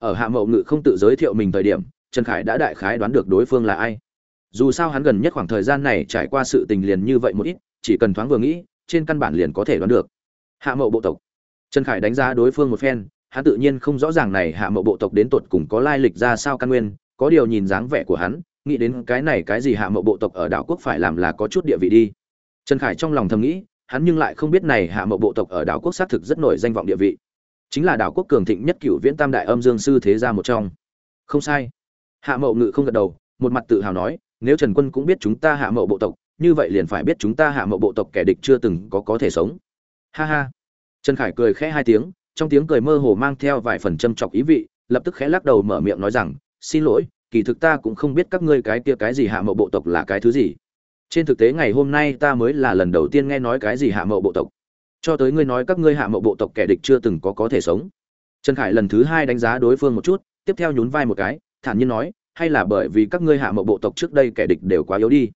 ở hạ mậu ngự không tự giới thiệu mình thời điểm, trần khải đã đại khái đoán được đối phương là ai. Dù sao hắn gần nhất khoảng thời gian này trải qua sự tình liền như vậy một ít, chỉ cần thoáng vừa nghĩ, trên căn bản liền có thể đoán được. Hạ mậu bộ tộc. Trần khải đánh giá đối phương một phen, hắn tự nhiên không rõ ràng này hạ mậu bộ tộc đến tột cùng có lai lịch ra sao căn nguyên, có điều nhìn dáng vẻ của hắn, nghĩ đến cái này cái gì hạ mậu bộ tộc ở đảo quốc phải làm là có chút địa vị đi. Trần khải trong lòng thầm nghĩ, hắn nhưng lại không biết này hạ mậu bộ tộc ở đảo quốc xác thực rất nổi danh vọng địa vị chính là đảo quốc cường thịnh nhất cửu viễn tam đại âm dương sư thế gia một trong. Không sai. Hạ mậu ngự không gật đầu, một mặt tự hào nói, nếu trần quân cũng biết chúng ta hạ mậu bộ tộc, như vậy liền phải biết chúng ta hạ mậu bộ tộc kẻ địch chưa từng có có thể sống. Ha ha. Trần khải cười khẽ hai tiếng, trong tiếng cười mơ hồ mang theo vài phần châm chọc ý vị, lập tức khẽ lắc đầu mở miệng nói rằng, xin lỗi, kỳ thực ta cũng không biết các ngươi cái kia cái gì hạ mậu bộ tộc là cái thứ gì. Trên thực tế ngày hôm nay ta mới là lần đầu tiên nghe nói cái gì hạ mậu bộ tộc cho tới ngươi nói các ngươi hạ mậu bộ tộc kẻ địch chưa từng có có thể sống. Trần khải lần thứ hai đánh giá đối phương một chút, tiếp theo nhún vai một cái, thản nhiên nói, hay là bởi vì các ngươi hạ mậu bộ tộc trước đây kẻ địch đều quá yếu đi.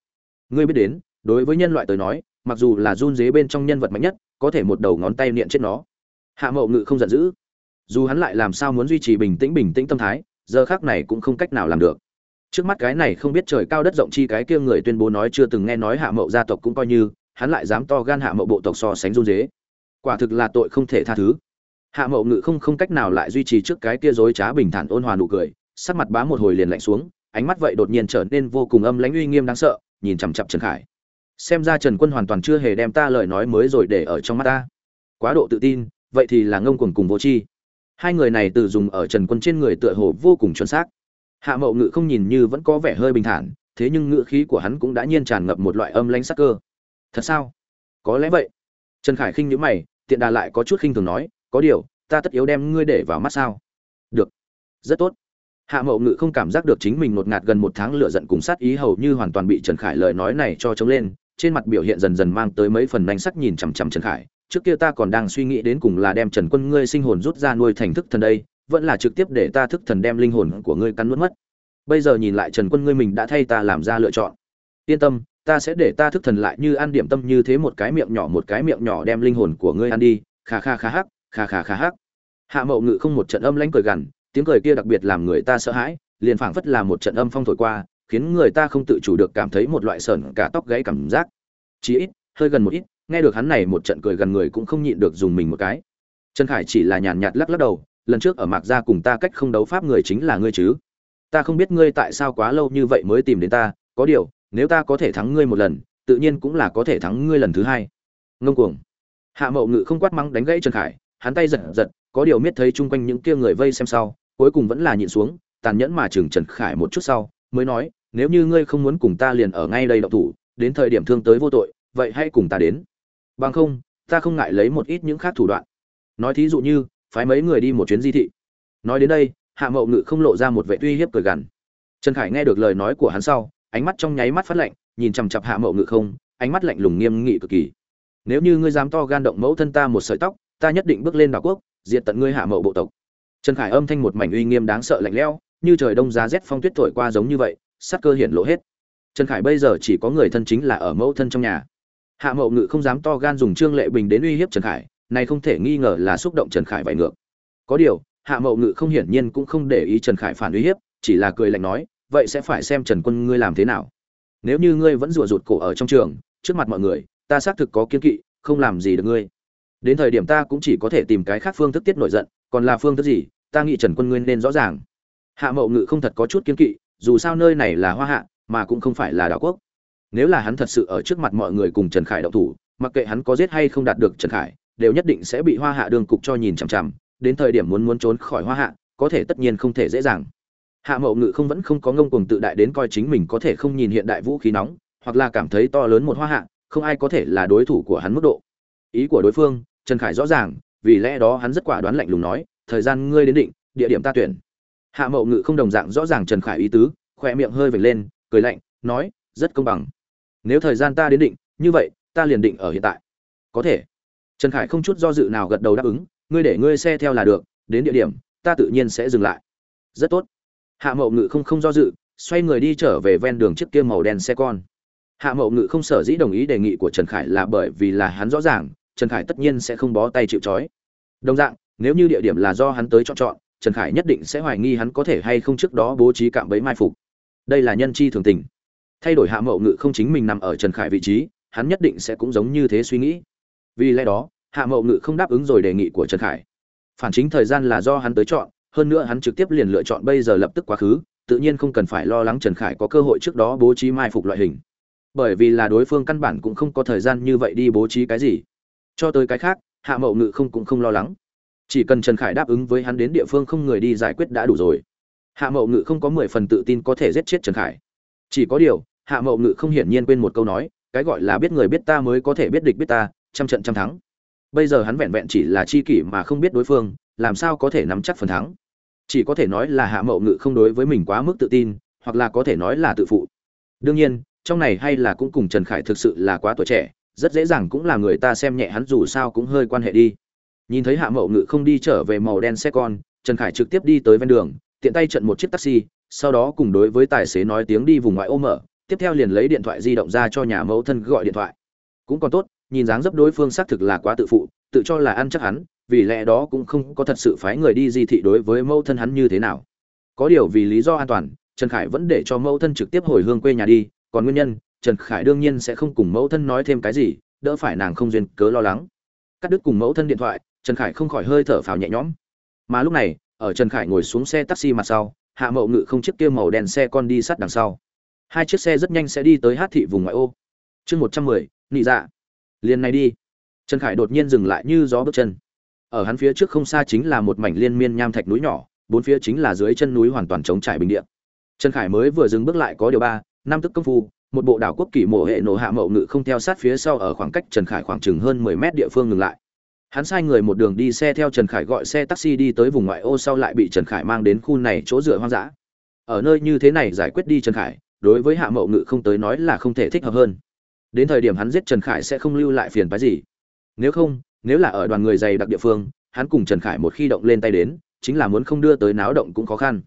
Ngươi biết đến, đối với nhân loại tới nói, mặc dù là run dế bên trong nhân vật mạnh nhất, có thể một đầu ngón tay niệm chết nó. Hạ mậu ngự không giận dữ. Dù hắn lại làm sao muốn duy trì bình tĩnh bình tĩnh tâm thái, giờ khác này cũng không cách nào làm được. Trước mắt cái này không biết trời cao đất rộng chi cái kia người tuyên bố nói chưa từng nghe nói hạ mậu gia tộc cũng coi như, hắn lại dám to gan hạ mậu bộ tộc so sánh run dế quả thực là tội không thể tha thứ. Hạ mậu ngự không không cách nào lại duy trì trước cái kia dối trá bình thản ôn hòa nụ cười, sắc mặt bá một hồi liền lạnh xuống, ánh mắt vậy đột nhiên trở nên vô cùng âm lãnh uy nghiêm đáng sợ, nhìn chằm chặp trần khải. Xem ra trần quân hoàn toàn chưa hề đem ta lời nói mới rồi để ở trong mắt ta. Quá độ tự tin, vậy thì là ngông cuồng cùng vô tri. Hai người này từ dùng ở trần quân trên người tựa hồ vô cùng chuẩn xác. Hạ mậu ngự không nhìn như vẫn có vẻ hơi bình thản, thế nhưng ngự khí của hắn cũng đã nhiên tràn ngập một loại âm lãnh sắc cơ. Thật sao? Có lẽ vậy. Trần khải khinh nhíu mày tiện đà lại có chút khinh thường nói, có điều, ta tất yếu đem ngươi để vào mắt sao? Được, rất tốt. Hạ mậu ngự không cảm giác được chính mình ngột ngạt gần một tháng lựa giận cùng sát ý hầu như hoàn toàn bị trần khải lời nói này cho chống lên, trên mặt biểu hiện dần dần mang tới mấy phần nanh sắc nhìn chằm chằm trần khải. Trước kia ta còn đang suy nghĩ đến cùng là đem trần quân ngươi sinh hồn rút ra nuôi thành thức thần đây, vẫn là trực tiếp để ta thức thần đem linh hồn của ngươi cắn nuốt mất. Bây giờ nhìn lại trần quân ngươi mình đã thay ta làm ra lựa chọn. Yên tâm ta sẽ để ta thức thần lại như ăn điểm tâm như thế một cái miệng nhỏ một cái miệng nhỏ đem linh hồn của ngươi ăn đi. Kha kha kha hắc, kha kha kha hắc. Hạ mậu ngự không một trận âm lãnh cười gằn, tiếng cười kia đặc biệt làm người ta sợ hãi, liền phảng phất là một trận âm phong thổi qua, khiến người ta không tự chủ được cảm thấy một loại sờn cả tóc gãy cảm giác. Chí ít, hơi gần một ít, nghe được hắn này một trận cười gần người cũng không nhịn được dùng mình một cái. Trần khải chỉ là nhàn nhạt lắc lắc đầu, lần trước ở mạc gia cùng ta cách không đấu pháp người chính là ngươi chứ. Ta không biết ngươi tại sao quá lâu như vậy mới tìm đến ta, có điều nếu ta có thể thắng ngươi một lần, tự nhiên cũng là có thể thắng ngươi lần thứ hai. Ngông cuồng. Hạ mậu ngự không quát mắng đánh gãy trần khải, hắn tay giật giật, có điều miết thấy chung quanh những kia người vây xem sau, cuối cùng vẫn là nhịn xuống, tàn nhẫn mà chừng trần khải một chút sau, mới nói, nếu như ngươi không muốn cùng ta liền ở ngay đây đậu thủ, đến thời điểm thương tới vô tội, vậy hãy cùng ta đến. Bằng không, ta không ngại lấy một ít những khác thủ đoạn. Nói thí dụ như, phái mấy người đi một chuyến di thị. Nói đến đây, hạ mậu ngự không lộ ra một vệ uy hiếp cười gằn. Trần khải nghe được lời nói của hắn sau ánh mắt trong nháy mắt phát lạnh, nhìn chằm chặp hạ mậu ngự không, ánh mắt lạnh lùng nghiêm nghị cực kỳ. Nếu như ngươi dám to gan động mẫu thân ta một sợi tóc, ta nhất định bước lên đảo quốc, diệt tận ngươi hạ mậu bộ tộc. Trần khải âm thanh một mảnh uy nghiêm đáng sợ lạnh lẽo, như trời đông giá rét phong tuyết thổi qua giống như vậy, sắc cơ hiển lộ hết. Trần khải bây giờ chỉ có người thân chính là ở mẫu thân trong nhà. Hạ mậu ngự không dám to gan dùng trương lệ bình đến uy hiếp trần khải, này không thể nghi ngờ là xúc động trần khải vải ngược. Có điều, hạ mậu ngự không hiển nhiên cũng không để ý trần khải phản uy hiếp, chỉ là cười lạnh nói vậy sẽ phải xem trần quân ngươi làm thế nào. Nếu như ngươi vẫn rùa rụt cổ ở trong trường, trước mặt mọi người, ta xác thực có kiên kỵ, không làm gì được ngươi. Đến thời điểm ta cũng chỉ có thể tìm cái khác phương thức tiết nổi giận, còn là phương thức gì, ta nghĩ trần quân ngươi nên rõ ràng. Hạ mậu ngự không thật có chút kiên kỵ, dù sao nơi này là hoa hạ, mà cũng không phải là đảo quốc. Nếu là hắn thật sự ở trước mặt mọi người cùng trần khải động thủ, mặc kệ hắn có giết hay không đạt được trần khải, đều nhất định sẽ bị hoa hạ đường cục cho nhìn chằm chằm, đến thời điểm muốn muốn trốn khỏi hoa hạ, có thể tất nhiên không thể dễ dàng hạ mậu ngự không vẫn không có ngông cuồng tự đại đến coi chính mình có thể không nhìn hiện đại vũ khí nóng, hoặc là cảm thấy to lớn một hoa hạ, không ai có thể là đối thủ của hắn mức độ. Ý của đối phương, trần khải rõ ràng, vì lẽ đó hắn rất quả đoán lạnh lùng nói, thời gian ngươi đến định, địa điểm ta tuyển. Hạ mậu ngự không đồng dạng rõ ràng trần khải ý tứ khoe miệng hơi vểnh lên, cười lạnh, nói, rất công bằng. Nếu thời gian ta đến định, như vậy, ta liền định ở hiện tại. Có thể. Trần khải không chút do dự nào gật đầu đáp ứng, ngươi để ngươi xe theo là được, đến địa điểm, ta tự nhiên sẽ dừng lại. Rất tốt hạ mậu ngự không không do dự, xoay người đi trở về ven đường chiếc kia màu đen xe con. Hạ mậu ngự không sở dĩ đồng ý đề nghị của trần khải là bởi vì là hắn rõ ràng, trần khải tất nhiên sẽ không bó tay chịu trói. Đồng dạng, nếu như địa điểm là do hắn tới chọn chọn, trần khải nhất định sẽ hoài nghi hắn có thể hay không trước đó bố trí cạm bẫy mai phục. Đây là nhân chi thường tình. Thay đổi hạ mậu ngự không chính mình nằm ở trần khải vị trí, hắn nhất định sẽ cũng giống như thế suy nghĩ. Vì lẽ đó, hạ mậu ngự không đáp ứng rồi đề nghị của trần khải. Phản chính thời gian là do hắn tới chọn hơn nữa hắn trực tiếp liền lựa chọn bây giờ lập tức quá khứ, tự nhiên không cần phải lo lắng trần khải có cơ hội trước đó bố trí mai phục loại hình. Bởi vì là đối phương căn bản cũng không có thời gian như vậy đi bố trí cái gì. Cho tới cái khác, hạ mậu ngự không cũng không lo lắng. Chỉ cần trần khải đáp ứng với hắn đến địa phương không người đi giải quyết đã đủ rồi. Hạ mậu ngự không có mười phần tự tin có thể giết chết trần khải. Chỉ có điều, hạ mậu ngự không hiển nhiên quên một câu nói, cái gọi là biết người biết ta mới có thể biết địch biết ta, trăm trận trăm thắng. Bây giờ hắn vẹn vẹn chỉ là chi kỷ mà không biết đối phương, làm sao có thể nắm chắc phần thắng? Chỉ có thể nói là hạ mậu ngự không đối với mình quá mức tự tin, hoặc là có thể nói là tự phụ. Đương nhiên, trong này hay là cũng cùng trần khải thực sự là quá tuổi trẻ, rất dễ dàng cũng là người ta xem nhẹ hắn dù sao cũng hơi quan hệ đi. Nhìn thấy hạ mậu ngự không đi trở về màu đen xe con, trần khải trực tiếp đi tới ven đường, tiện tay trận một chiếc taxi, sau đó cùng đối với tài xế nói tiếng đi vùng ngoại ô mở, tiếp theo liền lấy điện thoại di động ra cho nhà mẫu thân gọi điện thoại. Cũng còn tốt, nhìn dáng dấp đối phương xác thực là quá tự phụ, tự cho là ăn chắc hắn vì lẽ đó cũng không có thật sự phái người đi di thị đối với mẫu thân hắn như thế nào. Có điều vì lý do an toàn, trần khải vẫn để cho mẫu thân trực tiếp hồi hương quê nhà đi, còn nguyên nhân, trần khải đương nhiên sẽ không cùng mẫu thân nói thêm cái gì, đỡ phải nàng không duyên cớ lo lắng. Cắt đứt cùng mẫu thân điện thoại, trần khải không khỏi hơi thở phào nhẹ nhõm. Mà lúc này, ở trần khải ngồi xuống xe taxi mặt sau, hạ mậu ngự không chiếc kia màu đen xe con đi sát đằng sau. Hai chiếc xe rất nhanh sẽ đi tới hát thị vùng ngoại ô. Chương một trăm mười, nị dạ. Liền này đi. Trần khải đột nhiên dừng lại như gió bước chân ở hắn phía trước không xa chính là một mảnh liên miên nham thạch núi nhỏ, bốn phía chính là dưới chân núi hoàn toàn trống trải bình địa. Trần khải mới vừa dừng bước lại có điều ba, năm tức công phu, một bộ đảo quốc kỷ mộ hệ nổ hạ mậu ngự không theo sát phía sau ở khoảng cách trần khải khoảng chừng hơn mười mét địa phương ngừng lại. Hắn sai người một đường đi xe theo trần khải gọi xe taxi đi tới vùng ngoại ô sau lại bị trần khải mang đến khu này chỗ dựa hoang dã. Ở nơi như thế này giải quyết đi trần khải, đối với hạ mậu ngự không tới nói là không thể thích hợp hơn. Đến thời điểm hắn giết trần khải sẽ không lưu lại phiền phái gì. Nếu không nếu là ở đoàn người dày đặc địa phương, hắn cùng trần khải một khi động lên tay đến, chính là muốn không đưa tới náo động cũng khó khăn.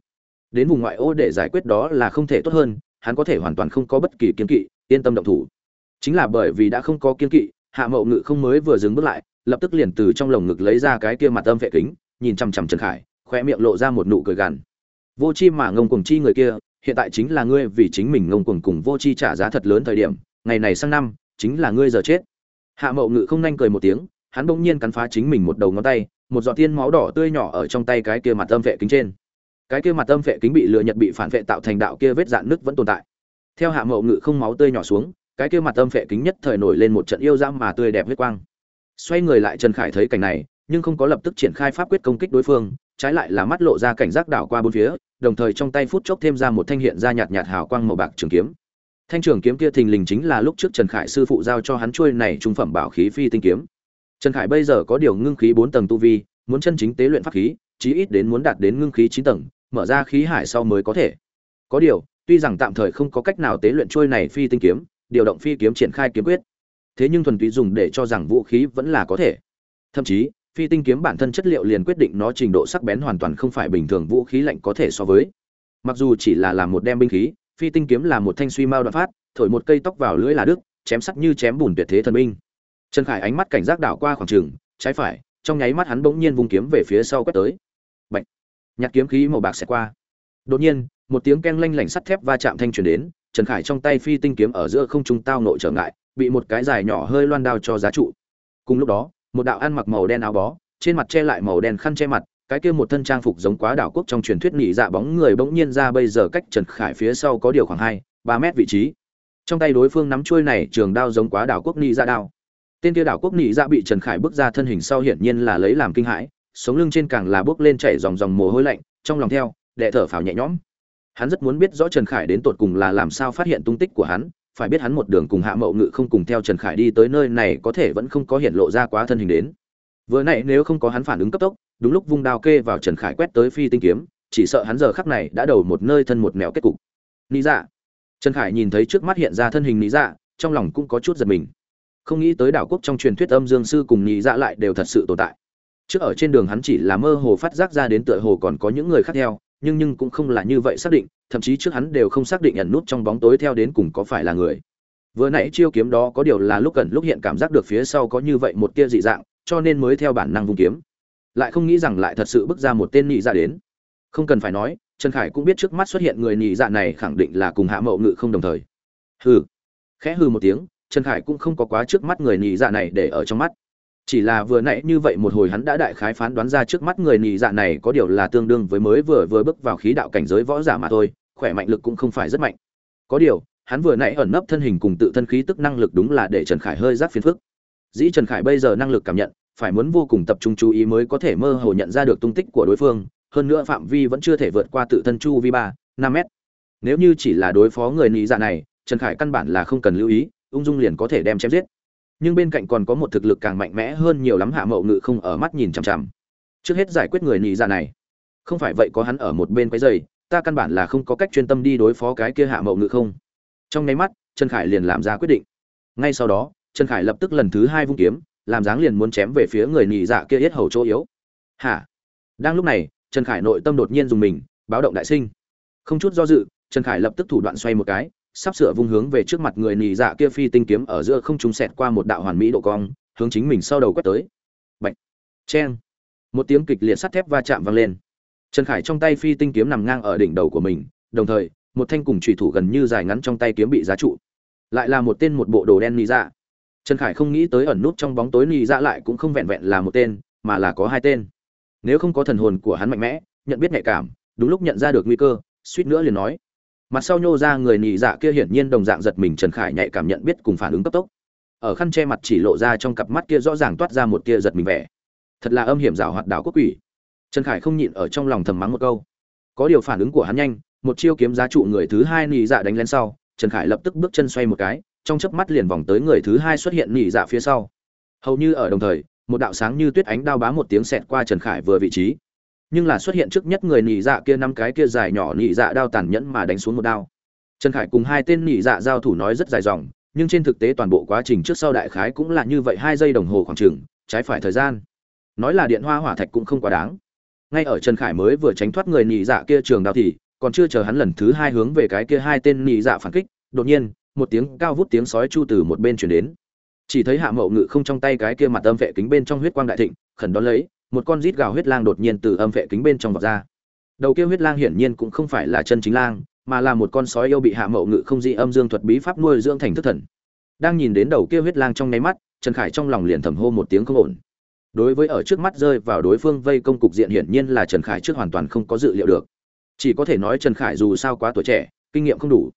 Đến vùng ngoại ô để giải quyết đó là không thể tốt hơn, hắn có thể hoàn toàn không có bất kỳ kiên kỵ, yên tâm động thủ. Chính là bởi vì đã không có kiên kỵ, hạ mậu ngự không mới vừa dừng bước lại, lập tức liền từ trong lồng ngực lấy ra cái kia mặt âm vệ kính, nhìn chằm chằm trần khải khoe miệng lộ ra một nụ cười gằn. Vô chi mà ngông cuồng chi người kia, hiện tại chính là ngươi vì chính mình ngông cuồng cùng vô chi trả giá thật lớn thời điểm, ngày này sang năm, chính là ngươi giờ chết. Hạ mậu ngự không nhanh cười một tiếng hắn bỗng nhiên cắn phá chính mình một đầu ngón tay, một giọt tiên máu đỏ tươi nhỏ ở trong tay cái kia mặt âm vệ kính trên. Cái kia mặt âm vệ kính bị lửa nhật bị phản vệ tạo thành đạo kia vết dạn nứt vẫn tồn tại. Theo hạ mậu ngự không máu tươi nhỏ xuống, cái kia mặt âm vệ kính nhất thời nổi lên một trận yêu dã mà tươi đẹp huyết quang. Xoay người lại trần khải thấy cảnh này, nhưng không có lập tức triển khai pháp quyết công kích đối phương, trái lại là mắt lộ ra cảnh giác đảo qua bốn phía, đồng thời trong tay phút chốc thêm ra một thanh hiện ra nhạt nhạt hào quang màu bạc trường kiếm. Thanh trường kiếm kia thình lình chính là lúc trước trần khải sư phụ giao cho hắn chuôi này trung phẩm bảo khí phi tinh kiếm trần khải bây giờ có điều ngưng khí bốn tầng tu vi, muốn chân chính tế luyện pháp khí, chí ít đến muốn đạt đến ngưng khí chín tầng, mở ra khí hải sau mới có thể. Có điều, tuy rằng tạm thời không có cách nào tế luyện trôi này phi tinh kiếm, điều động phi kiếm triển khai kiếm quyết. Thế nhưng thuần túy dùng để cho rằng vũ khí vẫn là có thể. Thậm chí, phi tinh kiếm bản thân chất liệu liền quyết định nó trình độ sắc bén hoàn toàn không phải bình thường vũ khí lạnh có thể so với. Mặc dù chỉ là làm một đem binh khí, phi tinh kiếm là một thanh suy mao đoạn phát, thổi một cây tóc vào lưỡi là đức chém sắc như chém bùn tuyệt thế thần binh trần khải ánh mắt cảnh giác đảo qua khoảng trường, trái phải, trong nháy mắt hắn bỗng nhiên vung kiếm về phía sau quét tới. Bạch. nhặt kiếm khí màu bạc xẹt qua. Đột nhiên, một tiếng ken lanh lảnh sắt thép va chạm thanh truyền đến, trần khải trong tay phi tinh kiếm ở giữa không trung tao nội trở ngại, bị một cái dài nhỏ hơi loan đao cho giá trụ. Cùng lúc đó, một đạo ăn mặc màu đen áo bó, trên mặt che lại màu đen khăn che mặt, cái kia một thân trang phục giống quá đảo quốc trong truyền thuyết nhị dạ bóng người bỗng nhiên ra bây giờ cách trần khải phía sau có điều khoảng hai, ba mét vị trí. Trong tay đối phương nắm chuôi này, trường đao giống quá đảo quốc nhị dạ đao tên kia đảo quốc nị dạ bị trần khải bước ra thân hình sau hiển nhiên là lấy làm kinh hãi, sống lưng trên càng là bước lên chảy dòng dòng mồ hôi lạnh, trong lòng theo, đệ thở phào nhẹ nhõm. Hắn rất muốn biết rõ trần khải đến tột cùng là làm sao phát hiện tung tích của hắn, phải biết hắn một đường cùng hạ mậu ngự không cùng theo trần khải đi tới nơi này có thể vẫn không có hiện lộ ra quá thân hình đến. Vừa nãy nếu không có hắn phản ứng cấp tốc, đúng lúc vung đao kê vào trần khải quét tới phi tinh kiếm, chỉ sợ hắn giờ khắc này đã đầu một nơi thân một mèo kết cục. Lý dạ. Trần khải nhìn thấy trước mắt hiện ra thân hình lý dạ trong lòng cũng có chút giật mình không nghĩ tới đảo quốc trong truyền thuyết âm dương sư cùng nhị dạ lại đều thật sự tồn tại. Trước ở trên đường hắn chỉ là mơ hồ phát giác ra đến tựa hồ còn có những người khác theo, nhưng nhưng cũng không là như vậy xác định, thậm chí trước hắn đều không xác định ẩn nút trong bóng tối theo đến cùng có phải là người. Vừa nãy chiêu kiếm đó có điều là lúc gần lúc hiện cảm giác được phía sau có như vậy một tia dị dạng, cho nên mới theo bản năng vung kiếm. Lại không nghĩ rằng lại thật sự bước ra một tên nhị dạ đến. Không cần phải nói, trần khải cũng biết trước mắt xuất hiện người nhị dạ này khẳng định là cùng hạ mậu ngự không đồng thời. Hừ. Khẽ hừ một tiếng trần khải cũng không có quá trước mắt người nhị dạ này để ở trong mắt. Chỉ là vừa nãy như vậy một hồi hắn đã đại khái phán đoán ra trước mắt người nhị dạ này có điều là tương đương với mới vừa vừa bước vào khí đạo cảnh giới võ giả mà thôi, khỏe mạnh lực cũng không phải rất mạnh. Có điều, hắn vừa nãy ẩn nấp thân hình cùng tự thân khí tức năng lực đúng là để trần khải hơi giáp phiền phức. Dĩ trần khải bây giờ năng lực cảm nhận, phải muốn vô cùng tập trung chú ý mới có thể mơ hồ nhận ra được tung tích của đối phương, hơn nữa phạm vi vẫn chưa thể vượt qua tự thân chu vi ba, năm mét. Nếu như chỉ là đối phó người nhị dạ này, trần khải căn bản là không cần lưu ý ung dung liền có thể đem chém giết. Nhưng bên cạnh còn có một thực lực càng mạnh mẽ hơn nhiều lắm hạ mậu ngự không ở mắt nhìn chằm chằm. Trước hết giải quyết người nị dạ này. Không phải vậy có hắn ở một bên cái giày ta căn bản là không có cách chuyên tâm đi đối phó cái kia hạ mậu ngự không. Trong nháy mắt, trần khải liền làm ra quyết định. Ngay sau đó, trần khải lập tức lần thứ hai vung kiếm, làm dáng liền muốn chém về phía người nị dạ kia yết hầu chỗ yếu. Hả? Đang lúc này, trần khải nội tâm đột nhiên dùng mình, báo động đại sinh. Không chút do dự, trần khải lập tức thủ đoạn xoay một cái sắp sửa vung hướng về trước mặt người nì dạ kia phi tinh kiếm ở giữa không trung sẹt qua một đạo hoàn mỹ độ cong hướng chính mình sau đầu quét tới Bạch. Chen. Một tiếng kịch liệt sắt thép va chạm vang lên. Trần Khải trong tay phi tinh kiếm nằm ngang ở đỉnh đầu của mình, đồng thời, một thanh cùng chủy thủ gần như dài ngắn trong tay kiếm bị giá trụ. Lại là một tên một bộ đồ đen nị dạ. Trần Khải không nghĩ tới ẩn nút trong bóng tối nị dạ lại cũng không vẹn vẹn là một tên, mà là có hai tên. Nếu không có thần hồn của hắn mạnh mẽ, nhận biết nhạy cảm, đúng lúc nhận ra được nguy cơ, suýt nữa liền nói. Mặt sau nhô ra người nị dạ kia hiển nhiên đồng dạng giật mình Trần Khải nhạy cảm nhận biết cùng phản ứng cấp tốc. Ở khăn che mặt chỉ lộ ra trong cặp mắt kia rõ ràng toát ra một tia giật mình vẻ. Thật là âm hiểm rào hoạt đảo quốc quỷ trần khải không nhịn ở trong lòng thầm mắng một câu có điều phản ứng của hắn nhanh, một chiêu kiếm giá trụ người thứ hai nị dạ đánh lên sau, trần khải lập tức bước chân xoay một cái, trong chớp mắt liền vòng tới người thứ hai xuất hiện nị dạ phía sau hầu như ở đồng thời, một đạo sáng như tuyết ánh đao bá một tiếng xẹt qua trần khải vừa vị trí nhưng là xuất hiện trước nhất người nỉ dạ kia năm cái kia dài nhỏ nỉ dạ đao tàn nhẫn mà đánh xuống một đao. Trần khải cùng hai tên nỉ dạ giao thủ nói rất dài dòng, nhưng trên thực tế toàn bộ quá trình trước sau đại khái cũng là như vậy hai giây đồng hồ khoảng chừng, trái phải thời gian. Nói là điện hoa hỏa thạch cũng không quá đáng. Ngay ở trần khải mới vừa tránh thoát người nhị dạ kia trường đao thì, còn chưa chờ hắn lần thứ hai hướng về cái kia hai tên nhị dạ phản kích, đột nhiên, một tiếng cao vút tiếng sói chu từ một bên chuyển đến. Chỉ thấy hạ mậu ngự không trong tay cái kia mặt âm vệ kính bên trong huyết quang đại thịnh, khẩn đón lấy một con rít gào huyết lang đột nhiên từ âm vệ kính bên trong vọt ra. Đầu kia huyết lang hiển nhiên cũng không phải là chân chính lang, mà là một con sói yêu bị hạ mậu ngự không dị âm dương thuật bí pháp nuôi dưỡng thành thức thần. Đang nhìn đến đầu kia huyết lang trong nháy mắt, trần khải trong lòng liền thầm hô một tiếng không ổn. Đối với ở trước mắt rơi vào đối phương vây công cục diện hiển nhiên là trần khải trước hoàn toàn không có dự liệu được. Chỉ có thể nói trần khải dù sao quá tuổi trẻ, kinh nghiệm không đủ.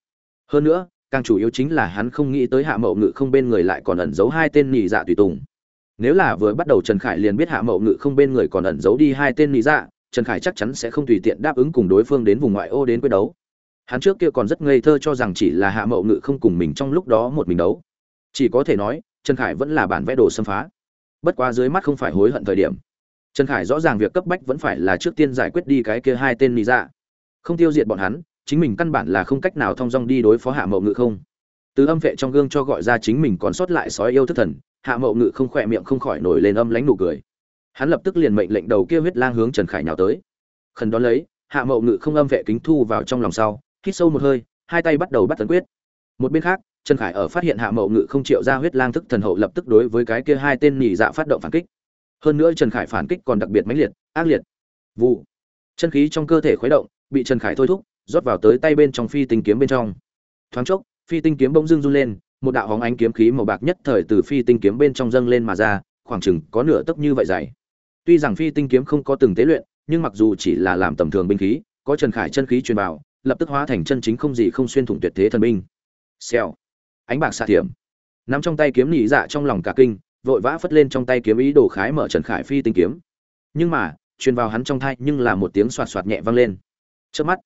Hơn nữa, càng chủ yếu chính là hắn không nghĩ tới hạ mậu ngự không bên người lại còn ẩn giấu hai tên nhị dạ tùy tùng nếu là vừa bắt đầu trần khải liền biết hạ mậu ngự không bên người còn ẩn giấu đi hai tên nhị dạ trần khải chắc chắn sẽ không tùy tiện đáp ứng cùng đối phương đến vùng ngoại ô đến quyết đấu. Hắn trước kia còn rất ngây thơ cho rằng chỉ là hạ mậu ngự không cùng mình trong lúc đó một mình đấu. Chỉ có thể nói, trần khải vẫn là bản vẽ đồ xâm phá. Bất quá dưới mắt không phải hối hận thời điểm. Trần khải rõ ràng việc cấp bách vẫn phải là trước tiên giải quyết đi cái kia hai tên lý dạ. Không tiêu diệt bọn hắn, chính mình căn bản là không cách nào thong dong đi đối phó hạ mậu ngự không. Từ âm vệ trong gương cho gọi ra chính mình còn sót lại sói yêu thất thần hạ mậu ngự không khỏe miệng không khỏi nổi lên âm lánh nụ cười. Hắn lập tức liền mệnh lệnh đầu kia huyết lang hướng trần khải nào tới. Khẩn đón lấy, hạ mậu ngự không âm vệ kính thu vào trong lòng sau, hít sâu một hơi, hai tay bắt đầu bắt tấn quyết. Một bên khác, trần khải ở phát hiện hạ mậu ngự không chịu ra huyết lang thức thần hậu lập tức đối với cái kia hai tên nhị dạ phát động phản kích. Hơn nữa trần khải phản kích còn đặc biệt mãnh liệt, ác liệt. Vụ. Chân khí trong cơ thể khuấy động, bị trần khải thôi thúc, rót vào tới tay bên trong phi tinh kiếm bên trong. Thoáng chốc, phi tinh kiếm bỗng dưng run lên một đạo hóng ánh kiếm khí màu bạc nhất thời từ phi tinh kiếm bên trong dâng lên mà ra, khoảng chừng có nửa tấc như vậy dày. Tuy rằng phi tinh kiếm không có từng tế luyện, nhưng mặc dù chỉ là làm tầm thường binh khí, có trần khải chân khí truyền vào, lập tức hóa thành chân chính không gì không xuyên thủng tuyệt thế thần binh. Xèo. Ánh bạc xạ thiểm. Nắm trong tay kiếm nhị dạ trong lòng cả kinh, vội vã phất lên trong tay kiếm ý đồ khái mở trần khải phi tinh kiếm. Nhưng mà, truyền vào hắn trong thai nhưng là một tiếng xoạt xoạt nhẹ vang lên. Trước mắt.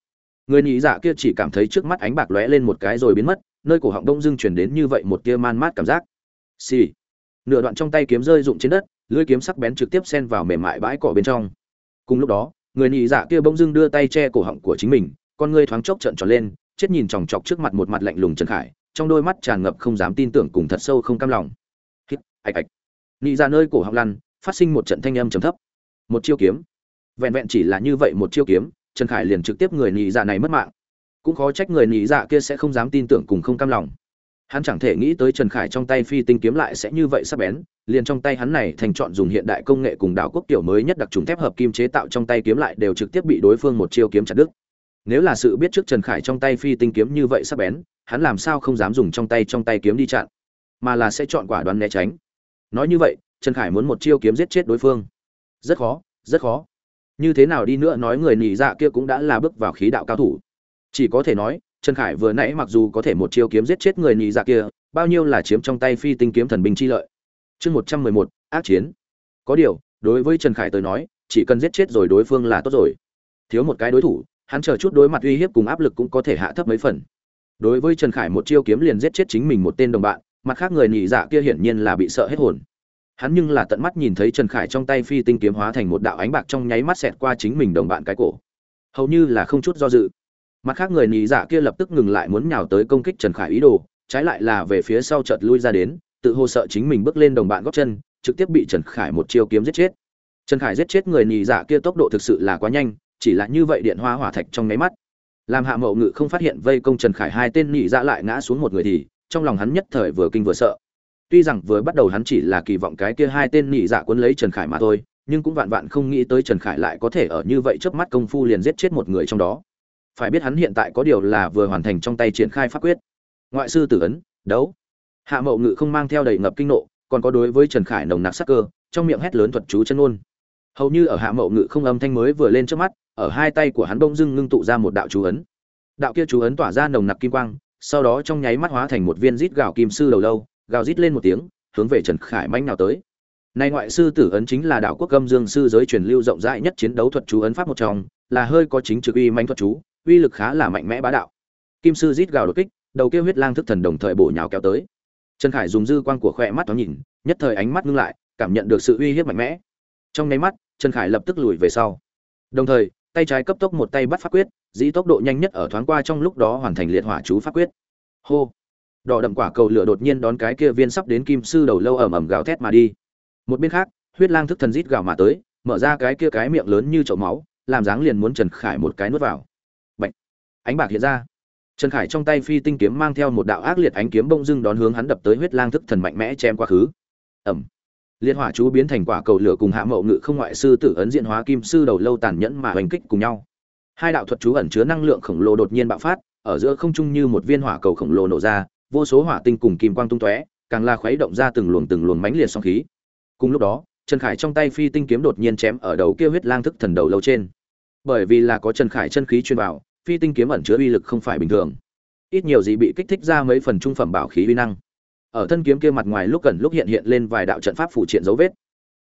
Người nhị dạ kia chỉ cảm thấy trước mắt ánh bạc lóe lên một cái rồi biến mất nơi cổ họng đông dưng chuyển đến như vậy một tia man mát cảm giác. Xì. Nửa đoạn trong tay kiếm rơi rụng trên đất, lưỡi kiếm sắc bén trực tiếp xen vào mềm mại bãi cỏ bên trong. Cùng lúc đó, người nhị dạ kia bỗng dưng đưa tay che cổ họng của chính mình, con ngươi thoáng chốc trợn tròn lên, chết nhìn chòng chọc trước mặt một mặt lạnh lùng trần khải, trong đôi mắt tràn ngập không dám tin tưởng cùng thật sâu không cam lòng. Hít, ạch ạch. Nị ra dạ nơi cổ họng lăn, phát sinh một trận thanh âm trầm thấp. Một chiêu kiếm. Vẹn vẹn chỉ là như vậy một chiêu kiếm, trần khải liền trực tiếp người nị dạ này mất mạng cũng khó trách người nhị dạ kia sẽ không dám tin tưởng cùng không cam lòng. Hắn chẳng thể nghĩ tới trần khải trong tay phi tinh kiếm lại sẽ như vậy sắp bén, liền trong tay hắn này thành chọn dùng hiện đại công nghệ cùng đảo quốc tiểu mới nhất đặc trùng thép hợp kim chế tạo trong tay kiếm lại đều trực tiếp bị đối phương một chiêu kiếm chặt đứt. Nếu là sự biết trước trần khải trong tay phi tinh kiếm như vậy sắp bén, hắn làm sao không dám dùng trong tay trong tay kiếm đi chặn, mà là sẽ chọn quả đoán né tránh. Nói như vậy, trần khải muốn một chiêu kiếm giết chết đối phương. Rất khó rất khó. Như thế nào đi nữa nói người nỉ dạ kia cũng đã là bước vào khí đạo cao thủ chỉ có thể nói, trần khải vừa nãy mặc dù có thể một chiêu kiếm giết chết người nhị dạ kia, bao nhiêu là chiếm trong tay phi tinh kiếm thần binh chi lợi. Chương một trăm mười một, ác chiến. Có điều, đối với trần khải tới nói, chỉ cần giết chết rồi đối phương là tốt rồi. Thiếu một cái đối thủ, hắn chờ chút đối mặt uy hiếp cùng áp lực cũng có thể hạ thấp mấy phần. Đối với trần khải một chiêu kiếm liền giết chết chính mình một tên đồng bạn, mặt khác người nhị dạ kia hiển nhiên là bị sợ hết hồn. Hắn nhưng là tận mắt nhìn thấy trần khải trong tay phi tinh kiếm hóa thành một đạo ánh bạc trong nháy mắt xẹt qua chính mình đồng bạn cái cổ. Hầu như là không chút do dự mặt khác người nhì dạ kia lập tức ngừng lại muốn nhào tới công kích trần khải ý đồ, trái lại là về phía sau chợt lui ra đến, tự hồ sợ chính mình bước lên đồng bạn góp chân, trực tiếp bị trần khải một chiêu kiếm giết chết. Trần khải giết chết người nhì dạ kia tốc độ thực sự là quá nhanh, chỉ là như vậy điện hoa hỏa thạch trong nháy mắt. Làm hạ mậu ngự không phát hiện vây công trần khải hai tên nhì dạ lại ngã xuống một người thì, trong lòng hắn nhất thời vừa kinh vừa sợ. Tuy rằng vừa bắt đầu hắn chỉ là kỳ vọng cái kia hai tên nhì dạ quân lấy trần khải mà thôi, nhưng cũng vạn vạn không nghĩ tới trần khải lại có thể ở như vậy trước mắt công phu liền giết chết một người trong đó phải biết hắn hiện tại có điều là vừa hoàn thành trong tay triển khai pháp quyết. Ngoại sư tử ấn, đấu. Hạ mậu ngự không mang theo đầy ngập kinh nộ, còn có đối với trần khải nồng nặc sắc cơ, trong miệng hét lớn thuật chú chân ngôn. hầu như ở hạ mậu ngự không âm thanh mới vừa lên trước mắt, ở hai tay của hắn bông dưng ngưng tụ ra một đạo chú ấn. Đạo kia chú ấn tỏa ra nồng nặc kim quang, sau đó trong nháy mắt hóa thành một viên rít gạo kim sư đầu lâu, gào rít lên một tiếng, hướng về trần khải manh nào tới. Nay ngoại sư tử ấn chính là đạo quốc âm dương sư giới truyền lưu rộng rãi nhất chiến đấu thuật chú ấn pháp một trong, là hơi có chính trực uy manh thuật chú uy lực khá là mạnh mẽ bá đạo. Kim sư rít gào đột kích, đầu kia huyết lang thức thần đồng thời bổ nhào kéo tới. Trần khải dùng dư quang của khoe mắt thoáng nhìn, nhất thời ánh mắt ngưng lại, cảm nhận được sự uy hiếp mạnh mẽ. Trong nháy mắt, trần khải lập tức lùi về sau. Đồng thời, tay trái cấp tốc một tay bắt pháp quyết, dĩ tốc độ nhanh nhất ở thoáng qua trong lúc đó hoàn thành liệt hỏa chú pháp quyết. Hô! Đỏ đậm quả cầu lửa đột nhiên đón cái kia viên sắp đến kim sư đầu lâu ẩm ẩm gào thét mà đi. Một bên khác, huyết lang thức thần rít gào mà tới, mở ra cái kia cái miệng lớn như chậu máu, làm dáng liền muốn trần khải một cái nuốt vào ánh bạc hiện ra. Trần khải trong tay phi tinh kiếm mang theo một đạo ác liệt ánh kiếm bông dưng đón hướng hắn đập tới huyết lang thức thần mạnh mẽ chém quá khứ. Ẩm. Liên hỏa chú biến thành quả cầu lửa cùng hạ mậu ngự không ngoại sư tử ấn diện hóa kim sư đầu lâu tàn nhẫn mà hoành kích cùng nhau. Hai đạo thuật chú ẩn chứa năng lượng khổng lồ đột nhiên bạo phát, ở giữa không trung như một viên hỏa cầu khổng lồ nổ ra, vô số hỏa tinh cùng kim quang tung tóe, càng là khuấy động ra từng luồng từng luồng mãnh liệt sóng khí. Cùng lúc đó, trần khải trong tay phi tinh kiếm đột nhiên chém ở đầu kia huyết lang thức thần đầu lâu trên. Bởi vì là có trần khải chân khí truyền vào phi tinh kiếm ẩn chứa uy lực không phải bình thường. Ít nhiều gì bị kích thích ra mấy phần trung phẩm bảo khí uy năng. Ở thân kiếm kia mặt ngoài lúc gần lúc hiện hiện lên vài đạo trận pháp phụ triện dấu vết.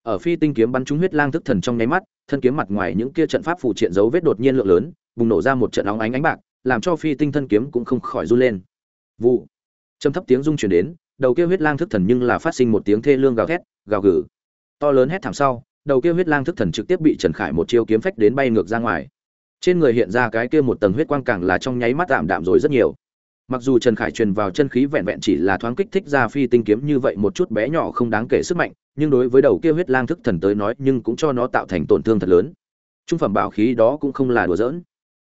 Ở phi tinh kiếm bắn trúng huyết lang thức thần trong nháy mắt, thân kiếm mặt ngoài những kia trận pháp phụ triện dấu vết đột nhiên lượng lớn, bùng nổ ra một trận óng ánh ánh bạc, làm cho phi tinh thân kiếm cũng không khỏi run lên. Vụ. Trầm thấp tiếng rung chuyển đến, đầu kia huyết lang thức thần nhưng là phát sinh một tiếng thê lương gào thét, gào gừ. To lớn hét thảm sau, đầu kia huyết lang thức thần trực tiếp bị trần khải một chiêu kiếm phách đến bay ngược ra ngoài trên người hiện ra cái kia một tầng huyết quang càng là trong nháy mắt tạm đạm rồi rất nhiều. Mặc dù trần khải truyền vào chân khí vẹn vẹn chỉ là thoáng kích thích ra phi tinh kiếm như vậy một chút bé nhỏ không đáng kể sức mạnh, nhưng đối với đầu kia huyết lang thức thần tới nói nhưng cũng cho nó tạo thành tổn thương thật lớn. Trung phẩm bảo khí đó cũng không là đùa giỡn.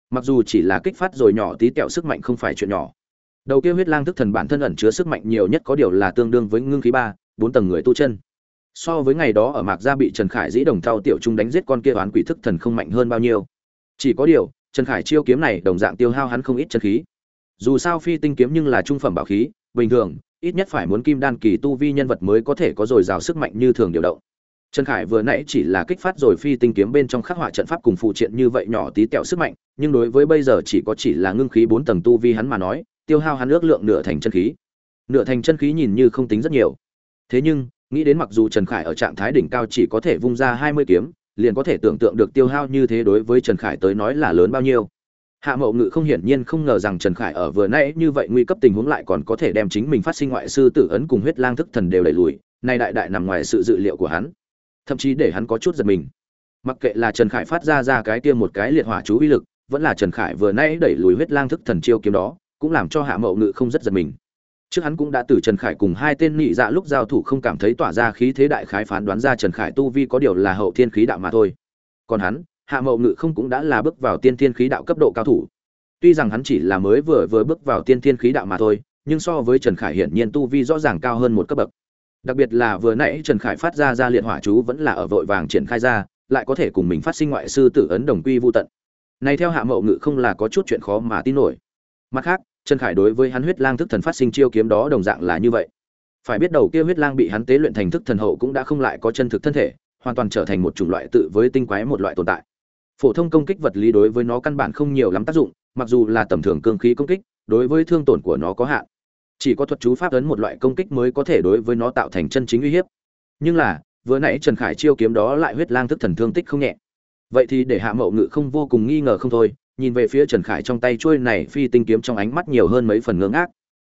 Mặc dù chỉ là kích phát rồi nhỏ tí tẹo sức mạnh không phải chuyện nhỏ. Đầu kia huyết lang thức thần bản thân ẩn chứa sức mạnh nhiều nhất có điều là tương đương với ngưng khí ba, bốn tầng người tu chân. So với ngày đó ở mạc gia bị trần khải dĩ đồng thao tiểu trung đánh giết con kia oán quỷ thức thần không mạnh hơn bao nhiêu chỉ có điều, trần khải chiêu kiếm này đồng dạng tiêu hao hắn không ít chân khí. Dù sao phi tinh kiếm nhưng là trung phẩm bảo khí, bình thường, ít nhất phải muốn kim đan kỳ tu vi nhân vật mới có thể có dồi dào sức mạnh như thường điều động. Trần khải vừa nãy chỉ là kích phát rồi phi tinh kiếm bên trong khắc họa trận pháp cùng phụ triện như vậy nhỏ tí tẹo sức mạnh, nhưng đối với bây giờ chỉ có chỉ là ngưng khí bốn tầng tu vi hắn mà nói, tiêu hao hắn ước lượng nửa thành chân khí. Nửa thành chân khí nhìn như không tính rất nhiều. Thế nhưng, nghĩ đến mặc dù trần khải ở trạng thái đỉnh cao chỉ có thể vung ra hai mươi kiếm liền có thể tưởng tượng được tiêu hao như thế đối với trần khải tới nói là lớn bao nhiêu. Hạ mậu ngự không hiển nhiên không ngờ rằng trần khải ở vừa nãy như vậy nguy cấp tình huống lại còn có thể đem chính mình phát sinh ngoại sư tử ấn cùng huyết lang thức thần đều đẩy lùi, nay đại đại nằm ngoài sự dự liệu của hắn. Thậm chí để hắn có chút giật mình. Mặc kệ là trần khải phát ra ra cái kia một cái liệt hỏa chú uy lực, vẫn là trần khải vừa nãy đẩy lùi huyết lang thức thần chiêu kiếm đó, cũng làm cho hạ mậu ngự không rất giật mình trước hắn cũng đã từ trần khải cùng hai tên nhị dạ lúc giao thủ không cảm thấy tỏa ra khí thế đại khái phán đoán ra trần khải tu vi có điều là hậu thiên khí đạo mà thôi. Còn hắn, hạ mậu ngự không cũng đã là bước vào tiên thiên khí đạo cấp độ cao thủ. Tuy rằng hắn chỉ là mới vừa vừa bước vào tiên thiên khí đạo mà thôi, nhưng so với trần khải hiển nhiên tu vi rõ ràng cao hơn một cấp bậc. Đặc biệt là vừa nãy trần khải phát ra ra liệt hỏa chú vẫn là ở vội vàng triển khai ra, lại có thể cùng mình phát sinh ngoại sư tử ấn đồng quy vô tận. Này theo hạ mậu ngự không là có chút chuyện khó mà tin nổi. Mặt khác trần khải đối với hắn huyết lang thức thần phát sinh chiêu kiếm đó đồng dạng là như vậy. Phải biết đầu kia huyết lang bị hắn tế luyện thành thức thần hậu cũng đã không lại có chân thực thân thể, hoàn toàn trở thành một chủng loại tự với tinh quái một loại tồn tại. Phổ thông công kích vật lý đối với nó căn bản không nhiều lắm tác dụng, mặc dù là tầm thường cương khí công kích, đối với thương tổn của nó có hạn. Chỉ có thuật chú pháp ấn một loại công kích mới có thể đối với nó tạo thành chân chính uy hiếp. Nhưng là, vừa nãy trần khải chiêu kiếm đó lại huyết lang thức thần thương tích không nhẹ. Vậy thì để hạ mậu ngự không vô cùng nghi ngờ không thôi nhìn về phía trần khải trong tay chuôi này phi tinh kiếm trong ánh mắt nhiều hơn mấy phần ngưỡng ác.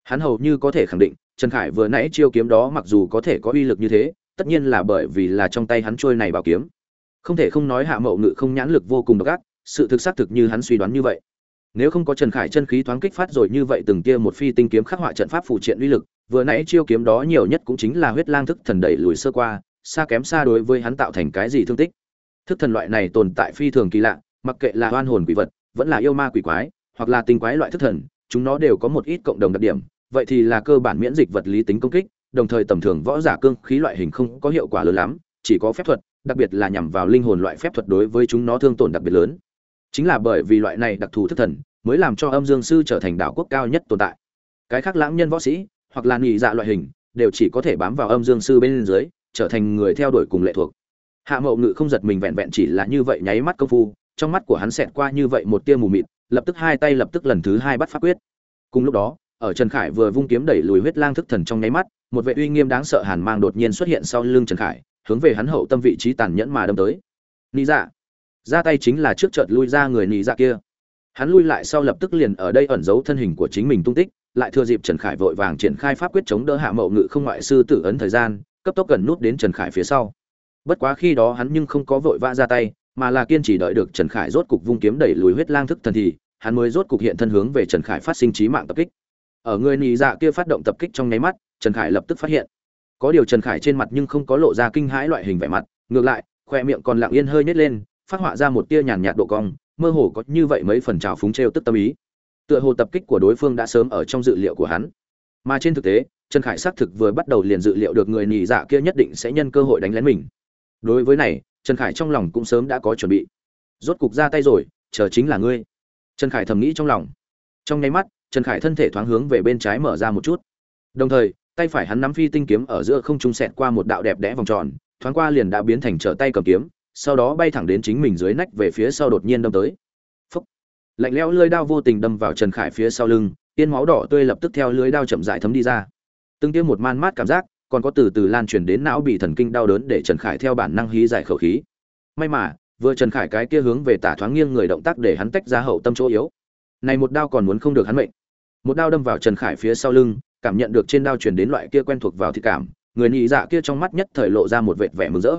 Hắn hầu như có thể khẳng định, trần khải vừa nãy chiêu kiếm đó mặc dù có thể có uy lực như thế, tất nhiên là bởi vì là trong tay hắn chuôi này bảo kiếm. Không thể không nói hạ mậu ngự không nhãn lực vô cùng độc ác, sự thực xác thực như hắn suy đoán như vậy. Nếu không có trần khải chân khí thoáng kích phát rồi như vậy từng kia một phi tinh kiếm khắc họa trận pháp phụ triện uy lực, vừa nãy chiêu kiếm đó nhiều nhất cũng chính là huyết lang thức thần đẩy lùi sơ qua, xa kém xa đối với hắn tạo thành cái gì thương tích. Thức thần loại này tồn tại phi thường kỳ lạ, mặc kệ là oan hồn quỷ vật vẫn là yêu ma quỷ quái, hoặc là tinh quái loại thức thần, chúng nó đều có một ít cộng đồng đặc điểm. Vậy thì là cơ bản miễn dịch vật lý tính công kích, đồng thời tầm thường võ giả cương khí loại hình không có hiệu quả lớn lắm, chỉ có phép thuật, đặc biệt là nhằm vào linh hồn loại phép thuật đối với chúng nó thương tổn đặc biệt lớn. Chính là bởi vì loại này đặc thù thức thần, mới làm cho âm dương sư trở thành đạo quốc cao nhất tồn tại. Cái khác lãng nhân võ sĩ, hoặc là nghỉ dạ loại hình, đều chỉ có thể bám vào âm dương sư bên dưới, trở thành người theo đuổi cùng lệ thuộc. Hạ mậu ngự không giật mình vẹn vẹn chỉ là như vậy nháy mắt công phu trong mắt của hắn xẹt qua như vậy một tia mù mịt, lập tức hai tay lập tức lần thứ hai bắt pháp quyết. Cùng lúc đó, ở trần khải vừa vung kiếm đẩy lùi huyết lang thức thần trong nháy mắt, một vệ uy nghiêm đáng sợ hàn mang đột nhiên xuất hiện sau lưng trần khải, hướng về hắn hậu tâm vị trí tàn nhẫn mà đâm tới. Nị dạ ra tay chính là trước chợt lui ra người nị dạ kia. Hắn lui lại sau lập tức liền ở đây ẩn giấu thân hình của chính mình tung tích, lại thừa dịp trần khải vội vàng triển khai pháp quyết chống đỡ hạ mậu ngự không ngoại sư tử ấn thời gian, cấp tốc gần nút đến trần khải phía sau. Bất quá khi đó hắn nhưng không có vội vã ra tay mà là kiên trì đợi được trần khải rốt cục vung kiếm đẩy lùi huyết lang thức thần thì, hắn mới rốt cục hiện thân hướng về trần khải phát sinh chí mạng tập kích. Ở người nị dạ kia phát động tập kích trong nháy mắt, trần khải lập tức phát hiện. Có điều trần khải trên mặt nhưng không có lộ ra kinh hãi loại hình vẻ mặt, ngược lại, khoe miệng còn lặng yên hơi nhếch lên, phát họa ra một tia nhàn nhạt độ cong, mơ hồ có như vậy mấy phần trào phúng trêu tức tâm ý. Tựa hồ tập kích của đối phương đã sớm ở trong dự liệu của hắn. Mà trên thực tế, trần khải xác thực vừa bắt đầu liền dự liệu được người nhị dạ kia nhất định sẽ nhân cơ hội đánh lén mình. Đối với này trần khải trong lòng cũng sớm đã có chuẩn bị. Rốt cục ra tay rồi, chờ chính là ngươi. Trần khải thầm nghĩ trong lòng. Trong nháy mắt, trần khải thân thể thoáng hướng về bên trái mở ra một chút. Đồng thời, tay phải hắn nắm phi tinh kiếm ở giữa không trung sẹt qua một đạo đẹp đẽ vòng tròn, thoáng qua liền đã biến thành trở tay cầm kiếm, sau đó bay thẳng đến chính mình dưới nách về phía sau đột nhiên đâm tới. Phúc. lạnh lẽo lưỡi đao vô tình đâm vào trần khải phía sau lưng, tiên máu đỏ tươi lập tức theo lưới đao chậm rãi thấm đi ra. Từng tiêm một man mát cảm giác còn có từ từ lan truyền đến não bị thần kinh đau đớn để trần khải theo bản năng hí giải khẩu khí. May mà, vừa trần khải cái kia hướng về tả thoáng nghiêng người động tác để hắn tách ra hậu tâm chỗ yếu. Này một đao còn muốn không được hắn mệnh. Một đao đâm vào trần khải phía sau lưng, cảm nhận được trên đao truyền đến loại kia quen thuộc vào thị cảm, người nhị dạ kia trong mắt nhất thời lộ ra một vệt vẻ mừng rỡ.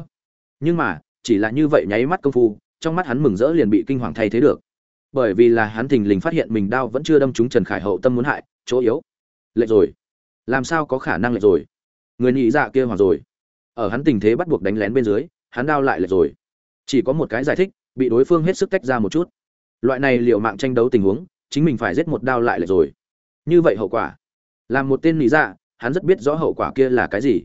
Nhưng mà, chỉ là như vậy nháy mắt công phu, trong mắt hắn mừng rỡ liền bị kinh hoàng thay thế được. Bởi vì là hắn thình lình phát hiện mình đao vẫn chưa đâm trúng trần khải hậu tâm muốn hại, chỗ yếu. Lệch rồi. Làm sao có khả năng lệch rồi? Người nhị dạ kia hoặc rồi. Ở hắn tình thế bắt buộc đánh lén bên dưới, hắn đao lại lệch rồi. Chỉ có một cái giải thích, bị đối phương hết sức tách ra một chút. Loại này liệu mạng tranh đấu tình huống, chính mình phải giết một đao lại lệch rồi. Như vậy hậu quả. Làm một tên nhị dạ hắn rất biết rõ hậu quả kia là cái gì.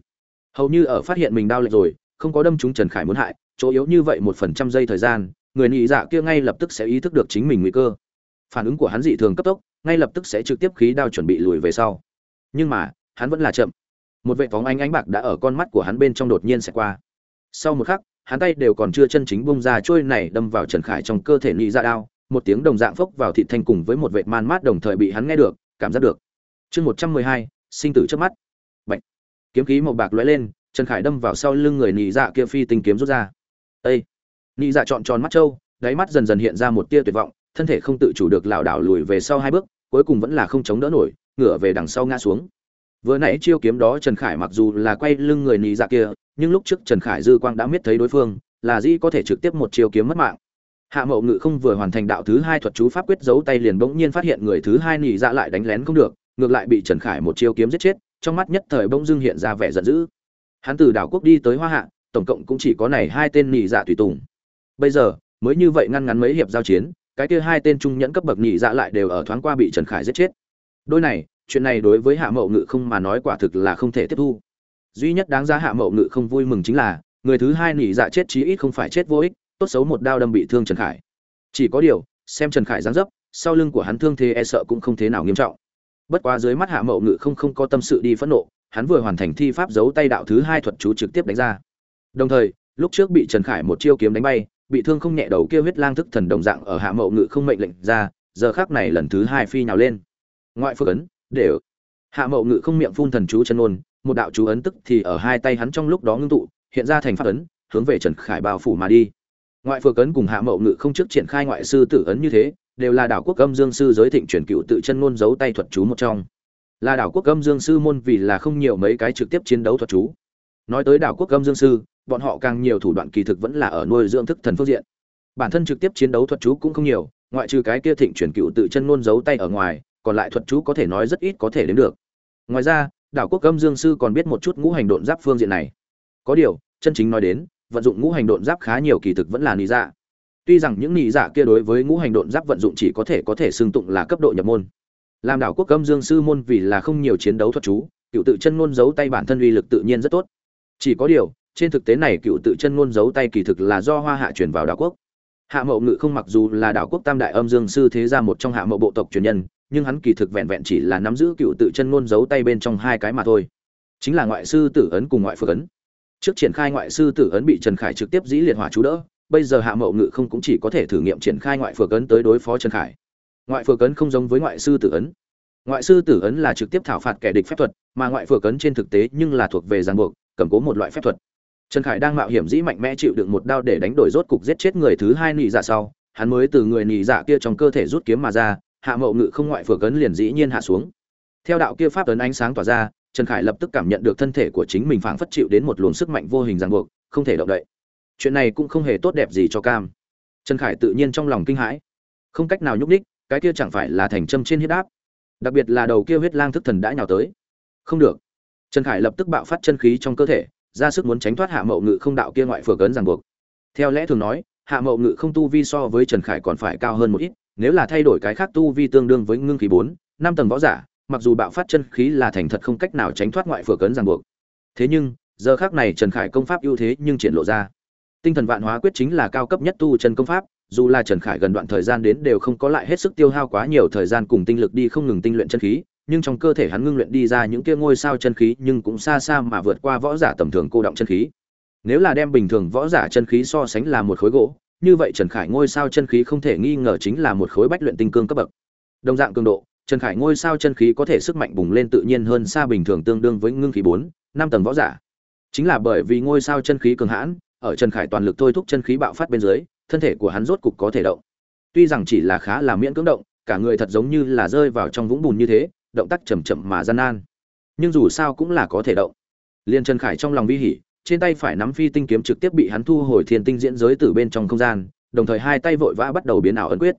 Hầu như ở phát hiện mình đao lệch rồi, không có đâm chúng trần khải muốn hại, chỗ yếu như vậy một phần trăm giây thời gian, người nhị dạ kia ngay lập tức sẽ ý thức được chính mình nguy cơ. Phản ứng của hắn dị thường cấp tốc, ngay lập tức sẽ trực tiếp khí đao chuẩn bị lùi về sau. Nhưng mà, hắn vẫn là chậm một vệ phóng ánh ánh bạc đã ở con mắt của hắn bên trong đột nhiên sẽ qua. Sau một khắc, hắn tay đều còn chưa chân chính bung ra trôi này đâm vào trần khải trong cơ thể nhị dạ đao, một tiếng đồng dạng phốc vào thị thanh cùng với một vệ man mát đồng thời bị hắn nghe được, cảm giác được. Chương một trăm mười hai, sinh tử trước mắt. Bạch. kiếm khí màu bạc lóe lên, trần khải đâm vào sau lưng người nhị dạ kia phi tinh kiếm rút ra. Ây nhị dạ trọn tròn mắt trâu, đáy mắt dần dần hiện ra một tia tuyệt vọng, thân thể không tự chủ được lảo đảo lùi về sau hai bước, cuối cùng vẫn là không chống đỡ nổi, ngửa về đằng sau ngã xuống vừa nãy chiêu kiếm đó trần khải mặc dù là quay lưng người nị dạ kia, nhưng lúc trước trần khải dư quang đã miết thấy đối phương, là dĩ có thể trực tiếp một chiêu kiếm mất mạng. Hạ mậu ngự không vừa hoàn thành đạo thứ hai thuật chú pháp quyết giấu tay liền bỗng nhiên phát hiện người thứ hai nị dạ lại đánh lén không được, ngược lại bị trần khải một chiêu kiếm giết chết, trong mắt nhất thời bỗng dưng hiện ra vẻ giận dữ. Hắn từ đảo quốc đi tới hoa hạ, tổng cộng cũng chỉ có này hai tên nị dạ tùy tùng. Bây giờ, mới như vậy ngăn ngắn mấy hiệp giao chiến, cái kia hai tên trung nhẫn cấp bậc nị dạ lại đều ở thoáng qua bị trần khải giết chết. Đôi này chuyện này đối với hạ mậu ngự không mà nói quả thực là không thể tiếp thu. Duy nhất đáng giá hạ mậu ngự không vui mừng chính là, người thứ hai nỉ dạ chết chí ít không phải chết vô ích, tốt xấu một đao đâm bị thương trần khải. Chỉ có điều, xem trần khải giáng dấp, sau lưng của hắn thương thế e sợ cũng không thế nào nghiêm trọng. Bất quá dưới mắt hạ mậu ngự không không có tâm sự đi phẫn nộ, hắn vừa hoàn thành thi pháp giấu tay đạo thứ hai thuật chú trực tiếp đánh ra. Đồng thời, lúc trước bị trần khải một chiêu kiếm đánh bay, bị thương không nhẹ đầu kia huyết lang thức thần đồng dạng ở hạ mậu ngự không mệnh lệnh ra, giờ khác này lần thứ hai phi nhào lên. Ngoại phước ấn để hạ mậu ngự không miệng phun thần chú chân ôn một đạo chú ấn tức thì ở hai tay hắn trong lúc đó ngưng tụ, hiện ra thành pháp ấn, hướng về trần khải bao phủ mà đi. Ngoại phược ấn cùng hạ mậu ngự không trước triển khai ngoại sư tử ấn như thế, đều là đảo quốc âm dương sư giới thịnh truyền cựu tự chân ngôn giấu tay thuật chú một trong. Là đảo quốc âm dương sư môn vì là không nhiều mấy cái trực tiếp chiến đấu thuật chú. Nói tới đảo quốc âm dương sư, bọn họ càng nhiều thủ đoạn kỳ thực vẫn là ở nuôi dưỡng thức thần phương diện. Bản thân trực tiếp chiến đấu thuật chú cũng không nhiều, ngoại trừ cái kia thịnh truyền cựu tự chân ngôn giấu tay ở ngoài còn lại thuật chú có thể nói rất ít có thể đến được. Ngoài ra, đảo quốc âm dương sư còn biết một chút ngũ hành độn giáp phương diện này. Có điều, chân chính nói đến, vận dụng ngũ hành độn giáp khá nhiều kỳ thực vẫn là nị dạ. Tuy rằng những nị dạ kia đối với ngũ hành độn giáp vận dụng chỉ có thể có thể xưng tụng là cấp độ nhập môn. Làm đảo quốc âm dương sư môn vì là không nhiều chiến đấu thuật chú, cựu tự chân ngôn giấu tay bản thân uy lực tự nhiên rất tốt. Chỉ có điều, trên thực tế này cựu tự chân ngôn giấu tay kỳ thực là do hoa hạ truyền vào đảo quốc hạ mậu ngự không mặc dù là đảo quốc tam đại âm dương sư thế gia một trong hạ mậu bộ tộc truyền nhân, nhưng hắn kỳ thực vẹn vẹn chỉ là nắm giữ cựu tự chân ngôn giấu tay bên trong hai cái mà thôi. Chính là ngoại sư tử ấn cùng ngoại phu ấn. Trước triển khai ngoại sư tử ấn bị trần khải trực tiếp dĩ liệt hỏa chú đỡ, bây giờ hạ mậu ngự không cũng chỉ có thể thử nghiệm triển khai ngoại phược ấn tới đối phó trần khải. Ngoại phược ấn không giống với ngoại sư tử ấn. Ngoại sư tử ấn là trực tiếp thảo phạt kẻ địch phép thuật, mà ngoại phược ấn trên thực tế nhưng là thuộc về giang buộc, cầm cố một loại phép thuật trần khải đang mạo hiểm dĩ mạnh mẽ chịu đựng một đao để đánh đổi rốt cục giết chết người thứ hai nị dạ sau. Hắn mới từ người nị dạ kia trong cơ thể rút kiếm mà ra, hạ mậu ngự không ngoại phược ấn liền dĩ nhiên hạ xuống. Theo đạo kia pháp ấn ánh sáng tỏa ra, trần khải lập tức cảm nhận được thân thể của chính mình phảng phất chịu đến một luồng sức mạnh vô hình ràng buộc, không thể động đậy. Chuyện này cũng không hề tốt đẹp gì cho cam. Trần khải tự nhiên trong lòng kinh hãi. Không cách nào nhúc ních cái kia chẳng phải là thành châm trên huyết áp. Đặc biệt là đầu kia huyết lang thức thần đã nhào tới. Không được. Trần khải lập tức bạo phát chân khí trong cơ thể ra sức muốn tránh thoát hạ mậu ngự không đạo kia ngoại phược ấn ràng buộc. Theo lẽ thường nói, hạ mậu ngự không tu vi so với trần khải còn phải cao hơn một ít, nếu là thay đổi cái khác tu vi tương đương với ngưng khí bốn, năm tầng võ giả, mặc dù bạo phát chân khí là thành thật không cách nào tránh thoát ngoại phược ấn ràng buộc. Thế nhưng, giờ khác này trần khải công pháp ưu thế nhưng triển lộ ra. Tinh thần vạn hóa quyết chính là cao cấp nhất tu chân công pháp, dù là trần khải gần đoạn thời gian đến đều không có lại hết sức tiêu hao quá nhiều thời gian cùng tinh lực đi không ngừng tinh luyện chân khí nhưng trong cơ thể hắn ngưng luyện đi ra những kia ngôi sao chân khí nhưng cũng xa xa mà vượt qua võ giả tầm thường cô động chân khí. Nếu là đem bình thường võ giả chân khí so sánh là một khối gỗ, như vậy trần khải ngôi sao chân khí không thể nghi ngờ chính là một khối bách luyện tinh cương cấp bậc. Đồng dạng cường độ, trần khải ngôi sao chân khí có thể sức mạnh bùng lên tự nhiên hơn xa bình thường tương đương với ngưng khí bốn, năm tầng võ giả. Chính là bởi vì ngôi sao chân khí cường hãn, ở trần khải toàn lực thôi thúc chân khí bạo phát bên dưới, thân thể của hắn rốt cục có thể động. Tuy rằng chỉ là khá là miễn cưỡng động, cả người thật giống như là rơi vào trong vũng bùn như thế động tác chậm chậm mà gian nan. Nhưng dù sao cũng là có thể động. Liên trần khải trong lòng vi hỉ, trên tay phải nắm phi tinh kiếm trực tiếp bị hắn thu hồi thiên tinh diễn giới từ bên trong không gian, đồng thời hai tay vội vã bắt đầu biến ảo ấn quyết.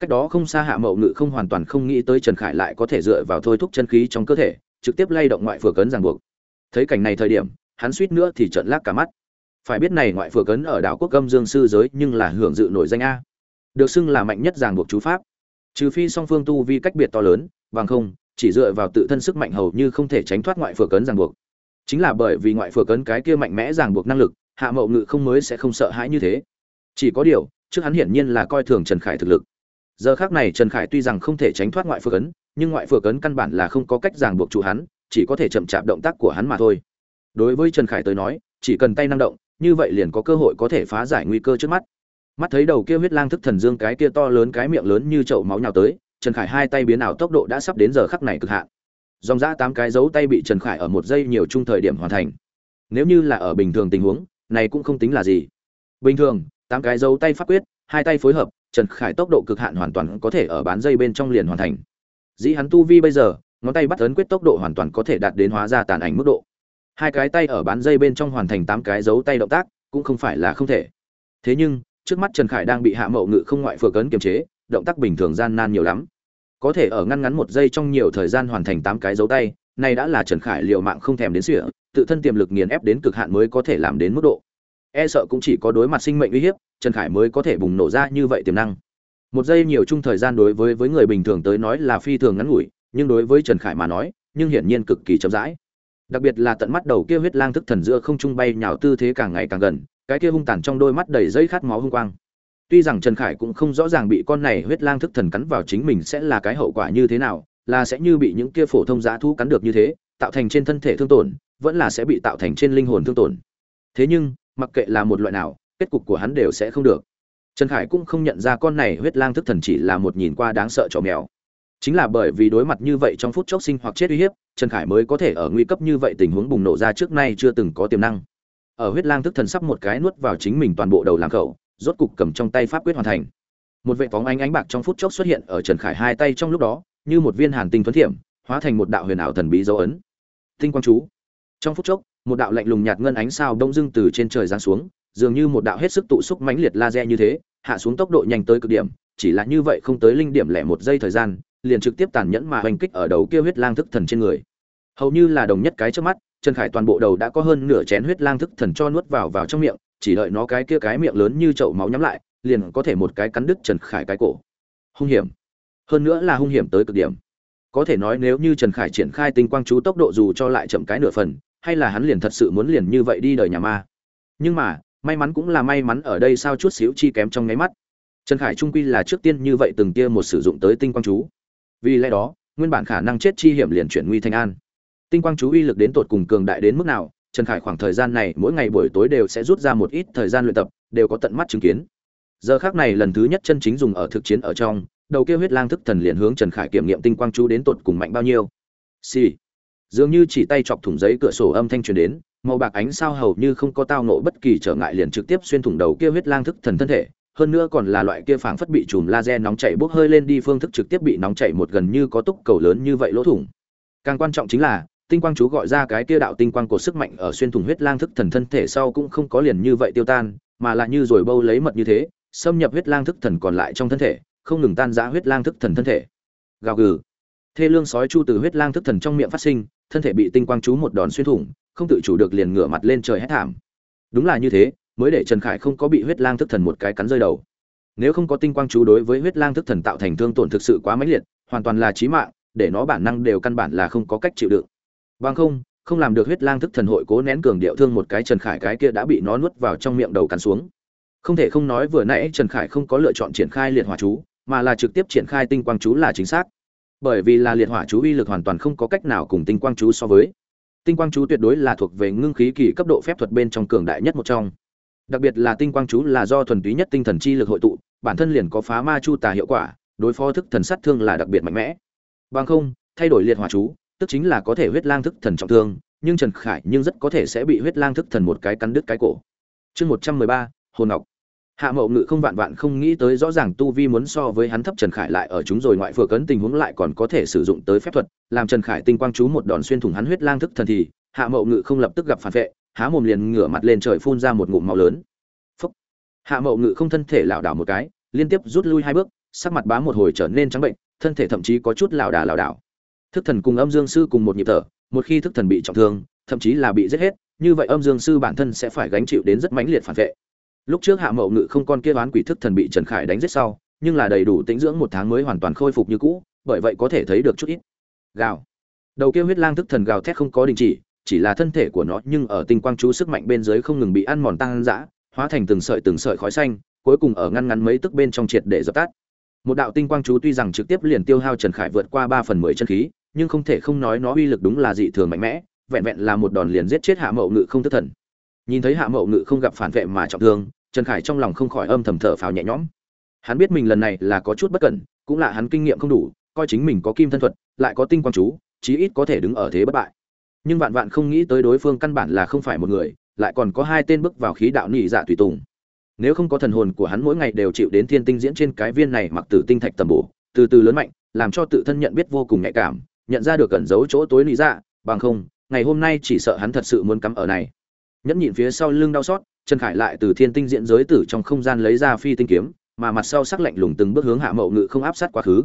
Cách đó không xa hạ mậu ngự không hoàn toàn không nghĩ tới trần khải lại có thể dựa vào thôi thúc chân khí trong cơ thể, trực tiếp lay động ngoại phừa cấn ràng buộc. Thấy cảnh này thời điểm, hắn suýt nữa thì trợn lác cả mắt. Phải biết này ngoại phừa cấn ở đảo quốc gâm dương sư giới nhưng là hưởng dự nổi danh a. Được xưng là mạnh nhất ràng buộc chú pháp. Trừ phi song phương tu vi cách biệt to lớn, bằng không chỉ dựa vào tự thân sức mạnh hầu như không thể tránh thoát ngoại phừa cấn ràng buộc. Chính là bởi vì ngoại phừa cấn cái kia mạnh mẽ ràng buộc năng lực, hạ mậu ngự không mới sẽ không sợ hãi như thế. Chỉ có điều, trước hắn hiển nhiên là coi thường trần khải thực lực. Giờ khác này trần khải tuy rằng không thể tránh thoát ngoại phừa cấn, nhưng ngoại phừa cấn căn bản là không có cách ràng buộc chủ hắn, chỉ có thể chậm chạp động tác của hắn mà thôi. Đối với trần khải tới nói, chỉ cần tay năng động, như vậy liền có cơ hội có thể phá giải nguy cơ trước mắt. Mắt thấy đầu kia huyết lang thức thần dương cái kia to lớn cái miệng lớn như chậu máu nhào tới trần khải hai tay biến ảo tốc độ đã sắp đến giờ khắc này cực hạn. Dòng ra tám cái dấu tay bị trần khải ở một giây nhiều chung thời điểm hoàn thành. Nếu như là ở bình thường tình huống, này cũng không tính là gì. Bình thường, tám cái dấu tay pháp quyết, hai tay phối hợp, trần khải tốc độ cực hạn hoàn toàn có thể ở bán dây bên trong liền hoàn thành. Dĩ hắn tu vi bây giờ, ngón tay bắt ấn quyết tốc độ hoàn toàn có thể đạt đến hóa ra tàn ảnh mức độ. Hai cái tay ở bán dây bên trong hoàn thành tám cái dấu tay động tác, cũng không phải là không thể. Thế nhưng, trước mắt trần khải đang bị hạ mậu ngự không ngoại phược ấn kiềm chế, động tác bình thường gian nan nhiều lắm có thể ở ngăn ngắn một giây trong nhiều thời gian hoàn thành tám cái dấu tay, này đã là trần khải liều mạng không thèm đến sỉa tự thân tiềm lực nghiền ép đến cực hạn mới có thể làm đến mức độ. E sợ cũng chỉ có đối mặt sinh mệnh uy hiếp, trần khải mới có thể bùng nổ ra như vậy tiềm năng. Một giây nhiều chung thời gian đối với với người bình thường tới nói là phi thường ngắn ngủi, nhưng đối với trần khải mà nói, nhưng hiển nhiên cực kỳ chậm rãi. Đặc biệt là tận mắt đầu kia huyết lang thức thần giữa không trung bay nhào tư thế càng ngày càng gần, cái kia hung tàn trong đôi mắt đầy dây khát máu hung quang tuy rằng trần khải cũng không rõ ràng bị con này huyết lang thức thần cắn vào chính mình sẽ là cái hậu quả như thế nào, là sẽ như bị những kia phổ thông giá thú cắn được như thế, tạo thành trên thân thể thương tổn, vẫn là sẽ bị tạo thành trên linh hồn thương tổn. Thế nhưng, mặc kệ là một loại nào, kết cục của hắn đều sẽ không được. Trần khải cũng không nhận ra con này huyết lang thức thần chỉ là một nhìn qua đáng sợ chó mèo. Chính là bởi vì đối mặt như vậy trong phút chốc sinh hoặc chết uy hiếp, trần khải mới có thể ở nguy cấp như vậy tình huống bùng nổ ra trước nay chưa từng có tiềm năng. Ở huyết lang thức thần sắp một cái nuốt vào chính mình toàn bộ đầu làm khẩu rốt cục cầm trong tay pháp quyết hoàn thành. Một vệ phóng ánh ánh bạc trong phút chốc xuất hiện ở trần khải hai tay trong lúc đó, như một viên hàn tinh thuấn thiểm, hóa thành một đạo huyền ảo thần bí dấu ấn. Tinh quang chú. Trong phút chốc, một đạo lạnh lùng nhạt ngân ánh sao đông dưng từ trên trời giáng xuống, dường như một đạo hết sức tụ xúc mãnh liệt laser như thế, hạ xuống tốc độ nhanh tới cực điểm, chỉ là như vậy không tới linh điểm lẻ một giây thời gian, liền trực tiếp tàn nhẫn mà hoành kích ở đầu kia huyết lang thức thần trên người. Hầu như là đồng nhất cái trước mắt, trần khải toàn bộ đầu đã có hơn nửa chén huyết lang thức thần cho nuốt vào vào trong miệng chỉ đợi nó cái kia cái miệng lớn như chậu máu nhắm lại, liền có thể một cái cắn đứt trần khải cái cổ. Hung hiểm. Hơn nữa là hung hiểm tới cực điểm. Có thể nói nếu như trần khải triển khai tinh quang chú tốc độ dù cho lại chậm cái nửa phần, hay là hắn liền thật sự muốn liền như vậy đi đời nhà ma. Nhưng mà, may mắn cũng là may mắn ở đây sao chút xíu chi kém trong nháy mắt. Trần khải trung quy là trước tiên như vậy từng tia một sử dụng tới tinh quang chú. Vì lẽ đó, nguyên bản khả năng chết chi hiểm liền chuyển nguy thành an. Tinh quang chú uy lực đến tột cùng cường đại đến mức nào trần khải khoảng thời gian này mỗi ngày buổi tối đều sẽ rút ra một ít thời gian luyện tập đều có tận mắt chứng kiến giờ khắc này lần thứ nhất chân chính dùng ở thực chiến ở trong đầu kia huyết lang thức thần liền hướng trần khải kiểm nghiệm tinh quang chú đến tột cùng mạnh bao nhiêu xì、sì. dường như chỉ tay chọc thủng giấy cửa sổ âm thanh truyền đến màu bạc ánh sao hầu như không có tao ngộ bất kỳ trở ngại liền trực tiếp xuyên thủng đầu kia huyết lang thức thần thân thể hơn nữa còn là loại kia phảng phất bị chùm laser nóng chảy bốc hơi lên đi phương thức trực tiếp bị nóng chảy một gần như có túc cầu lớn như vậy lỗ thủng. Càng quan trọng chính là, tinh quang chú gọi ra cái kia đạo tinh quang của sức mạnh ở xuyên thủng huyết lang thức thần thân thể sau cũng không có liền như vậy tiêu tan, mà là như rồi bâu lấy mật như thế, xâm nhập huyết lang thức thần còn lại trong thân thể, không ngừng tan rã huyết lang thức thần thân thể. Gào gừ. Thê lương sói chu từ huyết lang thức thần trong miệng phát sinh, thân thể bị tinh quang chú một đòn xuyên thủng, không tự chủ được liền ngửa mặt lên trời hét thảm. Đúng là như thế, mới để Trần Khải không có bị huyết lang thức thần một cái cắn rơi đầu. Nếu không có tinh quang chú đối với huyết lang thức thần tạo thành thương tổn thực sự quá mãnh liệt, hoàn toàn là chí mạng, để nó bản năng đều căn bản là không có cách chịu đựng. Bằng không, không làm được huyết lang thức thần hội cố nén cường điệu thương một cái Trần Khải cái kia đã bị nó nuốt vào trong miệng đầu cắn xuống. Không thể không nói vừa nãy Trần Khải không có lựa chọn triển khai liệt hỏa chú, mà là trực tiếp triển khai tinh quang chú là chính xác. Bởi vì là liệt hỏa chú uy lực hoàn toàn không có cách nào cùng tinh quang chú so với. Tinh quang chú tuyệt đối là thuộc về ngưng khí kỳ cấp độ phép thuật bên trong cường đại nhất một trong đặc biệt là tinh quang chú là do thuần túy nhất tinh thần chi lực hội tụ bản thân liền có phá ma chu tà hiệu quả đối phó thức thần sát thương là đặc biệt mạnh mẽ bằng không thay đổi liệt hỏa chú tức chính là có thể huyết lang thức thần trọng thương, nhưng trần khải nhưng rất có thể sẽ bị huyết lang thức thần một cái cắn đứt cái cổ. Chương một trăm mười ba hồn ngọc. Hạ mậu ngự không vạn vạn không nghĩ tới rõ ràng tu vi muốn so với hắn thấp trần khải lại ở chúng rồi ngoại phược cấn tình huống lại còn có thể sử dụng tới phép thuật, làm trần khải tinh quang chú một đòn xuyên thủng hắn huyết lang thức thần thì, hạ mậu ngự không lập tức gặp phản vệ, há mồm liền ngửa mặt lên trời phun ra một ngụm máu lớn. Phúc. hạ mậu ngự không thân thể lảo đảo một cái, liên tiếp rút lui hai bước, sắc mặt bá một hồi trở nên trắng bệnh, thân thể thậm chí có chút lảo đảo lảo đảo thức thần cùng âm dương sư cùng một nhịp thở một khi thức thần bị trọng thương thậm chí là bị giết hết như vậy âm dương sư bản thân sẽ phải gánh chịu đến rất mãnh liệt phản vệ. Lúc trước hạ mậu ngự không con kia đoán quỷ thức thần bị trần khải đánh giết sau nhưng là đầy đủ tĩnh dưỡng một tháng mới hoàn toàn khôi phục như cũ bởi vậy có thể thấy được chút ít. Gào. Đầu kia huyết lang thức thần gào thét không có đình chỉ chỉ là thân thể của nó nhưng ở tinh quang chú sức mạnh bên dưới không ngừng bị ăn mòn tăng dã, hóa thành từng sợi từng sợi khói xanh, cuối cùng ở ngăn ngắn mấy tức bên trong triệt để dập tắt. Một đạo tinh quang chú tuy rằng trực tiếp liền tiêu hao Trần Khải vượt qua ba phần 10 chân khí, nhưng không thể không nói nó uy lực đúng là dị thường mạnh mẽ, vẹn vẹn là một đòn liền giết chết Hạ Mậu Ngự không tức thần. Nhìn thấy Hạ Mậu Ngự không gặp phản vệ mà trọng thương, Trần Khải trong lòng không khỏi âm thầm thở phào nhẹ nhõm. Hắn biết mình lần này là có chút bất cẩn, cũng là hắn kinh nghiệm không đủ, coi chính mình có kim thân thuật, lại có tinh quang chú, chí ít có thể đứng ở thế bất bại nhưng vạn vạn không nghĩ tới đối phương căn bản là không phải một người lại còn có hai tên bước vào khí đạo nhị dạ tùy tùng nếu không có thần hồn của hắn mỗi ngày đều chịu đến thiên tinh diễn trên cái viên này mặc tử tinh thạch tầm bổ từ từ lớn mạnh làm cho tự thân nhận biết vô cùng nhạy cảm nhận ra được cẩn giấu chỗ tối lý dạ bằng không, ngày hôm nay chỉ sợ hắn thật sự muốn cắm ở này. Nhẫn nhịn phía sau lưng đau xót, trần khải lại từ thiên tinh diễn giới tử trong không gian lấy ra phi tinh kiếm, mà mặt sau sắc lạnh lùng từng bước hướng hạ mậu ngự không áp sát quá khứ.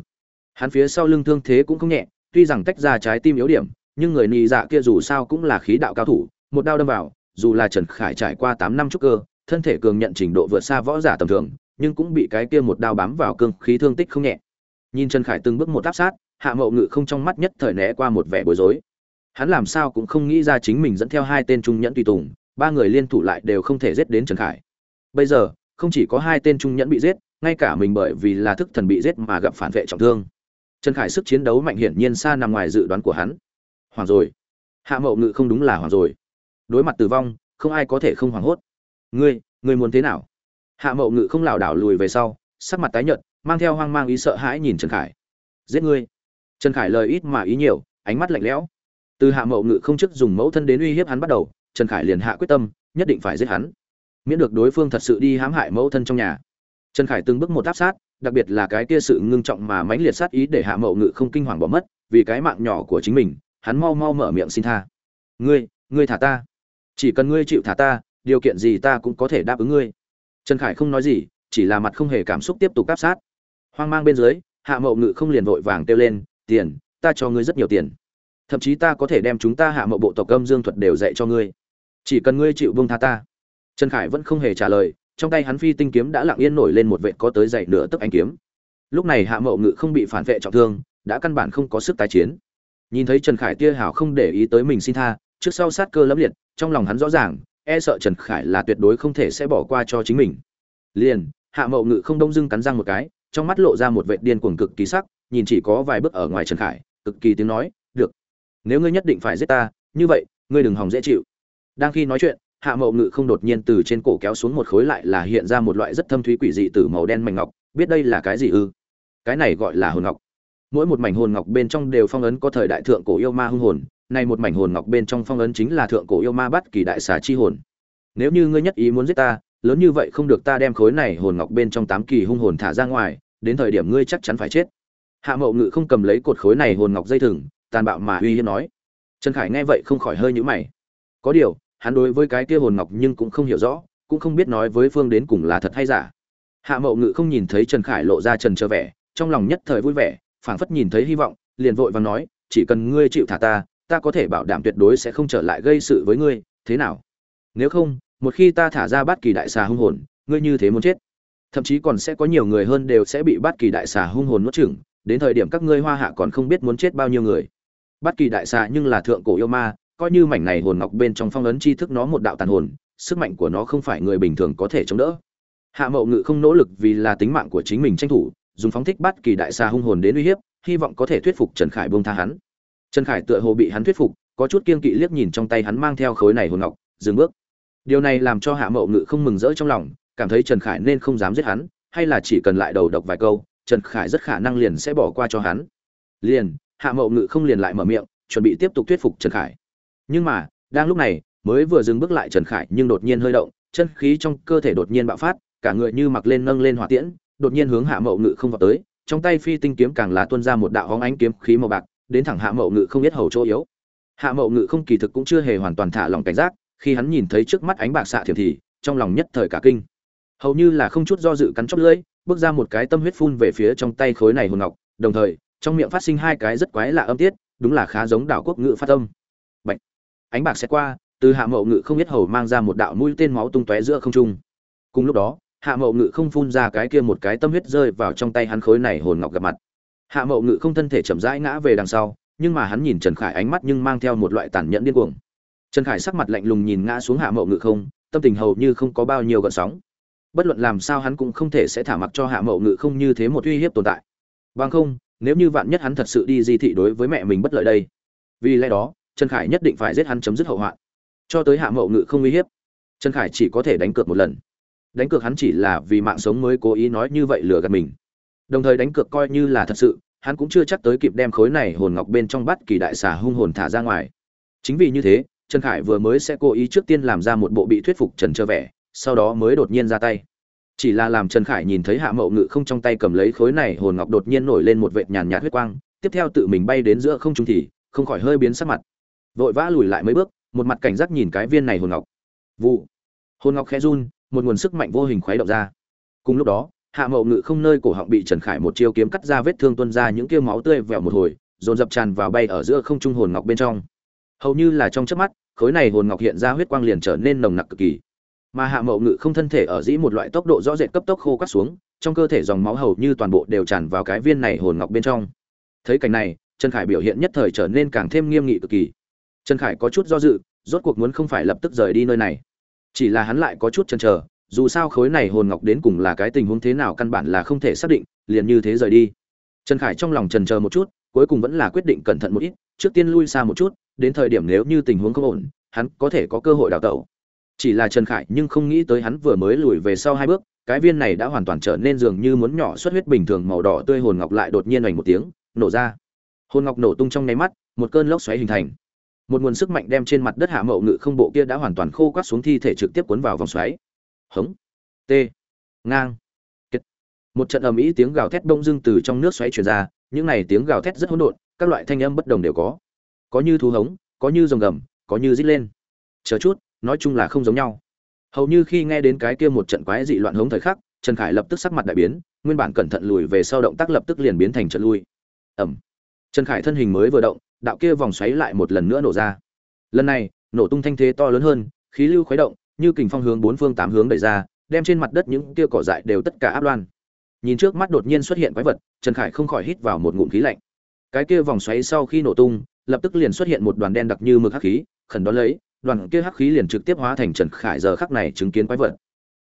Hắn phía sau lưng thương thế cũng không nhẹ, tuy rằng tách ra trái tim yếu điểm, nhưng người nị dạ kia dù sao cũng là khí đạo cao thủ, một đao đâm vào, dù là trần khải trải qua tám năm trúc cơ, thân thể cường nhận trình độ vượt xa võ giả tầm thường, nhưng cũng bị cái kia một đao bám vào cương khí thương tích không nhẹ. Nhìn trần khải từng bước một áp sát hạ mậu ngự không trong mắt nhất thời né qua một vẻ bối rối. Hắn làm sao cũng không nghĩ ra chính mình dẫn theo hai tên trung nhẫn tùy tùng, ba người liên thủ lại đều không thể giết đến trần khải. Bây giờ, không chỉ có hai tên trung nhẫn bị giết, ngay cả mình bởi vì là thức thần bị giết mà gặp phản vệ trọng thương. Trần khải sức chiến đấu mạnh hiển nhiên xa nằm ngoài dự đoán của hắn. Hoàng rồi. Hạ mậu ngự không đúng là hoàng rồi. Đối mặt tử vong, không ai có thể không hoảng hốt. Ngươi ngươi muốn thế nào? Hạ mậu ngự không lảo đảo lùi về sau, sắc mặt tái nhợt, mang theo hoang mang ý sợ hãi nhìn trần khải. Giết ngươi trần khải lời ít mà ý nhiều, ánh mắt lạnh lẽo. Từ hạ mậu ngự không chức dùng mẫu thân đến uy hiếp hắn bắt đầu, trần khải liền hạ quyết tâm, nhất định phải giết hắn. Miễn được đối phương thật sự đi hãm hại mẫu thân trong nhà. Trần khải từng bước một áp sát, đặc biệt là cái kia sự ngưng trọng mà mãnh liệt sát ý để hạ mậu ngự không kinh hoàng bỏ mất, vì cái mạng nhỏ của chính mình, hắn mau mau mở miệng xin tha. Ngươi ngươi thả ta. Chỉ cần ngươi chịu thả ta, điều kiện gì ta cũng có thể đáp ứng ngươi. Trần khải không nói gì, chỉ là mặt không hề cảm xúc tiếp tục áp sát. Hoang mang bên dưới, hạ mậu ngự không liền vội vàng kêu lên tiền, ta cho ngươi rất nhiều tiền. Thậm chí ta có thể đem chúng ta hạ mậu bộ tộc âm dương thuật đều dạy cho ngươi. Chỉ cần ngươi chịu vương tha ta. Trần khải vẫn không hề trả lời, trong tay hắn phi tinh kiếm đã lặng yên nổi lên một vệ có tới dậy nửa tấc anh kiếm. Lúc này hạ mậu ngự không bị phản vệ trọng thương, đã căn bản không có sức tái chiến. Nhìn thấy trần khải tia hảo không để ý tới mình xin tha, trước sau sát cơ lẫm liệt, trong lòng hắn rõ ràng e sợ trần khải là tuyệt đối không thể sẽ bỏ qua cho chính mình. Liền, hạ mậu ngự không đông dưng cắn răng một cái, trong mắt lộ ra một vệ điên cuồng cực kỳ sắc nhìn chỉ có vài bước ở ngoài trần khải, cực kỳ tiếng nói, được, nếu ngươi nhất định phải giết ta, như vậy, ngươi đừng hòng dễ chịu. Đang khi nói chuyện, hạ mậu ngự không đột nhiên từ trên cổ kéo xuống một khối lại là hiện ra một loại rất thâm thúy quỷ dị từ màu đen mảnh ngọc, biết đây là cái gì ư? Cái này gọi là hồn ngọc. Mỗi một mảnh hồn ngọc bên trong đều phong ấn có thời đại thượng cổ yêu ma hung hồn này một mảnh hồn ngọc bên trong phong ấn chính là thượng cổ yêu ma bắt kỳ đại xà chi hồn. Nếu như ngươi nhất ý muốn giết ta, lớn như vậy không được ta đem khối này hồn ngọc bên trong tám kỳ hung hồn thả ra ngoài, đến thời điểm ngươi chắc chắn phải chết hạ mậu ngự không cầm lấy cột khối này hồn ngọc dây thừng, tàn bạo mà uy hiếp nói. Trần khải nghe vậy không khỏi hơi nhũ mày. Có điều, hắn đối với cái kia hồn ngọc nhưng cũng không hiểu rõ, cũng không biết nói với phương đến cùng là thật hay giả. Hạ mậu ngự không nhìn thấy trần khải lộ ra trần trơ vẻ, trong lòng nhất thời vui vẻ, phảng phất nhìn thấy hy vọng, liền vội vàng nói, chỉ cần ngươi chịu thả ta ta có thể bảo đảm tuyệt đối sẽ không trở lại gây sự với ngươi, thế nào? Nếu không, một khi ta thả ra bát kỳ đại xà hung hồn, ngươi như thế muốn chết. Thậm chí còn sẽ có nhiều người hơn đều sẽ bị bát kỳ đại xà hung hồn nuốt chửng đến thời điểm các ngươi hoa hạ còn không biết muốn chết bao nhiêu người. Bất kỳ đại xà nhưng là thượng cổ yêu ma, coi như mảnh này hồn ngọc bên trong phong ấn chi thức nó một đạo tàn hồn, sức mạnh của nó không phải người bình thường có thể chống đỡ. Hạ mậu ngự không nỗ lực vì là tính mạng của chính mình tranh thủ, dùng phóng thích bất kỳ đại xà hung hồn đến uy hiếp, hy vọng có thể thuyết phục trần khải buông tha hắn. Trần khải tựa hồ bị hắn thuyết phục, có chút kiên kỵ liếc nhìn trong tay hắn mang theo khối này hồn ngọc, dừng bước. Điều này làm cho hạ mậu ngự không mừng rỡ trong lòng, cảm thấy trần khải nên không dám giết hắn, hay là chỉ cần lại đầu độc vài câu trần khải rất khả năng liền sẽ bỏ qua cho hắn. Liền, hạ mậu ngự không liền lại mở miệng, chuẩn bị tiếp tục thuyết phục trần khải. Nhưng mà, đang lúc này, mới vừa dừng bước lại trần khải nhưng đột nhiên hơi động, chân khí trong cơ thể đột nhiên bạo phát, cả người như mặc lên nâng lên hỏa tiễn, đột nhiên hướng hạ mậu ngự không vào tới, trong tay phi tinh kiếm càng là tuôn ra một đạo hóng ánh kiếm khí màu bạc, đến thẳng hạ mậu ngự không biết hầu chỗ yếu. Hạ mậu ngự không kỳ thực cũng chưa hề hoàn toàn thả lòng cảnh giác, khi hắn nhìn thấy trước mắt ánh bạc xạ thiểm thì, trong lòng nhất thời cả kinh. Hầu như là không chút do dự cắn chóp lưỡi bước ra một cái tâm huyết phun về phía trong tay khối này hồn ngọc, đồng thời, trong miệng phát sinh hai cái rất quái lạ âm tiết, đúng là khá giống đạo quốc ngữ phát âm. Bạch. ánh bạc sẽ qua, từ hạ mậu ngự không biết hầu mang ra một đạo mũi tên máu tung tóe giữa không trung. Cùng lúc đó, hạ mậu ngự không phun ra cái kia một cái tâm huyết rơi vào trong tay hắn khối này hồn ngọc gặp mặt. Hạ mậu ngự không thân thể chậm rãi ngã về đằng sau, nhưng mà hắn nhìn trần khải ánh mắt nhưng mang theo một loại tàn nhẫn điên cuồng. Trần khải sắc mặt lạnh lùng nhìn ngã xuống hạ mậu ngự không, tâm tình hầu như không có bao nhiêu gợn sóng bất luận làm sao hắn cũng không thể sẽ thả mặc cho hạ mậu ngự không như thế một uy hiếp tồn tại. Bằng không, nếu như vạn nhất hắn thật sự đi di thị đối với mẹ mình bất lợi đây, vì lẽ đó, trần khải nhất định phải giết hắn chấm dứt hậu hoạn. Cho tới hạ mậu ngự không uy hiếp, trần khải chỉ có thể đánh cược một lần. Đánh cược hắn chỉ là vì mạng sống mới cố ý nói như vậy lừa gạt mình. Đồng thời đánh cược coi như là thật sự, hắn cũng chưa chắc tới kịp đem khối này hồn ngọc bên trong bắt kỳ đại xà hung hồn thả ra ngoài. Chính vì như thế, trần khải vừa mới sẽ cố ý trước tiên làm ra một bộ bị thuyết phục trần trơ vẻ sau đó mới đột nhiên ra tay. Chỉ là làm trần khải nhìn thấy hạ mậu ngự không trong tay cầm lấy khối này hồn ngọc đột nhiên nổi lên một vệt nhàn nhạt huyết quang, tiếp theo tự mình bay đến giữa không trung thì không khỏi hơi biến sắc mặt. Vội vã lùi lại mấy bước, một mặt cảnh giác nhìn cái viên này hồn ngọc. Vụ. Hồn ngọc khẽ run, một nguồn sức mạnh vô hình khuấy động ra. Cùng lúc đó, hạ mậu ngự không nơi cổ họng bị trần khải một chiêu kiếm cắt ra vết thương tuôn ra những kia máu tươi vẹo một hồi, dồn dập tràn vào bay ở giữa không trung hồn ngọc bên trong. Hầu như là trong chớp mắt, khối này hồn ngọc hiện ra huyết quang liền trở nên nồng nặc cực kỳ mà hạ mậu ngự không thân thể ở dĩ một loại tốc độ rõ rệt cấp tốc khô cắt xuống, trong cơ thể dòng máu hầu như toàn bộ đều tràn vào cái viên này hồn ngọc bên trong. Thấy cảnh này, trần khải biểu hiện nhất thời trở nên càng thêm nghiêm nghị cực kỳ. Trần khải có chút do dự, rốt cuộc muốn không phải lập tức rời đi nơi này. Chỉ là hắn lại có chút chần chờ, dù sao khối này hồn ngọc đến cùng là cái tình huống thế nào căn bản là không thể xác định, liền như thế rời đi. Trần khải trong lòng trần chờ một chút, cuối cùng vẫn là quyết định cẩn thận một ít, trước tiên lui xa một chút, đến thời điểm nếu như tình huống không ổn, hắn có thể có cơ hội đào tẩu chỉ là trần khải nhưng không nghĩ tới hắn vừa mới lùi về sau hai bước, cái viên này đã hoàn toàn trở nên dường như muốn nhỏ xuất huyết bình thường màu đỏ tươi hồn ngọc lại đột nhiên hoành một tiếng, nổ ra. Hồn ngọc nổ tung trong nháy mắt, một cơn lốc xoáy hình thành. Một nguồn sức mạnh đem trên mặt đất hạ mậu ngự không bộ kia đã hoàn toàn khô quát xuống thi thể trực tiếp cuốn vào vòng xoáy. Hống. T. Ngang. Kết. Một trận ầm ĩ tiếng gào thét đông dưng từ trong nước xoáy truyền ra, những này tiếng gào thét rất hỗn độn, các loại thanh âm bất đồng đều có. Có như thú hống, có như rồng gầm, có như rít lên. Chờ chút nói chung là không giống nhau. Hầu như khi nghe đến cái kia một trận quái dị loạn hống thời khắc, trần khải lập tức sắc mặt đại biến, nguyên bản cẩn thận lùi về sau động tác lập tức liền biến thành trận lui. Ẩm trần khải thân hình mới vừa động, đạo kia vòng xoáy lại một lần nữa nổ ra. Lần này, nổ tung thanh thế to lớn hơn, khí lưu khuấy động, như kình phong hướng bốn phương tám hướng đẩy ra, đem trên mặt đất những kia cỏ dại đều tất cả áp loan. Nhìn trước mắt đột nhiên xuất hiện quái vật, trần khải không khỏi hít vào một ngụm khí lạnh. Cái kia vòng xoáy sau khi nổ tung, lập tức liền xuất hiện một đoàn đen đặc như mực hắc khí, khẩn đón lấy đoàn kia hắc khí liền trực tiếp hóa thành trần khải giờ khắc này chứng kiến quái vật.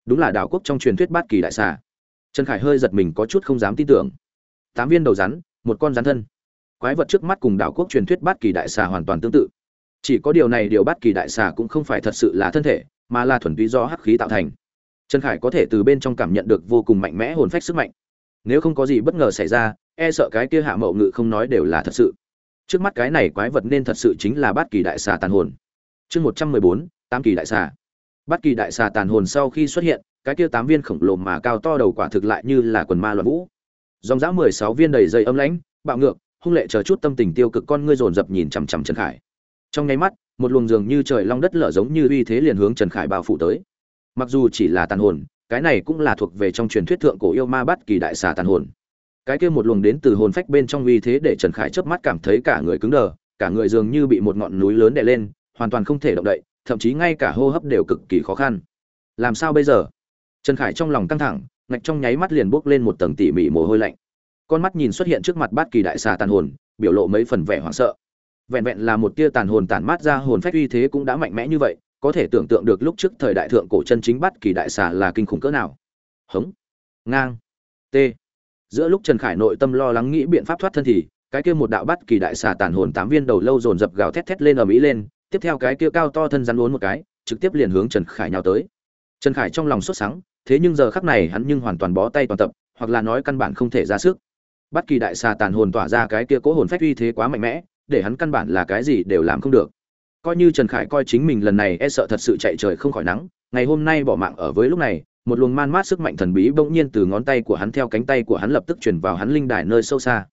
Đúng là đảo quốc trong truyền thuyết bát kỳ đại xà. Trần khải hơi giật mình có chút không dám tin tưởng. Tám viên đầu rắn, một con rắn thân. Quái vật trước mắt cùng đảo quốc truyền thuyết bát kỳ đại xà hoàn toàn tương tự. Chỉ có điều này điều bát kỳ đại xà cũng không phải thật sự là thân thể, mà là thuần túy do hắc khí tạo thành. Trần khải có thể từ bên trong cảm nhận được vô cùng mạnh mẽ hồn phách sức mạnh. Nếu không có gì bất ngờ xảy ra e sợ cái kia hạ mậu ngự không nói đều là thật sự. Trước mắt cái này quái vật nên thật sự chính là bát kỳ đại xà tàn hồn chương một trăm mười bốn, tám kỳ đại xà. Bất kỳ đại xà tàn hồn sau khi xuất hiện, cái kia tám viên khổng lồ mà cao to đầu quả thực lại như là quần ma loạn vũ. Dòng dã mười sáu viên đầy dây âm lãnh, bạo ngược, hung lệ chờ chút tâm tình tiêu cực con ngươi dồn dập nhìn chằm chằm trần khải. Trong nháy mắt, một luồng dường như trời long đất lở giống như uy thế liền hướng trần khải bao phủ tới. Mặc dù chỉ là tàn hồn, cái này cũng là thuộc về trong truyền thuyết thượng cổ yêu ma Bất kỳ đại xà tàn hồn. Cái kia một luồng đến từ hồn phách bên trong uy thế để trần khải chớp mắt cảm thấy cả người cứng đờ, cả người dường như bị một ngọn núi lớn đè lên hoàn toàn không thể động đậy, thậm chí ngay cả hô hấp đều cực kỳ khó khăn. Làm sao bây giờ? Trần khải trong lòng căng thẳng, ngạch trong nháy mắt liền bốc lên một tầng tỉ mỉ mồ hôi lạnh. Con mắt nhìn xuất hiện trước mặt bát kỳ đại xà tàn hồn, biểu lộ mấy phần vẻ hoảng sợ. Vẹn vẹn là một tia tàn hồn tàn mát ra hồn phách uy thế cũng đã mạnh mẽ như vậy, có thể tưởng tượng được lúc trước thời đại thượng cổ chân chính bắt kỳ đại xà là kinh khủng cỡ nào. Hống. Ngang. T. Giữa lúc trần khải nội tâm lo lắng nghĩ biện pháp thoát thân thì, cái kia một đạo bắt kỳ đại xà tàn hồn tám viên đầu lâu dồn dập gào thét thét lên ở mỹ lên tiếp theo cái kia cao to thân rắn uốn một cái, trực tiếp liền hướng trần khải nhào tới. Trần khải trong lòng sốt sắng, thế nhưng giờ khắc này hắn nhưng hoàn toàn bó tay toàn tập, hoặc là nói căn bản không thể ra sức. Bất kỳ đại xà tàn hồn tỏa ra cái kia cố hồn phách uy thế quá mạnh mẽ, để hắn căn bản là cái gì đều làm không được. Coi như trần khải coi chính mình lần này e sợ thật sự chạy trời không khỏi nắng, ngày hôm nay bỏ mạng ở với lúc này, một luồng man mát sức mạnh thần bí bỗng nhiên từ ngón tay của hắn theo cánh tay của hắn lập tức truyền vào hắn linh đài nơi sâu xa.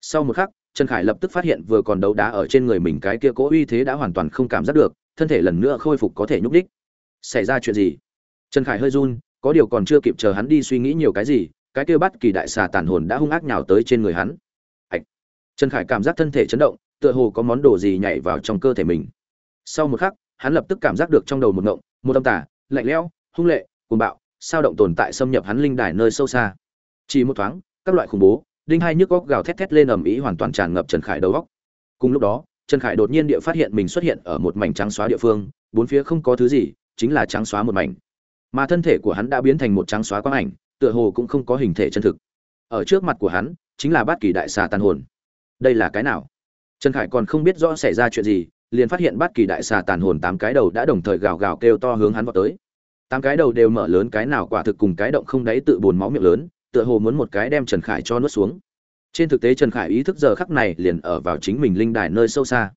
Sau một khắc trần khải lập tức phát hiện vừa còn đấu đá ở trên người mình cái kia cố uy thế đã hoàn toàn không cảm giác được thân thể lần nữa khôi phục có thể nhúc đích xảy ra chuyện gì? Trần khải hơi run có điều còn chưa kịp chờ hắn đi suy nghĩ nhiều cái gì cái kia bắt kỳ đại xà tàn hồn đã hung ác nhào tới trên người hắn. Hạch. trần khải cảm giác thân thể chấn động tựa hồ có món đồ gì nhảy vào trong cơ thể mình. Sau một khắc hắn lập tức cảm giác được trong đầu một ngộng một âm tà, lạnh lẽo hung lệ cuồng bạo sao động tồn tại xâm nhập hắn linh đài nơi sâu xa. Chỉ một thoáng các loại khủng bố đinh hai nhức góc gào thét thét lên ầm ĩ hoàn toàn tràn ngập trần khải đầu góc cùng lúc đó, trần khải đột nhiên địa phát hiện mình xuất hiện ở một mảnh trắng xóa địa phương, bốn phía không có thứ gì, chính là trắng xóa một mảnh. Mà thân thể của hắn đã biến thành một trắng xóa quang ảnh, tựa hồ cũng không có hình thể chân thực. Ở trước mặt của hắn, chính là bát kỳ đại xà tàn hồn. Đây là cái nào? Trần khải còn không biết rõ xảy ra chuyện gì, liền phát hiện bát kỳ đại xà tàn hồn tám cái đầu đã đồng thời gào gào kêu to hướng hắn vào tới. Tám cái đầu đều mở lớn, cái nào quả thực cùng cái động không đáy tự bồn máu miệng lớn tựa hồ muốn một cái đem trần khải cho nuốt xuống. Trên thực tế trần khải ý thức giờ khắc này liền ở vào chính mình linh đài nơi sâu xa.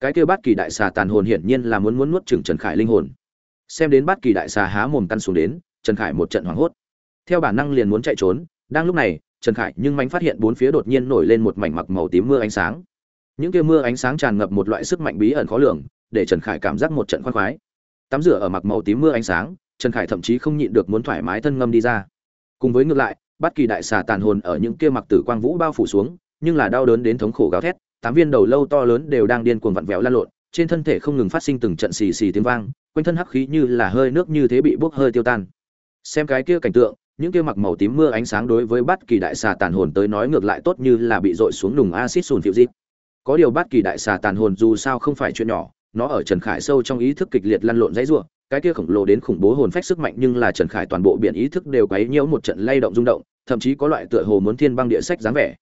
Cái kia bát kỳ đại xà tàn hồn hiển nhiên là muốn muốn nuốt chửng trần khải linh hồn. Xem đến bát kỳ đại xà há mồm căn xuống đến, trần khải một trận hoảng hốt. Theo bản năng liền muốn chạy trốn, đang lúc này, trần khải nhưng mánh phát hiện bốn phía đột nhiên nổi lên một mảnh mặc màu tím mưa ánh sáng. Những kia mưa ánh sáng tràn ngập một loại sức mạnh bí ẩn khó lường, để trần khải cảm giác một trận khoan khoái. Tắm rửa ở mặc màu tím mưa ánh sáng, trần khải thậm chí không nhịn được muốn thoải mái thân ngâm đi ra. Cùng với ngược lại bất kỳ đại xà tàn hồn ở những kia mặc tử quang vũ bao phủ xuống, nhưng là đau đớn đến thống khổ gào thét, tám viên đầu lâu to lớn đều đang điên cuồng vặn vẹo lan lộn, trên thân thể không ngừng phát sinh từng trận xì xì tiếng vang, quanh thân hắc khí như là hơi nước như thế bị bốc hơi tiêu tan xem cái kia cảnh tượng, những kia mặc màu tím mưa ánh sáng đối với bất kỳ đại xà tàn hồn tới nói ngược lại tốt như là bị dội xuống nùng axit sùn phiêu dịp có điều bất kỳ đại xà tàn hồn dù sao không phải chuyện nhỏ, nó ở trần khải sâu trong ý thức kịch liệt lăn lộn dãy rủa cái kia khổng lồ đến khủng bố hồn phách sức mạnh nhưng là trần khải toàn bộ biển ý thức đều quấy nhiễu một trận lay động rung động, thậm chí có loại tựa hồ muốn thiên băng địa sách dáng vẻ.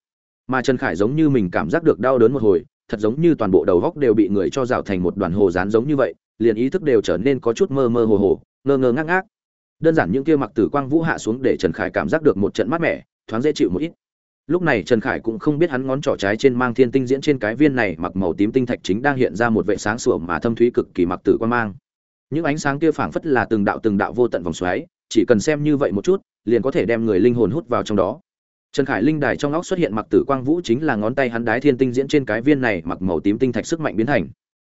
Mà trần khải giống như mình cảm giác được đau đớn một hồi, thật giống như toàn bộ đầu góc đều bị người cho rào thành một đoàn hồ dán giống như vậy, liền ý thức đều trở nên có chút mơ mơ hồ hồ, ngơ ngơ ngác ngác. Đơn giản những kia mặc tử quang vũ hạ xuống để trần khải cảm giác được một trận mát mẻ, thoáng dễ chịu một ít. Lúc này trần khải cũng không biết hắn ngón trỏ trái trên mang thiên tinh diễn trên cái viên này mặc màu tím tinh thạch chính đang hiện ra một vệ sáng sủa mà thâm thúy cực kỳ mặc tử quang mang những ánh sáng kia phảng phất là từng đạo từng đạo vô tận vòng xoáy, chỉ cần xem như vậy một chút, liền có thể đem người linh hồn hút vào trong đó. Trần khải linh đài trong óc xuất hiện mặc tử quang vũ chính là ngón tay hắn đái thiên tinh diễn trên cái viên này mặc màu tím tinh thạch sức mạnh biến thành.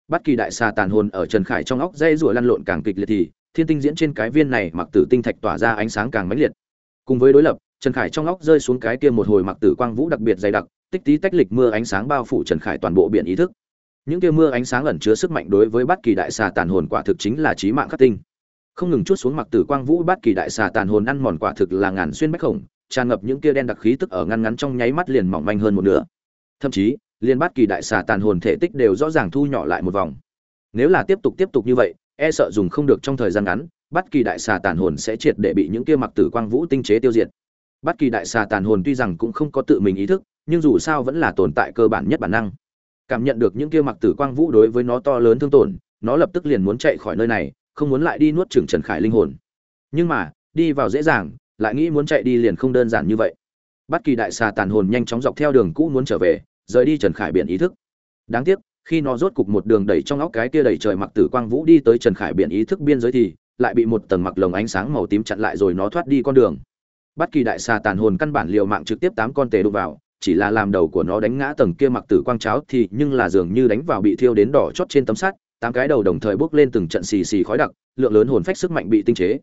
Bất kỳ đại xà tàn hồn ở trần khải trong óc dây rủa lăn lộn càng kịch liệt thì, thiên tinh diễn trên cái viên này mặc tử tinh thạch tỏa ra ánh sáng càng mãnh liệt. Cùng với đối lập, trần khải trong óc rơi xuống cái kia một hồi mặc tử quang vũ đặc biệt dày đặc, tích tí tách lịch mưa ánh sáng bao phủ trần khải toàn bộ biển ý thức những kia mưa ánh sáng ẩn chứa sức mạnh đối với bất kỳ đại xà tàn hồn quả thực chính là chí mạng khắc tinh. Không ngừng chút xuống mặc tử quang vũ, bất kỳ đại xà tàn hồn ăn mòn quả thực là ngàn xuyên bách khổng, tràn ngập những kia đen đặc khí tức ở ngăn ngắn trong nháy mắt liền mỏng manh hơn một nửa. Thậm chí liên bất kỳ đại xà tàn hồn thể tích đều rõ ràng thu nhỏ lại một vòng. Nếu là tiếp tục tiếp tục như vậy e sợ dùng không được trong thời gian ngắn, bất kỳ đại xà tàn hồn sẽ triệt để bị những kia mặc tử quang vũ tinh chế tiêu diệt. Bất kỳ đại xà tàn hồn tuy rằng cũng không có tự mình ý thức, nhưng dù sao vẫn là tồn tại cơ bản nhất bản năng cảm nhận được những kia mặc tử quang vũ đối với nó to lớn thương tổn, nó lập tức liền muốn chạy khỏi nơi này, không muốn lại đi nuốt chửng trần khải linh hồn. Nhưng mà, đi vào dễ dàng, lại nghĩ muốn chạy đi liền không đơn giản như vậy. Bất kỳ đại xà tàn hồn nhanh chóng dọc theo đường cũ muốn trở về, rời đi trần khải biển ý thức. Đáng tiếc, khi nó rốt cục một đường đẩy trong óc cái kia đẩy trời mặc tử quang vũ đi tới trần khải biển ý thức biên giới thì, lại bị một tầng mặc lồng ánh sáng màu tím chặn lại rồi nó thoát đi con đường. Bất kỳ đại xà tàn hồn căn bản liều mạng trực tiếp tám con tề đụng vào chỉ là làm đầu của nó đánh ngã tầng kia mặc tử quang cháo thì nhưng là dường như đánh vào bị thiêu đến đỏ chót trên tấm sắt, tám cái đầu đồng thời bốc lên từng trận xì xì khói đặc, lượng lớn hồn phách sức mạnh bị tinh chế.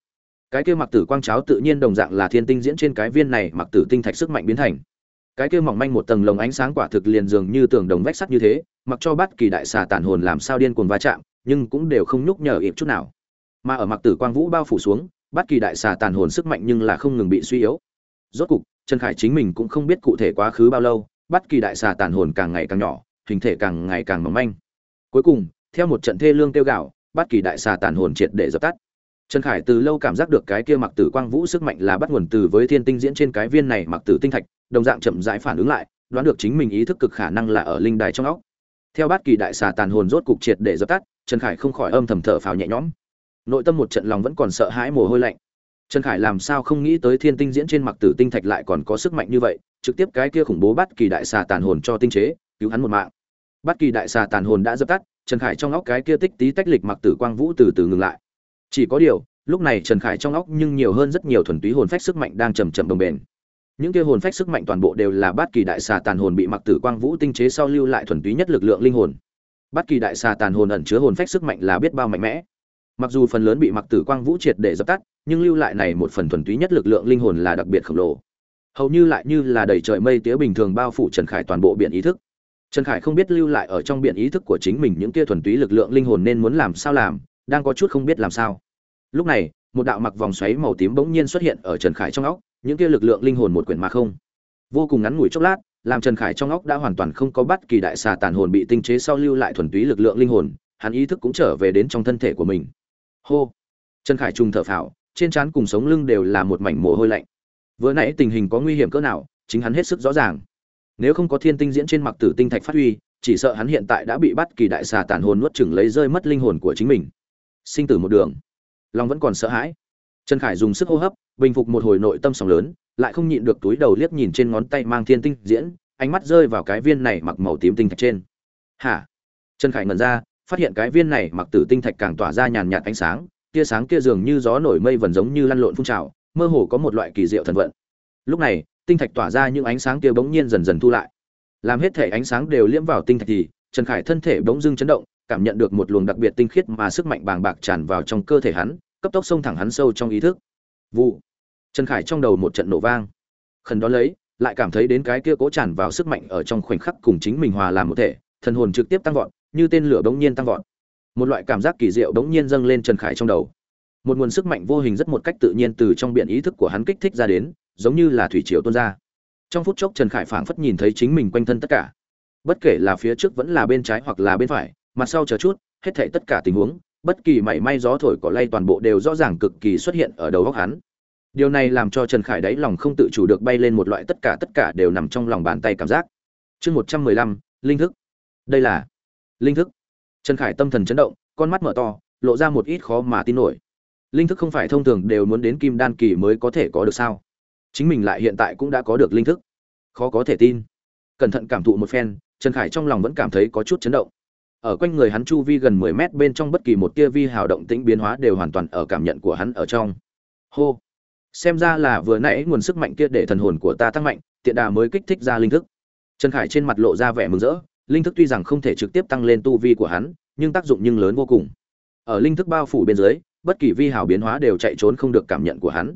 Cái kia mặc tử quang cháo tự nhiên đồng dạng là thiên tinh diễn trên cái viên này, mặc tử tinh thạch sức mạnh biến thành. Cái kia mỏng manh một tầng lồng ánh sáng quả thực liền dường như tường đồng vách sắt như thế, mặc cho bất kỳ đại xà tàn hồn làm sao điên cuồng va chạm, nhưng cũng đều không nhúc nhở ịp chút nào. Mà ở mặc tử quang vũ bao phủ xuống, bất kỳ đại xà tàn hồn sức mạnh nhưng là không ngừng bị suy yếu. Rốt cục trần khải chính mình cũng không biết cụ thể quá khứ bao lâu, bất kỳ đại xà tàn hồn càng ngày càng nhỏ, hình thể càng ngày càng mỏng manh. Cuối cùng, theo một trận thê lương tiêu gạo bất kỳ đại xà tàn hồn triệt để dập tắt. Trần khải từ lâu cảm giác được cái kia mặc tử quang vũ sức mạnh là bắt nguồn từ với thiên tinh diễn trên cái viên này mặc tử tinh thạch, đồng dạng chậm rãi phản ứng lại, đoán được chính mình ý thức cực khả năng là ở linh đài trong óc. Theo bát kỳ đại xà tàn hồn rốt cục triệt để dập tắt, trần khải không khỏi âm thầm thở phào nhẹ nhõm. Nội tâm một trận lòng vẫn còn sợ hãi mồ hôi lạnh trần khải làm sao không nghĩ tới thiên tinh diễn trên mặc tử tinh thạch lại còn có sức mạnh như vậy, trực tiếp cái kia khủng bố bát kỳ đại xà tàn hồn cho tinh chế, cứu hắn một mạng. Bát kỳ đại xà tàn hồn đã dập tắt, trần khải trong óc cái kia tích tí tách lịch mặc tử quang vũ từ từ ngừng lại. Chỉ có điều, lúc này trần khải trong óc nhưng nhiều hơn rất nhiều thuần túy hồn phách sức mạnh đang chậm chậm đồng bền. Những kia hồn phách sức mạnh toàn bộ đều là bát kỳ đại xà tàn hồn bị mặc tử quang vũ tinh chế sau lưu lại thuần túy nhất lực lượng linh hồn. Bát kỳ đại xà tàn hồn ẩn chứa hồn phách sức mạnh là biết bao mạnh mẽ. Mặc dù phần lớn bị mặc tử quang vũ triệt để dập tắt nhưng lưu lại này một phần thuần túy nhất lực lượng linh hồn là đặc biệt khổng lồ. Hầu như lại như là đầy trời mây tía bình thường bao phủ trần khải toàn bộ biển ý thức. Trần khải không biết lưu lại ở trong biển ý thức của chính mình những kia thuần túy lực lượng linh hồn nên muốn làm sao làm, đang có chút không biết làm sao. Lúc này, một đạo mặc vòng xoáy màu tím bỗng nhiên xuất hiện ở trần khải trong óc, những kia lực lượng linh hồn một quyển mà không. Vô cùng ngắn ngủi chốc lát, làm trần khải trong óc đã hoàn toàn không có bất kỳ đại xà tàn hồn bị tinh chế sau lưu lại thuần túy lực lượng linh hồn, hắn ý thức cũng trở về đến trong thân thể của mình. Hô! Trần khải trùng thở phào trên trán cùng sống lưng đều là một mảnh mồ hôi lạnh. Vừa nãy tình hình có nguy hiểm cỡ nào, chính hắn hết sức rõ ràng. Nếu không có thiên tinh diễn trên mặc tử tinh thạch phát huy, chỉ sợ hắn hiện tại đã bị bắt kỳ đại xà tàn hồn nuốt chửng lấy rơi mất linh hồn của chính mình. Sinh tử một đường. Lòng vẫn còn sợ hãi. Trần khải dùng sức hô hấp, bình phục một hồi nội tâm sóng lớn, lại không nhịn được túi đầu liếc nhìn trên ngón tay mang thiên tinh diễn, ánh mắt rơi vào cái viên này mặc màu tím tinh thạch trên. Hả? Trần khải ngẩn ra, phát hiện cái viên này mặc tử tinh thạch càng tỏa ra nhàn nhạt ánh sáng tia sáng kia dường như gió nổi mây vần giống như lăn lộn phun trào, mơ hồ có một loại kỳ diệu thần vận. Lúc này, tinh thạch tỏa ra những ánh sáng kia bỗng nhiên dần dần thu lại. Làm hết thể ánh sáng đều liễm vào tinh thạch thì, trần khải thân thể bỗng dưng chấn động, cảm nhận được một luồng đặc biệt tinh khiết mà sức mạnh bàng bạc tràn vào trong cơ thể hắn, cấp tốc xông thẳng hắn sâu trong ý thức. Vụ. Trần khải trong đầu một trận nổ vang. Khẩn đó lấy, lại cảm thấy đến cái kia cố tràn vào sức mạnh ở trong khoảnh khắc cùng chính mình hòa làm một thể, thần hồn trực tiếp tăng vọt, như tên lửa bỗng nhiên tăng vọt một loại cảm giác kỳ diệu bỗng nhiên dâng lên trần khải trong đầu. Một nguồn sức mạnh vô hình rất một cách tự nhiên từ trong biển ý thức của hắn kích thích ra đến, giống như là thủy triều tuôn ra. Trong phút chốc trần khải phảng phất nhìn thấy chính mình quanh thân tất cả. Bất kể là phía trước vẫn là bên trái hoặc là bên phải mặt sau chờ chút, hết thảy tất cả tình huống, bất kỳ mảy may gió thổi cỏ lay toàn bộ đều rõ ràng cực kỳ xuất hiện ở đầu góc hắn. Điều này làm cho trần khải đáy lòng không tự chủ được bay lên một loại tất cả tất cả đều nằm trong lòng bàn tay cảm giác. Chương một trăm mười lăm, linh thức. Đây là linh thức trần khải tâm thần chấn động, con mắt mở to, lộ ra một ít khó mà tin nổi. Linh thức không phải thông thường đều muốn đến kim đan kỳ mới có thể có được sao? Chính mình lại hiện tại cũng đã có được linh thức. Khó có thể tin. Cẩn thận cảm thụ một phen, trần khải trong lòng vẫn cảm thấy có chút chấn động. Ở quanh người hắn chu vi gần mười mét bên trong bất kỳ một tia vi hào động tĩnh biến hóa đều hoàn toàn ở cảm nhận của hắn ở trong. Hô! Xem ra là vừa nãy nguồn sức mạnh kia để thần hồn của ta tăng mạnh, tiện đà mới kích thích ra linh thức. Trần khải trên mặt lộ ra vẻ mừng rỡ linh thức tuy rằng không thể trực tiếp tăng lên tu vi của hắn, nhưng tác dụng nhưng lớn vô cùng. Ở linh thức bao phủ bên dưới, bất kỳ vi hào biến hóa đều chạy trốn không được cảm nhận của hắn.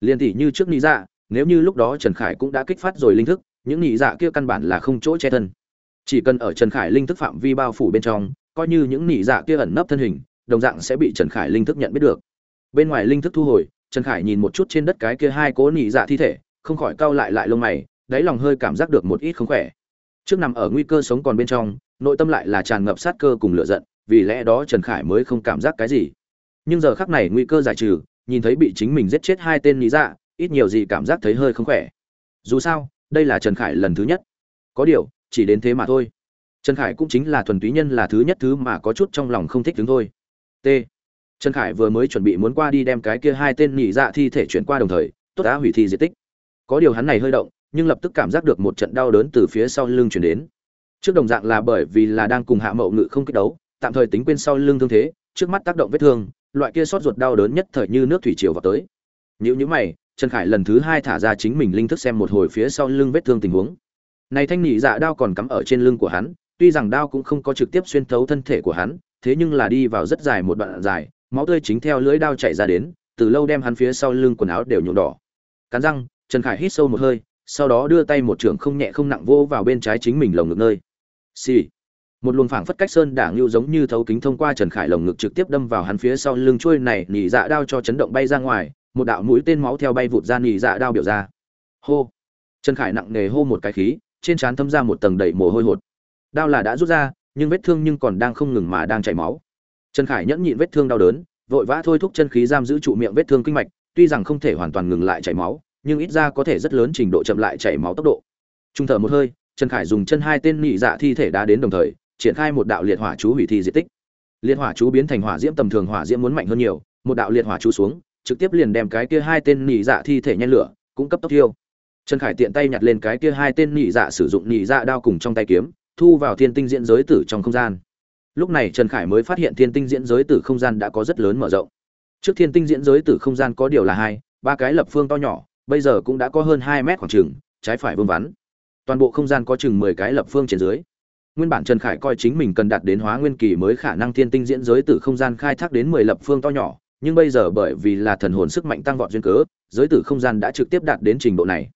Liên tỷ như trước nghĩ dạ nếu như lúc đó trần khải cũng đã kích phát rồi linh thức, những nghĩ dạ kia căn bản là không chỗ che thân. Chỉ cần ở trần khải linh thức phạm vi bao phủ bên trong, coi như những nghĩ dạ kia ẩn nấp thân hình, đồng dạng sẽ bị trần khải linh thức nhận biết được. Bên ngoài linh thức thu hồi, trần khải nhìn một chút trên đất cái kia hai cố nghĩ dạ thi thể, không khỏi cau lại lại lông mày, đáy lòng hơi cảm giác được một ít không khỏe trước nằm ở nguy cơ sống còn bên trong, nội tâm lại là tràn ngập sát cơ cùng lửa giận, vì lẽ đó trần khải mới không cảm giác cái gì. Nhưng giờ khắc này nguy cơ giải trừ, nhìn thấy bị chính mình giết chết hai tên lý dạ ít nhiều gì cảm giác thấy hơi không khỏe. Dù sao, đây là trần khải lần thứ nhất. Có điều, chỉ đến thế mà thôi. Trần khải cũng chính là thuần túy nhân là thứ nhất thứ mà có chút trong lòng không thích đứng thôi. T. Trần khải vừa mới chuẩn bị muốn qua đi đem cái kia hai tên nhị dạ thi thể chuyển qua đồng thời, tốt đã hủy thi di tích. Có điều hắn này hơi động nhưng lập tức cảm giác được một trận đau đớn từ phía sau lưng chuyển đến. Trước đồng dạng là bởi vì là đang cùng hạ mậu ngự không kích đấu, tạm thời tính quên sau lưng thương thế, trước mắt tác động vết thương, loại kia sót ruột đau đớn nhất thời như nước thủy triều vào tới. Nếu như mày, trần khải lần thứ hai thả ra chính mình linh thức xem một hồi phía sau lưng vết thương tình huống. Này thanh nhị dạ đao còn cắm ở trên lưng của hắn, tuy rằng đao cũng không có trực tiếp xuyên thấu thân thể của hắn, thế nhưng là đi vào rất dài một đoạn dài, máu tươi chính theo lưỡi đao chảy ra đến, từ lâu đem hắn phía sau lưng quần áo đều nhuộm đỏ. Cắn răng, trần khải hít sâu một hơi sau đó đưa tay một trường không nhẹ không nặng vô vào bên trái chính mình lồng ngực nơi. Xì、sì. một luồng phảng phất cách sơn đảng lưu giống như thấu kính thông qua trần khải lồng ngực trực tiếp đâm vào hắn phía sau lưng trôi này, nỉ dạ đao cho chấn động bay ra ngoài, một đạo mũi tên máu theo bay vụt ra nỉ dạ đao biểu ra. Hô. Trần khải nặng nề hô một cái khí, trên trán thâm ra một tầng đầy mồ hôi hột. Đao là đã rút ra, nhưng vết thương nhưng còn đang không ngừng mà đang chảy máu. Trần khải nhẫn nhịn vết thương đau đớn, vội vã thôi thúc chân khí giam giữ trụ miệng vết thương kinh mạch, tuy rằng không thể hoàn toàn ngừng lại chảy máu nhưng ít ra có thể rất lớn trình độ chậm lại chảy máu tốc độ. Trung thở một hơi, trần khải dùng chân hai tên nhị dạ thi thể đá đến đồng thời, triển khai một đạo liệt hỏa chú hủy thi di tích. Liệt hỏa chú biến thành hỏa diễm tầm thường, hỏa diễm muốn mạnh hơn nhiều, một đạo liệt hỏa chú xuống, trực tiếp liền đem cái kia hai tên nhị dạ thi thể nhen lửa, cũng cấp tốc thiêu. Trần khải tiện tay nhặt lên cái kia hai tên nhị dạ sử dụng nhị dạ đao cùng trong tay kiếm, thu vào thiên tinh diễn giới tử trong không gian. Lúc này trần khải mới phát hiện thiên tinh diễn giới tử không gian đã có rất lớn mở rộng. Trước thiên tinh diễn giới tử không gian có điều là hai, ba cái lập phương to nhỏ bây giờ cũng đã có hơn hai mét khoảng trừng trái phải vương vắn. Toàn bộ không gian có chừng mười cái lập phương trên dưới. Nguyên bản trần khải coi chính mình cần đạt đến hóa nguyên kỳ mới khả năng thiên tinh diễn giới tử không gian khai thác đến mười lập phương to nhỏ, nhưng bây giờ bởi vì là thần hồn sức mạnh tăng vọt duyên cớ, giới tử không gian đã trực tiếp đạt đến trình độ này.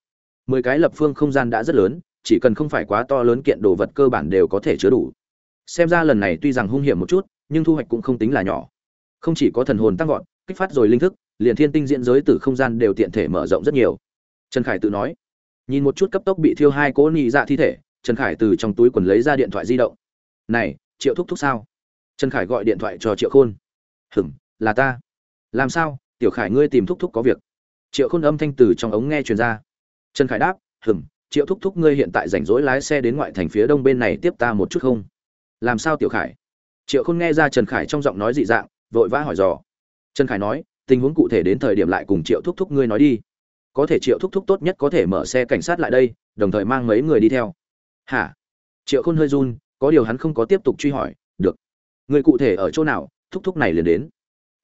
Mười cái lập phương không gian đã rất lớn, chỉ cần không phải quá to lớn kiện đồ vật cơ bản đều có thể chứa đủ. Xem ra lần này tuy rằng hung hiểm một chút, nhưng thu hoạch cũng không tính là nhỏ. Không chỉ có thần hồn tăng vọt kích phát rồi linh thức, liền thiên tinh diễn giới từ không gian đều tiện thể mở rộng rất nhiều. Trần khải tự nói, nhìn một chút cấp tốc bị thiêu hai cỗ nhị dạ thi thể, trần khải từ trong túi quần lấy ra điện thoại di động. Này, triệu thúc thúc sao? Trần khải gọi điện thoại cho triệu khôn. Hừm là ta. Làm sao? Tiểu khải ngươi tìm thúc thúc có việc. Triệu khôn âm thanh từ trong ống nghe truyền ra. Trần khải đáp hừm triệu thúc thúc ngươi hiện tại rảnh rỗi lái xe đến ngoại thành phía đông bên này tiếp ta một chút không? Làm sao tiểu khải? Triệu khôn nghe ra trần khải trong giọng nói dị dạng, vội vã hỏi dò trần khải nói, tình huống cụ thể đến thời điểm lại cùng triệu thúc thúc ngươi nói đi. Có thể triệu thúc thúc tốt nhất có thể mở xe cảnh sát lại đây, đồng thời mang mấy người đi theo. Hả? Triệu khôn hơi run, có điều hắn không có tiếp tục truy hỏi, được. Người cụ thể ở chỗ nào? Thúc thúc này liền đến.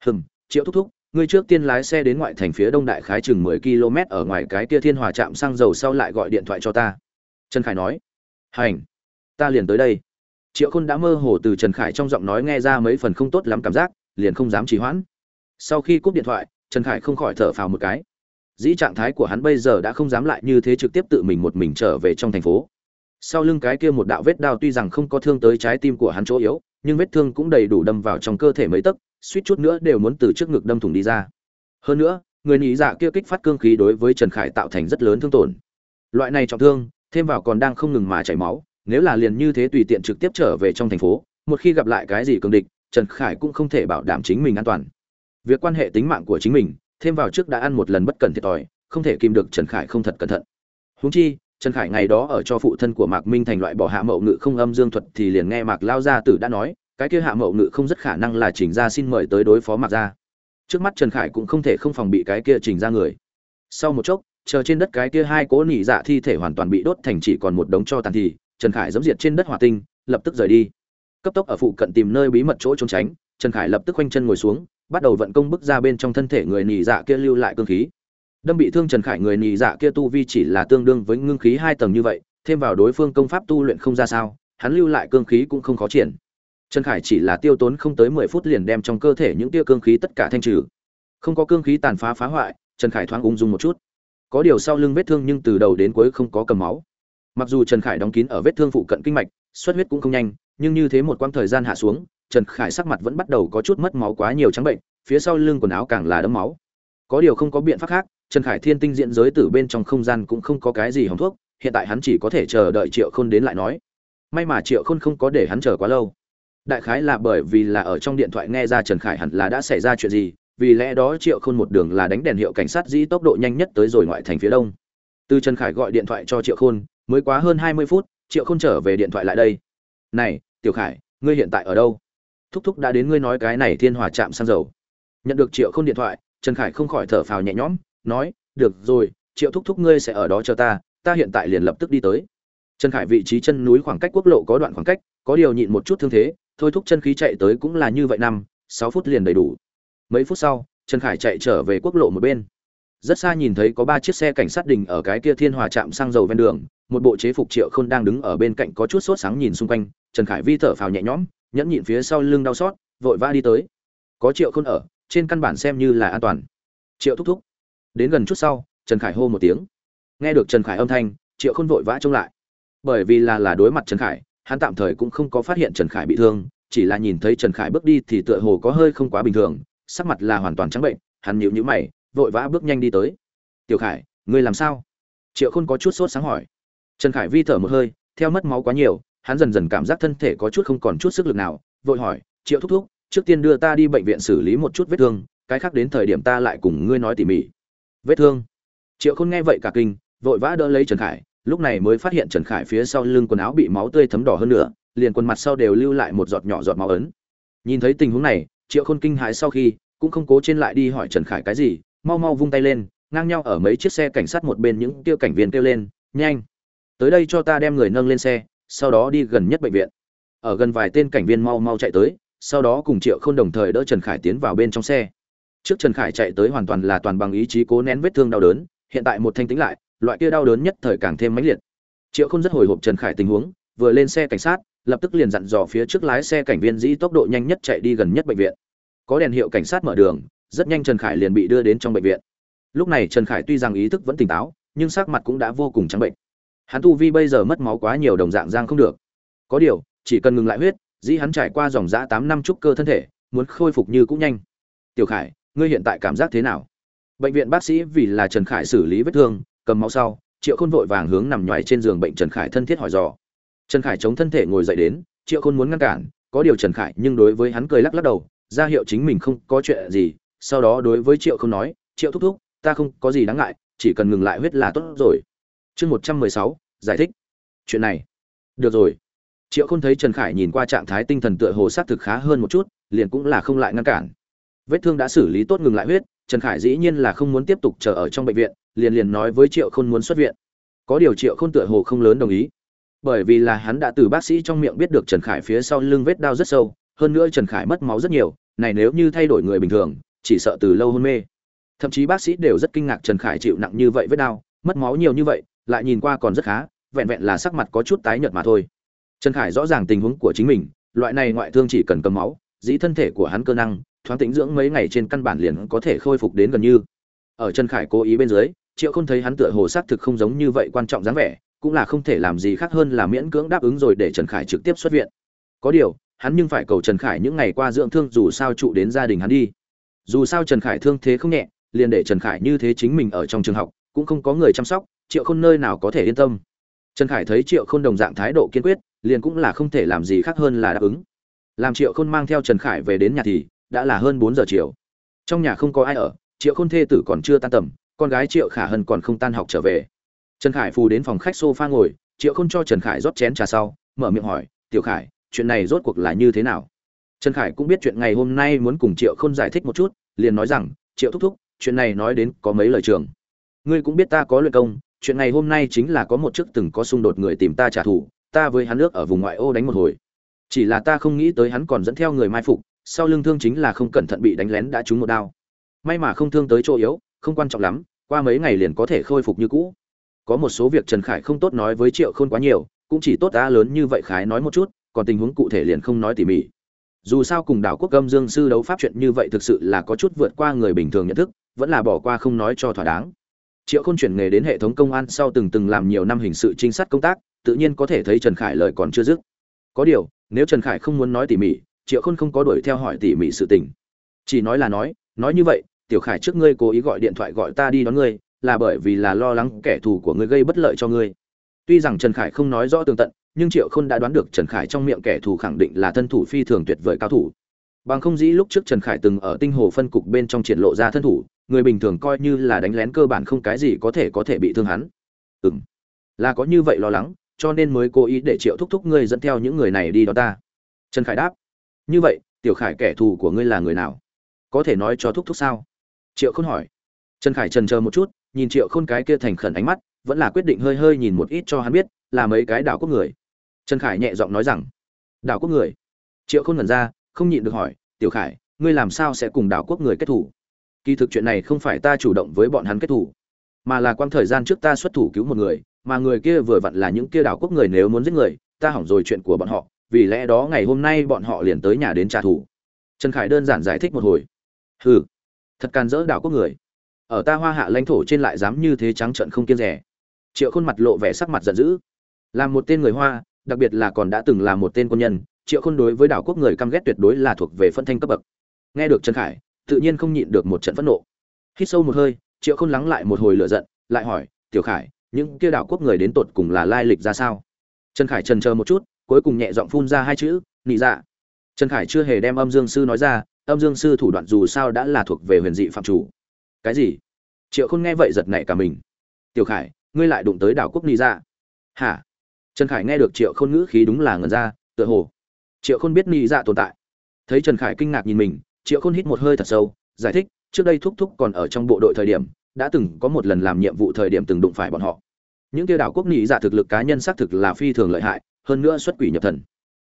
Hừm, triệu thúc thúc, ngươi trước tiên lái xe đến ngoại thành phía đông đại khái chừng mười km ở ngoài cái kia thiên hòa trạm xăng dầu sau lại gọi điện thoại cho ta. Trần khải nói. Hành. Ta liền tới đây. Triệu khôn đã mơ hồ từ trần khải trong giọng nói nghe ra mấy phần không tốt lắm cảm giác, liền không dám trì hoãn sau khi cúp điện thoại, trần khải không khỏi thở phào một cái. Dĩ trạng thái của hắn bây giờ đã không dám lại như thế trực tiếp tự mình một mình trở về trong thành phố. Sau lưng cái kia một đạo vết đao tuy rằng không có thương tới trái tim của hắn chỗ yếu, nhưng vết thương cũng đầy đủ đâm vào trong cơ thể mấy tấc, suýt chút nữa đều muốn từ trước ngực đâm thủng đi ra. Hơn nữa, người nhị dạ kia kích phát cương khí đối với trần khải tạo thành rất lớn thương tổn. Loại này trọng thương, thêm vào còn đang không ngừng mà chảy máu, nếu là liền như thế tùy tiện trực tiếp trở về trong thành phố, một khi gặp lại cái gì cường địch, trần khải cũng không thể bảo đảm chính mình an toàn việc quan hệ tính mạng của chính mình, thêm vào trước đã ăn một lần bất cần thiệt thòi, không thể kìm được trần khải không thật cẩn thận. Huống chi, trần khải ngày đó ở cho phụ thân của mạc minh thành loại bỏ hạ mậu ngự không âm dương thuật thì liền nghe mạc lao gia tử đã nói, cái kia hạ mậu ngự không rất khả năng là trình gia xin mời tới đối phó mạc gia. Trước mắt trần khải cũng không thể không phòng bị cái kia trình ra người. Sau một chốc, chờ trên đất cái kia hai cố nỉ dạ thi thể hoàn toàn bị đốt thành chỉ còn một đống cho tàn thì, trần khải dẫm diệt trên đất hỏa tinh, lập tức rời đi. Cấp tốc ở phụ cận tìm nơi bí mật chỗ trốn tránh, trần khải lập tức quanh chân ngồi xuống bắt đầu vận công bức ra bên trong thân thể người nỉ dạ kia lưu lại cương khí. Đâm bị thương trần khải người nỉ dạ kia tu vi chỉ là tương đương với ngưng khí hai tầng như vậy, thêm vào đối phương công pháp tu luyện không ra sao, hắn lưu lại cương khí cũng không khó triển. Trần khải chỉ là tiêu tốn không tới mười phút liền đem trong cơ thể những tia cương khí tất cả thanh trừ. Không có cương khí tàn phá phá hoại, trần khải thoáng ung dung một chút. Có điều sau lưng vết thương nhưng từ đầu đến cuối không có cầm máu. Mặc dù trần khải đóng kín ở vết thương phụ cận kinh mạch, xuất huyết cũng không nhanh, nhưng như thế một quãng thời gian hạ xuống trần khải sắc mặt vẫn bắt đầu có chút mất máu quá nhiều trắng bệnh, phía sau lưng quần áo càng là đẫm máu. Có điều không có biện pháp khác, trần khải thiên tinh diện giới từ bên trong không gian cũng không có cái gì hỏng thuốc, hiện tại hắn chỉ có thể chờ đợi triệu khôn đến lại nói. May mà triệu khôn không có để hắn chờ quá lâu. Đại khái là bởi vì là ở trong điện thoại nghe ra trần khải hẳn là đã xảy ra chuyện gì, vì lẽ đó triệu khôn một đường là đánh đèn hiệu cảnh sát dĩ tốc độ nhanh nhất tới rồi ngoại thành phía đông. Từ trần khải gọi điện thoại cho triệu khôn, mới quá hơn hai mươi phút, triệu khôn trở về điện thoại lại đây. Này, tiểu khải, ngươi hiện tại ở đâu? Thúc thúc đã đến ngươi nói cái này thiên hòa chạm xăng dầu. Nhận được triệu khôn điện thoại, trần khải không khỏi thở phào nhẹ nhõm, nói, được rồi, triệu thúc thúc ngươi sẽ ở đó cho ta ta hiện tại liền lập tức đi tới. Trần khải vị trí chân núi khoảng cách quốc lộ có đoạn khoảng cách, có điều nhịn một chút thương thế, thôi thúc chân khí chạy tới cũng là như vậy năm, sáu phút liền đầy đủ. Mấy phút sau, trần khải chạy trở về quốc lộ một bên. Rất xa nhìn thấy có ba chiếc xe cảnh sát đình ở cái kia thiên hòa trạm xăng dầu ven đường, một bộ chế phục triệu khôn đang đứng ở bên cạnh có chút sốt sáng nhìn xung quanh, trần khải vi thở phào nhẹ nhõm nhẫn nhịn phía sau lưng đau xót, vội vã đi tới. Có triệu khôn ở, trên căn bản xem như là an toàn. Triệu thúc thúc. Đến gần chút sau, trần khải hô một tiếng. Nghe được trần khải âm thanh, triệu khôn vội vã trông lại. Bởi vì là là đối mặt trần khải, hắn tạm thời cũng không có phát hiện trần khải bị thương, chỉ là nhìn thấy trần khải bước đi thì tựa hồ có hơi không quá bình thường, sắc mặt là hoàn toàn trắng bệnh, hắn nhíu nhíu mày, vội vã bước nhanh đi tới. Tiểu khải, ngươi làm sao? Triệu khôn có chút sốt sáng hỏi. Trần khải vi thở một hơi, theo mất máu quá nhiều hắn dần dần cảm giác thân thể có chút không còn chút sức lực nào, vội hỏi, triệu thúc thúc, trước tiên đưa ta đi bệnh viện xử lý một chút vết thương, cái khác đến thời điểm ta lại cùng ngươi nói tỉ mỉ. Vết thương? Triệu khôn nghe vậy cả kinh, vội vã đỡ lấy trần khải, lúc này mới phát hiện trần khải phía sau lưng quần áo bị máu tươi thấm đỏ hơn nữa, liền quần mặt sau đều lưu lại một giọt nhỏ giọt máu ấn. Nhìn thấy tình huống này, triệu khôn kinh hãi sau khi, cũng không cố trên lại đi hỏi trần khải cái gì, mau mau vung tay lên, ngang nhau ở mấy chiếc xe cảnh sát một bên những tiêu cảnh viên kêu lên, nhanh, tới đây cho ta đem người nâng lên xe sau đó đi gần nhất bệnh viện. Ở gần vài tên cảnh viên mau mau chạy tới, sau đó cùng triệu khôn đồng thời đỡ trần khải tiến vào bên trong xe. Trước trần khải chạy tới hoàn toàn là toàn bằng ý chí cố nén vết thương đau đớn, hiện tại một thanh tính lại, loại kia đau đớn nhất thời càng thêm mãnh liệt. Triệu khôn rất hồi hộp trần khải tình huống, vừa lên xe cảnh sát, lập tức liền dặn dò phía trước lái xe cảnh viên dĩ tốc độ nhanh nhất chạy đi gần nhất bệnh viện. Có đèn hiệu cảnh sát mở đường, rất nhanh trần khải liền bị đưa đến trong bệnh viện. Lúc này trần khải tuy rằng ý thức vẫn tỉnh táo, nhưng sắc mặt cũng đã vô cùng trắng bệnh hắn tu vi bây giờ mất máu quá nhiều đồng dạng giang không được. Có điều, chỉ cần ngừng lại huyết, dĩ hắn trải qua dòng giã tám năm trúc cơ thân thể, muốn khôi phục như cũng nhanh. Tiểu khải, ngươi hiện tại cảm giác thế nào? Bệnh viện bác sĩ vì là trần khải xử lý vết thương, cầm máu sau, triệu khôn vội vàng hướng nằm nhoài trên giường bệnh trần khải thân thiết hỏi dò. Trần khải chống thân thể ngồi dậy đến, triệu khôn muốn ngăn cản, có điều trần khải nhưng đối với hắn cười lắc lắc đầu, ra hiệu chính mình không có chuyện gì, sau đó đối với triệu Khôn nói, triệu thúc thúc, ta không có gì đáng ngại, chỉ cần ngừng lại huyết là tốt rồi chương một trăm mười sáu, giải thích. Chuyện này. Được rồi. Triệu không thấy trần khải nhìn qua trạng thái tinh thần tựa hồ s á c thực khá hơn một chút, liền cũng là không lại ngăn cản. Vết thương đã xử lý tốt ngừng lại huyết, trần khải dĩ nhiên là không muốn tiếp tục chờ ở trong bệnh viện, liền liền nói với triệu không muốn xuất viện. Có điều triệu không tựa hồ không lớn đồng ý. Bởi vì là hắn đã từ bác sĩ trong miệng biết được trần khải phía sau lưng vết đau rất sâu, hơn nữa trần khải mất máu rất nhiều, này nếu như thay đổi người bình thường, chỉ sợ từ lâu hôn mê. Thậm chí bác sĩ đều rất kinh ngạc trần khải chịu nặng như vậy vết đau, mất máu nhiều như vậy lại nhìn qua còn rất khá, vẹn vẹn là sắc mặt có chút tái nhợt mà thôi. Trần khải rõ ràng tình huống của chính mình, loại này ngoại thương chỉ cần cầm máu, dĩ thân thể của hắn cơ năng, thoáng tĩnh dưỡng mấy ngày trên căn bản liền có thể khôi phục đến gần như. Ở trần khải cố ý bên dưới, triệu không thấy hắn tựa hồ xác thực không giống như vậy quan trọng dáng vẻ, cũng là không thể làm gì khác hơn là miễn cưỡng đáp ứng rồi để trần khải trực tiếp xuất viện. Có điều, hắn nhưng phải cầu trần khải những ngày qua dưỡng thương dù sao trụ đến gia đình hắn đi. Dù sao trần khải thương thế không nhẹ, liền để trần khải như thế chính mình ở trong trường học, cũng không có người chăm sóc triệu khôn nơi nào có thể yên tâm? Trần khải thấy triệu khôn đồng dạng thái độ kiên quyết, liền cũng là không thể làm gì khác hơn là đáp ứng. Làm triệu khôn mang theo trần khải về đến nhà thì, đã là hơn bốn giờ chiều. Trong nhà không có ai ở, triệu khôn thê tử còn chưa tan tầm, con gái triệu khả hân còn không tan học trở về. Trần khải phù đến phòng khách s o f a ngồi, triệu khôn cho trần khải rót chén trà sau, mở miệng hỏi, tiểu khải, chuyện này rốt cuộc là như thế nào? Trần khải cũng biết chuyện ngày hôm nay muốn cùng triệu khôn giải thích một chút, liền nói rằng, triệu thúc thúc, chuyện này nói đến có mấy lời trường. Ngươi cũng biết ta có luyện công chuyện ngày hôm nay chính là có một chức từng có xung đột người tìm ta trả thù, ta với hắn nước ở vùng ngoại ô đánh một hồi. Chỉ là ta không nghĩ tới hắn còn dẫn theo người mai phục, sau lưng thương chính là không cẩn thận bị đánh lén đã trúng một đao. May mà không thương tới chỗ yếu, không quan trọng lắm, qua mấy ngày liền có thể khôi phục như cũ. Có một số việc trần khải không tốt nói với triệu khôn quá nhiều, cũng chỉ tốt ta lớn như vậy khái nói một chút, còn tình huống cụ thể liền không nói tỉ mỉ. Dù sao cùng đảo quốc gâm dương sư đấu pháp chuyện như vậy thực sự là có chút vượt qua người bình thường nhận thức, vẫn là bỏ qua không nói cho thỏa đáng triệu khôn chuyển nghề đến hệ thống công an sau từng từng làm nhiều năm hình sự trinh sát công tác, tự nhiên có thể thấy trần khải lời còn chưa dứt. Có điều, nếu trần khải không muốn nói tỉ mỉ, triệu khôn không có đuổi theo hỏi tỉ mỉ sự tình. Chỉ nói là nói nói như vậy, tiểu khải trước ngươi cố ý gọi điện thoại gọi ta đi đón ngươi, là bởi vì là lo lắng kẻ thù của ngươi gây bất lợi cho ngươi. Tuy rằng trần khải không nói rõ tường tận, nhưng triệu khôn đã đoán được trần khải trong miệng kẻ thù khẳng định là thân thủ phi thường tuyệt vời cao thủ. Bằng không dĩ lúc trước trần khải từng ở tinh hồ phân cục bên trong triển lộ ra thân thủ người bình thường coi như là đánh lén cơ bản không cái gì có thể có thể bị thương hắn. Ừ m là có như vậy lo lắng, cho nên mới cố ý để triệu thúc thúc ngươi dẫn theo những người này đi đó ta. Trần khải đáp, như vậy, tiểu khải kẻ thù của ngươi là người nào? Có thể nói cho thúc thúc sao? Triệu khôn hỏi. Trần khải trần chờ một chút, nhìn triệu khôn cái kia thành khẩn ánh mắt, vẫn là quyết định hơi hơi nhìn một ít cho hắn biết, là mấy cái đảo quốc người. Trần khải nhẹ giọng nói rằng, đảo quốc người? Triệu khôn ngẩn ra, không nhịn được hỏi, tiểu khải, ngươi làm sao sẽ cùng đảo quốc người kết thủ kỳ thực chuyện này không phải ta chủ động với bọn hắn kết thủ, mà là quang thời gian trước ta xuất thủ cứu một người, mà người kia vừa vặn là những kia đảo quốc người nếu muốn giết người, ta hỏng rồi chuyện của bọn họ, vì lẽ đó ngày hôm nay bọn họ liền tới nhà đến trả thù. Trần khải đơn giản giải thích một hồi. Hừ, thật can dỡ đảo quốc người. Ở ta hoa hạ lãnh thổ trên lại dám như thế trắng trận không kiêng rẻ. Triệu khôn mặt lộ vẻ sắc mặt giận dữ. Làm một tên người hoa, đặc biệt là còn đã từng là một tên quân nhân, triệu khôn đối với đảo quốc người căm ghét tuyệt đối là thuộc về phân thanh cấp bậc. Nghe được trần khải tự nhiên không nhịn được một trận phẫn nộ. Hít sâu một hơi, triệu khôn lắng lại một hồi lửa giận, lại hỏi, tiểu khải, những kia đảo quốc người đến tột cùng là lai lịch ra sao? Trần khải trần chờ một chút, cuối cùng nhẹ giọng phun ra hai chữ, nị dạ. Trần khải chưa hề đem âm dương sư nói ra, âm dương sư thủ đoạn dù sao đã là thuộc về huyền dị phạm chủ. Cái gì? Triệu khôn nghe vậy giật nảy cả mình. Tiểu khải, ngươi lại đụng tới đảo quốc nị dạ? Hả? Trần khải nghe được triệu khôn ngữ khí đúng là ngần ra, tựa hồ. Triệu khôn biết nị dạ tồn tại. Thấy trần khải kinh ngạc nhìn mình triệu khôn hít một hơi thật sâu, giải thích, trước đây thúc thúc còn ở trong bộ đội thời điểm, đã từng có một lần làm nhiệm vụ thời điểm từng đụng phải bọn họ. Những tiêu đảo quốc nị giả thực lực cá nhân xác thực là phi thường lợi hại, hơn nữa xuất quỷ nhập thần.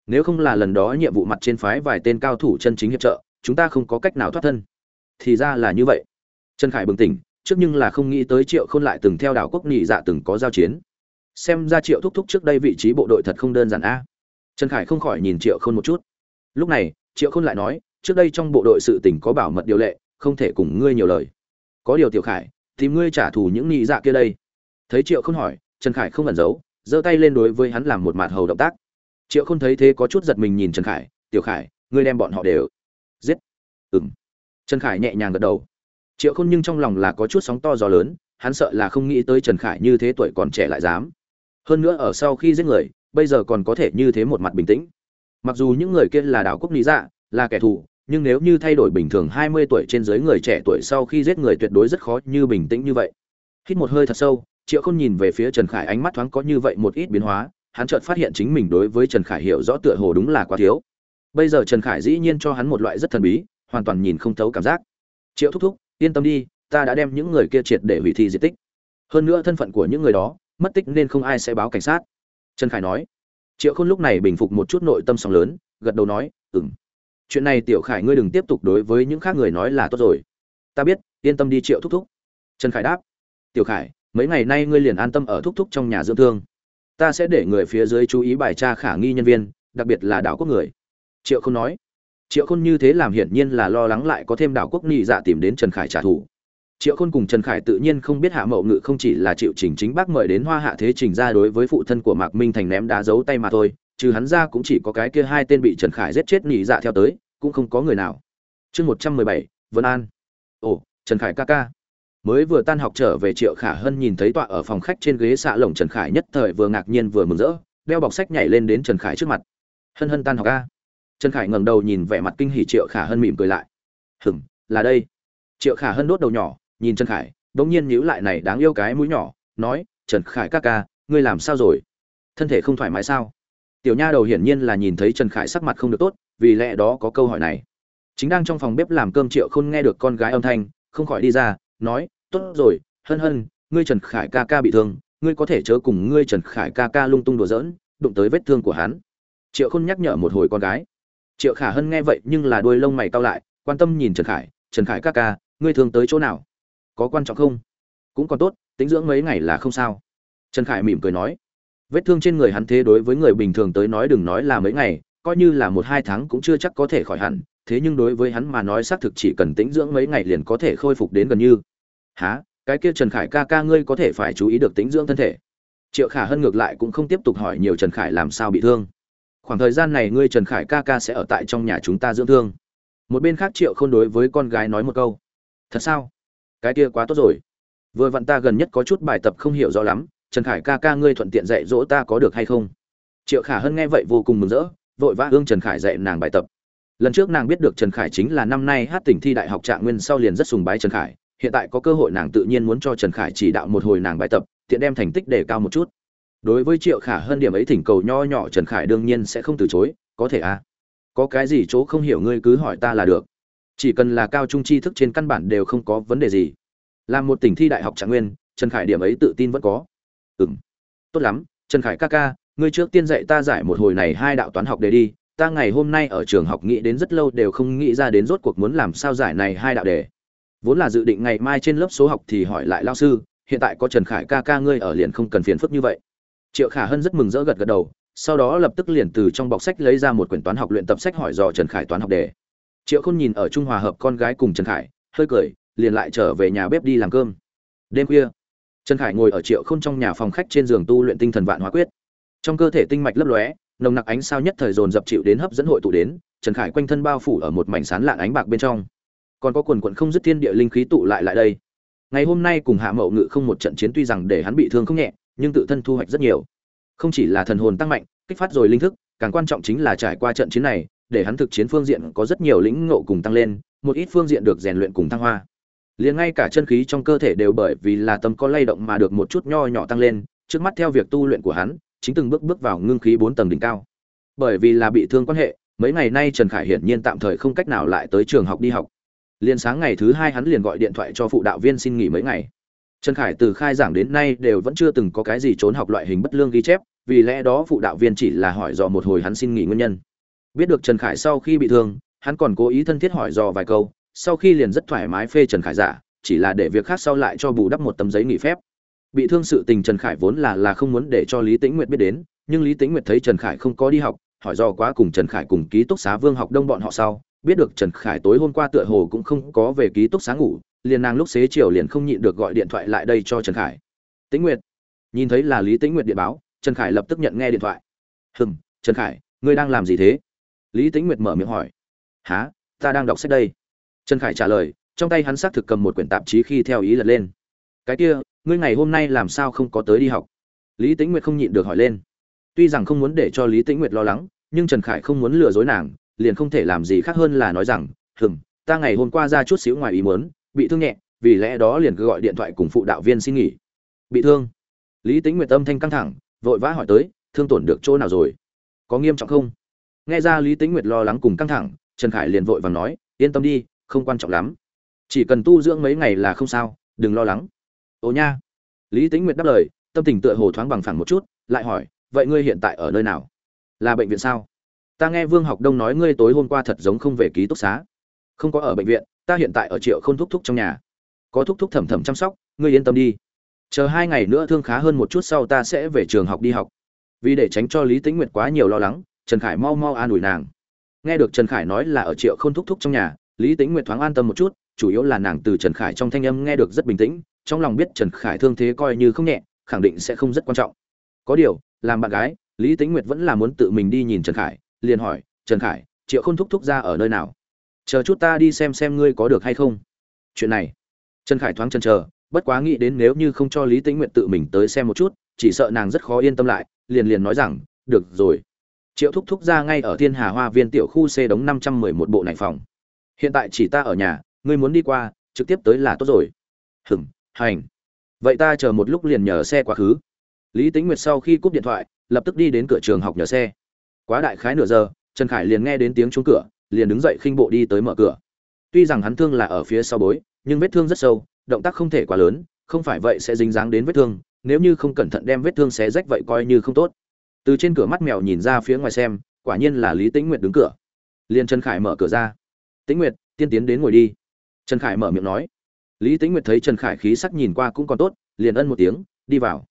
Nếu không là lần đó nhiệm vụ mặt trên phái vài tên cao thủ chân chính hiệp trợ, chúng ta không có cách nào thoát thân. Thì ra là như vậy. Trần khải bừng tỉnh, trước nhưng là không nghĩ tới triệu khôn lại từng theo đảo quốc nhị dạ từng có giao chiến. Xem ra triệu thúc thúc trước đây vị trí bộ đội thật không đơn giản a. Trần khải không khỏi nhìn triệu khôn một chút. Lúc này, triệu khôn lại nói trước đây trong bộ đội sự tình có bảo mật điều lệ, không thể cùng ngươi nhiều lời. Có điều tiểu khải tìm ngươi trả thù những nhị dạ kia đây. Thấy triệu khôn hỏi, trần khải không ẩn giấu, giơ tay lên đối với hắn làm một mạt hầu động tác. Triệu khôn thấy thế có chút giật mình nhìn trần khải, tiểu khải, ngươi đem bọn họ đều giết. Ừng trần khải nhẹ nhàng gật đầu. Triệu khôn nhưng trong lòng là có chút sóng to gió lớn, hắn sợ là không nghĩ tới trần khải như thế tuổi còn trẻ lại dám. Hơn nữa ở sau khi giết người, bây giờ còn có thể như thế một mặt bình tĩnh. Mặc dù những người kia là đảo quốc lý dạ là kẻ thù nhưng nếu như thay đổi bình thường hai mươi tuổi trên dưới người trẻ tuổi sau khi giết người tuyệt đối rất khó như bình tĩnh như vậy. Hít một hơi thật sâu, triệu khôn nhìn về phía trần khải ánh mắt thoáng có như vậy một ít biến hóa, hắn chợt phát hiện chính mình đối với trần khải hiểu rõ tựa hồ đúng là quá thiếu. Bây giờ trần khải dĩ nhiên cho hắn một loại rất thần bí, hoàn toàn nhìn không thấu cảm giác. Triệu thúc thúc, yên tâm đi, ta đã đem những người kia triệt để hủy thi di tích. Hơn nữa thân phận của những người đó, mất tích nên không ai sẽ báo cảnh sát. Trần khải nói. Triệu khôn lúc này bình phục một chút nội tâm sóng lớn, gật đầu nói ừ chuyện này tiểu khải ngươi đừng tiếp tục đối với những khác người nói là tốt rồi. Ta biết, yên tâm đi triệu thúc thúc. Trần khải đáp. Tiểu khải, mấy ngày nay ngươi liền an tâm ở thúc thúc trong nhà dưỡng thương. Ta sẽ để người phía dưới chú ý bài tra khả nghi nhân viên, đặc biệt là đảo quốc người. Triệu không nói. Triệu khôn như thế làm hiển nhiên là lo lắng lại có thêm đảo quốc nghị dạ tìm đến trần khải trả thù. Triệu khôn cùng trần khải tự nhiên không biết hạ mậu ngự không chỉ là triệu trình chính bác mời đến hoa hạ thế trình ra đối với phụ thân của mạc minh thành ném đá giấu tay mà thôi trừ hắn ra cũng chỉ có cái kia hai tên bị trần khải giết chết nhị dạ theo tới, cũng không có người nào. Chương một trăm mười bảy, vân an. Ồ, trần khải ca ca. Mới vừa tan học trở về triệu khả hân nhìn thấy tọa ở phòng khách trên ghế xạ lồng trần khải nhất thời vừa ngạc nhiên vừa mừng rỡ, đeo bọc sách nhảy lên đến trần khải trước mặt. Hân hân tan học a. trần khải ngẩng đầu nhìn vẻ mặt kinh hỉ triệu khả hân mỉm cười lại. Hừm là đây. Triệu khả hân đốt đầu nhỏ, nhìn trần khải, bỗng nhiên nhíu lại này đáng yêu cái mũi nhỏ, nói, trần khải ca ca, ngươi làm sao rồi? Thân thể không thoải mái sao? Tiểu nha đầu hiển nhiên là nhìn thấy trần khải sắc mặt không được tốt, vì lẽ đó có câu hỏi này. Chính đang trong phòng bếp làm cơm triệu khôn nghe được con gái âm thanh, không khỏi đi ra, nói, tốt rồi, hân hân, ngươi trần khải ca ca bị thương, ngươi có thể chớ cùng ngươi trần khải ca ca lung tung đùa giỡn, đụng tới vết thương của hắn. Triệu khôn nhắc nhở một hồi con gái. Triệu khả hân nghe vậy nhưng là đuôi lông mày cau lại, quan tâm nhìn trần khải trần khải ca ca, ngươi thường tới chỗ nào? Có quan trọng không? Cũng còn tốt, tính dưỡng mấy ngày là không sao. Trần khải mỉm cười nói vết thương trên người hắn thế đối với người bình thường tới nói đừng nói là mấy ngày, coi như là một hai tháng cũng chưa chắc có thể khỏi hẳn, thế nhưng đối với hắn mà nói xác thực chỉ cần tĩnh dưỡng mấy ngày liền có thể khôi phục đến gần như. Há cái kia trần khải ca ca ngươi có thể phải chú ý được tĩnh dưỡng thân thể. Triệu khả hân ngược lại cũng không tiếp tục hỏi nhiều trần khải làm sao bị thương. Khoảng thời gian này ngươi trần khải ca ca sẽ ở tại trong nhà chúng ta dưỡng thương. Một bên khác triệu không đối với con gái nói một câu. Thật sao? Cái kia quá tốt rồi. Vừa vặn ta gần nhất có chút bài tập không hiểu rõ lắm trần khải ca ca ngươi thuận tiện dạy dỗ ta có được hay không? Triệu khả hân nghe vậy vô cùng mừng rỡ, vội vã ương trần khải dạy nàng bài tập. Lần trước nàng biết được trần khải chính là năm nay hát tỉnh thi đại học trạng nguyên sau liền rất sùng bái trần khải, hiện tại có cơ hội nàng tự nhiên muốn cho trần khải chỉ đạo một hồi nàng bài tập, tiện đem thành tích để cao một chút. Đối với triệu khả hơn điểm ấy thỉnh cầu nho nhỏ trần khải đương nhiên sẽ không từ chối, có thể à? Có cái gì chỗ không hiểu ngươi cứ hỏi ta là được. Chỉ cần là cao trung tri thức trên căn bản đều không có vấn đề gì. Làm một tỉnh thi đại học trạng nguyên, trần khải điểm ấy tự tin vẫn có ừm. Tốt lắm, trần khải ca ca, ngươi trước tiên dạy ta giải một hồi này hai đạo toán học đề đi, ta ngày hôm nay ở trường học nghĩ đến rất lâu đều không nghĩ ra đến rốt cuộc muốn làm sao giải này hai đạo đề. Vốn là dự định ngày mai trên lớp số học thì hỏi lại lao sư, hiện tại có trần khải ca ca ngươi ở liền không cần phiền phức như vậy. Triệu khả hân rất mừng rỡ gật gật đầu, sau đó lập tức liền từ trong bọc sách lấy ra một quyển toán học luyện tập sách hỏi dò trần khải toán học đề. Triệu khôn nhìn ở trung hòa hợp con gái cùng trần khải, hơi cười, liền lại trở về nhà bếp đi làm cơm. Đêm khuya trần khải ngồi ở triệu khôn trong nhà phòng khách trên giường tu luyện tinh thần vạn hóa quyết. Trong cơ thể tinh mạch lấp lóe, nồng nặc ánh sao nhất thời dồn dập chịu đến hấp dẫn hội tụ đến, trần khải quanh thân bao phủ ở một mảnh sán lạn ánh bạc bên trong. Còn có quần quận không dứt thiên địa linh khí tụ lại lại đây. Ngày hôm nay cùng hạ mậu ngự không một trận chiến tuy rằng để hắn bị thương không nhẹ, nhưng tự thân thu hoạch rất nhiều. Không chỉ là thần hồn tăng mạnh, kích phát rồi linh thức, càng quan trọng chính là trải qua trận chiến này, để hắn thực chiến phương diện có rất nhiều lĩnh ngộ cùng tăng lên, một ít phương diện được rèn luyện cùng thăng hoa liền ngay cả chân khí trong cơ thể đều bởi vì là tâm có lay động mà được một chút nho nhỏ tăng lên trước mắt theo việc tu luyện của hắn chính từng bước bước vào ngưng khí bốn tầng đỉnh cao. Bởi vì là bị thương quan hệ mấy ngày nay trần khải hiển nhiên tạm thời không cách nào lại tới trường học đi học. Liền sáng ngày thứ hai hắn liền gọi điện thoại cho phụ đạo viên xin nghỉ mấy ngày. Trần Khải từ khai giảng đến nay đều vẫn chưa từng có cái gì trốn học loại hình bất lương ghi chép, vì lẽ đó phụ đạo viên chỉ là hỏi dò một hồi hắn xin nghỉ nguyên nhân. Biết được Trần Khải sau khi bị thương, hắn còn cố ý thân thiết hỏi dò vài câu, sau khi liền rất thoải mái phê Trần Khải giả, chỉ là để việc khác sau lại cho bù đắp một tấm giấy nghỉ phép. Bị thương sự tình Trần Khải vốn là là không muốn để cho Lý Tĩnh Nguyệt biết đến, nhưng Lý Tĩnh Nguyệt thấy Trần Khải không có đi học, hỏi dò quá cùng Trần Khải cùng ký túc xá Vương học đông bọn họ sau, biết được Trần Khải tối hôm qua tựa hồ cũng không có về ký túc xá ngủ, liền nàng lúc xế chiều liền không nhịn được gọi điện thoại lại đây cho Trần Khải. Tĩnh Nguyệt, nhìn thấy là Lý Tĩnh Nguyệt điện báo, Trần Khải lập tức nhận nghe điện thoại. "Hừm, Trần Khải, ngươi đang làm gì thế?" Lý Tĩnh Nguyệt mở miệng hỏi. "Hả, ta đang đọc sách đây." Trần Khải trả lời, trong tay hắn xác thực cầm một quyển tạp chí khi theo ý lật lên. "Cái kia, ngươi ngày hôm nay làm sao không có tới đi học?" Lý Tĩnh Nguyệt không nhịn được hỏi lên. Tuy rằng không muốn để cho Lý Tĩnh Nguyệt lo lắng, nhưng Trần Khải không muốn lừa dối nàng, liền không thể làm gì khác hơn là nói rằng, "Hừm, ta ngày hôm qua ra chút xíu ngoài ý muốn, bị thương nhẹ vì lẽ đó liền cứ gọi điện thoại cùng phụ đạo viên xin nghỉ bị thương lý Tĩnh nguyệt tâm thanh căng thẳng vội vã hỏi tới thương tổn được chỗ nào rồi có nghiêm trọng không nghe ra lý Tĩnh nguyệt lo lắng cùng căng thẳng trần khải liền vội vàng nói yên tâm đi không quan trọng lắm. Chỉ cần tu dưỡng mấy ngày là không sao, đừng lo lắng. Ồ nha. Lý tính nguyệt đáp lời, tâm tình tựa hồ thoáng bằng phẳng một chút, lại hỏi, vậy ngươi hiện tại ở nơi nào? Là bệnh viện sao? Ta nghe vương học đông nói ngươi tối hôm qua thật giống không về ký túc xá. Không có ở bệnh viện, ta hiện tại ở triệu không thúc thúc trong nhà. Có thúc thúc thẩm thẩm chăm sóc, ngươi yên tâm đi. Chờ hai ngày nữa thương khá hơn một chút sau ta sẽ về trường học đi học. Vì để tránh cho lý tĩnh nguyệt quá nhiều lo lắng, trần khải mau mau an ủi nàng. Nghe được trần khải nói là ở triệu không thúc thúc trong nhà lý tĩnh nguyệt thoáng an tâm một chút, chủ yếu là nàng từ trần khải trong thanh âm nghe được rất bình tĩnh, trong lòng biết trần khải thương thế coi như không nhẹ, khẳng định sẽ không rất quan trọng. Có điều, làm bạn gái, lý tĩnh nguyệt vẫn là muốn tự mình đi nhìn trần khải, liền hỏi, trần khải, triệu khôn thúc thúc ra ở nơi nào? Chờ chút ta đi xem xem ngươi có được hay không. Chuyện này, trần khải thoáng chần chờ, bất quá nghĩ đến nếu như không cho lý tĩnh nguyệt tự mình tới xem một chút, chỉ sợ nàng rất khó yên tâm lại, liền liền nói rằng, được rồi. Triệu thúc thúc ra ngay ở thiên hà hoa viên tiểu khu c đống năm trăm mười một bộ này phòng hiện tại chỉ ta ở nhà, ngươi muốn đi qua, trực tiếp tới là tốt rồi. Hừng hành. Vậy ta chờ một lúc liền nhờ xe quá khứ. Lý tính nguyệt sau khi cúp điện thoại, lập tức đi đến cửa trường học nhờ xe. Quá đại khái nửa giờ, trần khải liền nghe đến tiếng chống cửa, liền đứng dậy khinh bộ đi tới mở cửa. Tuy rằng hắn thương là ở phía sau bối, nhưng vết thương rất sâu, động tác không thể quá lớn, không phải vậy sẽ dính dáng đến vết thương, nếu như không cẩn thận đem vết thương xé rách vậy coi như không tốt. Từ trên cửa mắt mèo nhìn ra phía ngoài xem, quả nhiên là lý tĩnh nguyệt đứng cửa. Liền trần khải mở cửa ra tĩnh nguyệt, tiên tiến đến ngồi đi. Trần khải mở miệng nói. Lý tĩnh nguyệt thấy trần khải khí sắc nhìn qua cũng còn tốt, liền ân một tiếng, đi vào.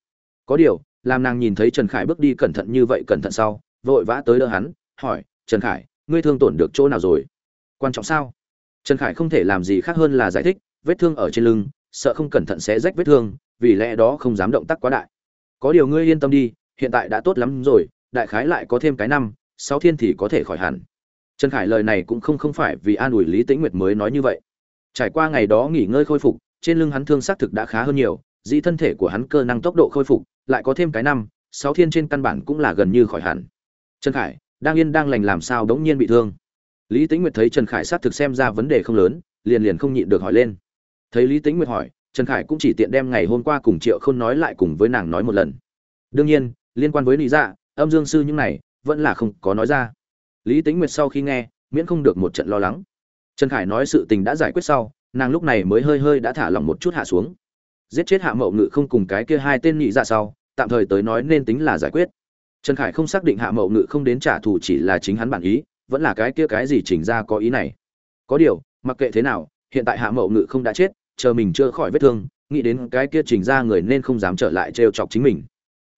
Có điều, làm nàng nhìn thấy trần khải bước đi cẩn thận như vậy cẩn thận sau, vội vã tới đỡ hắn, hỏi, trần khải, ngươi thương tổn được chỗ nào rồi? Quan trọng sao? Trần khải không thể làm gì khác hơn là giải thích, vết thương ở trên lưng, sợ không cẩn thận sẽ rách vết thương, vì lẽ đó không dám động tác quá đại. Có điều ngươi yên tâm đi, hiện tại đã tốt lắm rồi, đại khái lại có thêm cái năm, sáu thiên thì có thể khỏi hẳn trần khải lời này cũng không không phải vì an ủi lý tĩnh nguyệt mới nói như vậy. Trải qua ngày đó nghỉ ngơi khôi phục, trên lưng hắn thương xác thực đã khá hơn nhiều, dĩ thân thể của hắn cơ năng tốc độ khôi phục, lại có thêm cái năm, sáu thiên trên căn bản cũng là gần như khỏi hẳn. Trần khải, đang yên đang lành làm sao đống nhiên bị thương? Lý tĩnh nguyệt thấy trần khải xác thực xem ra vấn đề không lớn, liền liền không nhịn được hỏi lên. Thấy lý tĩnh nguyệt hỏi, trần khải cũng chỉ tiện đem ngày hôm qua cùng triệu khôn nói lại cùng với nàng nói một lần. Đương nhiên, liên quan với lý dạ âm dương sư những này, vẫn là không có nói ra lý tĩnh nguyệt sau khi nghe, miễn không được một trận lo lắng. Trần khải nói sự tình đã giải quyết sau, nàng lúc này mới hơi hơi đã thả lỏng một chút hạ xuống. Giết chết hạ mậu ngự không cùng cái kia hai tên nhị dạ sau, tạm thời tới nói nên tính là giải quyết. Trần khải không xác định hạ mậu ngự không đến trả thù chỉ là chính hắn bản ý, vẫn là cái kia cái gì chỉnh ra có ý này. Có điều, mặc kệ thế nào, hiện tại hạ mậu ngự không đã chết, chờ mình chưa khỏi vết thương, nghĩ đến cái kia chỉnh ra người nên không dám trở lại trêu chọc chính mình.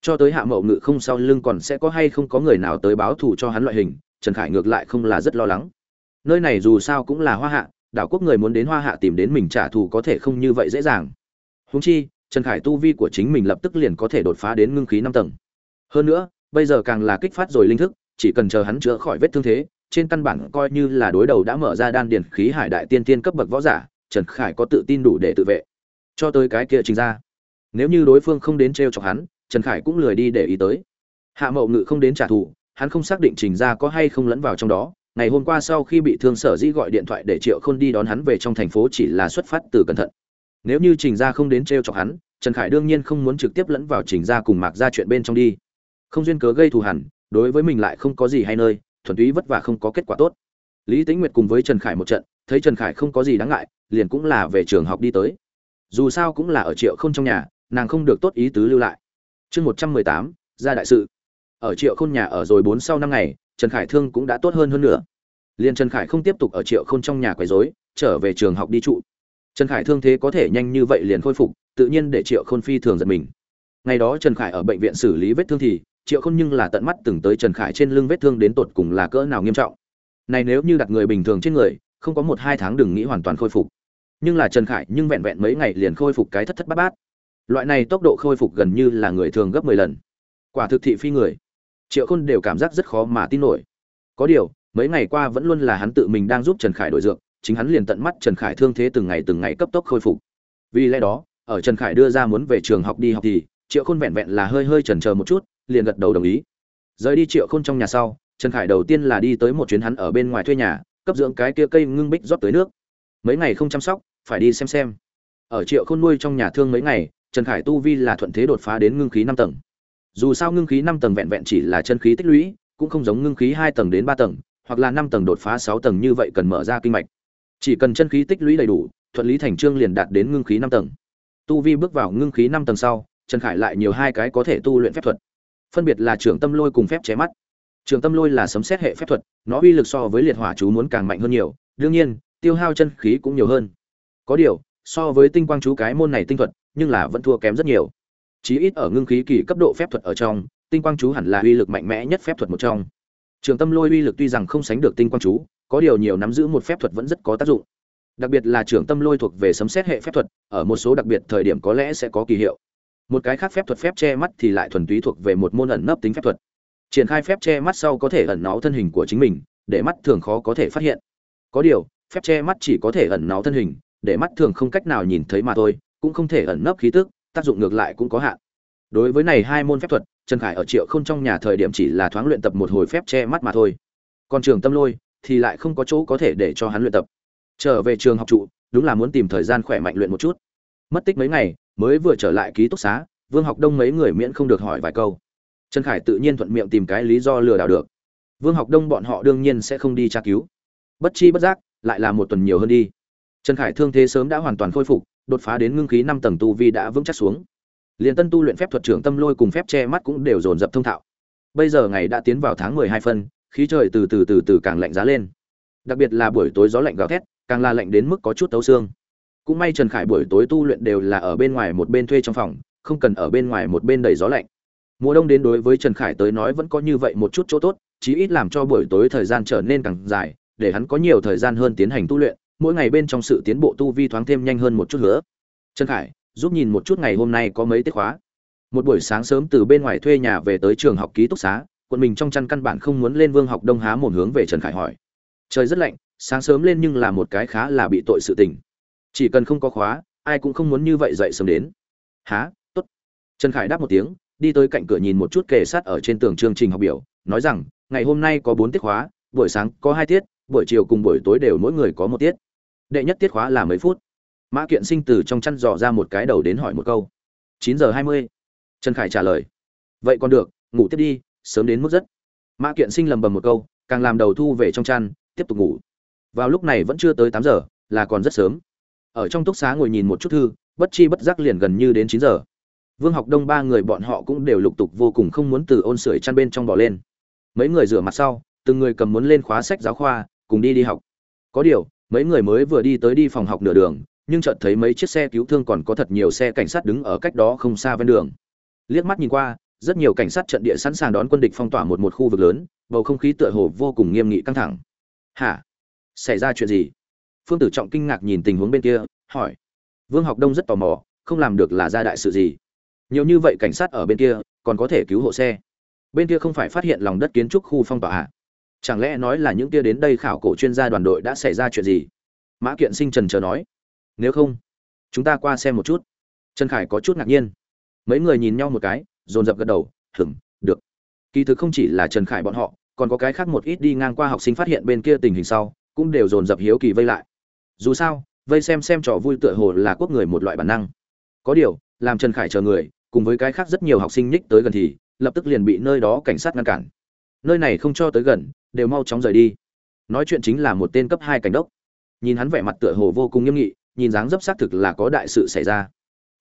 Cho tới hạ mậu ngự không sau lưng còn sẽ có hay không có người nào tới báo thù cho hắn loại hình trần khải ngược lại không là rất lo lắng. Nơi này dù sao cũng là hoa hạ, đảo quốc người muốn đến hoa hạ tìm đến mình trả thù có thể không như vậy dễ dàng. Húng chi, trần khải tu vi của chính mình lập tức liền có thể đột phá đến ngưng khí năm tầng. Hơn nữa, bây giờ càng là kích phát rồi linh thức, chỉ cần chờ hắn chữa khỏi vết thương thế, trên căn bản coi như là đối đầu đã mở ra đan điền khí hải đại tiên tiên cấp bậc võ giả, trần khải có tự tin đủ để tự vệ. Cho tới cái kia trình ra. Nếu như đối phương không đến t r e o chọc hắn, trần khải cũng lười đi để ý tới. Hạ mậu ngự không đến trả thù hắn không xác định trình ra có hay không lẫn vào trong đó. Ngày hôm qua sau khi bị thương sở dĩ gọi điện thoại để triệu khôn đi đón hắn về trong thành phố chỉ là xuất phát từ cẩn thận. Nếu như trình ra không đến t r e o chọc hắn, trần khải đương nhiên không muốn trực tiếp lẫn vào trình ra cùng mạc ra chuyện bên trong đi. Không duyên cớ gây thù hẳn, đối với mình lại không có gì hay nơi, thuần túy vất vả không có kết quả tốt. Lý t ĩ n h nguyệt cùng với trần khải một trận, thấy trần khải không có gì đáng ngại, liền cũng là về trường học đi tới. Dù sao cũng là ở triệu không trong nhà, nàng không được tốt ý tứ lưu lại. Chương một trăm mười tám, ra đại sự ở triệu khôn nhà ở rồi bốn sau năm ngày, trần khải thương cũng đã tốt hơn hơn nữa. Liền trần khải không tiếp tục ở triệu khôn trong nhà quấy rối, trở về trường học đi trụ. Trần khải thương thế có thể nhanh như vậy liền khôi phục, tự nhiên để triệu khôn phi thường giật mình. Ngày đó trần khải ở bệnh viện xử lý vết thương thì, triệu khôn nhưng là tận mắt từng tới trần khải trên lưng vết thương đến tột cùng là cỡ nào nghiêm trọng. Này nếu như đặt người bình thường trên người, không có một hai tháng đừng nghĩ hoàn toàn khôi phục. Nhưng là trần khải nhưng vẹn vẹn mấy ngày liền khôi phục cái thất thất bát bát. Loại này tốc độ khôi phục gần như là người thường gấp mười lần. Quả thực thị phi người triệu khôn đều cảm giác rất khó mà tin nổi. Có điều, mấy ngày qua vẫn luôn là hắn tự mình đang giúp trần khải đổi dược, chính hắn liền tận mắt trần khải thương thế từng ngày từng ngày cấp tốc khôi phục. Vì lẽ đó, ở trần khải đưa ra muốn về trường học đi học thì, triệu khôn vẹn vẹn là hơi hơi chần chờ một chút, liền gật đầu đồng ý. Rời đi triệu khôn trong nhà sau, trần khải đầu tiên là đi tới một chuyến hắn ở bên ngoài thuê nhà, cấp dưỡng cái kia cây ngưng bích rót tới nước. Mấy ngày không chăm sóc, phải đi xem xem. Ở triệu khôn nuôi trong nhà thương mấy ngày, trần khải tu vi là thuận thế đột phá đến ngưng khí năm tầng dù sao ngưng khí năm tầng vẹn vẹn chỉ là chân khí tích lũy, cũng không giống ngưng khí hai tầng đến ba tầng, hoặc là năm tầng đột phá sáu tầng như vậy cần mở ra kinh mạch. Chỉ cần chân khí tích lũy đầy đủ, thuận lý thành trương liền đạt đến ngưng khí năm tầng. Tu vi bước vào ngưng khí năm tầng sau, trần khải lại nhiều hai cái có thể tu luyện phép thuật. Phân biệt là trưởng tâm lôi cùng phép chế mắt. Trường tâm lôi là sấm xét hệ phép thuật, nó uy lực so với liệt hỏa chú muốn càng mạnh hơn nhiều, đương nhiên, tiêu hao chân khí cũng nhiều hơn. Có điều, so với tinh quang chú cái môn này tinh thuật, nhưng là vẫn thua kém rất nhiều chí ít ở ngưng khí kỳ cấp độ phép thuật ở trong, tinh quang chú hẳn là uy lực mạnh mẽ nhất phép thuật một trong. Trường tâm lôi uy lực tuy rằng không sánh được tinh quang chú, có điều nhiều nắm giữ một phép thuật vẫn rất có tác dụng. Đặc biệt là trường tâm lôi thuộc về sấm xét hệ phép thuật, ở một số đặc biệt thời điểm có lẽ sẽ có kỳ hiệu. Một cái khác phép thuật phép che mắt thì lại thuần túy thuộc về một môn ẩn nấp tính phép thuật. Triển khai phép che mắt sau có thể ẩn náu thân hình của chính mình, để mắt thường khó có thể phát hiện. Có điều, phép che mắt chỉ có thể ẩn náu thân hình, để mắt thường không cách nào nhìn thấy mà thôi, cũng không thể ẩn nấp khí tức tác dụng ngược lại cũng có hạn. Đối với này hai môn phép thuật, trần khải ở triệu không trong nhà thời điểm chỉ là thoáng luyện tập một hồi phép che mắt mà thôi. Còn trường tâm lôi thì lại không có chỗ có thể để cho hắn luyện tập. Trở về trường học trụ, đúng là muốn tìm thời gian khỏe mạnh luyện một chút. Mất tích mấy ngày, mới vừa trở lại ký túc xá, vương học đông mấy người miễn không được hỏi vài câu. Trần khải tự nhiên thuận miệng tìm cái lý do lừa đảo được. Vương học đông bọn họ đương nhiên sẽ không đi tra cứu. Bất chi bất giác, lại là một tuần nhiều hơn đi. Trần khải thương thế sớm đã hoàn toàn khôi phục đột phá đến ngưng khí năm tầng tu vi đã vững chắc xuống. Liền tân tu luyện phép thuật trưởng tâm lôi cùng phép che mắt cũng đều dồn dập thông thạo. Bây giờ ngày đã tiến vào tháng mười hai phân, khí trời từ từ từ từ càng lạnh giá lên. Đặc biệt là buổi tối gió lạnh gào thét, càng là lạnh đến mức có chút tấu xương. Cũng may trần khải buổi tối tu luyện đều là ở bên ngoài một bên thuê trong phòng, không cần ở bên ngoài một bên đầy gió lạnh. Mùa đông đến đối với trần khải tới nói vẫn có như vậy một chút chỗ tốt, chí ít làm cho buổi tối thời gian trở nên càng dài, để hắn có nhiều thời gian hơn tiến hành tu luyện mỗi ngày bên trong sự tiến bộ tu vi thoáng thêm nhanh hơn một chút nữa trần khải, giúp nhìn một chút ngày hôm nay có mấy tiết khóa. Một buổi sáng sớm từ bên ngoài thuê nhà về tới trường học ký túc xá, quận mình trong chăn căn bản không muốn lên vương học đông há một hướng về trần khải hỏi. Trời rất lạnh, sáng sớm lên nhưng là một cái khá là bị tội sự tình. Chỉ cần không có khóa, ai cũng không muốn như vậy dậy sớm đến. Há, tốt. Trần khải đáp một tiếng, đi tới cạnh cửa nhìn một chút kề sát ở trên tường chương trình học biểu, nói rằng, ngày hôm nay có bốn tiết khóa, buổi sáng có hai tiết, buổi chiều cùng buổi tối đều mỗi người có một tiết đệ nhất tiết khóa là mấy phút? Mã kiện sinh từ trong chăn dò ra một cái đầu đến hỏi một câu. Chín giờ hai mươi. Trần khải trả lời. Vậy còn được, ngủ tiếp đi, sớm đến mức rất mã kiện sinh lầm bầm một câu, càng làm đầu thu về trong chăn, tiếp tục ngủ. Vào lúc này vẫn chưa tới tám giờ, là còn rất sớm. Ở trong túc xá ngồi nhìn một chút thư, bất chi bất giác liền gần như đến chín giờ. Vương học đông ba người bọn họ cũng đều lục tục vô cùng không muốn từ ôn sưởi chăn bên trong bỏ lên. Mấy người rửa mặt sau, từng người cầm muốn lên khóa sách giáo khoa, cùng đi đi học. Có điều mấy người mới vừa đi tới đi phòng học nửa đường, nhưng chợt thấy mấy chiếc xe cứu thương còn có thật nhiều xe cảnh sát đứng ở cách đó không xa ven đường. Liếc mắt nhìn qua, rất nhiều cảnh sát trận địa sẵn sàng đón quân địch phong tỏa một một khu vực lớn, bầu không khí tựa hồ vô cùng nghiêm nghị căng thẳng. Hả? Xảy ra chuyện gì? Phương tử trọng kinh ngạc nhìn tình huống bên kia, hỏi. Vương học đông rất tò mò, không làm được là ra đại sự gì? Nhiều như vậy cảnh sát ở bên kia, còn có thể cứu hộ xe? Bên kia không phải phát hiện lòng đất kiến trúc khu phong tỏa hạ chẳng lẽ nói là những kia đến đây khảo cổ chuyên gia đoàn đội đã xảy ra chuyện gì? Mã kiện sinh trần chờ nói. Nếu không, chúng ta qua xem một chút. Trần khải có chút ngạc nhiên. Mấy người nhìn nhau một cái, dồn dập gật đầu hửng được. Kỳ thực không chỉ là trần khải bọn họ, còn có cái khác một ít đi ngang qua học sinh phát hiện bên kia tình hình sau, cũng đều dồn dập hiếu kỳ vây lại. Dù sao, vây xem xem trò vui tựa hồ là quốc người một loại bản năng. Có điều, làm trần khải chờ người, cùng với cái khác rất nhiều học sinh nhích tới gần thì, lập tức liền bị nơi đó cảnh sát ngăn cản. Nơi này không cho tới gần đều mau chóng rời đi. Nói chuyện chính là một tên cấp hai cảnh đốc. Nhìn hắn vẻ mặt tựa hồ vô cùng nghiêm nghị, nhìn dáng dấp xác thực là có đại sự xảy ra.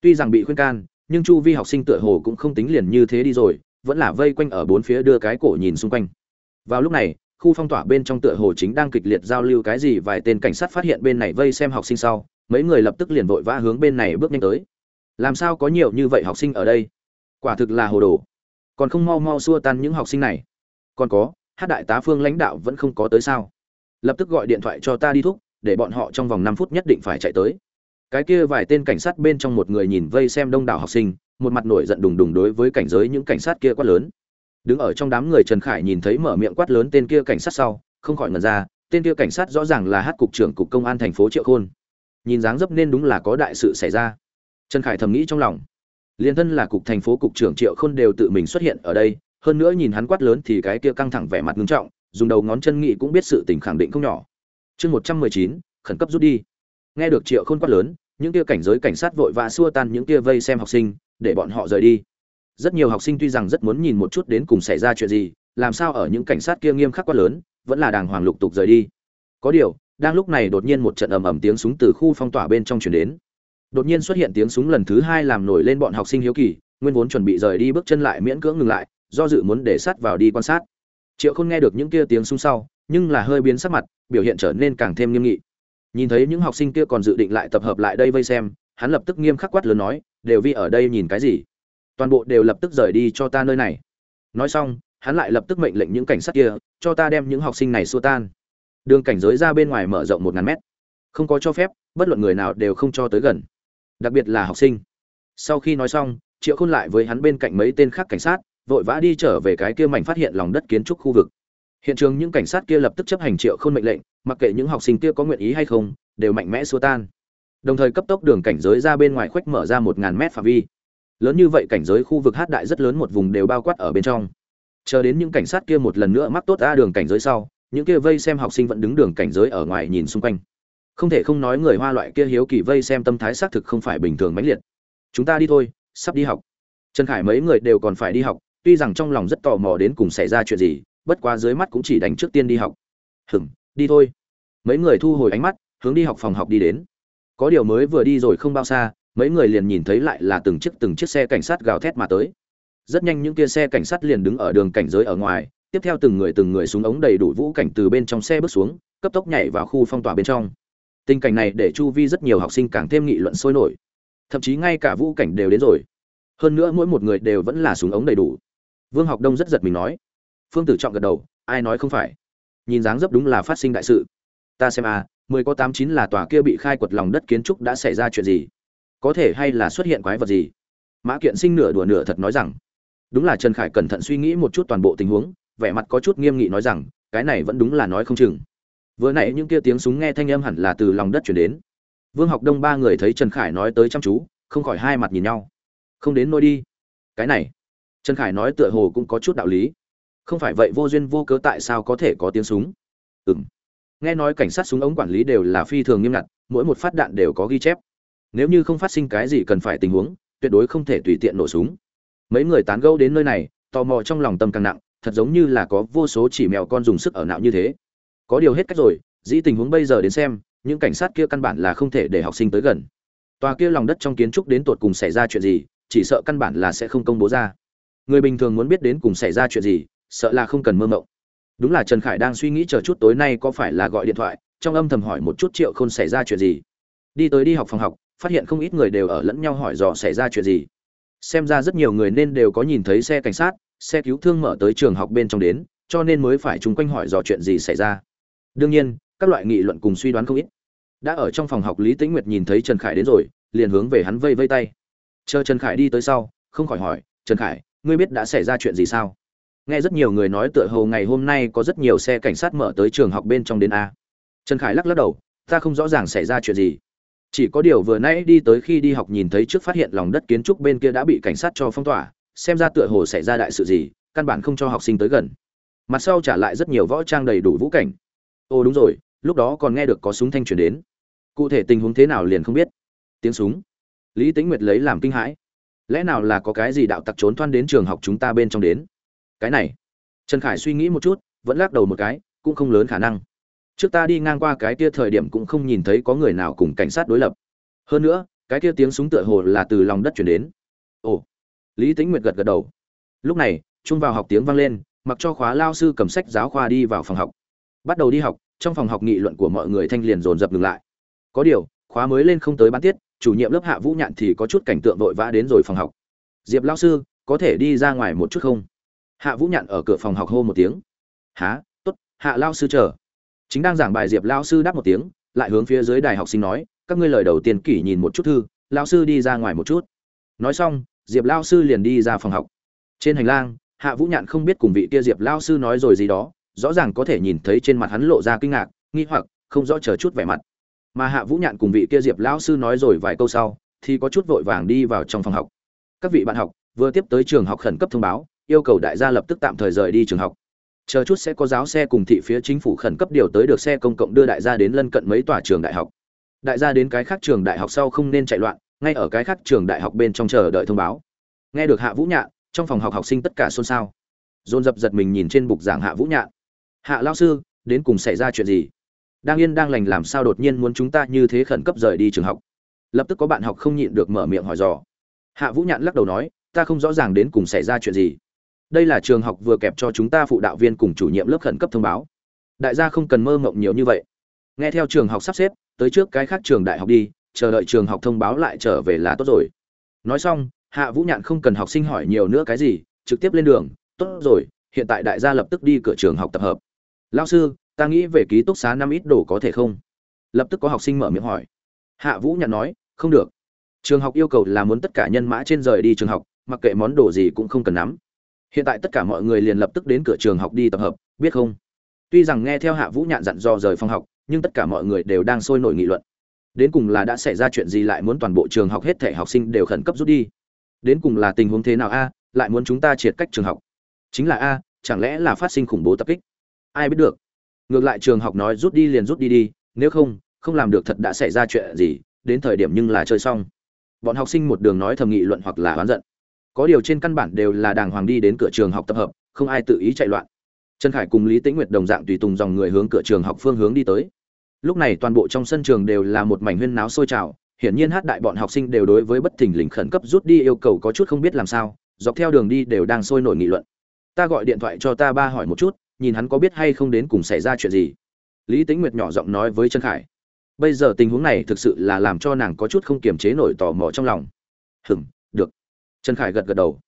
Tuy rằng bị khuyên can, nhưng chu vi học sinh tựa hồ cũng không tính liền như thế đi rồi, vẫn là vây quanh ở bốn phía đưa cái cổ nhìn xung quanh. Vào lúc này, khu phong tỏa bên trong tựa hồ chính đang kịch liệt giao lưu cái gì vài tên cảnh sát phát hiện bên này vây xem học sinh sau, mấy người lập tức liền vội vã hướng bên này bước nhanh tới. Làm sao có nhiều như vậy học sinh ở đây? Quả thực là hồ đồ. Còn không mau mau xua tan những học sinh này. Còn có hát đại tá phương lãnh đạo vẫn không có tới sao? Lập tức gọi điện thoại cho ta đi thúc, để bọn họ trong vòng năm phút nhất định phải chạy tới. Cái kia vài tên cảnh sát bên trong một người nhìn vây xem đông đảo học sinh, một mặt nổi giận đùng đùng đối với cảnh giới những cảnh sát kia quát lớn. Đứng ở trong đám người trần khải nhìn thấy mở miệng quát lớn tên kia cảnh sát sau, không khỏi ngần ra, tên kia cảnh sát rõ ràng là hát cục trưởng cục công an thành phố triệu khôn. Nhìn dáng dấp nên đúng là có đại sự xảy ra. Trần khải thầm nghĩ trong lòng. Liên thân là cục thành phố cục trưởng triệu khôn đều tự mình xuất hiện ở đây hơn nữa nhìn hắn quát lớn thì cái kia căng thẳng vẻ mặt nghiêm trọng, dùng đầu ngón chân nghị cũng biết sự tình khẳng định không nhỏ. Chương một trăm mười chín, khẩn cấp rút đi. Nghe được triệu khôn quát lớn, những kia cảnh giới cảnh sát vội vã xua tan những kia vây xem học sinh, để bọn họ rời đi. Rất nhiều học sinh tuy rằng rất muốn nhìn một chút đến cùng xảy ra chuyện gì, làm sao ở những cảnh sát kia nghiêm khắc quá lớn, vẫn là đàng hoàng lục tục rời đi. Có điều, đang lúc này đột nhiên một trận ầm ầm tiếng súng từ khu phong tỏa bên trong truyền đến. Đột nhiên xuất hiện tiếng súng lần thứ hai làm nổi lên bọn học sinh hiếu kỳ, nguyên vốn chuẩn bị rời đi bước chân lại miễn cưỡng ngừng lại do dự muốn để sát vào đi quan sát. Triệu khôn nghe được những kia tiếng súng sau, nhưng là hơi biến sắc mặt, biểu hiện trở nên càng thêm nghiêm nghị. Nhìn thấy những học sinh kia còn dự định lại tập hợp lại đây vây xem, hắn lập tức nghiêm khắc quát lớn nói, đều vi ở đây nhìn cái gì? Toàn bộ đều lập tức rời đi cho ta nơi này. Nói xong, hắn lại lập tức mệnh lệnh những cảnh sát kia, cho ta đem những học sinh này xua tan. Đường cảnh giới ra bên ngoài mở rộng một ngàn mét. Không có cho phép, bất luận người nào đều không cho tới gần. Đặc biệt là học sinh. Sau khi nói xong, triệu khôn lại với hắn bên cạnh mấy tên khác cảnh sát vội vã đi trở về cái kia mảnh phát hiện lòng đất kiến trúc khu vực. Hiện trường những cảnh sát kia lập tức chấp hành triệu khôn mệnh lệnh, mặc kệ những học sinh kia có nguyện ý hay không, đều mạnh mẽ xua tan. Đồng thời cấp tốc đường cảnh giới ra bên ngoài khoách mở ra một ngàn mét phạm vi. Lớn như vậy cảnh giới khu vực hát đại rất lớn một vùng đều bao quát ở bên trong. Chờ đến những cảnh sát kia một lần nữa mắc tốt ra đường cảnh giới sau, những kia vây xem học sinh vẫn đứng đường cảnh giới ở ngoài nhìn xung quanh. Không thể không nói người hoa loại kia hiếu kỳ vây xem tâm thái xác thực không phải bình thường mãnh liệt. Chúng ta đi thôi, sắp đi học. Trần khải mấy người đều còn phải đi học tuy rằng trong lòng rất tò mò đến cùng xảy ra chuyện gì, bất quá dưới mắt cũng chỉ đánh trước tiên đi học. Hừm, đi thôi. Mấy người thu hồi ánh mắt, hướng đi học phòng học đi đến. Có điều mới vừa đi rồi không bao xa, mấy người liền nhìn thấy lại là từng chiếc từng chiếc xe cảnh sát gào thét mà tới. Rất nhanh những kia xe cảnh sát liền đứng ở đường cảnh giới ở ngoài, tiếp theo từng người từng người súng ống đầy đủ vũ cảnh từ bên trong xe bước xuống, cấp tốc nhảy vào khu phong tỏa bên trong. Tình cảnh này để chu vi rất nhiều học sinh càng thêm nghị luận sôi nổi. Thậm chí ngay cả vũ cảnh đều đến rồi. Hơn nữa mỗi một người đều vẫn là súng ống đầy đủ vương học đông rất giật mình nói. Phương tử trọng gật đầu, ai nói không phải? Nhìn dáng dấp đúng là phát sinh đại sự. Ta xem à mười có tám chín là tòa kia bị khai quật lòng đất kiến trúc đã xảy ra chuyện gì? Có thể hay là xuất hiện quái vật gì? Mã kiện sinh nửa đùa nửa thật nói rằng. Đúng là trần khải cẩn thận suy nghĩ một chút toàn bộ tình huống, vẻ mặt có chút nghiêm nghị nói rằng, cái này vẫn đúng là nói không chừng. Vừa nãy những kia tiếng súng nghe thanh âm hẳn là từ lòng đất chuyển đến. Vương học đông ba người thấy trần khải nói tới chăm chú, không khỏi hai mặt nhìn nhau. Không đến nôi đi. Cái này trần khải nói tựa hồ cũng có chút đạo lý. Không phải vậy vô duyên vô cớ tại sao có thể có tiếng súng? Ừng nghe nói cảnh sát súng ống quản lý đều là phi thường nghiêm ngặt, mỗi một phát đạn đều có ghi chép. Nếu như không phát sinh cái gì cần phải tình huống, tuyệt đối không thể tùy tiện nổ súng. Mấy người tán gẫu đến nơi này, tò mò trong lòng tâm càng nặng, thật giống như là có vô số chỉ mèo con dùng sức ở não như thế. Có điều hết cách rồi, dĩ tình huống bây giờ đến xem, những cảnh sát kia căn bản là không thể để học sinh tới gần. Tòa kia lòng đất trong kiến trúc đến tột cùng xảy ra chuyện gì, chỉ sợ căn bản là sẽ không công bố ra người bình thường muốn biết đến cùng xảy ra chuyện gì, sợ là không cần mơ mộng. Đúng là trần khải đang suy nghĩ chờ chút tối nay có phải là gọi điện thoại, trong âm thầm hỏi một chút triệu không xảy ra chuyện gì. Đi tới đi học phòng học, phát hiện không ít người đều ở lẫn nhau hỏi dò xảy ra chuyện gì. Xem ra rất nhiều người nên đều có nhìn thấy xe cảnh sát, xe cứu thương mở tới trường học bên trong đến, cho nên mới phải chung quanh hỏi dò chuyện gì xảy ra. Đương nhiên, các loại nghị luận cùng suy đoán không ít. Đã ở trong phòng học lý tĩnh nguyệt nhìn thấy trần khải đến rồi, liền hướng về hắn vây vây tay. Chờ trần khải đi tới sau, không khỏi hỏi, trần khải ngươi biết đã xảy ra chuyện gì sao? Nghe rất nhiều người nói tựa hồ ngày hôm nay có rất nhiều xe cảnh sát mở tới trường học bên trong đến a. Trần khải lắc lắc đầu, ta không rõ ràng xảy ra chuyện gì. Chỉ có điều vừa nãy đi tới khi đi học nhìn thấy trước phát hiện lòng đất kiến trúc bên kia đã bị cảnh sát cho phong tỏa, xem ra tựa hồ xảy ra đại sự gì, căn bản không cho học sinh tới gần. Mặt sau trả lại rất nhiều võ trang đầy đủ vũ cảnh. Ồ, đúng rồi, lúc đó còn nghe được có súng thanh chuyển đến. Cụ thể tình huống thế nào liền không biết. Tiếng súng. Lý tính nguyệt lấy làm kinh hãi lẽ nào là có cái gì đạo tặc trốn thoăn đến trường học chúng ta bên trong đến? Cái này, trần khải suy nghĩ một chút, vẫn lắc đầu một cái, cũng không lớn khả năng. Trước ta đi ngang qua cái kia thời điểm cũng không nhìn thấy có người nào cùng cảnh sát đối lập. Hơn nữa, cái kia tiếng súng tựa hồ là từ lòng đất chuyển đến. Ồ, lý tính nguyệt gật gật đầu. Lúc này trung vào học tiếng vang lên, mặc cho khóa lao sư cầm sách giáo khoa đi vào phòng học. Bắt đầu đi học, trong phòng học nghị luận của mọi người thanh liền dồn dập ngừng lại. Có điều, khóa mới lên không tới bán tiết chủ nhiệm lớp hạ vũ nhạn thì có chút cảnh tượng vội vã đến rồi phòng học. Diệp lao sư, có thể đi ra ngoài một chút không? Hạ vũ nhạn ở cửa phòng học hô một tiếng. Há t ố t hạ lao sư chờ. Chính đang giảng bài diệp lao sư đáp một tiếng, lại hướng phía dưới đài học sinh nói, các ngươi lời đầu tiên kỷ nhìn một chút thư lao sư đi ra ngoài một chút. Nói xong, diệp lao sư liền đi ra phòng học. Trên hành lang, hạ vũ nhạn không biết cùng vị kia diệp lao sư nói rồi gì đó, rõ ràng có thể nhìn thấy trên mặt hắn lộ ra kinh ngạc, nghi hoặc, không rõ chờ chút vẻ mặt mà hạ vũ nhạn cùng vị kia diệp Lão sư nói rồi vài câu sau, thì có chút vội vàng đi vào trong phòng học. Các vị bạn học, vừa tiếp tới trường học khẩn cấp thông báo, yêu cầu đại gia lập tức tạm thời rời đi trường học. Chờ chút sẽ có giáo xe cùng thị phía chính phủ khẩn cấp điều tới được xe công cộng đưa đại gia đến lân cận mấy tòa trường đại học. Đại gia đến cái khác trường đại học sau không nên chạy loạn, ngay ở cái khác trường đại học bên trong chờ đợi thông báo. Nghe được hạ vũ nhạn, trong phòng học học sinh tất cả xôn xao. Dồn dập giật mình nhìn trên bục giảng hạ vũ nhạn. Hạ lao sư, đến cùng xảy ra chuyện gì? Đang yên đang lành làm sao đột nhiên muốn chúng ta như thế khẩn cấp rời đi trường học? Lập tức có bạn học không nhịn được mở miệng hỏi dò. Hạ vũ nhạn lắc đầu nói, ta không rõ ràng đến cùng xảy ra chuyện gì. Đây là trường học vừa kẹp cho chúng ta phụ đạo viên cùng chủ nhiệm lớp khẩn cấp thông báo. Đại gia không cần mơ mộng nhiều như vậy. Nghe theo trường học sắp xếp, tới trước cái khác trường đại học đi, chờ đợi trường học thông báo lại trở về là tốt rồi. Nói xong, hạ vũ nhạn không cần học sinh hỏi nhiều nữa cái gì, trực tiếp lên đường, tốt rồi, hiện tại đại gia lập tức đi cửa trường học tập hợp. Lao sư ta nghĩ về ký túc xá năm ít đồ có thể không? Lập tức có học sinh mở miệng hỏi. Hạ vũ nhặt nói, không được. Trường học yêu cầu là muốn tất cả nhân mã trên rời đi trường học, mặc kệ món đồ gì cũng không cần nắm. Hiện tại tất cả mọi người liền lập tức đến cửa trường học đi tập hợp, biết không? Tuy rằng nghe theo hạ vũ nhạn dặn dò rời phòng học, nhưng tất cả mọi người đều đang sôi nổi nghị luận. Đến cùng là đã xảy ra chuyện gì lại muốn toàn bộ trường học hết thể học sinh đều khẩn cấp rút đi? Đến cùng là tình huống thế nào a, lại muốn chúng ta triệt cách trường học? Chính là a, chẳng lẽ là phát sinh khủng bố tập kích? Ai biết được ngược lại trường học nói rút đi liền rút đi đi, nếu không không làm được thật đã xảy ra chuyện gì, đến thời điểm nhưng là chơi xong. Bọn học sinh một đường nói thầm nghị luận hoặc là oán giận. Có điều trên căn bản đều là đàng hoàng đi đến cửa trường học tập hợp, không ai tự ý chạy loạn. Trần khải cùng lý tĩnh nguyệt đồng dạng tùy tùng dòng người hướng cửa trường học phương hướng đi tới. Lúc này toàn bộ trong sân trường đều là một mảnh huyên náo sôi trào, hiển nhiên hát đại bọn học sinh đều đối với bất thình lình khẩn cấp rút đi yêu cầu có chút không biết làm sao, dọc theo đường đi đều đang sôi nổi nghị luận. Ta gọi điện thoại cho ta ba hỏi một chút nhìn hắn có biết hay không đến cùng xảy ra chuyện gì. Lý tĩnh nguyệt nhỏ giọng nói với trần khải, bây giờ tình huống này thực sự là làm cho nàng có chút không kiềm chế nổi tò mò trong lòng. Hừm được. Trần khải gật gật đầu.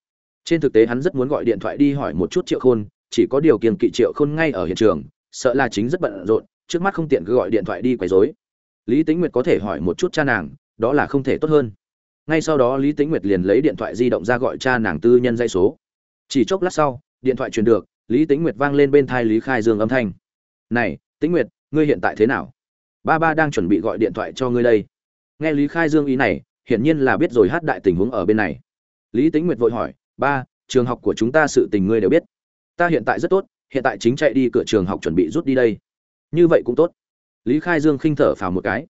Trên thực tế hắn rất muốn gọi điện thoại đi hỏi một chút triệu khôn, chỉ có điều kiềm kỵ triệu khôn ngay ở hiện trường, sợ là chính rất bận rộn, trước mắt không tiện cứ gọi điện thoại đi quấy rối. Lý tĩnh nguyệt có thể hỏi một chút cha nàng, đó là không thể tốt hơn. Ngay sau đó lý tĩnh nguyệt liền lấy điện thoại di động ra gọi cha nàng tư nhân dây số. Chỉ chốc lát sau, điện thoại truyền được lý tĩnh nguyệt vang lên bên thai lý khai dương âm thanh. Này, tĩnh nguyệt, ngươi hiện tại thế nào? Ba ba đang chuẩn bị gọi điện thoại cho ngươi đây. Nghe lý khai dương ý này, hiển nhiên là biết rồi hát đại tình huống ở bên này. Lý tĩnh nguyệt vội hỏi, ba, trường học của chúng ta sự tình ngươi đều biết. Ta hiện tại rất tốt, hiện tại chính chạy đi cửa trường học chuẩn bị rút đi đây. Như vậy cũng tốt. Lý khai dương khinh thở phào một cái.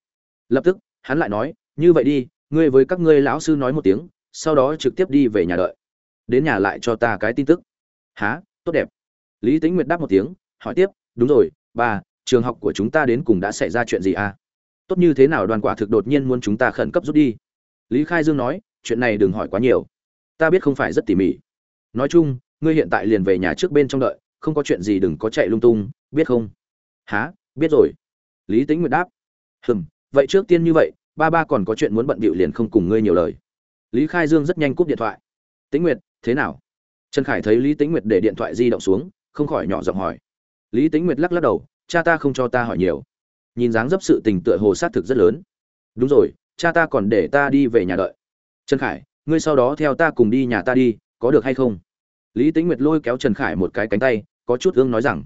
Lập tức, hắn lại nói, như vậy đi, ngươi với các ngươi lão sư nói một tiếng, sau đó trực tiếp đi về nhà đợi. Đến nhà lại cho ta cái tin tức. Há tốt đẹp lý tính nguyệt đáp một tiếng, hỏi tiếp, đúng rồi, ba, trường học của chúng ta đến cùng đã xảy ra chuyện gì à? Tốt như thế nào đoàn quả thực đột nhiên muốn chúng ta khẩn cấp rút đi? Lý khai dương nói, chuyện này đừng hỏi quá nhiều. Ta biết không phải rất tỉ mỉ. Nói chung, ngươi hiện tại liền về nhà trước bên trong đợi, không có chuyện gì đừng có chạy lung tung, biết không? Há biết rồi. Lý tính nguyệt đáp, hừm, vậy trước tiên như vậy, ba ba còn có chuyện muốn bận bịu liền không cùng ngươi nhiều lời. Lý khai dương rất nhanh cúp điện thoại. Tĩnh nguyệt, thế nào? Trần khải thấy lý tĩnh nguyệt để điện thoại di động xuống không khỏi nhỏ giọng hỏi. Lý tĩnh nguyệt lắc lắc đầu, cha ta không cho ta hỏi nhiều. Nhìn dáng dấp sự tình tựa hồ sát thực rất lớn. Đúng rồi, cha ta còn để ta đi về nhà đợi. Trần khải, ngươi sau đó theo ta cùng đi nhà ta đi, có được hay không? Lý tĩnh nguyệt lôi kéo trần khải một cái cánh tay, có chút ương nói rằng,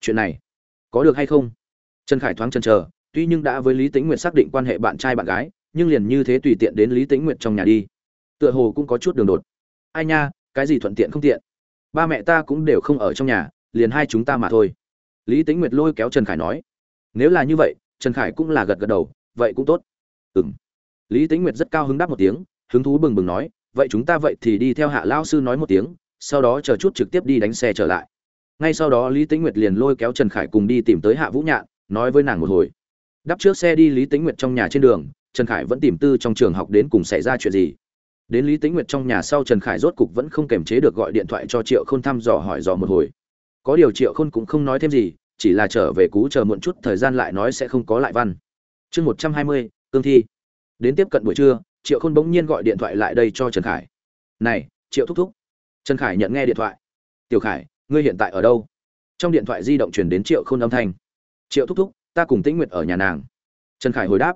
chuyện này, có được hay không? Trần khải thoáng chần chờ, tuy nhưng đã với lý tĩnh nguyệt xác định quan hệ bạn trai bạn gái, nhưng liền như thế tùy tiện đến lý tĩnh nguyệt trong nhà đi. Tựa hồ cũng có chút đường đột. Ai nha, cái gì thuận tiện không tiện? Ba mẹ ta cũng đều không ở trong nhà, liền hai chúng ta mà thôi. Lý tĩnh nguyệt lôi kéo trần khải nói, nếu là như vậy, trần khải cũng là gật gật đầu, vậy cũng tốt. Ừ m lý tĩnh nguyệt rất cao hứng đáp một tiếng, hứng thú bừng bừng nói, vậy chúng ta vậy thì đi theo hạ lao sư nói một tiếng, sau đó chờ chút trực tiếp đi đánh xe trở lại. Ngay sau đó lý tĩnh nguyệt liền lôi kéo trần khải cùng đi tìm tới hạ vũ nhạn, nói với nàng một hồi. Đắp trước xe đi lý tĩnh nguyệt trong nhà trên đường, trần khải vẫn tìm tư trong trường học đến cùng xảy ra chuyện gì đến lý tĩnh nguyệt trong nhà sau trần khải rốt cục vẫn không kềm chế được gọi điện thoại cho triệu k h ô n thăm dò hỏi dò một hồi. Có điều triệu khôn cũng không nói thêm gì, chỉ là trở về cú chờ muộn chút thời gian lại nói sẽ không có lại văn. Chương một trăm hai mươi, cương thi. Đến tiếp cận buổi trưa, triệu khôn bỗng nhiên gọi điện thoại lại đây cho trần khải. Này, triệu thúc thúc. Trần khải nhận nghe điện thoại. Tiểu khải, ngươi hiện tại ở đâu? Trong điện thoại di động chuyển đến triệu khôn âm thanh. Triệu thúc thúc, ta cùng tĩnh nguyệt ở nhà nàng. Trần khải hồi đáp.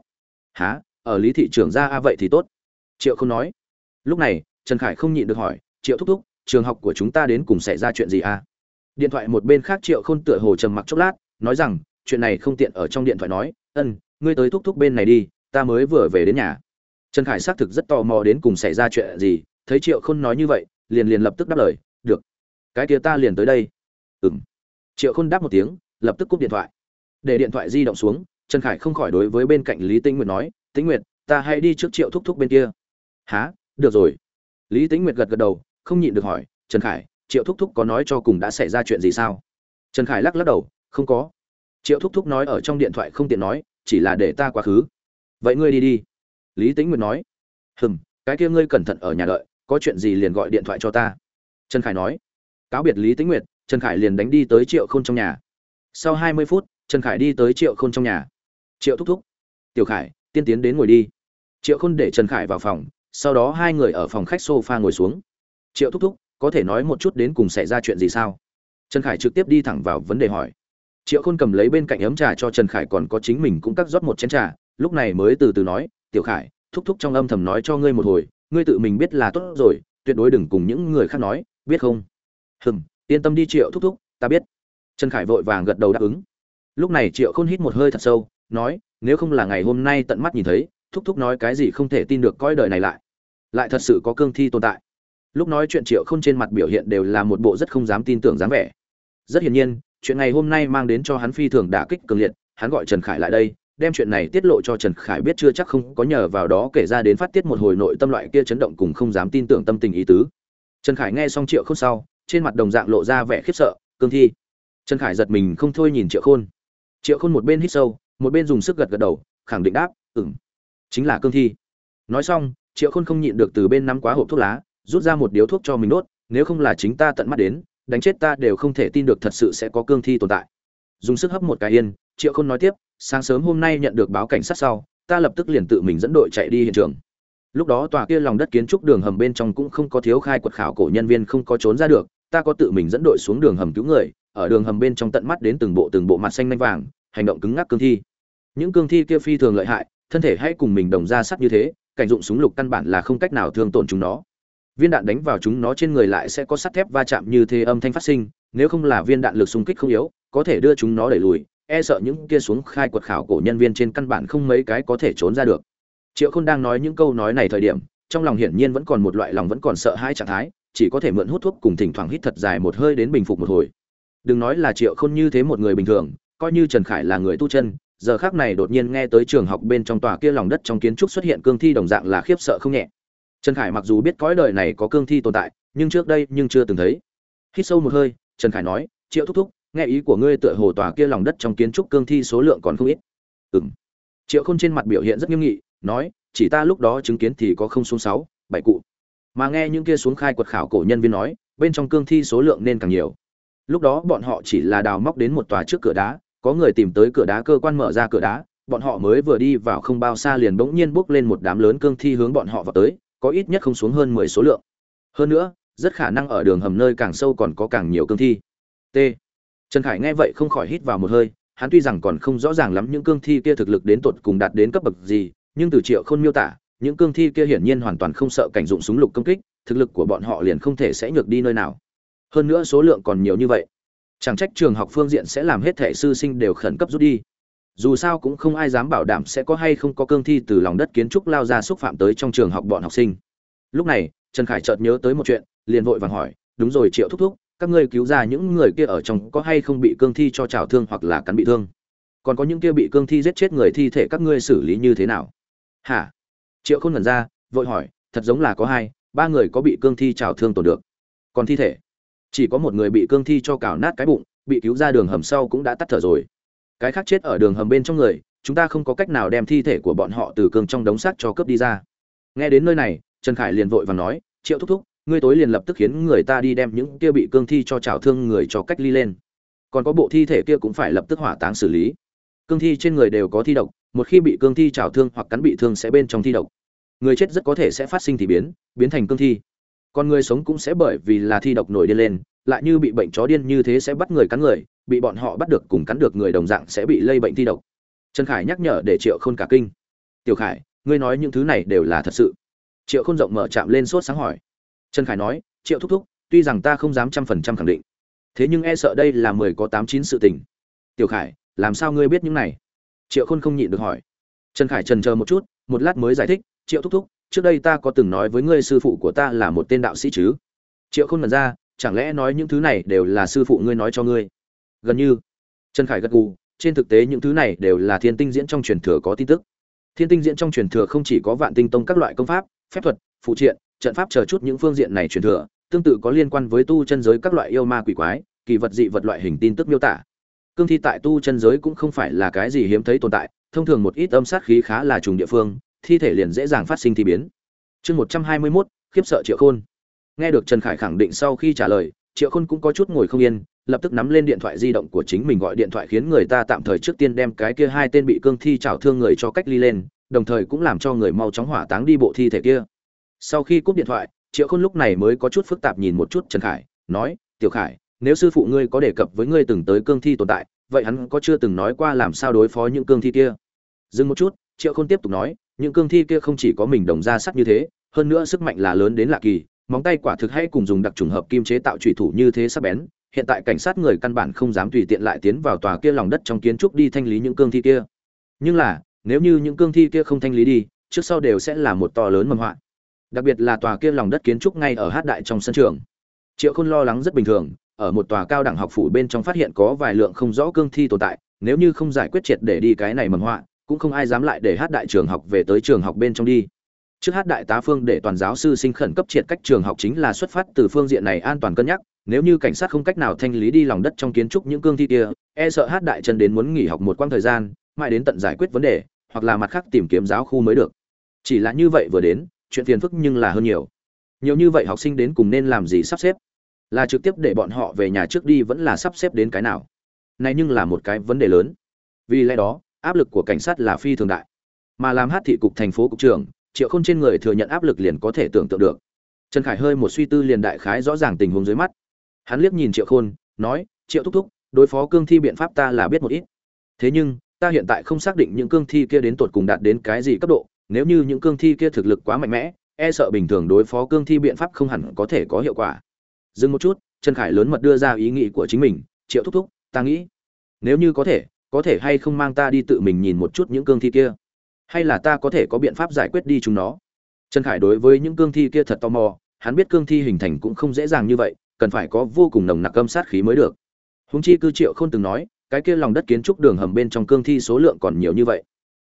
Há ở lý thị trưởng ra a vậy thì tốt. Triệu Khôn nói lúc này, trần khải không nhịn được hỏi, triệu thúc thúc, trường học của chúng ta đến cùng xảy ra chuyện gì à? điện thoại một bên khác triệu khôn tựa hồ trầm mặc chốc lát, nói rằng, chuyện này không tiện ở trong điện thoại nói, ân, ngươi tới thúc thúc bên này đi, ta mới vừa về đến nhà. Trần khải xác thực rất tò mò đến cùng xảy ra chuyện gì, thấy triệu khôn nói như vậy, liền liền lập tức đáp lời, được, cái kia ta liền tới đây. Ừng triệu khôn đáp một tiếng, lập tức cúp điện thoại. Để điện thoại di động xuống, trần khải không khỏi đối với bên cạnh lý tĩnh nguyệt nói, tĩnh nguyệt, ta hãy đi trước triệu thúc thúc bên kia. Há được rồi. Lý tĩnh nguyệt gật gật đầu, không nhịn được hỏi, trần khải, triệu thúc thúc có nói cho cùng đã xảy ra chuyện gì sao? Trần khải lắc lắc đầu, không có. Triệu thúc thúc nói ở trong điện thoại không tiện nói, chỉ là để ta quá khứ. Vậy ngươi đi đi. Lý tĩnh nguyệt nói, hừm, cái kia ngươi cẩn thận ở nhà đợi, có chuyện gì liền gọi điện thoại cho ta. Trần khải nói, cáo biệt lý tĩnh nguyệt, trần khải liền đánh đi tới triệu k h ô n trong nhà. Sau hai mươi phút, trần khải đi tới triệu k h ô n trong nhà. Triệu thúc thúc. Tiểu khải, tiên tiến đến ngồi đi. Triệu khôn để trần khải vào phòng sau đó hai người ở phòng khách sofa ngồi xuống. Triệu thúc thúc, có thể nói một chút đến cùng xảy ra chuyện gì sao? Trần khải trực tiếp đi thẳng vào vấn đề hỏi. Triệu khôn cầm lấy bên cạnh ấm trà cho trần khải còn có chính mình cũng cắt rót một chén trà, lúc này mới từ từ nói, tiểu khải, thúc thúc trong âm thầm nói cho ngươi một hồi, ngươi tự mình biết là tốt rồi, tuyệt đối đừng cùng những người khác nói, biết không? Hừm, yên tâm đi triệu thúc thúc, ta biết. Trần khải vội vàng gật đầu đáp ứng. Lúc này triệu khôn hít một hơi thật sâu, nói, nếu không là ngày hôm nay tận mắt nhìn thấy, thúc thúc nói cái gì không thể tin được coi đời này lại lại thật sự có cương thi tồn tại. Lúc nói chuyện triệu không trên mặt biểu hiện đều là một bộ rất không dám tin tưởng dáng vẻ. Rất hiển nhiên, chuyện ngày hôm nay mang đến cho hắn phi thường đả kích cường liệt, hắn gọi trần khải lại đây, đem chuyện này tiết lộ cho trần khải biết chưa chắc không có nhờ vào đó kể ra đến phát tiết một hồi nội tâm loại kia chấn động cùng không dám tin tưởng tâm tình ý tứ. Trần khải nghe xong triệu không sau, trên mặt đồng dạng lộ ra vẻ khiếp sợ, cương thi. Trần khải giật mình không thôi nhìn triệu khôn. Triệu khôn một bên hít sâu, một bên dùng sức gật gật đầu, khẳng định đáp ừng chính là cương thi. Nói xong triệu khôn không nhịn được từ bên nắm quá hộp thuốc lá, rút ra một điếu thuốc cho mình đốt, nếu không là chính ta tận mắt đến, đánh chết ta đều không thể tin được thật sự sẽ có cương thi tồn tại. Dùng sức hấp một cái yên, triệu khôn nói tiếp, sáng sớm hôm nay nhận được báo cảnh sát sau, ta lập tức liền tự mình dẫn đội chạy đi hiện trường. Lúc đó tòa kia lòng đất kiến trúc đường hầm bên trong cũng không có thiếu khai quật khảo cổ nhân viên không có trốn ra được, ta có tự mình dẫn đội xuống đường hầm cứu người, ở đường hầm bên trong tận mắt đến từng bộ từng bộ mặt xanh lanh vàng, hành động cứng ngắc cương thi. Những cương thi kia phi thường lợi hại, thân thể hay cùng mình đồng ra sắt như thế cảnh dụng súng lục căn bản là không cách nào thương tổn chúng nó. Viên đạn đánh vào chúng nó trên người lại sẽ có sắt thép va chạm như thế âm thanh phát sinh, nếu không là viên đạn lực xung kích không yếu, có thể đưa chúng nó đẩy lùi e sợ những kia xuống khai quật khảo cổ nhân viên trên căn bản không mấy cái có thể trốn ra được. Triệu khôn đang nói những câu nói này thời điểm, trong lòng hiển nhiên vẫn còn một loại lòng vẫn còn sợ hãi trạng thái, chỉ có thể mượn hút thuốc cùng thỉnh thoảng hít thật dài một hơi đến bình phục một hồi. Đừng nói là triệu khôn như thế một người bình thường, coi như trần khải là người tu chân giờ khác này đột nhiên nghe tới trường học bên trong tòa kia lòng đất trong kiến trúc xuất hiện cương thi đồng dạng là khiếp sợ không nhẹ. Trần khải mặc dù biết cõi đời này có cương thi tồn tại, nhưng trước đây nhưng chưa từng thấy. Hít sâu một hơi, trần khải nói, triệu thúc thúc, nghe ý của ngươi tựa hồ tòa kia lòng đất trong kiến trúc cương thi số lượng còn không ít. Ừm. Triệu khôn trên mặt biểu hiện rất nghiêm nghị, nói, chỉ ta lúc đó chứng kiến thì có không xuống sáu, bảy cụ. Mà nghe những kia xuống khai quật khảo cổ nhân viên nói, bên trong cương thi số lượng nên càng nhiều. Lúc đó bọn họ chỉ là đào móc đến một tòa trước cửa đá có người tìm tới cửa đá cơ quan mở ra cửa đá, bọn họ mới vừa đi vào không bao xa liền bỗng nhiên bốc lên một đám lớn cương thi hướng bọn họ vào tới, có ít nhất không xuống hơn mười số lượng. Hơn nữa, rất khả năng ở đường hầm nơi càng sâu còn có càng nhiều cương thi. T. Trần khải nghe vậy không khỏi hít vào một hơi, hắn tuy rằng còn không rõ ràng lắm những cương thi kia thực lực đến tột cùng đạt đến cấp bậc gì, nhưng từ triệu không miêu tả, những cương thi kia hiển nhiên hoàn toàn không sợ cảnh dụng súng lục công kích, thực lực của bọn họ liền không thể sẽ nhược đi nơi nào. Hơn nữa số lượng còn nhiều như vậy chẳng trách trường học phương diện sẽ làm hết thể sư sinh đều khẩn cấp rút đi. Dù sao cũng không ai dám bảo đảm sẽ có hay không có cương thi từ lòng đất kiến trúc lao ra xúc phạm tới trong trường học bọn học sinh. Lúc này, trần khải chợt nhớ tới một chuyện, liền vội vàng hỏi, đúng rồi triệu thúc thúc, các ngươi cứu ra những người kia ở trong có hay không bị cương thi cho trào thương hoặc là cắn bị thương? Còn có những kia bị cương thi giết chết người thi thể các ngươi xử lý như thế nào? Hả? Triệu không ngẩn ra, vội hỏi, thật giống là có hai, ba người có bị cương thi trào thương tổn được. Còn thi thể? Chỉ có một người bị cương thi cho cào nát cái bụng, bị cứu ra đường hầm sau cũng đã tắt thở rồi. Cái khác chết ở đường hầm bên trong người, chúng ta không có cách nào đem thi thể của bọn họ từ cương trong đống xác cho cướp đi ra. Nghe đến nơi này, trần khải liền vội và nói, triệu thúc thúc, ngươi tối liền lập tức khiến người ta đi đem những kia bị cương thi cho trào thương người cho cách ly lên. Còn có bộ thi thể kia cũng phải lập tức hỏa táng xử lý. Cương thi trên người đều có thi độc, một khi bị cương thi trào thương hoặc cắn bị thương sẽ bên trong thi độc. Người chết rất có thể sẽ phát sinh thì biến biến thành cương thi còn người sống cũng sẽ bởi vì là thi độc nổi điên lên, lại như bị bệnh chó điên như thế sẽ bắt người cắn người, bị bọn họ bắt được cùng cắn được người đồng dạng sẽ bị lây bệnh thi độc. Trần khải nhắc nhở để triệu khôn cả kinh. Tiểu khải, ngươi nói những thứ này đều là thật sự? Triệu khôn rộng mở chạm lên sốt sáng hỏi. Trần khải nói, triệu thúc thúc, tuy rằng ta không dám trăm phần trăm khẳng định, thế nhưng e sợ đây là mười có tám chín sự tình. Tiểu khải, làm sao ngươi biết những này? Triệu khôn không nhịn được hỏi. Trần khải trần chờ một chút, một lát mới giải thích, triệu thúc thúc trước đây ta có từng nói với ngươi sư phụ của ta là một tên đạo sĩ chứ? Triệu khôn mật ra, chẳng lẽ nói những thứ này đều là sư phụ ngươi nói cho ngươi? Gần như. Trần khải gật gù, trên thực tế những thứ này đều là thiên tinh diễn trong truyền thừa có tin tức. Thiên tinh diễn trong truyền thừa không chỉ có vạn tinh tông các loại công pháp, phép thuật, phụ triện, trận pháp chờ chút những phương diện này truyền thừa, tương tự có liên quan với tu chân giới các loại yêu ma quỷ quái, kỳ vật dị vật loại hình tin tức miêu tả. Cương thi tại tu chân giới cũng không phải là cái gì hiếm thấy tồn tại, thông thường một ít âm sát khí khá là trùng địa phương thi thể liền dễ dàng phát sinh thi biến. Chương một trăm hai mươi mốt, khiếp sợ triệu khôn. Nghe được trần khải khẳng định sau khi trả lời, triệu khôn cũng có chút ngồi không yên, lập tức nắm lên điện thoại di động của chính mình gọi điện thoại khiến người ta tạm thời trước tiên đem cái kia hai tên bị cương thi chảo thương người cho cách ly lên, đồng thời cũng làm cho người mau chóng hỏa táng đi bộ thi thể kia. Sau khi cúp điện thoại, triệu khôn lúc này mới có chút phức tạp nhìn một chút trần khải, nói, tiểu khải, nếu sư phụ ngươi có đề cập với ngươi từng tới cương thi tồn tại, vậy hắn có chưa từng nói qua làm sao đối phó những cương thi kia? Dừng một chút, triệu khôn tiếp tục nói những cương thi kia không chỉ có mình đồng ra sắt như thế, hơn nữa sức mạnh là lớn đến lạ kỳ, móng tay quả thực hay cùng dùng đặc trùng hợp kim chế tạo trụy thủ như thế sắc bén, hiện tại cảnh sát người căn bản không dám tùy tiện lại tiến vào tòa kia lòng đất trong kiến trúc đi thanh lý những cương thi kia nhưng là, nếu như những cương thi kia không thanh lý đi, trước sau đều sẽ là một to lớn mầm hoạn. đặc biệt là tòa kia lòng đất kiến trúc ngay ở hát đại trong sân trường triệu khôn lo lắng rất bình thường, ở một tòa cao đẳng học phủ bên trong phát hiện có vài lượng không rõ cương thi tồn tại, nếu như không giải quyết triệt để đi cái này mầm họa cũng không ai dám lại để hát đại trường học về tới trường học bên trong đi. Trước hát đại tá phương để toàn giáo sư sinh khẩn cấp triệt cách trường học chính là xuất phát từ phương diện này an toàn cân nhắc, nếu như cảnh sát không cách nào thanh lý đi lòng đất trong kiến trúc những cương thi kia e sợ hát đại chân đến muốn nghỉ học một quãng thời gian, mãi đến tận giải quyết vấn đề, hoặc là mặt khác tìm kiếm giáo khu mới được. Chỉ là như vậy vừa đến, chuyện phiền phức nhưng là hơn nhiều. Nhiều như vậy học sinh đến cùng nên làm gì sắp xếp? Là trực tiếp để bọn họ về nhà trước đi vẫn là sắp xếp đến cái nào? Này nhưng là một cái vấn đề lớn. Vì lẽ đó áp lực của cảnh sát là phi thường đại. Mà làm hát thị cục thành phố cục trưởng, triệu khôn trên người thừa nhận áp lực liền có thể tưởng tượng được. Trần khải hơi một suy tư liền đại khái rõ ràng tình huống dưới mắt. Hắn liếc nhìn triệu khôn, nói, triệu thúc thúc, đối phó cương thi biện pháp ta là biết một ít. Thế nhưng, ta hiện tại không xác định những cương thi kia đến tột cùng đạt đến cái gì cấp độ. Nếu như những cương thi kia thực lực quá mạnh mẽ e sợ bình thường đối phó cương thi biện pháp không hẳn có thể có hiệu quả. Dừng một chút, trần khải lớn mật đưa ra ý nghĩ của chính mình, triệu thúc thúc, ta nghĩ, nếu như có thể có thể hay không mang ta đi tự mình nhìn một chút những cương thi kia? Hay là ta có thể có biện pháp giải quyết đi chúng nó? Trần khải đối với những cương thi kia thật tò mò, hắn biết cương thi hình thành cũng không dễ dàng như vậy, cần phải có vô cùng nồng nặc âm sát khí mới được. Húng chi cư triệu không từng nói, cái kia lòng đất kiến trúc đường hầm bên trong cương thi số lượng còn nhiều như vậy.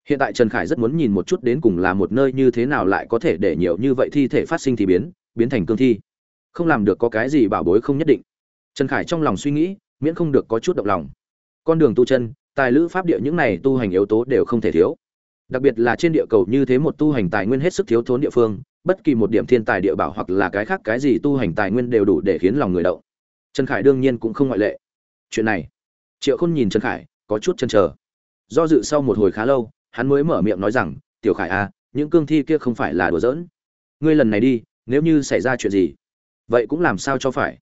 Hiện tại trần khải rất muốn nhìn một chút đến cùng là một nơi như thế nào lại có thể để nhiều như vậy thi thể phát sinh thì biến biến thành cương thi. Không làm được có cái gì bảo bối không nhất định. Trần khải trong lòng suy nghĩ, miễn không được có chút động lòng. Con đường tu chân tài lữ pháp địa những này tu hành yếu tố đều không thể thiếu. Đặc biệt là trên địa cầu như thế một tu hành tài nguyên hết sức thiếu thốn địa phương bất kỳ một điểm thiên tài địa bảo hoặc là cái khác cái gì tu hành tài nguyên đều đủ để khiến lòng người động. Trần khải đương nhiên cũng không ngoại lệ. Chuyện này triệu khôn nhìn trần khải có chút chân chờ. Do dự sau một hồi khá lâu hắn mới mở miệng nói rằng tiểu khải a à, những cương thi kia không phải là đùa giỡn. Ngươi lần này đi nếu như xảy ra chuyện gì vậy cũng làm sao cho phải.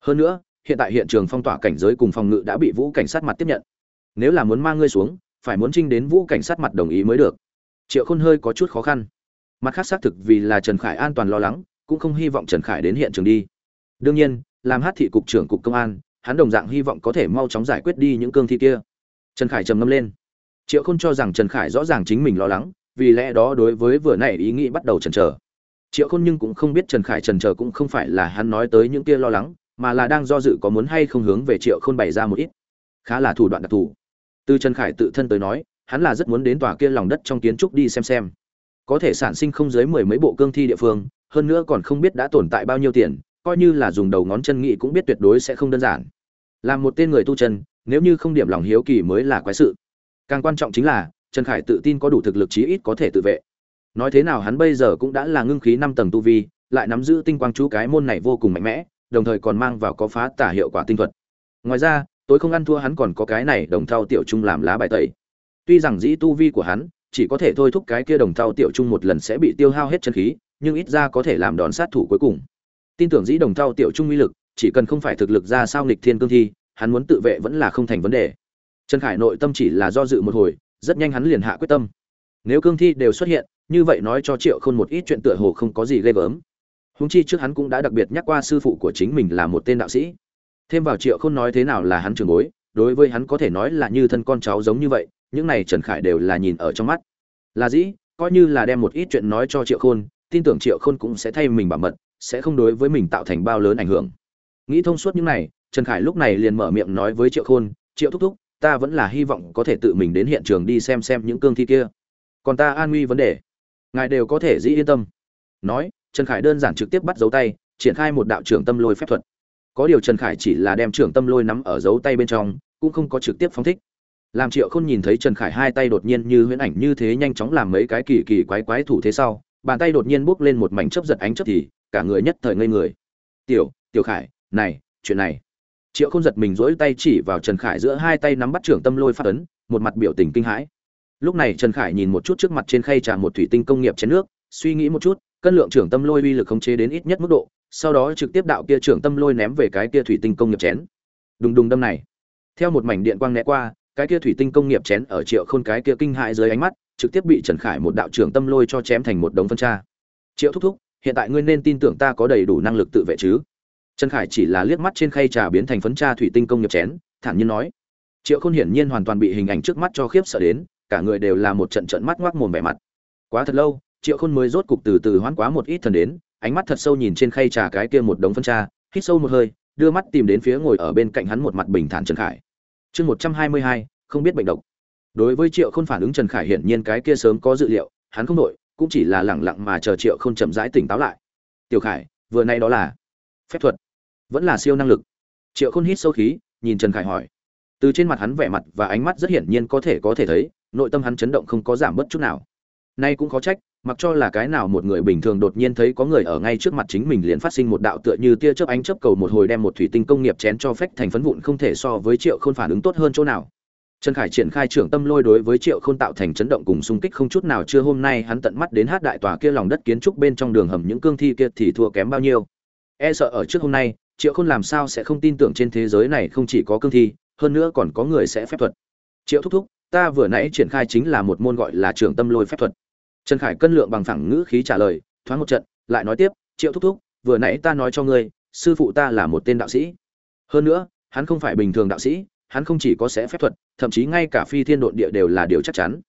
Hơn nữa hiện tại hiện trường phong tỏa cảnh giới cùng phòng ngự đã bị vũ cảnh sát mặt tiếp nhận nếu là muốn mang ngươi xuống, phải muốn trinh đến vũ cảnh sát mặt đồng ý mới được. Triệu khôn hơi có chút khó khăn. Mặt khác xác thực vì là trần khải an toàn lo lắng, cũng không hy vọng trần khải đến hiện trường đi. Đương nhiên, làm hát thị cục trưởng cục công an, hắn đồng dạng hy vọng có thể mau chóng giải quyết đi những cương thi kia. Trần khải trầm ngâm lên. Triệu khôn cho rằng trần khải rõ ràng chính mình lo lắng, vì lẽ đó đối với vừa nãy ý nghĩ bắt đầu chần chờ. Triệu khôn nhưng cũng không biết trần khải chần chờ cũng không phải là hắn nói tới những kia lo lắng, mà là đang do dự có muốn hay không hướng về triệu khôn bày ra một ít khá là thủ đoạn đặc thù từ trần khải tự thân tới nói, hắn là rất muốn đến tòa kia lòng đất trong kiến trúc đi xem xem. Có thể sản sinh không dưới mười mấy bộ cương thi địa phương, hơn nữa còn không biết đã tồn tại bao nhiêu tiền, coi như là dùng đầu ngón chân nghị cũng biết tuyệt đối sẽ không đơn giản. Làm một tên người tu chân, nếu như không điểm lòng hiếu kỳ mới là quái sự. Càng quan trọng chính là, trần khải tự tin có đủ thực lực chí ít có thể tự vệ. Nói thế nào hắn bây giờ cũng đã là ngưng khí năm tầng tu vi, lại nắm giữ tinh quang chú cái môn này vô cùng mạnh mẽ, đồng thời còn mang vào có phá tả hiệu quả tinh thuật. Ngoài ra tối không ăn thua hắn còn có cái này đồng thau tiểu trung làm lá bài tẩy. Tuy rằng dĩ tu vi của hắn chỉ có thể thôi thúc cái kia đồng thau tiểu trung một lần sẽ bị tiêu hao hết chân khí, nhưng ít ra có thể làm đòn sát thủ cuối cùng. Tin tưởng dĩ đồng thau tiểu trung uy lực, chỉ cần không phải thực lực ra sao nghịch thiên cương thi, hắn muốn tự vệ vẫn là không thành vấn đề. Trần khải nội tâm chỉ là do dự một hồi, rất nhanh hắn liền hạ quyết tâm. Nếu cương thi đều xuất hiện, như vậy nói cho triệu khôn một ít chuyện tựa hồ không có gì ghê gớm. Húng chi trước hắn cũng đã đặc biệt nhắc qua sư phụ của chính mình là một tên đạo sĩ thêm vào triệu khôn nói thế nào là hắn trường bối, đối với hắn có thể nói là như thân con cháu giống như vậy, những này trần khải đều là nhìn ở trong mắt. Là dĩ, coi như là đem một ít chuyện nói cho triệu khôn, tin tưởng triệu khôn cũng sẽ thay mình bảo mật, sẽ không đối với mình tạo thành bao lớn ảnh hưởng. Nghĩ thông suốt những này, trần khải lúc này liền mở miệng nói với triệu khôn, triệu thúc thúc, ta vẫn là hy vọng có thể tự mình đến hiện trường đi xem xem những cương thi kia. Còn ta an nguy vấn đề. Ngài đều có thể dĩ yên tâm. Nói, trần khải đơn giản trực tiếp bắt dấu tay, triển khai một đạo trưởng tâm lôi phép thuật có điều trần khải chỉ là đem trưởng tâm lôi nắm ở dấu tay bên trong, cũng không có trực tiếp phóng thích. Làm triệu không nhìn thấy trần khải hai tay đột nhiên như huyễn ảnh như thế nhanh chóng làm mấy cái kỳ kỳ quái quái thủ thế sau, bàn tay đột nhiên buốc lên một mảnh chấp giật ánh chấp thì cả người nhất thời ngây người. Tiểu tiểu khải, này, chuyện này. Triệu không giật mình rỗi tay chỉ vào trần khải giữa hai tay nắm bắt trưởng tâm lôi phát ấn, một mặt biểu tình kinh hãi. Lúc này trần khải nhìn một chút trước mặt trên khay trà một thủy tinh công nghiệp chén nước, suy nghĩ một chút, cân lượng trưởng tâm lôi uy lực khống chế đến ít nhất mức độ sau đó trực tiếp đạo kia trưởng tâm lôi ném về cái kia thủy tinh công nghiệp chén. Đùng đùng đâm này. Theo một mảnh điện quang né qua, cái kia thủy tinh công nghiệp chén ở triệu khôn cái kia kinh hại dưới ánh mắt, trực tiếp bị trần khải một đạo trưởng tâm lôi cho chém thành một đống phân cha. Triệu thúc thúc, hiện tại ngươi nên tin tưởng ta có đầy đủ năng lực tự vệ chứ? Trần khải chỉ là liếc mắt trên khay trà biến thành phấn tra thủy tinh công nghiệp chén, thản nhiên nói. Triệu khôn hiển nhiên hoàn toàn bị hình ảnh trước mắt cho khiếp sợ đến, cả người đều là một trận trận mắt ngoác mồm vẻ mặt. Quá thật lâu, triệu khôn mới rốt cục từ từ hoãn quá một ít thần đến ánh mắt thật sâu nhìn trên khay trà cái kia một đống phân trà, hít sâu một hơi đưa mắt tìm đến phía ngồi ở bên cạnh hắn một mặt bình thản trần khải. Chương một trăm hai mươi hai không biết bệnh độc. Đối với triệu khôn phản ứng trần khải hiển nhiên cái kia sớm có dự liệu hắn không đổi, cũng chỉ là lẳng lặng mà chờ triệu khôn chậm rãi tỉnh táo lại. Tiểu khải vừa nay đó là phép thuật vẫn là siêu năng lực. Triệu khôn hít sâu khí nhìn trần khải hỏi. Từ trên mặt hắn vẻ mặt và ánh mắt rất hiển nhiên có thể có thể thấy nội tâm hắn chấn động không có giảm bớt chút nào. Nay cũng khó trách mặc cho là cái nào một người bình thường đột nhiên thấy có người ở ngay trước mặt chính mình liền phát sinh một đạo tựa như tia chớp ánh chớp cầu một hồi đem một thủy tinh công nghiệp chén cho phách thành phấn vụn không thể so với triệu khôn phản ứng tốt hơn chỗ nào. Trần khải triển khai trưởng tâm lôi đối với triệu khôn tạo thành chấn động cùng xung kích không chút nào chưa hôm nay hắn tận mắt đến hát đại tòa kia lòng đất kiến trúc bên trong đường hầm những cương thi kia thì thua kém bao nhiêu. E sợ ở trước hôm nay, triệu khôn làm sao sẽ không tin tưởng trên thế giới này không chỉ có cương thi, hơn nữa còn có người sẽ phép thuật. Triệu thúc thúc, ta vừa nãy triển khai chính là một môn gọi là trưởng tâm lôi phép thuật trần khải cân lượng bằng phẳng ngữ khí trả lời, thoáng một trận, lại nói tiếp, triệu thúc thúc, vừa nãy ta nói cho ngươi, sư phụ ta là một tên đạo sĩ. Hơn nữa, hắn không phải bình thường đạo sĩ, hắn không chỉ có sẽ phép thuật, thậm chí ngay cả phi thiên độn địa đều là điều chắc chắn.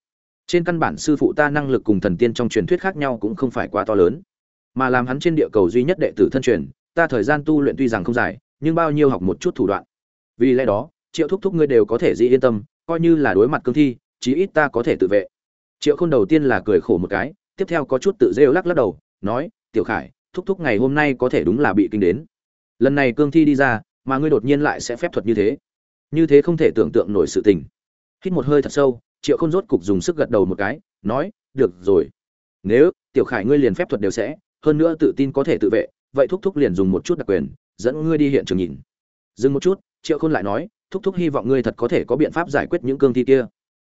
Trên căn bản sư phụ ta năng lực cùng thần tiên trong truyền thuyết khác nhau cũng không phải quá to lớn. Mà làm hắn trên địa cầu duy nhất đệ tử thân truyền, ta thời gian tu luyện tuy rằng không dài, nhưng bao nhiêu học một chút thủ đoạn. Vì lẽ đó, triệu thúc thúc ngươi đều có thể dĩ yên tâm, coi như là đối mặt cương thi, chí ít ta có thể tự vệ triệu khôn đầu tiên là cười khổ một cái, tiếp theo có chút tự rêu lắc lắc đầu, nói, tiểu khải, thúc thúc ngày hôm nay có thể đúng là bị kinh đến. Lần này cương thi đi ra, mà ngươi đột nhiên lại sẽ phép thuật như thế. Như thế không thể tưởng tượng nổi sự tình. Hít một hơi thật sâu, triệu khôn rốt cục dùng sức gật đầu một cái, nói, được rồi. Nếu, tiểu khải ngươi liền phép thuật đều sẽ, hơn nữa tự tin có thể tự vệ, vậy thúc thúc liền dùng một chút đặc quyền, dẫn ngươi đi hiện trường nhìn. Dừng một chút, triệu khôn lại nói, thúc thúc hy vọng ngươi thật có thể có biện pháp giải quyết những cương thi kia.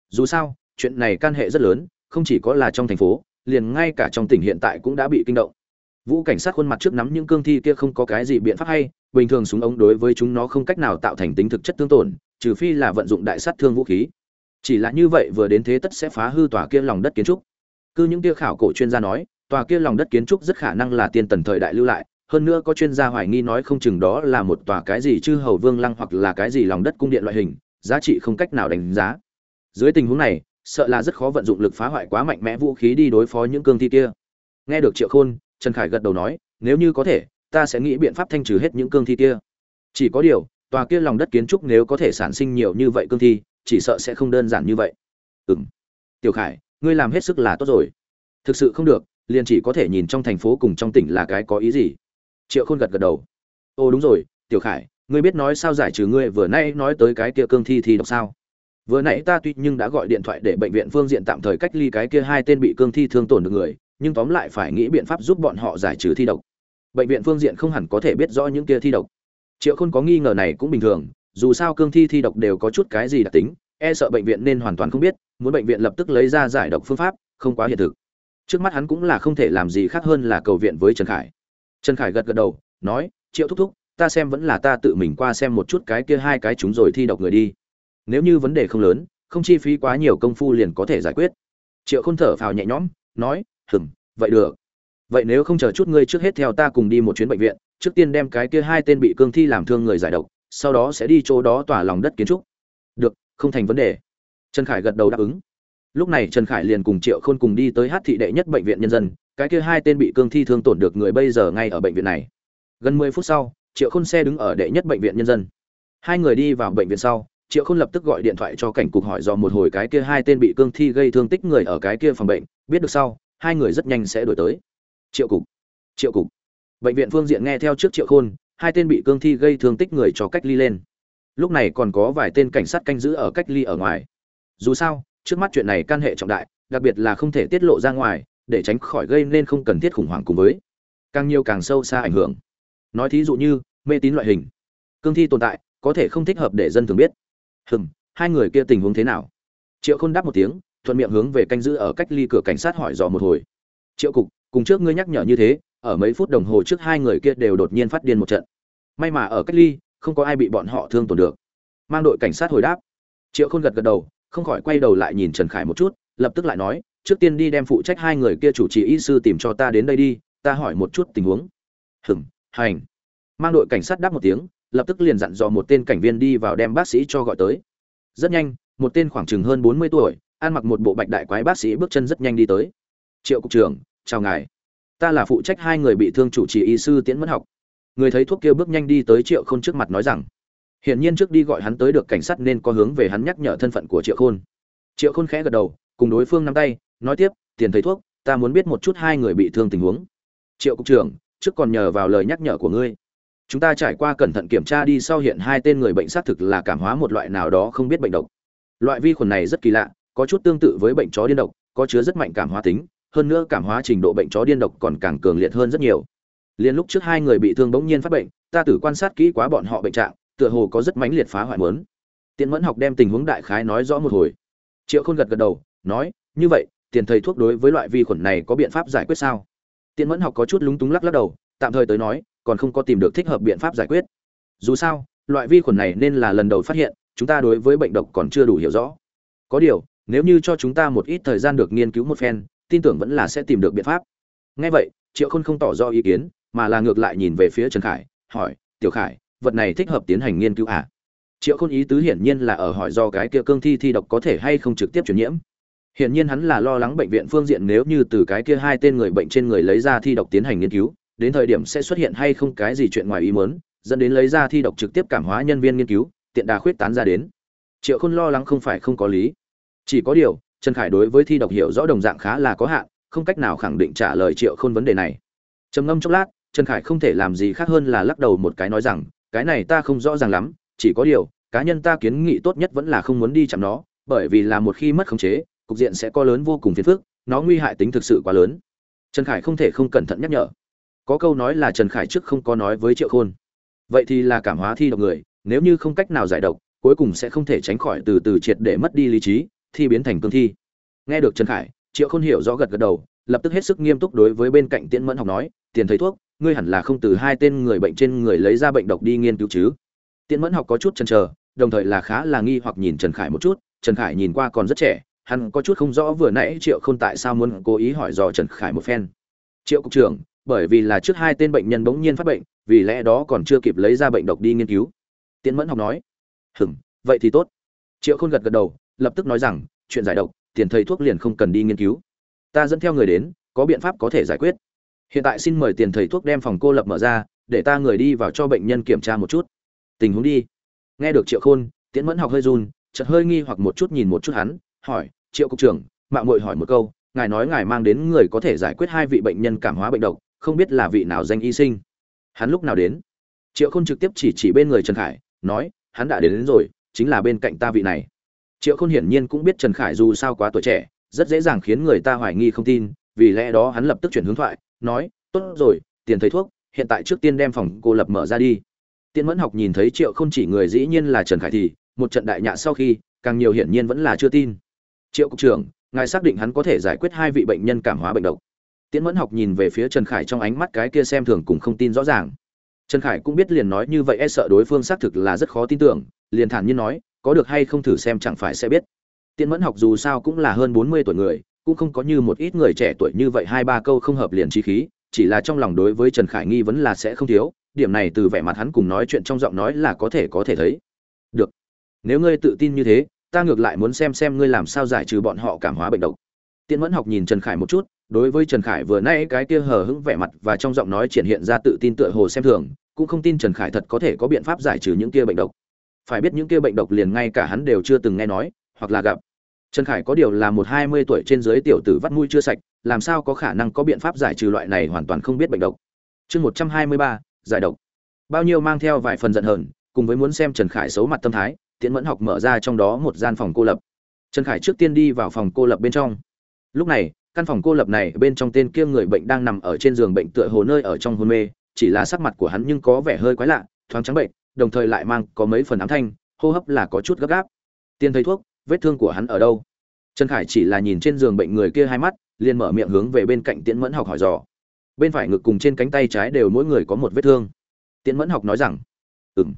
Dù sao chuyện này can hệ rất lớn, không chỉ có là trong thành phố, liền ngay cả trong tỉnh hiện tại cũng đã bị kinh động. Vũ cảnh sát khuôn mặt trước nắm những cương thi kia không có cái gì biện pháp hay, bình thường súng ống đối với chúng nó không cách nào tạo thành tính thực chất tương tổn, trừ phi là vận dụng đại sát thương vũ khí. Chỉ là như vậy vừa đến thế tất sẽ phá hư tòa kia lòng đất kiến trúc. Cứ những kia khảo cổ chuyên gia nói, tòa kia lòng đất kiến trúc rất khả năng là tiên tần thời đại lưu lại, hơn nữa có chuyên gia hoài nghi nói không chừng đó là một tòa cái gì chư hầu vương lăng hoặc là cái gì lòng đất cung điện loại hình, giá trị không cách nào đánh giá. Dưới tình huống này sợ là rất khó vận dụng lực phá hoại quá mạnh mẽ vũ khí đi đối phó những cương thi kia. Nghe được triệu khôn, trần khải gật đầu nói, nếu như có thể, ta sẽ nghĩ biện pháp thanh trừ hết những cương thi kia. Chỉ có điều, tòa kia lòng đất kiến trúc nếu có thể sản sinh nhiều như vậy cương thi, chỉ sợ sẽ không đơn giản như vậy. Ừ m tiểu khải, ngươi làm hết sức là tốt rồi. Thực sự không được, liền chỉ có thể nhìn trong thành phố cùng trong tỉnh là cái có ý gì. Triệu khôn gật gật đầu. Ô đúng rồi, tiểu khải, ngươi biết nói sao giải trừ ngươi vừa nay nói tới cái kia cương thi thì độc sao? Vừa nãy ta tuy nhưng đã gọi điện thoại để bệnh viện phương diện tạm thời cách ly cái kia hai tên bị cương thi thương tổn được người, nhưng tóm lại phải nghĩ biện pháp giúp bọn họ giải trừ thi độc. Bệnh viện phương diện không hẳn có thể biết rõ những kia thi độc. Triệu khôn có nghi ngờ này cũng bình thường, dù sao cương thi thi độc đều có chút cái gì đặc tính e sợ bệnh viện nên hoàn toàn không biết, muốn bệnh viện lập tức lấy ra giải độc phương pháp, không quá hiện thực. Trước mắt hắn cũng là không thể làm gì khác hơn là cầu viện với trần khải. Trần khải gật gật đầu, nói, triệu thúc thúc, ta xem vẫn là ta tự mình qua xem một chút cái kia hai cái chúng rồi thi độc người đi nếu như vấn đề không lớn, không chi phí quá nhiều công phu liền có thể giải quyết. Triệu khôn thở phào nhẹ nhõm, nói hừng vậy được. Vậy nếu không chờ chút ngươi trước hết theo ta cùng đi một chuyến bệnh viện, trước tiên đem cái kia hai tên bị cương thi làm thương người giải độc, sau đó sẽ đi chỗ đó tỏa lòng đất kiến trúc. Được, không thành vấn đề. Trần khải gật đầu đáp ứng. Lúc này trần khải liền cùng triệu khôn cùng đi tới hát thị đệ nhất bệnh viện nhân dân, cái kia hai tên bị cương thi thương tổn được người bây giờ ngay ở bệnh viện này. Gần mười phút sau, triệu khôn xe đứng ở đệ nhất bệnh viện nhân dân. Hai người đi vào bệnh viện sau triệu khôn lập tức gọi điện thoại cho cảnh cục hỏi do một hồi cái kia hai tên bị cương thi gây thương tích người ở cái kia phòng bệnh, biết được sau, hai người rất nhanh sẽ đổi tới. Triệu cục triệu cục. Bệnh viện phương diện nghe theo trước triệu khôn, hai tên bị cương thi gây thương tích người cho cách ly lên. Lúc này còn có vài tên cảnh sát canh giữ ở cách ly ở ngoài. Dù sao, trước mắt chuyện này can hệ trọng đại, đặc biệt là không thể tiết lộ ra ngoài, để tránh khỏi gây nên không cần thiết khủng hoảng cùng với. Càng nhiều càng sâu xa ảnh hưởng. Nói thí dụ như mê tín loại hình. Cương thi tồn tại, có thể không thích hợp để dân thường biết hừm, hai người kia tình huống thế nào? Triệu khôn đáp một tiếng, thuận miệng hướng về canh giữ ở cách ly cửa cảnh sát hỏi dò một hồi. Triệu cục, cùng trước ngươi nhắc nhở như thế, ở mấy phút đồng hồ trước hai người kia đều đột nhiên phát điên một trận. May mà ở cách ly, không có ai bị bọn họ thương tổn được. Mang đội cảnh sát hồi đáp. Triệu khôn gật gật đầu, không khỏi quay đầu lại nhìn trần khải một chút, lập tức lại nói, trước tiên đi đem phụ trách hai người kia chủ trì y sư tìm cho ta đến đây đi, ta hỏi một chút tình huống. Hừng hành. Mang đội cảnh sát đáp một tiếng lập tức liền dặn dò một tên cảnh viên đi vào đem bác sĩ cho gọi tới. Rất nhanh, một tên khoảng chừng hơn bốn mươi tuổi, ăn mặc một bộ bạch đại quái bác sĩ bước chân rất nhanh đi tới. Triệu cục trưởng, chào ngài. Ta là phụ trách hai người bị thương chủ trì y sư tiễn mẫn học. Người thấy thuốc kia bước nhanh đi tới triệu khôn trước mặt nói rằng, hiển nhiên trước đi gọi hắn tới được cảnh sát nên có hướng về hắn nhắc nhở thân phận của triệu khôn. Triệu khôn khẽ gật đầu, cùng đối phương nắm tay, nói tiếp, tiền thấy thuốc, ta muốn biết một chút hai người bị thương tình huống. Triệu cục trưởng, trước còn nhờ vào lời nhắc nhở của ngươi chúng ta trải qua cẩn thận kiểm tra đi sau hiện hai tên người bệnh xác thực là cảm hóa một loại nào đó không biết bệnh độc. Loại vi khuẩn này rất kỳ lạ, có chút tương tự với bệnh chó điên độc, có chứa rất mạnh cảm hóa tính, hơn nữa cảm hóa trình độ bệnh chó điên độc còn càng cường liệt hơn rất nhiều. Liên lúc trước hai người bị thương bỗng nhiên phát bệnh, ta tử quan sát kỹ quá bọn họ bệnh trạng, tựa hồ có rất mãnh liệt phá hoại muốn. Tiện mẫn học đem tình huống đại khái nói rõ một hồi. Triệu khôn gật gật đầu, nói, như vậy, tiền thầy thuốc đối với loại vi khuẩn này có biện pháp giải quyết sao? Tiện mẫn học có chút lúng túng lắc lắc đầu, tạm thời tới nói còn không có tìm được thích hợp biện pháp giải quyết. Dù sao, loại vi khuẩn này nên là lần đầu phát hiện, chúng ta đối với bệnh độc còn chưa đủ hiểu rõ. Có điều, nếu như cho chúng ta một ít thời gian được nghiên cứu một phen, tin tưởng vẫn là sẽ tìm được biện pháp. Ngay vậy, triệu khôn không tỏ rõ ý kiến, mà là ngược lại nhìn về phía trần khải, hỏi, tiểu khải, vật này thích hợp tiến hành nghiên cứu à? triệu khôn ý tứ hiển nhiên là ở hỏi do cái kia cương thi thi độc có thể hay không trực tiếp truyền nhiễm. Hiển nhiên hắn là lo lắng bệnh viện phương diện nếu như từ cái kia hai tên người bệnh trên người lấy ra thi độc tiến hành nghiên cứu đến thời điểm sẽ xuất hiện hay không cái gì chuyện ngoài ý muốn, dẫn đến lấy ra thi độc trực tiếp cảm hóa nhân viên nghiên cứu, tiện đà khuyết tán ra đến. Triệu khôn lo lắng không phải không có lý. Chỉ có điều, trần khải đối với thi độc hiểu rõ đồng dạng khá là có hạn, không cách nào khẳng định trả lời triệu khôn vấn đề này. Trầm ngâm chốc lát, trần khải không thể làm gì khác hơn là lắc đầu một cái nói rằng, cái này ta không rõ ràng lắm, chỉ có điều, cá nhân ta kiến nghị tốt nhất vẫn là không muốn đi chạm nó, bởi vì là một khi mất khống chế, cục diện sẽ có lớn vô cùng phiền phức, nó nguy hại tính thực sự quá lớn. Trần khải không thể không cẩn thận nhắc nhở có câu nói là trần khải trước không có nói với triệu khôn. Vậy thì là cảm hóa thi độc người, nếu như không cách nào giải độc, cuối cùng sẽ không thể tránh khỏi từ từ triệt để mất đi lý trí, thi biến thành cương thi. Nghe được trần khải, triệu khôn hiểu rõ gật gật đầu, lập tức hết sức nghiêm túc đối với bên cạnh tiễn mẫn học nói, tiền thầy thuốc, ngươi hẳn là không từ hai tên người bệnh trên người lấy ra bệnh độc đi nghiên cứu chứ? Tiễn mẫn học có chút chần chờ, đồng thời là khá là nghi hoặc nhìn trần khải một chút, trần khải nhìn qua còn rất trẻ, hắn có chút không rõ vừa nãy triệu không tại sao muốn cố ý hỏi dò trần khải một phen. Triệu cục trưởng bởi vì là trước hai tên bệnh nhân bỗng nhiên phát bệnh, vì lẽ đó còn chưa kịp lấy ra bệnh độc đi nghiên cứu. Tiễn mẫn học nói hừm vậy thì tốt. Triệu khôn gật gật đầu, lập tức nói rằng, chuyện giải độc, tiền thầy thuốc liền không cần đi nghiên cứu. Ta dẫn theo người đến, có biện pháp có thể giải quyết. Hiện tại xin mời tiền thầy thuốc đem phòng cô lập mở ra, để ta người đi vào cho bệnh nhân kiểm tra một chút. Tình huống đi. Nghe được triệu khôn, tiễn mẫn học hơi run, chợt hơi nghi hoặc một chút nhìn một chút hắn, hỏi, triệu cục trưởng, mạng mội hỏi một câu, ngài nói ngài mang đến người có thể giải quyết hai vị bệnh nhân cảm hóa bệnh độc không biết là vị nào danh y sinh. Hắn lúc nào đến? Triệu khôn trực tiếp chỉ chỉ bên người trần khải nói hắn đã đến, đến rồi chính là bên cạnh ta vị này. Triệu khôn hiển nhiên cũng biết trần khải dù sao quá tuổi trẻ rất dễ dàng khiến người ta hoài nghi không tin vì lẽ đó hắn lập tức chuyển hướng thoại nói tốt rồi tiền thầy thuốc hiện tại trước tiên đem phòng cô lập mở ra đi. Tiên mẫn học nhìn thấy triệu Khôn chỉ người dĩ nhiên là trần khải thì một trận đại nhạ sau khi càng nhiều hiển nhiên vẫn là chưa tin. Triệu cục trưởng ngài xác định hắn có thể giải quyết hai vị bệnh nhân cảm hóa bệnh độc tiễn mẫn học nhìn về phía trần khải trong ánh mắt cái kia xem thường cùng không tin rõ ràng. Trần khải cũng biết liền nói như vậy e sợ đối phương xác thực là rất khó tin tưởng, liền thản nhiên nói, có được hay không thử xem chẳng phải sẽ biết. Tiễn mẫn học dù sao cũng là hơn bốn mươi tuổi người, cũng không có như một ít người trẻ tuổi như vậy hai ba câu không hợp liền chí khí, chỉ là trong lòng đối với trần khải nghi vấn là sẽ không thiếu, điểm này từ vẻ mặt hắn cùng nói chuyện trong giọng nói là có thể có thể thấy. Được, nếu ngươi tự tin như thế, ta ngược lại muốn xem xem ngươi làm sao giải trừ bọn họ cảm hóa bệnh độc. Tiễn mẫn học nhìn trần khải một chút đối với trần khải vừa nãy cái kia hờ hững vẻ mặt và trong giọng nói triển hiện ra tự tin tựa hồ xem thường, cũng không tin trần khải thật có thể có biện pháp giải trừ những kia bệnh độc. Phải biết những kia bệnh độc liền ngay cả hắn đều chưa từng nghe nói, hoặc là gặp. Trần khải có điều là một hai mươi tuổi trên dưới tiểu tử vắt mũi chưa sạch, làm sao có khả năng có biện pháp giải trừ loại này hoàn toàn không biết bệnh độc. Chương một trăm hai mươi ba, giải độc. Bao nhiêu mang theo vài phần giận hờn, cùng với muốn xem trần khải xấu mặt tâm thái, tiễn mẫn học mở ra trong đó một gian phòng cô lập. Trần khải trước tiên đi vào phòng cô lập bên trong. Lúc này căn phòng cô lập này bên trong tên kia người bệnh đang nằm ở trên giường bệnh tựa hồ nơi ở trong hôn mê, chỉ là sắc mặt của hắn nhưng có vẻ hơi quái lạ, thoáng trắng bệnh, đồng thời lại mang có mấy phần ám thanh, hô hấp là có chút gấp gáp. Tiên thấy thuốc, vết thương của hắn ở đâu? Trần khải chỉ là nhìn trên giường bệnh người kia hai mắt, liền mở miệng hướng về bên cạnh tiễn mẫn học hỏi dò. Bên phải ngực cùng trên cánh tay trái đều mỗi người có một vết thương. Tiễn mẫn học nói rằng ừ m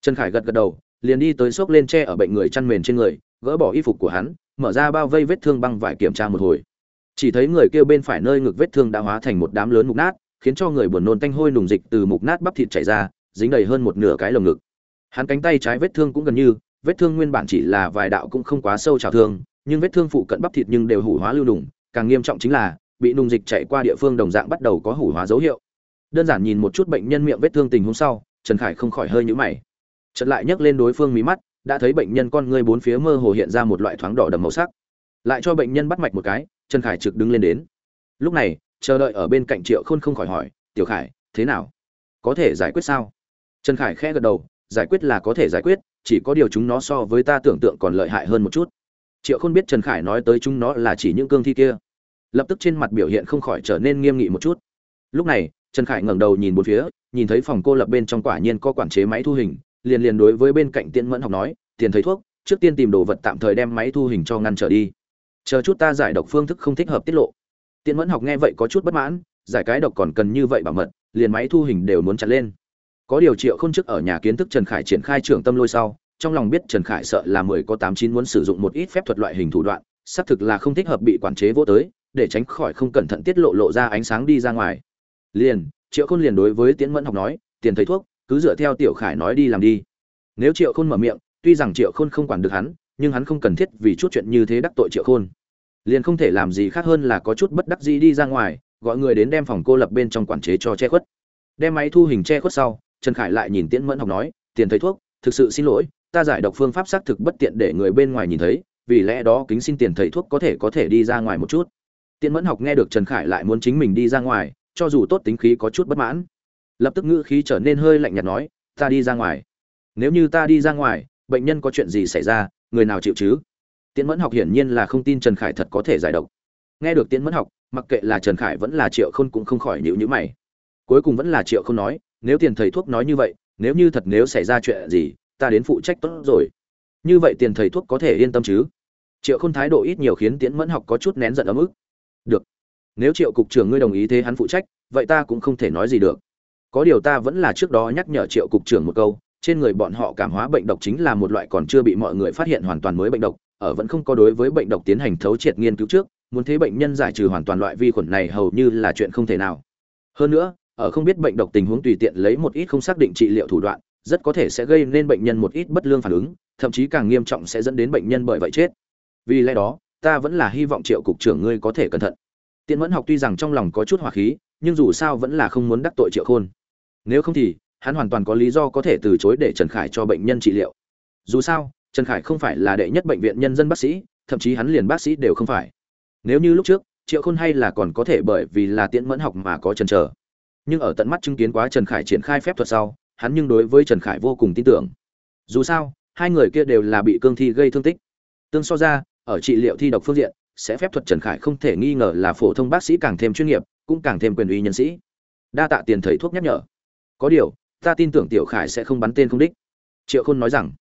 trần khải gật gật đầu, liền đi tới xốc lên tre ở bệnh người chăn mền trên người, gỡ bỏ y phục của hắn, mở ra bao vây vết thương băng vải kiểm tra một hồi chỉ thấy người kia bên phải nơi ngực vết thương đã hóa thành một đám lớn mục nát, khiến cho người buồn nôn tanh hôi nùng dịch từ mục nát bắp thịt chảy ra, dính đầy hơn một nửa cái lồng ngực. Hắn cánh tay trái vết thương cũng gần như, vết thương nguyên bản chỉ là vài đạo cũng không quá sâu trào thương, nhưng vết thương phụ cận bắp thịt nhưng đều hủ hóa lưu đùng càng nghiêm trọng chính là, bị nùng dịch chạy qua địa phương đồng dạng bắt đầu có hủ hóa dấu hiệu. Đơn giản nhìn một chút bệnh nhân miệng vết thương tình huống sau, trần khải không khỏi hơi nhũ mày. Chợt lại nhấc lên đối phương mí mắt, đã thấy bệnh nhân con ngươi bốn phía mơ hồ hiện ra một loại thoáng đỏ đậm màu sắc. Lại cho bệnh nhân bắt mạch một cái trần khải trực đứng lên đến. Lúc này, chờ đợi ở bên cạnh triệu khôn không khỏi hỏi, tiểu khải, thế nào? Có thể giải quyết sao? Trần khải khẽ gật đầu, giải quyết là có thể giải quyết, chỉ có điều chúng nó so với ta tưởng tượng còn lợi hại hơn một chút. Triệu khôn biết trần khải nói tới chúng nó là chỉ những cương thi kia. Lập tức trên mặt biểu hiện không khỏi trở nên nghiêm nghị một chút. Lúc này, trần khải ngẩng đầu nhìn một phía, nhìn thấy phòng cô lập bên trong quả nhiên có quản chế máy thu hình, liền liền đối với bên cạnh tiễn mẫn học nói, tiền thầy thuốc, trước tiên tìm đồ vật tạm thời đem máy thu hình cho ngăn trở đi chờ chút ta giải độc phương thức không thích hợp tiết lộ. Tiễn mẫn học nghe vậy có chút bất mãn, giải cái độc còn cần như vậy bảo mật, liền máy thu hình đều muốn chặt lên. Có điều triệu không chức ở nhà kiến thức trần khải triển khai trưởng tâm lôi sau, trong lòng biết trần khải sợ là mười có tám chín muốn sử dụng một ít phép thuật loại hình thủ đoạn, xác thực là không thích hợp bị quản chế vô tới, để tránh khỏi không cẩn thận tiết lộ lộ ra ánh sáng đi ra ngoài. Liền, triệu khôn liền đối với tiễn mẫn học nói, tiền thầy thuốc, cứ dựa theo tiểu khải nói đi làm đi. Nếu triệu khôn mở miệng, tuy rằng triệu khôn không quản được hắn nhưng hắn không cần thiết vì chút chuyện như thế đắc tội triệu khôn. Liền không thể làm gì khác hơn là có chút bất đắc dĩ đi ra ngoài, gọi người đến đem phòng cô lập bên trong quản chế cho che khuất. Đem máy thu hình che khuất sau, trần khải lại nhìn tiễn mẫn học nói, tiền thầy thuốc, thực sự xin lỗi, ta giải độc phương pháp xác thực bất tiện để người bên ngoài nhìn thấy, vì lẽ đó kính xin tiền thầy thuốc có thể có thể đi ra ngoài một chút. Tiễn mẫn học nghe được trần khải lại muốn chính mình đi ra ngoài, cho dù tốt tính khí có chút bất mãn, lập tức ngữ khí trở nên hơi lạnh nhạt nói, ta đi ra ngoài. Nếu như ta đi ra ngoài, bệnh nhân có chuyện gì xảy ra người nào chịu chứ? Tiễn mẫn học hiển nhiên là không tin trần khải thật có thể giải độc. Nghe được tiễn mẫn học, mặc kệ là trần khải vẫn là triệu khôn cũng không khỏi nhịu nhữ mày. Cuối cùng vẫn là triệu không nói, nếu tiền thầy thuốc nói như vậy, nếu như thật nếu xảy ra chuyện gì, ta đến phụ trách tốt rồi. Như vậy tiền thầy thuốc có thể yên tâm chứ? Triệu khôn thái độ ít nhiều khiến tiễn mẫn học có chút nén giận ấm ức. Được, nếu triệu cục trưởng ngươi đồng ý thế hắn phụ trách, vậy ta cũng không thể nói gì được. Có điều ta vẫn là trước đó nhắc nhở triệu cục trưởng một câu trên người bọn họ cảm hóa bệnh độc chính là một loại còn chưa bị mọi người phát hiện hoàn toàn mới bệnh độc, ở vẫn không có đối với bệnh độc tiến hành thấu triệt nghiên cứu trước, muốn thế bệnh nhân giải trừ hoàn toàn loại vi khuẩn này hầu như là chuyện không thể nào. Hơn nữa, ở không biết bệnh độc tình huống tùy tiện lấy một ít không xác định trị liệu thủ đoạn, rất có thể sẽ gây nên bệnh nhân một ít bất lương phản ứng, thậm chí càng nghiêm trọng sẽ dẫn đến bệnh nhân bởi vậy chết. Vì lẽ đó, ta vẫn là hy vọng triệu cục trưởng ngươi có thể cẩn thận. Tiện mẫn học tuy rằng trong lòng có chút hỏa khí, nhưng dù sao vẫn là không muốn đắc tội triệu khôn. Nếu không thì hắn hoàn toàn có lý do có thể từ chối để trần khải cho bệnh nhân trị liệu. Dù sao, trần khải không phải là đệ nhất bệnh viện nhân dân bác sĩ, thậm chí hắn liền bác sĩ đều không phải. Nếu như lúc trước, triệu khôn hay là còn có thể bởi vì là tiễn mẫn học mà có trần chờ. Nhưng ở tận mắt chứng kiến quá trần khải triển khai phép thuật sau, hắn nhưng đối với trần khải vô cùng tin tưởng. Dù sao, hai người kia đều là bị cương thi gây thương tích. Tương so ra, ở trị liệu thi độc phương diện, sẽ phép thuật trần khải không thể nghi ngờ là phổ thông bác sĩ càng thêm chuyên nghiệp, cũng càng thêm quyền uy nhân sĩ. Đa tạ tiền thầy thuốc nhắc nhở. Có điều ta tin tưởng tiểu khải sẽ không bắn tên không đích. Triệu khôn nói rằng.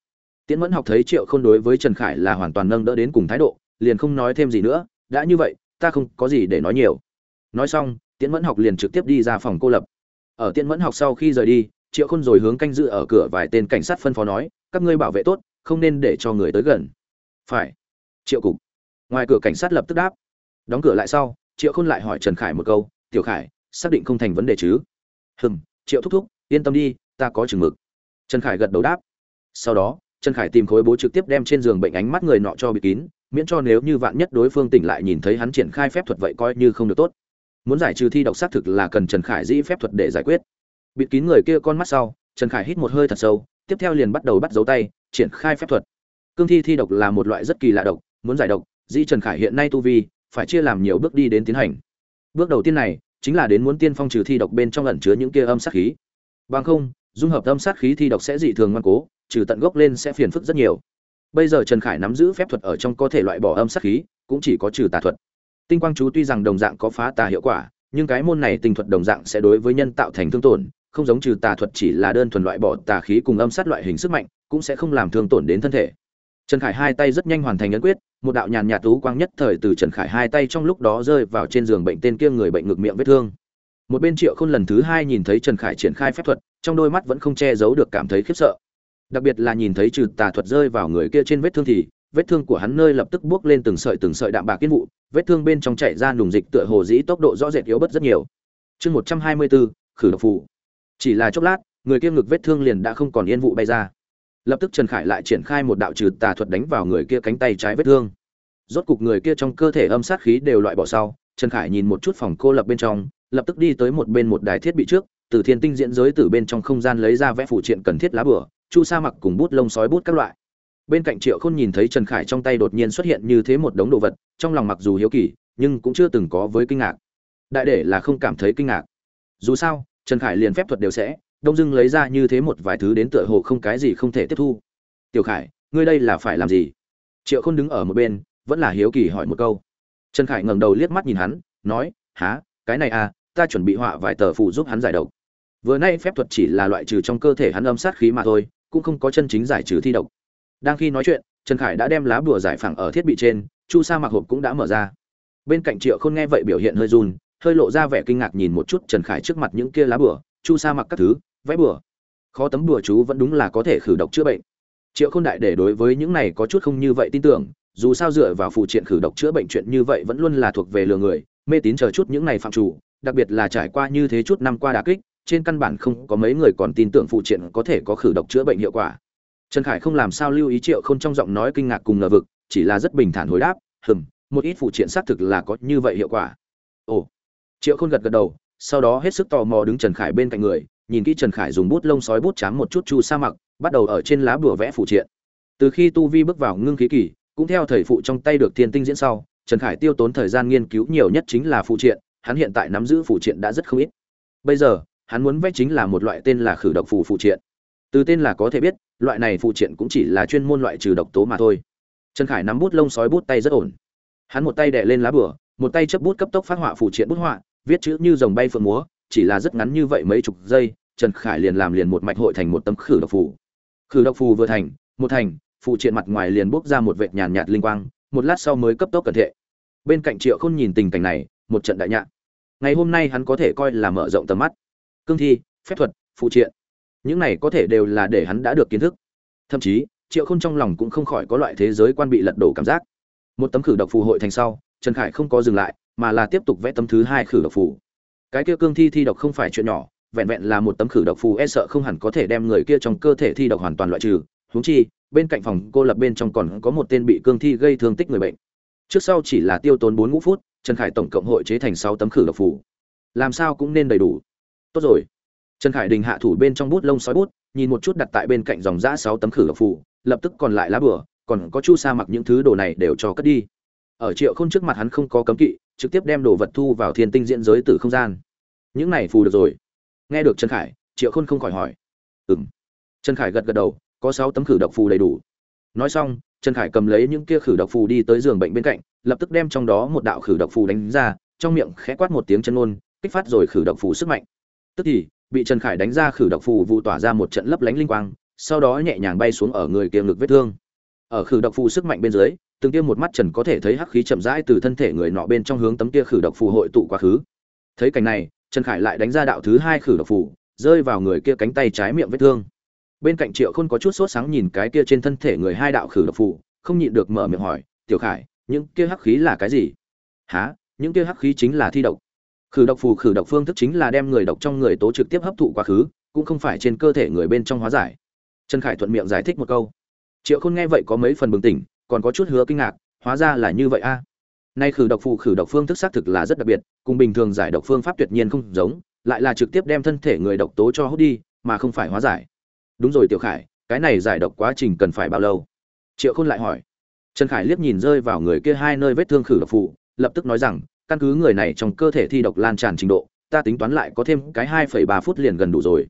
Tiễn mẫn học thấy triệu khôn đối với trần khải là hoàn toàn nâng đỡ đến cùng thái độ, liền không nói thêm gì nữa. Đã như vậy, ta không có gì để nói nhiều. Nói xong, tiễn mẫn học liền trực tiếp đi ra phòng cô lập. Ở tiễn mẫn học sau khi rời đi, triệu khôn rồi hướng canh dự ở cửa vài tên cảnh sát phân phó nói, các ngươi bảo vệ tốt, không nên để cho người tới gần. Phải. Triệu cục. Ngoài cửa cảnh sát lập tức đáp. Đóng cửa lại sau, triệu khôn lại hỏi trần khải một câu, tiểu khải, xác định không thành vấn đề chứ? Hừm, triệu thúc thúc yên tâm đi, ta có chừng mực. Trần khải gật đầu đáp. Sau đó, trần khải tìm khối bố trực tiếp đem trên giường bệnh ánh mắt người nọ cho bịt kín, miễn cho nếu như vạn nhất đối phương tỉnh lại nhìn thấy hắn triển khai phép thuật vậy coi như không được tốt. Muốn giải trừ thi độc xác thực là cần trần khải dĩ phép thuật để giải quyết. Bịt kín người kia con mắt sau, trần khải hít một hơi thật sâu, tiếp theo liền bắt đầu bắt dấu tay, triển khai phép thuật. Cương thi thi độc là một loại rất kỳ lạ độc, muốn giải độc, dĩ trần khải hiện nay tu vi, phải chia làm nhiều bước đi đến tiến hành. Bước đầu tiên này, chính là đến muốn tiên phong trừ thi độc bên trong ẩn chứa những kia âm sát khí bằng không, dung hợp âm sát khí thi độc sẽ dị thường ngoan cố, trừ tận gốc lên sẽ phiền phức rất nhiều. Bây giờ trần khải nắm giữ phép thuật ở trong có thể loại bỏ âm sát khí, cũng chỉ có trừ tà thuật. Tinh quang chú tuy rằng đồng dạng có phá tà hiệu quả, nhưng cái môn này tinh thuật đồng dạng sẽ đối với nhân tạo thành thương tổn, không giống trừ tà thuật chỉ là đơn thuần loại bỏ tà khí cùng âm sát loại hình sức mạnh, cũng sẽ không làm thương tổn đến thân thể. Trần khải hai tay rất nhanh hoàn thành ấn quyết, một đạo nhàn nhạt tú quang nhất thời từ trần khải hai tay trong lúc đó rơi vào trên giường bệnh tên kia người bệnh ngực miệng vết thương một bên triệu khôn lần thứ hai nhìn thấy trần khải triển khai phép thuật, trong đôi mắt vẫn không che giấu được cảm thấy khiếp sợ. Đặc biệt là nhìn thấy trừ tà thuật rơi vào người kia trên vết thương thì, vết thương của hắn nơi lập tức buốc lên từng sợi từng sợi đạm bạc kiên vụ, vết thương bên trong chảy ra nùng dịch tựa hồ dĩ tốc độ rõ rệt yếu bớt rất nhiều. Chương một trăm hai mươi bốn, khử độc phủ chỉ là chốc lát, người kia ngực vết thương liền đã không còn yên vụ bay ra. Lập tức trần khải lại triển khai một đạo trừ tà thuật đánh vào người kia cánh tay trái vết thương. Rốt cục người kia trong cơ thể âm sát khí đều loại bỏ sau, trần khải nhìn một chút phòng cô lập bên trong lập tức đi tới một bên một đài thiết bị trước, từ thiên tinh diễn giới từ bên trong không gian lấy ra vẽ phụ triện cần thiết lá bửa chu sa mặc cùng bút lông sói bút các loại. Bên cạnh triệu khôn nhìn thấy trần khải trong tay đột nhiên xuất hiện như thế một đống đồ vật, trong lòng mặc dù hiếu kỳ, nhưng cũng chưa từng có với kinh ngạc. Đại để là không cảm thấy kinh ngạc. Dù sao, trần khải liền phép thuật đều sẽ, đông dưng lấy ra như thế một vài thứ đến tựa hồ không cái gì không thể tiếp thu. Tiểu khải, ngươi đây là phải làm gì? Triệu khôn đứng ở một bên, vẫn là hiếu kỳ hỏi một câu. Trần khải ngẩng đầu liếc mắt nhìn hắn, nói há cái này à ta chuẩn bị họa vài tờ phụ giúp hắn giải độc. Vừa nay phép thuật chỉ là loại trừ trong cơ thể hắn âm sát khí mà thôi, cũng không có chân chính giải trừ thi độc. Đang khi nói chuyện, trần khải đã đem lá bùa giải phẳng ở thiết bị trên, chu sa mặc hộp cũng đã mở ra. Bên cạnh triệu khôn nghe vậy biểu hiện hơi run, hơi lộ ra vẻ kinh ngạc nhìn một chút trần khải trước mặt những kia lá bùa, chu sa mặc các thứ, vẽ bùa. Khó tấm bùa chú vẫn đúng là có thể khử độc chữa bệnh. Triệu khôn đại để đối với những này có chút không như vậy tin tưởng, dù sao dựa vào phụ triện khử độc chữa bệnh chuyện như vậy vẫn luôn là thuộc về lừa người, mê tín chờ chút những này phạm chủ đặc biệt là trải qua như thế chút năm qua đà kích, trên căn bản không có mấy người còn tin tưởng phụ triện có thể có khử độc chữa bệnh hiệu quả. Trần khải không làm sao lưu ý triệu không trong giọng nói kinh ngạc cùng ngờ vực, chỉ là rất bình thản hồi đáp, hừm, một ít phụ triện xác thực là có như vậy hiệu quả. Ồ. Triệu khôn gật gật đầu, sau đó hết sức tò mò đứng trần khải bên cạnh người, nhìn kỹ trần khải dùng bút lông sói bút chám một chút chu sa mặc, bắt đầu ở trên lá bùa vẽ phụ triện. Từ khi tu vi bước vào ngưng khí kỳ, cũng theo thầy phụ trong tay được thiên tinh diễn sau, trần khải tiêu tốn thời gian nghiên cứu nhiều nhất chính là phụ triện hắn hiện tại nắm giữ phụ triện đã rất không ít. Bây giờ, hắn muốn vẽ chính là một loại tên là khử độc phù phụ triện. Từ tên là có thể biết, loại này phụ triện cũng chỉ là chuyên môn loại trừ độc tố mà thôi. Trần khải nắm bút lông sói bút tay rất ổn. Hắn một tay đè lên lá bửa một tay chấp bút cấp tốc phát họa phụ triện bút họa, viết chữ như rồng bay phượng múa, chỉ là rất ngắn như vậy mấy chục giây, trần khải liền làm liền một mạch hội thành một tấm khử độc phù. Khử độc phù vừa thành, một thành, phụ triện mặt ngoài liền bốc ra một vệt nhàn nhạt linh quang, một lát sau mới cấp tốc cẩn thệ. Bên cạnh triệu khôn nhìn tình cảnh này một trận đại nhạc. Ngày hôm nay hắn có thể coi là mở rộng tầm mắt. Cương thi, phép thuật, phụ triện. Những này có thể đều là để hắn đã được kiến thức. Thậm chí, triệu khôn trong lòng cũng không khỏi có loại thế giới quan bị lật đổ cảm giác. Một tấm khử độc phù hội thành sau, trần khải không có dừng lại, mà là tiếp tục vẽ tấm thứ hai khử độc phù. Cái kia cương thi thi độc không phải chuyện nhỏ, vẹn vẹn là một tấm khử độc phù e sợ không hẳn có thể đem người kia trong cơ thể thi độc hoàn toàn loại trừ. Huống chi, bên cạnh phòng cô lập bên trong còn có một tên bị cương thi gây thương tích người bệnh. Trước sau chỉ là tiêu tốn bốn ngũ phút trần khải tổng cộng hội chế thành sáu tấm khử độc phù làm sao cũng nên đầy đủ. Tốt rồi. Trần khải đình hạ thủ bên trong bút lông sói bút, nhìn một chút đặt tại bên cạnh dòng giã sáu tấm khử độc phù lập tức còn lại lá bửa còn có chu sa mặc những thứ đồ này đều cho cất đi. Ở triệu không trước mặt hắn không có cấm kỵ, trực tiếp đem đồ vật thu vào thiên tinh diễn giới từ không gian. Những này phù được rồi. Nghe được trần khải, triệu khôn không khỏi hỏi. Ừ m trần khải gật gật đầu, có sáu tấm khử độc phù đầy đủ. Nói xong trần khải cầm lấy những kia khử độc phù đi tới giường bệnh bên cạnh, lập tức đem trong đó một đạo khử độc phù đánh ra, trong miệng khẽ quát một tiếng chân ngôn, kích phát rồi khử độc phù sức mạnh. Tức thì, bị trần khải đánh ra khử độc phù vụ tỏa ra một trận lấp lánh linh quang, sau đó nhẹ nhàng bay xuống ở người kia ngực vết thương. Ở khử độc phù sức mạnh bên dưới, từng kia một mắt trần có thể thấy hắc khí chậm rãi từ thân thể người nọ bên trong hướng tấm kia khử độc phù hội tụ quá khứ. Thấy cảnh này, trần khải lại đánh ra đạo thứ hai khử độc phù, rơi vào người kia cánh tay trái miệng vết thương bên cạnh triệu khôn có chút sốt sáng nhìn cái kia trên thân thể người hai đạo khử độc phù không nhịn được mở miệng hỏi, tiểu khải, những kia hắc khí là cái gì? Há những kia hắc khí chính là thi độc. Khử độc phù, khử độc phương thức chính là đem người độc trong người tố trực tiếp hấp thụ quá khứ, cũng không phải trên cơ thể người bên trong hóa giải. Trần khải thuận miệng giải thích một câu. Triệu khôn nghe vậy có mấy phần bừng tỉnh, còn có chút hứa kinh ngạc, hóa ra là như vậy a. Nay khử độc phù, khử độc phương thức xác thực là rất đặc biệt, cùng bình thường giải độc phương pháp tuyệt nhiên không giống, lại là trực tiếp đem thân thể người độc tố cho hút đi, mà không phải hóa giải đúng rồi tiểu khải cái này giải độc quá trình cần phải bao lâu? Triệu khôn lại hỏi. Trần khải liếc nhìn rơi vào người kia hai nơi vết thương khử độc phụ, lập tức nói rằng căn cứ người này trong cơ thể thi độc lan tràn trình độ ta tính toán lại có thêm cái hai phẩy ba phút liền gần đủ rồi.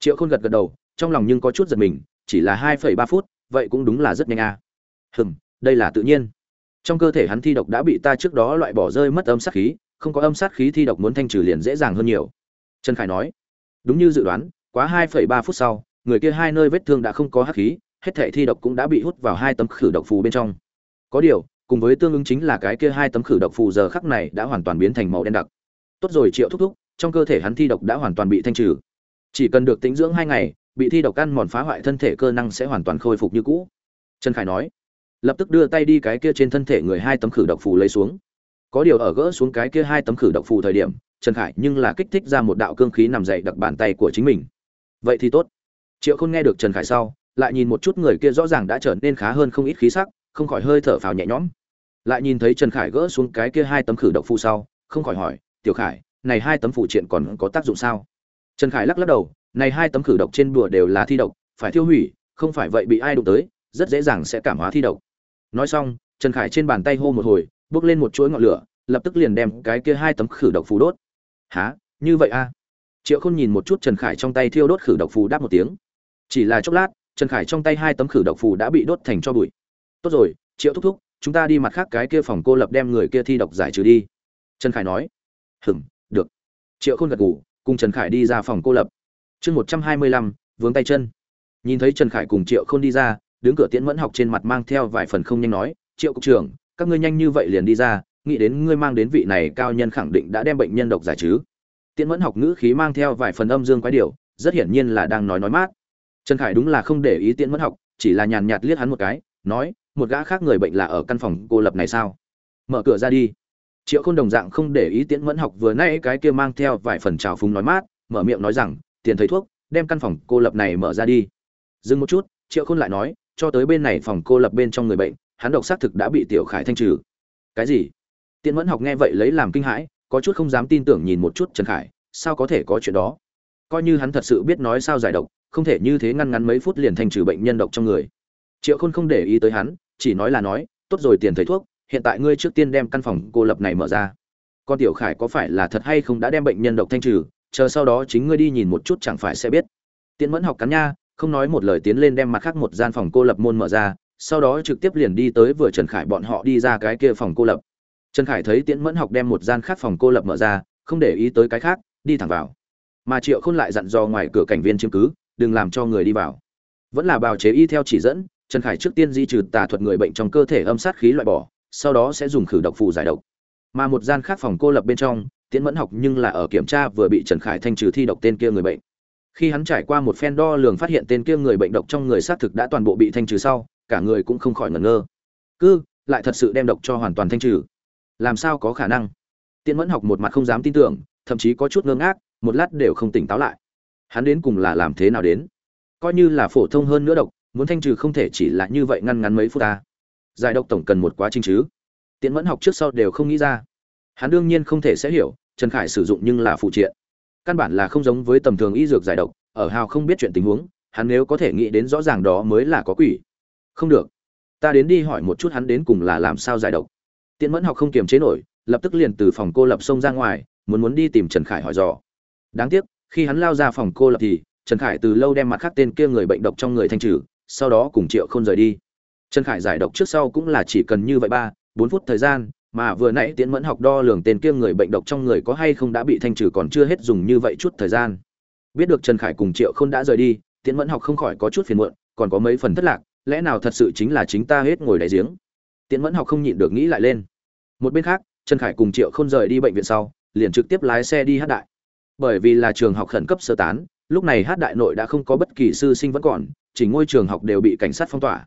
Triệu khôn gật gật đầu trong lòng nhưng có chút giật mình chỉ là hai phẩy ba phút vậy cũng đúng là rất nhanh a. À. hừm đây là tự nhiên. Trong cơ thể hắn thi độc đã bị ta trước đó loại bỏ rơi mất âm sát khí không có âm sát khí thi độc muốn thanh trừ liền dễ dàng hơn nhiều. Trần khải nói đúng như dự đoán quá hai phẩy ba phút sau người kia hai nơi vết thương đã không có hắc khí, hết thảy thi độc cũng đã bị hút vào hai tấm khử độc phù bên trong. Có điều, cùng với tương ứng chính là cái kia hai tấm khử độc phù giờ khắc này đã hoàn toàn biến thành màu đen đặc. Tốt rồi triệu thúc thúc, trong cơ thể hắn thi độc đã hoàn toàn bị thanh trừ. Chỉ cần được tĩnh dưỡng hai ngày, bị thi độc ăn mòn phá hoại thân thể cơ năng sẽ hoàn toàn khôi phục như cũ. Trần khải nói, lập tức đưa tay đi cái kia trên thân thể người hai tấm khử độc phù lấy xuống. Có điều ở gỡ xuống cái kia hai tấm khử độc phù thời điểm, trần khải nhưng là kích thích ra một đạo cương khí nằm dậy đặc bàn tay của chính mình. Vậy thì tốt triệu khôn nghe được trần khải sau, lại nhìn một chút người kia rõ ràng đã trở nên khá hơn không ít khí sắc, không khỏi hơi thở phào nhẹ nhõm. Lại nhìn thấy trần khải gỡ xuống cái kia hai tấm khử độc phù sau, không khỏi hỏi, tiểu khải, này hai tấm phụ triện còn có tác dụng sao? Trần khải lắc lắc đầu, này hai tấm khử độc trên bùa đều là thi độc, phải tiêu hủy, không phải vậy bị ai đụng tới, rất dễ dàng sẽ cảm hóa thi độc. Nói xong, trần khải trên bàn tay hô một hồi, bước lên một chuỗi ngọn lửa, lập tức liền đem cái kia hai tấm khử độc phù đốt. Há như vậy a à? triệu khôn nhìn một chút trần khải trong tay thiêu đốt khử độc phù đáp một tiếng chỉ là chốc lát, trần khải trong tay hai tấm khử độc phù đã bị đốt thành cho bụi. Tốt rồi, triệu thúc thúc, chúng ta đi mặt khác cái kia phòng cô lập đem người kia thi độc giải trừ đi. Trần khải nói. Hừng được. Triệu khôn gật ngủ cùng trần khải đi ra phòng cô lập. Chương một trăm hai mươi lăm, vướng tay chân. Nhìn thấy trần khải cùng triệu khôn đi ra, đứng cửa tiễn mẫn học trên mặt mang theo vài phần không nhanh nói, triệu cục trưởng, các ngươi nhanh như vậy liền đi ra, nghĩ đến ngươi mang đến vị này cao nhân khẳng định đã đem bệnh nhân độc giải chứ tiễn mẫn học ngữ khí mang theo vài phần âm dương quái điều rất hiển nhiên là đang nói nói mát trần khải đúng là không để ý tiễn mẫn học, chỉ là nhàn nhạt liếc hắn một cái, nói, một gã khác người bệnh là ở căn phòng cô lập này sao? Mở cửa ra đi. Triệu khôn đồng dạng không để ý tiễn mẫn học vừa nay cái kia mang theo vài phần trào phúng nói mát, mở miệng nói rằng, tiền thấy thuốc, đem căn phòng cô lập này mở ra đi. Dừng một chút, triệu khôn lại nói, cho tới bên này phòng cô lập bên trong người bệnh, hắn độc xác thực đã bị tiểu khải thanh trừ. Cái gì? Tiễn mẫn học nghe vậy lấy làm kinh hãi, có chút không dám tin tưởng nhìn một chút trần khải, sao có thể có chuyện đó? Coi như hắn thật sự biết nói sao giải độc không thể như thế ngăn ngắn mấy phút liền thanh trừ bệnh nhân độc trong người. Triệu khôn không để ý tới hắn, chỉ nói là nói, tốt rồi tiền thầy thuốc, hiện tại ngươi trước tiên đem căn phòng cô lập này mở ra. Con tiểu khải có phải là thật hay không đã đem bệnh nhân độc thanh trừ, chờ sau đó chính ngươi đi nhìn một chút chẳng phải sẽ biết. Tiễn mẫn học cắn nha, không nói một lời tiến lên đem mặt khác một gian phòng cô lập môn mở ra, sau đó trực tiếp liền đi tới vừa trần khải bọn họ đi ra cái kia phòng cô lập. Trần khải thấy tiễn mẫn học đem một gian khác phòng cô lập mở ra, không để ý tới cái khác, đi thẳng vào. Mà triệu khôn lại dặn dò ngoài cửa cảnh viên chiếm cứ đừng làm cho người đi vào. Vẫn là bào chế y theo chỉ dẫn, trần khải trước tiên di trừ tà thuật người bệnh trong cơ thể âm sát khí loại bỏ, sau đó sẽ dùng khử độc phù giải độc. Mà một gian khác phòng cô lập bên trong, tiễn mẫn học nhưng là ở kiểm tra vừa bị trần khải thanh trừ thi độc tên kia người bệnh. Khi hắn trải qua một phen đo lường phát hiện tên kia người bệnh độc trong người xác thực đã toàn bộ bị thanh trừ sau, cả người cũng không khỏi ngẩn ngơ. Cứ, lại thật sự đem độc cho hoàn toàn thanh trừ. Làm sao có khả năng? Tiễn mẫn học một mặt không dám tin tưởng, thậm chí có chút ngơ ngác, một lát đều không tỉnh táo lại hắn đến cùng là làm thế nào đến? Coi như là phổ thông hơn nữa độc, muốn thanh trừ không thể chỉ là như vậy ngăn ngắn mấy phút ta. Giải độc tổng cần một quá trình chứ? Tiễn mẫn học trước sau đều không nghĩ ra. Hắn đương nhiên không thể sẽ hiểu, trần khải sử dụng nhưng là phụ triện. Căn bản là không giống với tầm thường y dược giải độc, ở hào không biết chuyện tình huống, hắn nếu có thể nghĩ đến rõ ràng đó mới là có quỷ. Không được. Ta đến đi hỏi một chút hắn đến cùng là làm sao giải độc. Tiễn mẫn học không kiềm chế nổi, lập tức liền từ phòng cô lập xông ra ngoài, muốn muốn đi tìm trần khải hỏi dò. Đáng tiếc khi hắn lao ra phòng cô lập thì, trần khải từ lâu đem mặt khác tên kia người bệnh độc trong người thanh trừ, sau đó cùng triệu không rời đi. Trần khải giải độc trước sau cũng là chỉ cần như vậy ba, bốn phút thời gian, mà vừa nãy tiễn mẫn học đo lường tên kia người bệnh độc trong người có hay không đã bị thanh trừ còn chưa hết dùng như vậy chút thời gian. Biết được trần khải cùng triệu không đã rời đi, tiễn mẫn học không khỏi có chút phiền muộn, còn có mấy phần thất lạc, lẽ nào thật sự chính là chính ta hết ngồi đáy giếng? Tiễn mẫn học không nhịn được nghĩ lại lên. Một bên khác, trần khải cùng triệu không rời đi bệnh viện sau, liền trực tiếp lái xe đi hát đại bởi vì là trường học khẩn cấp sơ tán, lúc này hát đại nội đã không có bất kỳ sư sinh vẫn còn, chỉ ngôi trường học đều bị cảnh sát phong tỏa.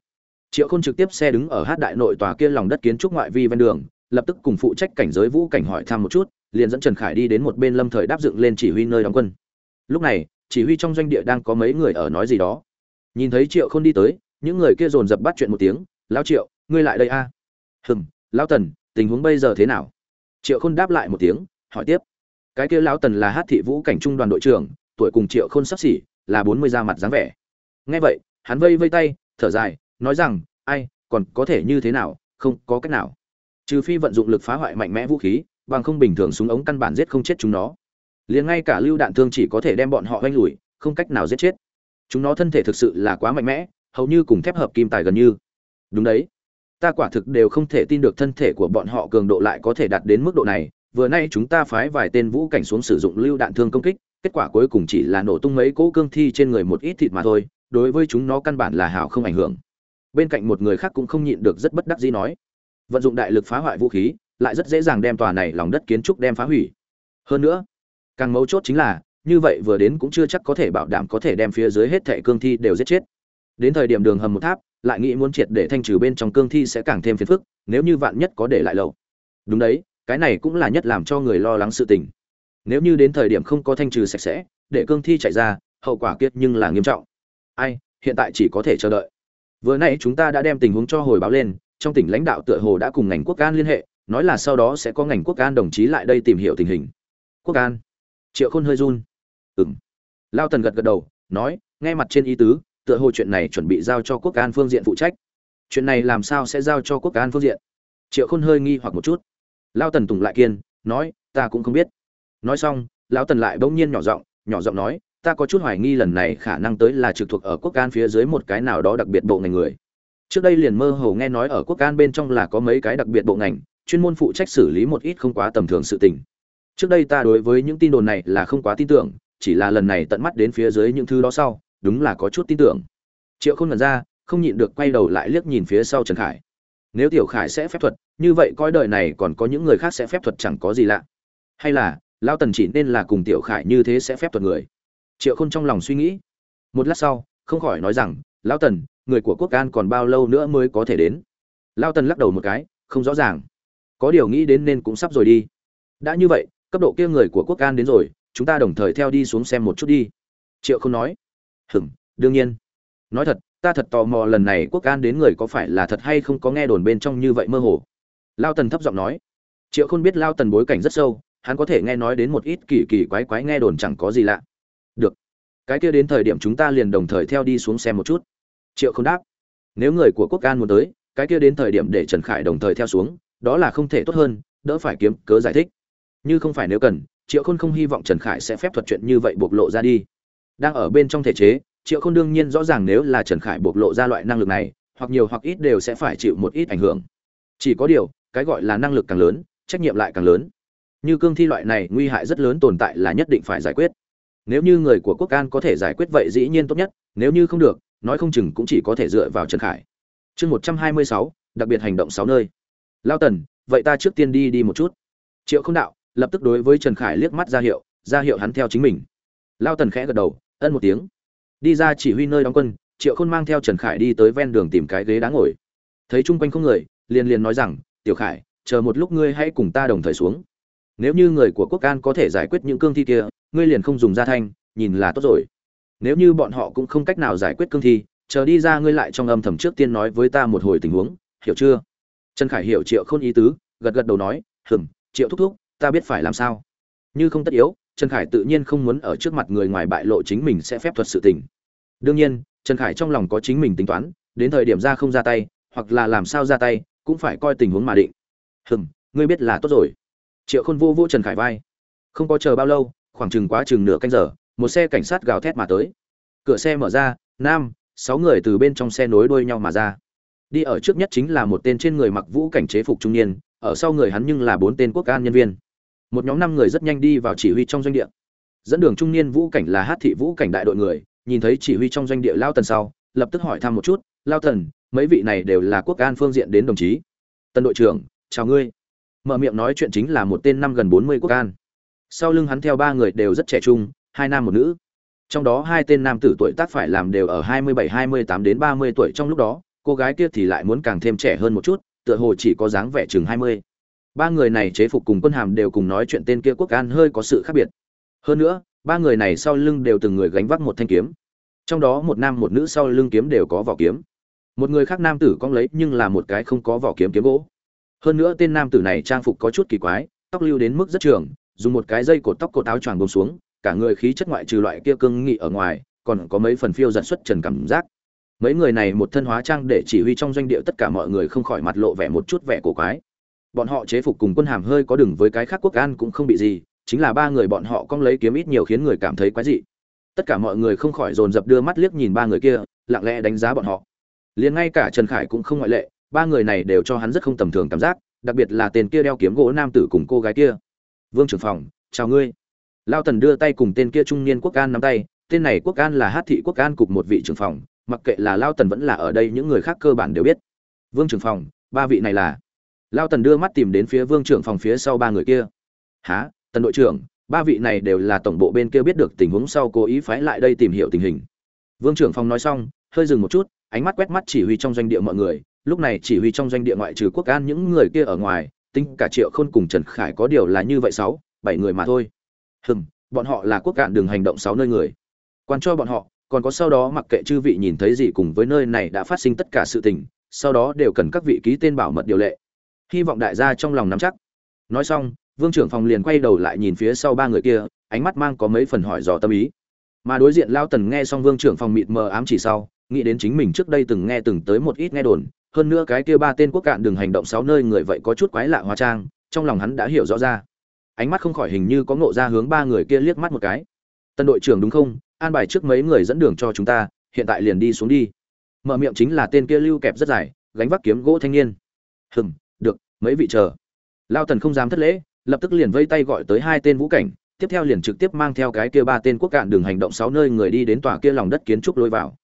Triệu khôn trực tiếp xe đứng ở hát đại nội tòa kia lòng đất kiến trúc ngoại vi ven đường, lập tức cùng phụ trách cảnh giới vũ cảnh hỏi thăm một chút, liền dẫn trần khải đi đến một bên lâm thời đáp dựng lên chỉ huy nơi đóng quân. Lúc này, chỉ huy trong doanh địa đang có mấy người ở nói gì đó. Nhìn thấy triệu khôn đi tới, những người kia dồn dập bắt chuyện một tiếng, lão triệu, ngươi lại đây a? Hừm, lão tần, tình huống bây giờ thế nào? Triệu khôn đáp lại một tiếng, hỏi tiếp cái kia lão tần là hát thị vũ cảnh trung đoàn đội trưởng, tuổi cùng triệu khôn sắp xỉ, là bốn mươi da mặt dáng vẻ. Nghe vậy, hắn vây vây tay, thở dài, nói rằng, ai, còn có thể như thế nào, không có cách nào. Trừ phi vận dụng lực phá hoại mạnh mẽ vũ khí, bằng không bình thường súng ống căn bản giết không chết chúng nó. Liền ngay cả lưu đạn thương chỉ có thể đem bọn họ oanh lùi, không cách nào giết chết. Chúng nó thân thể thực sự là quá mạnh mẽ, hầu như cùng thép hợp kim tài gần như. Đúng đấy. Ta quả thực đều không thể tin được thân thể của bọn họ cường độ lại có thể đạt đến mức độ này vừa nay chúng ta phái vài tên vũ cảnh xuống sử dụng lưu đạn thương công kích, kết quả cuối cùng chỉ là nổ tung mấy cỗ cương thi trên người một ít thịt mà thôi, đối với chúng nó căn bản là hảo không ảnh hưởng. Bên cạnh một người khác cũng không nhịn được rất bất đắc dĩ nói, vận dụng đại lực phá hoại vũ khí, lại rất dễ dàng đem tòa này lòng đất kiến trúc đem phá hủy. Hơn nữa, càng mấu chốt chính là, như vậy vừa đến cũng chưa chắc có thể bảo đảm có thể đem phía dưới hết thệ cương thi đều giết chết. Đến thời điểm đường hầm một tháp, lại nghĩ muốn triệt để thanh trừ bên trong cương thi sẽ càng thêm phiền phức, nếu như vạn nhất có để lại lâu đúng đấy cái này cũng là nhất làm cho người lo lắng sự tình. Nếu như đến thời điểm không có thanh trừ sạch sẽ, để cương thi chạy ra, hậu quả kiệt nhưng là nghiêm trọng. Ai, hiện tại chỉ có thể chờ đợi. Vừa nãy chúng ta đã đem tình huống cho hồi báo lên, trong tỉnh lãnh đạo tựa hồ đã cùng ngành quốc an liên hệ, nói là sau đó sẽ có ngành quốc an đồng chí lại đây tìm hiểu tình hình. Quốc an. Triệu khôn hơi run. Ừm. lao tần gật gật đầu, nói, nghe mặt trên ý tứ, tựa hồ chuyện này chuẩn bị giao cho quốc an phương diện phụ trách. Chuyện này làm sao sẽ giao cho quốc an phương diện? Triệu khôn hơi nghi hoặc một chút lao tần tùng lại kiên, nói, ta cũng không biết. Nói xong, lão tần lại bỗng nhiên nhỏ giọng nhỏ giọng nói, ta có chút hoài nghi lần này khả năng tới là trực thuộc ở quốc Can phía dưới một cái nào đó đặc biệt bộ ngành người. Trước đây liền mơ hồ nghe nói ở quốc Can bên trong là có mấy cái đặc biệt bộ ngành, chuyên môn phụ trách xử lý một ít không quá tầm thường sự tình. Trước đây ta đối với những tin đồn này là không quá tin tưởng, chỉ là lần này tận mắt đến phía dưới những thứ đó sau, đúng là có chút tin tưởng. Triệu không nhận ra, không nhịn được quay đầu lại liếc nhìn phía sau trần khải nếu tiểu khải sẽ phép thuật, như vậy coi đời này còn có những người khác sẽ phép thuật chẳng có gì lạ. Hay là lao tần chỉ nên là cùng tiểu khải như thế sẽ phép thuật người? Triệu khôn trong lòng suy nghĩ. Một lát sau, không khỏi nói rằng lao tần, người của quốc an còn bao lâu nữa mới có thể đến? Lao tần lắc đầu một cái, không rõ ràng. Có điều nghĩ đến nên cũng sắp rồi đi. Đã như vậy, cấp độ kia người của quốc an đến rồi, chúng ta đồng thời theo đi xuống xem một chút đi. Triệu không nói. Hừng đương nhiên. Nói thật ta thật tò mò lần này quốc an đến người có phải là thật hay không có nghe đồn bên trong như vậy mơ hồ. Lao tần thấp giọng nói. Triệu khôn biết lao tần bối cảnh rất sâu, hắn có thể nghe nói đến một ít kỳ kỳ quái quái nghe đồn chẳng có gì lạ. Được. Cái kia đến thời điểm chúng ta liền đồng thời theo đi xuống xem một chút. Triệu không đáp. Nếu người của quốc an muốn tới, cái kia đến thời điểm để trần khải đồng thời theo xuống, đó là không thể tốt hơn, đỡ phải kiếm, cớ giải thích. Như không phải nếu cần, triệu khôn không hy vọng trần khải sẽ phép thuật chuyện như vậy bộc lộ ra đi. Đang ở bên trong thể chế triệu khôn đương nhiên rõ ràng nếu là trần khải bộc lộ ra loại năng lực này, hoặc nhiều hoặc ít đều sẽ phải chịu một ít ảnh hưởng. Chỉ có điều, cái gọi là năng lực càng lớn, trách nhiệm lại càng lớn. Như cương thi loại này nguy hại rất lớn tồn tại là nhất định phải giải quyết. Nếu như người của quốc an có thể giải quyết vậy dĩ nhiên tốt nhất, nếu như không được, nói không chừng cũng chỉ có thể dựa vào trần khải. Chương một trăm hai mươi sáu, đặc biệt hành động sáu nơi. Lao tần, vậy ta trước tiên đi đi một chút. Triệu không đạo, lập tức đối với trần khải liếc mắt ra hiệu ra hiệu hắn theo chính mình. Lao tần khẽ gật đầu, ân một tiếng đi ra chỉ huy nơi đóng quân, triệu khôn mang theo trần khải đi tới ven đường tìm cái ghế đá ngồi. Thấy chung quanh không người, liền liền nói rằng, tiểu khải, chờ một lúc ngươi hãy cùng ta đồng thời xuống. Nếu như người của quốc an có thể giải quyết những cương thi kia, ngươi liền không dùng gia thanh, nhìn là tốt rồi. Nếu như bọn họ cũng không cách nào giải quyết cương thi, chờ đi ra ngươi lại trong âm thầm trước tiên nói với ta một hồi tình huống, hiểu chưa? Trần khải hiểu triệu khôn ý tứ, gật gật đầu nói hừng triệu thúc thúc, ta biết phải làm sao. Như không tất yếu, trần khải tự nhiên không muốn ở trước mặt người ngoài bại lộ chính mình sẽ phép thuật sự tình đương nhiên, trần khải trong lòng có chính mình tính toán, đến thời điểm ra không ra tay, hoặc là làm sao ra tay, cũng phải coi tình huống mà định. Hừm, ngươi biết là tốt rồi. Triệu khôn vô vô trần khải vai. Không có chờ bao lâu, khoảng chừng quá chừng nửa canh giờ, một xe cảnh sát gào thét mà tới. Cửa xe mở ra, nam, sáu người từ bên trong xe nối đuôi nhau mà ra. Đi ở trước nhất chính là một tên trên người mặc vũ cảnh chế phục trung niên, ở sau người hắn nhưng là bốn tên quốc an nhân viên. Một nhóm năm người rất nhanh đi vào chỉ huy trong doanh địa. Dẫn đường trung niên vũ cảnh là hát thị vũ cảnh đại đội người nhìn thấy chỉ huy trong doanh địa lao tần sau, lập tức hỏi thăm một chút, lao tần, mấy vị này đều là quốc an phương diện đến đồng chí? Tân đội trưởng, chào ngươi. Mở miệng nói chuyện chính là một tên năm gần bốn mươi quốc an. Sau lưng hắn theo ba người đều rất trẻ trung, hai nam một nữ. Trong đó hai tên nam tử tuổi tác phải làm đều ở hai mươi bảy, hai mươi tám đến ba mươi tuổi trong lúc đó, cô gái kia thì lại muốn càng thêm trẻ hơn một chút, tựa hồ chỉ có dáng vẻ chừng hai mươi. Ba người này chế phục cùng quân hàm đều cùng nói chuyện tên kia quốc an hơi có sự khác biệt. Hơn nữa ba người này sau lưng đều từng người gánh vác một thanh kiếm. Trong đó một nam một nữ sau lưng kiếm đều có vỏ kiếm. Một người khác nam tử cong lấy nhưng là một cái không có vỏ kiếm kiếm gỗ. Hơn nữa tên nam tử này trang phục có chút kỳ quái, tóc lưu đến mức rất trường, dùng một cái dây cột tóc cột áo choàng bông xuống, cả người khí chất ngoại trừ loại kia cương nghị ở ngoài, còn có mấy phần phiêu giật xuất trần cảm giác. Mấy người này một thân hóa trang để chỉ huy trong doanh địa tất cả mọi người không khỏi mặt lộ vẻ một chút vẻ cổ quái. Bọn họ chế phục cùng quân hàm hơi có đừng với cái khác quốc an cũng không bị gì chính là ba người bọn họ cong lấy kiếm ít nhiều khiến người cảm thấy quái dị. Tất cả mọi người không khỏi dồn dập đưa mắt liếc nhìn ba người kia, lặng lẽ đánh giá bọn họ. Liền ngay cả trần khải cũng không ngoại lệ, ba người này đều cho hắn rất không tầm thường cảm giác, đặc biệt là tên kia đeo kiếm gỗ nam tử cùng cô gái kia. Vương trưởng phòng, chào ngươi. Lao tần đưa tay cùng tên kia trung niên quốc an nắm tay, tên này quốc an là hát thị quốc an cục một vị trưởng phòng, mặc kệ là lao tần vẫn là ở đây những người khác cơ bản đều biết. Vương trưởng phòng, ba vị này là? Lao tần đưa mắt tìm đến phía vương trưởng phòng phía sau ba người kia. Há tần đội trưởng, ba vị này đều là tổng bộ bên kia biết được tình huống sau cố ý phái lại đây tìm hiểu tình hình. Vương trưởng phòng nói xong, hơi dừng một chút, ánh mắt quét mắt chỉ huy trong doanh địa mọi người. Lúc này chỉ huy trong doanh địa ngoại trừ quốc an những người kia ở ngoài, tính cả triệu khôn cùng trần khải có điều là như vậy sáu, bảy người mà thôi. Hừm, bọn họ là quốc cạn đường hành động sáu nơi người. Quan cho bọn họ, còn có sau đó mặc kệ chư vị nhìn thấy gì cùng với nơi này đã phát sinh tất cả sự tình, sau đó đều cần các vị ký tên bảo mật điều lệ. Hy vọng đại gia trong lòng nắm chắc. Nói xong vương trưởng phòng liền quay đầu lại nhìn phía sau ba người kia, ánh mắt mang có mấy phần hỏi dò tâm ý. Mà đối diện lao tần nghe xong vương trưởng phòng mịt mờ ám chỉ sau, nghĩ đến chính mình trước đây từng nghe từng tới một ít nghe đồn, hơn nữa cái kia ba tên quốc cạn đường hành động sáu nơi người vậy có chút quái lạ hóa trang, trong lòng hắn đã hiểu rõ ra. Ánh mắt không khỏi hình như có ngộ ra hướng ba người kia liếc mắt một cái. Tân đội trưởng đúng không? An bài trước mấy người dẫn đường cho chúng ta, hiện tại liền đi xuống đi. Mở miệng chính là tên kia lưu kẹp rất dài, gánh vác kiếm gỗ thanh niên. Hừm, được, mấy vị chờ. Lao tần không dám thất lễ lập tức liền vây tay gọi tới hai tên vũ cảnh, tiếp theo liền trực tiếp mang theo cái kia ba tên quốc cạn đường hành động sáu nơi người đi đến tòa kia lòng đất kiến trúc lối vào.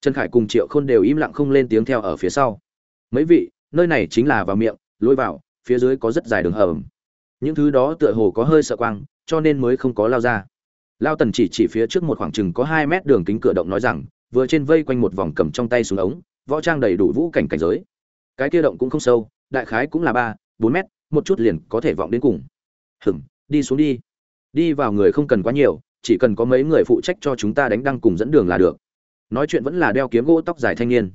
Trần khải cùng triệu khôn đều im lặng không lên tiếng theo ở phía sau. Mấy vị, nơi này chính là vào miệng, lối vào, phía dưới có rất dài đường hầm. Những thứ đó tựa hồ có hơi sợ quang, cho nên mới không có lao ra. Lao tần chỉ chỉ phía trước một khoảng chừng có hai mét đường kính cửa động nói rằng, vừa trên vây quanh một vòng cầm trong tay xuống ống, võ trang đầy đủ vũ cảnh cảnh giới. Cái kia động cũng không sâu, đại khái cũng là ba, bốn mét một chút liền có thể vọng đến cùng. Hừng đi xuống đi. Đi vào người không cần quá nhiều, chỉ cần có mấy người phụ trách cho chúng ta đánh đăng cùng dẫn đường là được. Nói chuyện vẫn là đeo kiếm gỗ tóc dài thanh niên.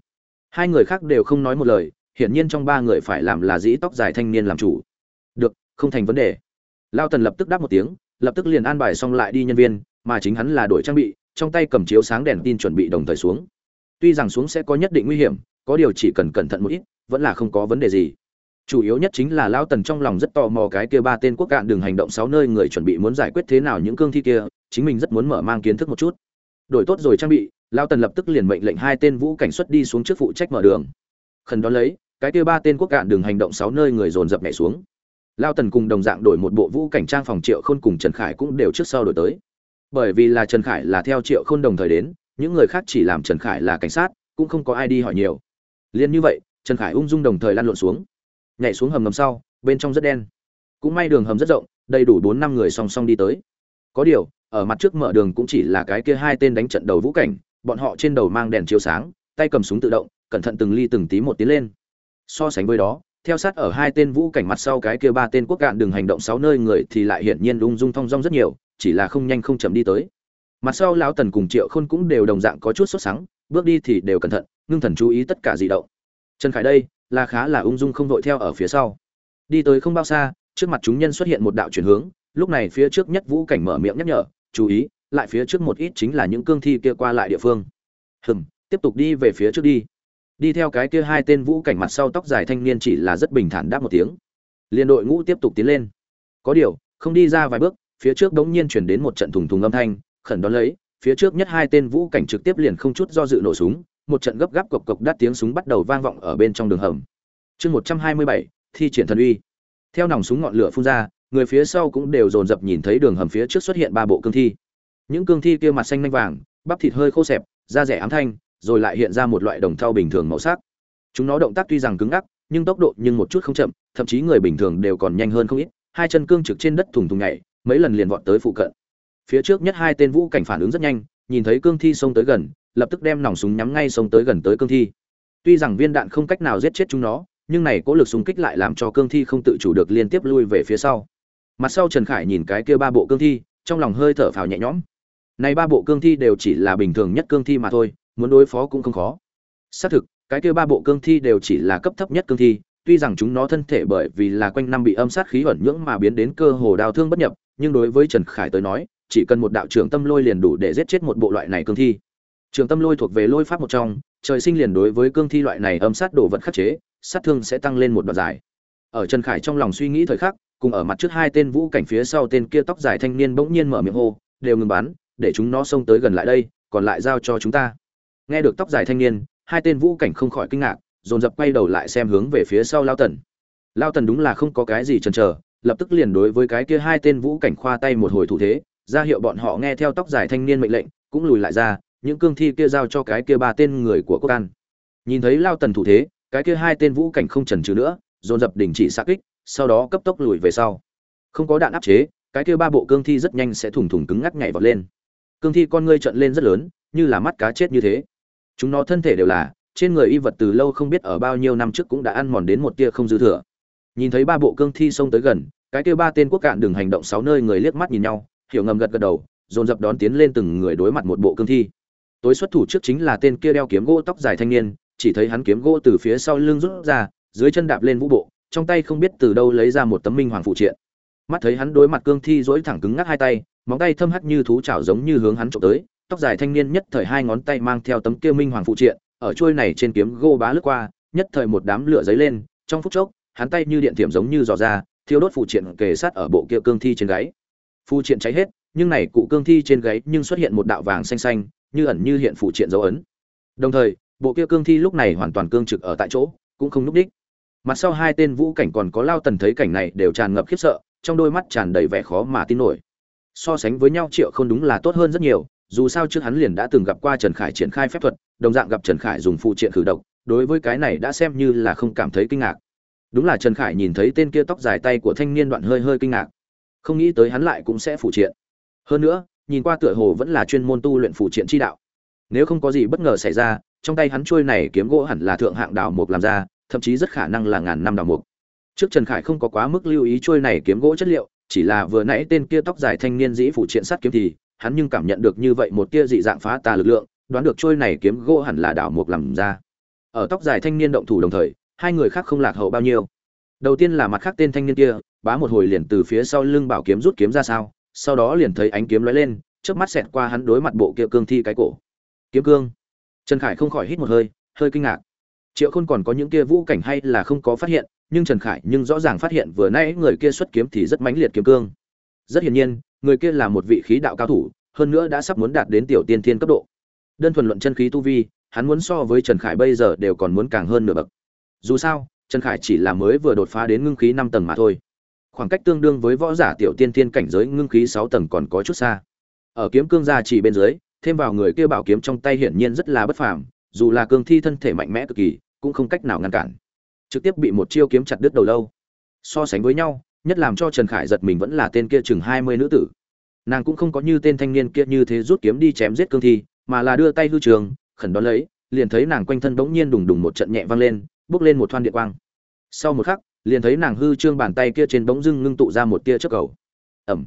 Hai người khác đều không nói một lời, hiển nhiên trong ba người phải làm là dĩ tóc dài thanh niên làm chủ. Được, không thành vấn đề. Lao tần lập tức đáp một tiếng, lập tức liền an bài xong lại đi nhân viên, mà chính hắn là đổi trang bị, trong tay cầm chiếu sáng đèn tin chuẩn bị đồng thời xuống. Tuy rằng xuống sẽ có nhất định nguy hiểm, có điều chỉ cần cẩn thận một ít, vẫn là không có vấn đề gì chủ yếu nhất chính là lao tần trong lòng rất tò mò cái kia ba tên quốc cạn đường hành động sáu nơi người chuẩn bị muốn giải quyết thế nào những cương thi kia, chính mình rất muốn mở mang kiến thức một chút. Đổi tốt rồi trang bị lao tần lập tức liền mệnh lệnh hai tên vũ cảnh xuất đi xuống trước phụ trách mở đường. Khẩn đón lấy, cái kia ba tên quốc cạn đường hành động sáu nơi người dồn dập nhảy xuống. Lao tần cùng đồng dạng đổi một bộ vũ cảnh trang phòng triệu khôn cùng trần khải cũng đều trước sau đổi tới. Bởi vì là trần khải là theo triệu khôn đồng thời đến, những người khác chỉ làm trần khải là cảnh sát, cũng không có ai đi hỏi nhiều. Liền như vậy, trần khải ung dung đồng thời lăn lộn xuống nhảy xuống hầm ngầm sau, bên trong rất đen. Cũng may đường hầm rất rộng, đầy đủ bốn năm người song song đi tới. Có điều, ở mặt trước mở đường cũng chỉ là cái kia hai tên đánh trận đầu vũ cảnh, bọn họ trên đầu mang đèn chiếu sáng, tay cầm súng tự động, cẩn thận từng ly từng tí một tiến lên. So sánh với đó, theo sát ở hai tên vũ cảnh mặt sau cái kia ba tên quốc cạn đường hành động sáu nơi người thì lại hiển nhiên ung dung thong dong rất nhiều, chỉ là không nhanh không chậm đi tới. Mặt sau lão tần cùng triệu khôn cũng đều đồng dạng có chút sốt sắng, bước đi thì đều cẩn thận, ngưng thần chú ý tất cả dị động. Trần khải đây là khá là ung dung không vội theo ở phía sau. Đi tới không bao xa, trước mặt chúng nhân xuất hiện một đạo chuyển hướng, lúc này phía trước nhất vũ cảnh mở miệng nhắc nhở, chú ý, lại phía trước một ít chính là những cương thi kia qua lại địa phương. Hừm, tiếp tục đi về phía trước đi. Đi theo cái kia hai tên vũ cảnh mặt sau tóc dài thanh niên chỉ là rất bình thản đáp một tiếng. Liên đội ngũ tiếp tục tiến lên. Có điều, không đi ra vài bước, phía trước đống nhiên chuyển đến một trận thùng thùng âm thanh, khẩn đón lấy, phía trước nhất hai tên vũ cảnh trực tiếp liền không chút do dự nổ súng một trận gấp gáp cộc cộc đắt tiếng súng bắt đầu vang vọng ở bên trong đường hầm. Chương một trăm hai mươi bảy thi triển thần uy. Theo nòng súng ngọn lửa phun ra người phía sau cũng đều dồn dập nhìn thấy đường hầm phía trước xuất hiện ba bộ cương thi. Những cương thi kia mặt xanh nhanh vàng bắp thịt hơi khô sẹp, da rẻ ám thanh rồi lại hiện ra một loại đồng thau bình thường màu sắc. Chúng nó động tác tuy rằng cứng ngắc nhưng tốc độ nhưng một chút không chậm thậm chí người bình thường đều còn nhanh hơn không ít hai chân cương trực trên đất thùng thùng nhảy mấy lần liền vọt tới phụ cận. Phía trước nhất hai tên vũ cảnh phản ứng rất nhanh nhìn thấy cương thi xông tới gần lập tức đem nòng súng nhắm ngay sông tới gần tới cương thi. Tuy rằng viên đạn không cách nào giết chết chúng nó, nhưng này cố lực súng kích lại làm cho cương thi không tự chủ được liên tiếp lui về phía sau. Mặt sau trần khải nhìn cái kia ba bộ cương thi, trong lòng hơi thở phào nhẹ nhõm. Này ba bộ cương thi đều chỉ là bình thường nhất cương thi mà thôi, muốn đối phó cũng không khó. Xác thực, cái kia ba bộ cương thi đều chỉ là cấp thấp nhất cương thi, tuy rằng chúng nó thân thể bởi vì là quanh năm bị âm sát khí ẩn nhưỡng mà biến đến cơ hồ đau thương bất nhập, nhưng đối với trần khải tới nói, chỉ cần một đạo trưởng tâm lôi liền đủ để giết chết một bộ loại này cương thi trường tâm lôi thuộc về lôi pháp một trong, trời sinh liền đối với cương thi loại này âm sát đồ vật khắc chế, sát thương sẽ tăng lên một đoạn dài. Ở trần khải trong lòng suy nghĩ thời khắc, cùng ở mặt trước hai tên vũ cảnh phía sau tên kia tóc dài thanh niên bỗng nhiên mở miệng hô, đều ngừng bắn, để chúng nó xông tới gần lại đây, còn lại giao cho chúng ta. Nghe được tóc dài thanh niên, hai tên vũ cảnh không khỏi kinh ngạc, dồn dập quay đầu lại xem hướng về phía sau lao tần. Lao tần đúng là không có cái gì chần chờ, lập tức liền đối với cái kia hai tên vũ cảnh khoa tay một hồi thủ thế, ra hiệu bọn họ nghe theo tóc dài thanh niên mệnh lệnh, cũng lùi lại ra những cương thi kia giao cho cái kia ba tên người của quốc an. Nhìn thấy lao tần thủ thế, cái kia hai tên vũ cảnh không chần chừ nữa, dồn dập đình chỉ xa kích, sau đó cấp tốc lùi về sau. Không có đạn áp chế, cái kia ba bộ cương thi rất nhanh sẽ thủng thủng cứng ngắc nhảy vọt lên. Cương thi con ngươi trận lên rất lớn, như là mắt cá chết như thế. Chúng nó thân thể đều là, trên người y vật từ lâu không biết ở bao nhiêu năm trước cũng đã ăn mòn đến một tia không dư thừa. Nhìn thấy ba bộ cương thi xông tới gần, cái kia ba tên quốc cạn đường hành động sáu nơi người liếc mắt nhìn nhau, hiểu ngầm gật gật đầu, dồn dập đón tiến lên từng người đối mặt một bộ cương thi tối xuất thủ trước chính là tên kia đeo kiếm gỗ tóc dài thanh niên, chỉ thấy hắn kiếm gỗ từ phía sau lưng rút ra, dưới chân đạp lên vũ bộ, trong tay không biết từ đâu lấy ra một tấm minh hoàng phụ triện. Mắt thấy hắn đối mặt cương thi dỗi thẳng cứng ngắc hai tay, móng tay thâm hắt như thú chảo giống như hướng hắn trộm tới, tóc dài thanh niên nhất thời hai ngón tay mang theo tấm kia minh hoàng phụ triện, ở chuôi này trên kiếm gỗ bá lướt qua, nhất thời một đám lửa dấy lên, trong phút chốc, hắn tay như điện thiểm giống như dò ra, thiêu đốt phụ triện kề sát ở bộ kia cương thi trên gáy. Phụ triện cháy hết, nhưng này cụ cương thi trên gáy nhưng xuất hiện một đạo vàng xanh xanh như ẩn như hiện phụ triện dấu ấn. Đồng thời, bộ kia cương thi lúc này hoàn toàn cương trực ở tại chỗ, cũng không núp đích. Mặt sau hai tên vũ cảnh còn có lao tần thấy cảnh này đều tràn ngập khiếp sợ, trong đôi mắt tràn đầy vẻ khó mà tin nổi. So sánh với nhau triệu không đúng là tốt hơn rất nhiều, dù sao trước hắn liền đã từng gặp qua trần khải triển khai phép thuật, đồng dạng gặp trần khải dùng phụ triện khử độc, đối với cái này đã xem như là không cảm thấy kinh ngạc. Đúng là trần khải nhìn thấy tên kia tóc dài tay của thanh niên đoạn hơi hơi kinh ngạc. Không nghĩ tới hắn lại cũng sẽ phụ triện. Hơn nữa nhìn qua tựa hồ vẫn là chuyên môn tu luyện phụ triện chi đạo. Nếu không có gì bất ngờ xảy ra, trong tay hắn trôi này kiếm gỗ hẳn là thượng hạng đào mục làm ra, thậm chí rất khả năng là ngàn năm đào mục. Trước trần khải không có quá mức lưu ý trôi này kiếm gỗ chất liệu, chỉ là vừa nãy tên kia tóc dài thanh niên dĩ phụ triện sắt kiếm thì, hắn nhưng cảm nhận được như vậy một tia dị dạng phá tà lực lượng, đoán được trôi này kiếm gỗ hẳn là đào mục làm ra. Ở tóc dài thanh niên động thủ đồng thời, hai người khác không lạc hậu bao nhiêu. Đầu tiên là mặt khác tên thanh niên kia, bá một hồi liền từ phía sau lưng bảo kiếm rút kiếm ra sao sau đó liền thấy ánh kiếm lóe lên, chớp mắt xẹt qua hắn đối mặt bộ kia cương thi cái cổ. Kiếm cương. Trần khải không khỏi hít một hơi hơi kinh ngạc. Triệu khôn còn có những kia vũ cảnh hay là không có phát hiện, nhưng trần khải nhưng rõ ràng phát hiện vừa nãy người kia xuất kiếm thì rất mãnh liệt kiếm cương. Rất hiển nhiên, người kia là một vị khí đạo cao thủ, hơn nữa đã sắp muốn đạt đến tiểu tiên thiên cấp độ. Đơn thuần luận chân khí tu vi, hắn muốn so với trần khải bây giờ đều còn muốn càng hơn nửa bậc. Dù sao, trần khải chỉ là mới vừa đột phá đến ngưng khí năm tầng mà thôi khoảng cách tương đương với võ giả tiểu tiên thiên cảnh giới ngưng khí sáu tầng còn có chút xa. Ở kiếm cương gia chỉ bên dưới, thêm vào người kia bảo kiếm trong tay hiển nhiên rất là bất phàm, dù là cương thi thân thể mạnh mẽ cực kỳ, cũng không cách nào ngăn cản. Trực tiếp bị một chiêu kiếm chặt đứt đầu lâu. So sánh với nhau, nhất làm cho trần khải giật mình vẫn là tên kia chừng hai mươi nữ tử. Nàng cũng không có như tên thanh niên kia như thế rút kiếm đi chém giết cương thi, mà là đưa tay hư trường, khẩn đón lấy, liền thấy nàng quanh thân bỗng nhiên đùng đùng một trận nhẹ vang lên, bước lên một thoan điện quang. Sau một khắc liền thấy nàng hư trương bàn tay kia trên bỗng dưng ngưng tụ ra một tia chớp cầu. Ẩm.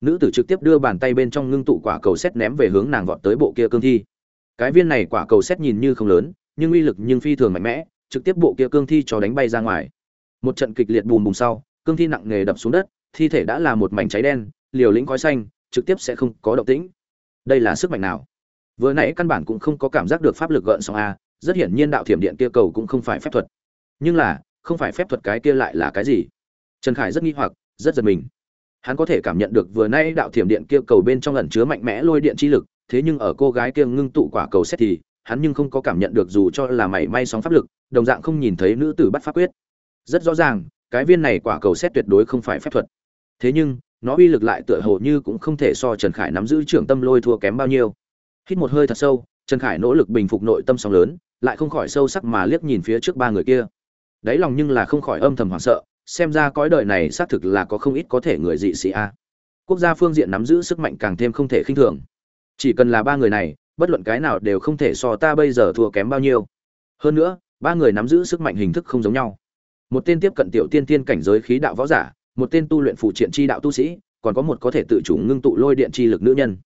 Nữ tử trực tiếp đưa bàn tay bên trong ngưng tụ quả cầu xét ném về hướng nàng vọt tới bộ kia cương thi. Cái viên này quả cầu xét nhìn như không lớn, nhưng uy lực nhưng phi thường mạnh mẽ, trực tiếp bộ kia cương thi cho đánh bay ra ngoài. Một trận kịch liệt bùm bùm sau, cương thi nặng nề đập xuống đất, thi thể đã là một mảnh cháy đen, liều lĩnh khói xanh, trực tiếp sẽ không có động tĩnh. Đây là sức mạnh nào? Vừa nãy căn bản cũng không có cảm giác được pháp lực gợn sóng a, rất hiển nhiên đạo thiểm điện kia cầu cũng không phải phép thuật. Nhưng là không phải phép thuật cái kia lại là cái gì? Trần khải rất nghi hoặc, rất giật mình. Hắn có thể cảm nhận được vừa nay đạo thiểm điện kia cầu bên trong ẩn chứa mạnh mẽ lôi điện chi lực, thế nhưng ở cô gái kia ngưng tụ quả cầu xét thì, hắn nhưng không có cảm nhận được dù cho là mảy may sóng pháp lực, đồng dạng không nhìn thấy nữ tử bắt pháp quyết. Rất rõ ràng, cái viên này quả cầu xét tuyệt đối không phải phép thuật. Thế nhưng, nó uy lực lại tựa hồ như cũng không thể so trần khải nắm giữ trưởng tâm lôi thua kém bao nhiêu. Hít một hơi thật sâu, trần khải nỗ lực bình phục nội tâm sóng lớn, lại không khỏi sâu sắc mà liếc nhìn phía trước ba người kia đáy lòng nhưng là không khỏi âm thầm hoảng sợ, xem ra cõi đời này xác thực là có không ít có thể người dị sĩ a. Quốc gia phương diện nắm giữ sức mạnh càng thêm không thể khinh thường. Chỉ cần là ba người này, bất luận cái nào đều không thể so ta bây giờ thua kém bao nhiêu. Hơn nữa, ba người nắm giữ sức mạnh hình thức không giống nhau. Một tên tiếp cận tiểu tiên tiên cảnh giới khí đạo võ giả, một tên tu luyện phụ triện chi đạo tu sĩ, còn có một có thể tự chủ ngưng tụ lôi điện chi lực nữ nhân.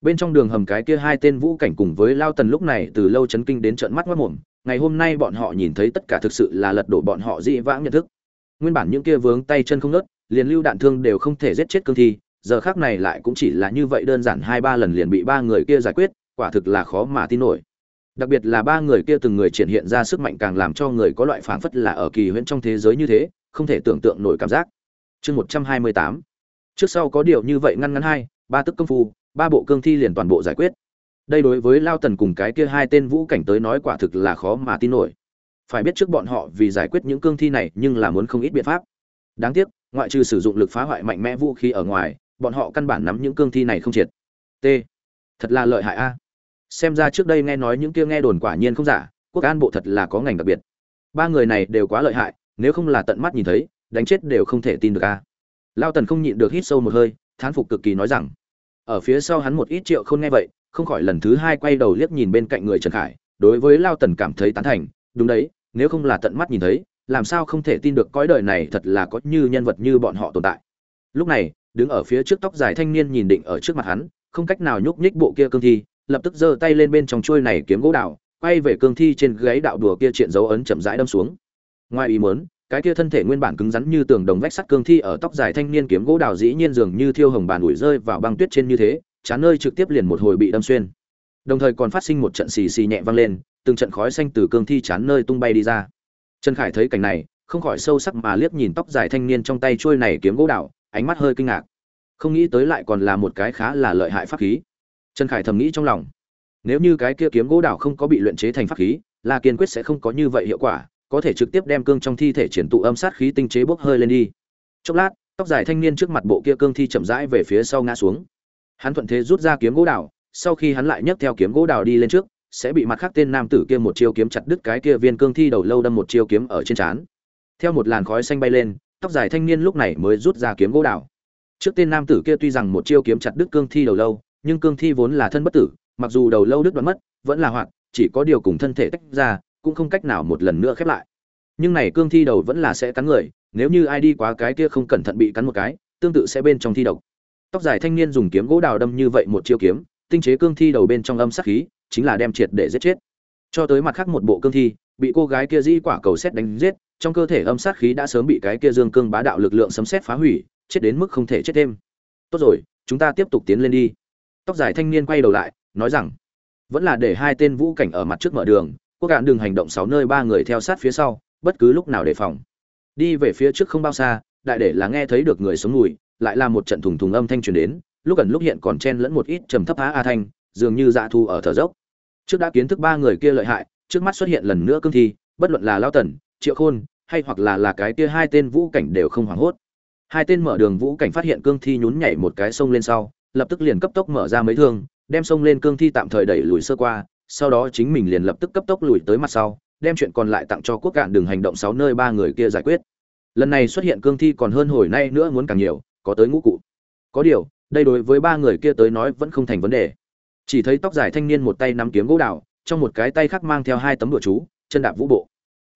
Bên trong đường hầm cái kia hai tên vũ cảnh cùng với lao tần lúc này từ lâu chấn kinh đến trợn mắt mất mồm ngày hôm nay bọn họ nhìn thấy tất cả thực sự là lật đổ bọn họ dị vãng nhận thức. Nguyên bản những kia vướng tay chân không nớt liền lưu đạn thương đều không thể giết chết cương thi, giờ khác này lại cũng chỉ là như vậy đơn giản hai ba lần liền bị ba người kia giải quyết, quả thực là khó mà tin nổi. Đặc biệt là ba người kia từng người triển hiện ra sức mạnh càng làm cho người có loại phảng phất là ở kỳ huyễn trong thế giới như thế, không thể tưởng tượng nổi cảm giác. Chương một trăm hai mươi tám. Trước sau có điều như vậy ngăn ngắn hai, ba tức công phu, ba bộ cương thi liền toàn bộ giải quyết đây đối với lao tần cùng cái kia hai tên vũ cảnh tới nói quả thực là khó mà tin nổi. Phải biết trước bọn họ vì giải quyết những cương thi này nhưng là muốn không ít biện pháp. Đáng tiếc, ngoại trừ sử dụng lực phá hoại mạnh mẽ vũ khí ở ngoài, bọn họ căn bản nắm những cương thi này không triệt. T. Thật là lợi hại a. Xem ra trước đây nghe nói những kia nghe đồn quả nhiên không giả, quốc an bộ thật là có ngành đặc biệt. Ba người này đều quá lợi hại, nếu không là tận mắt nhìn thấy, đánh chết đều không thể tin được a. Lao tần không nhịn được hít sâu một hơi, thán phục cực kỳ nói rằng, ở phía sau hắn một ít triệu không nghe vậy không khỏi lần thứ hai quay đầu liếc nhìn bên cạnh người trần khải, đối với lao tần cảm thấy tán thành, đúng đấy, nếu không là tận mắt nhìn thấy, làm sao không thể tin được cõi đời này thật là có như nhân vật như bọn họ tồn tại. Lúc này, đứng ở phía trước tóc dài thanh niên nhìn định ở trước mặt hắn, không cách nào nhúc nhích bộ kia cương thi, lập tức giơ tay lên bên trong chuôi này kiếm gỗ đào, quay về cương thi trên gáy đạo đùa kia triện dấu ấn chậm rãi đâm xuống. Ngoài ý muốn, cái kia thân thể nguyên bản cứng rắn như tường đồng vách sắt cương thi ở tóc dài thanh niên kiếm gỗ đào dĩ nhiên dường như thiêu hồng bàn ủi rơi vào băng tuyết trên như thế chán nơi trực tiếp liền một hồi bị đâm xuyên. Đồng thời còn phát sinh một trận xì xì nhẹ vang lên, từng trận khói xanh từ cương thi chán nơi tung bay đi ra. Trần khải thấy cảnh này, không khỏi sâu sắc mà liếc nhìn tóc dài thanh niên trong tay trôi này kiếm gỗ đào, ánh mắt hơi kinh ngạc. Không nghĩ tới lại còn là một cái khá là lợi hại pháp khí. Trần khải thầm nghĩ trong lòng. Nếu như cái kia kiếm gỗ đào không có bị luyện chế thành pháp khí là kiên quyết sẽ không có như vậy hiệu quả, có thể trực tiếp đem cương trong thi thể triển tụ âm sát khí tinh chế bốc hơi lên đi. Chốc lát, tóc dài thanh niên trước mặt bộ kia cương thi chậm rãi về phía sau ngã xuống hắn thuận thế rút ra kiếm gỗ đào, sau khi hắn lại nhấc theo kiếm gỗ đào đi lên trước, sẽ bị mặt khác tên nam tử kia một chiêu kiếm chặt đứt cái kia viên cương thi đầu lâu đâm một chiêu kiếm ở trên trán. Theo một làn khói xanh bay lên, tóc dài thanh niên lúc này mới rút ra kiếm gỗ đào. Trước tên nam tử kia tuy rằng một chiêu kiếm chặt đứt cương thi đầu lâu, nhưng cương thi vốn là thân bất tử, mặc dù đầu lâu đứt đoạn mất, vẫn là hoạt, chỉ có điều cùng thân thể tách ra, cũng không cách nào một lần nữa khép lại. Nhưng này cương thi đầu vẫn là sẽ cắn người, nếu như ai đi quá cái kia không cẩn thận bị cắn một cái, tương tự sẽ bên trong thi độc tóc dài thanh niên dùng kiếm gỗ đào đâm như vậy một chiêu kiếm, tinh chế cương thi đầu bên trong âm sát khí, chính là đem triệt để giết chết. Cho tới mặt khác một bộ cương thi, bị cô gái kia dĩ quả cầu xét đánh giết, trong cơ thể âm sát khí đã sớm bị cái kia dương cương bá đạo lực lượng sấm xét phá hủy, chết đến mức không thể chết thêm. Tốt rồi, chúng ta tiếp tục tiến lên đi. Tóc dài thanh niên quay đầu lại, nói rằng, vẫn là để hai tên vũ cảnh ở mặt trước mở đường, quốc cạn đường hành động sáu nơi ba người theo sát phía sau, bất cứ lúc nào đề phòng. Đi về phía trước không bao xa, đại để là nghe thấy được người sống mùi lại là một trận thùng thùng âm thanh truyền đến, lúc gần lúc hiện còn chen lẫn một ít trầm thấp á a thanh, dường như dạ thu ở thở dốc. Trước đã kiến thức ba người kia lợi hại, trước mắt xuất hiện lần nữa cương thi, bất luận là lao tần, triệu khôn, hay hoặc là là cái kia hai tên vũ cảnh đều không hoảng hốt. Hai tên mở đường vũ cảnh phát hiện cương thi nhún nhảy một cái sông lên sau, lập tức liền cấp tốc mở ra mấy thương, đem sông lên cương thi tạm thời đẩy lùi sơ qua, sau đó chính mình liền lập tức cấp tốc lùi tới mặt sau, đem chuyện còn lại tặng cho quốc cạn đường hành động sáu nơi ba người kia giải quyết. Lần này xuất hiện cương thi còn hơn hồi nay nữa muốn càng nhiều có tới ngũ cụ. Có điều, đây đối với ba người kia tới nói vẫn không thành vấn đề. Chỉ thấy tóc dài thanh niên một tay nắm kiếm gỗ đào, trong một cái tay khác mang theo hai tấm đùa chú, chân đạp vũ bộ.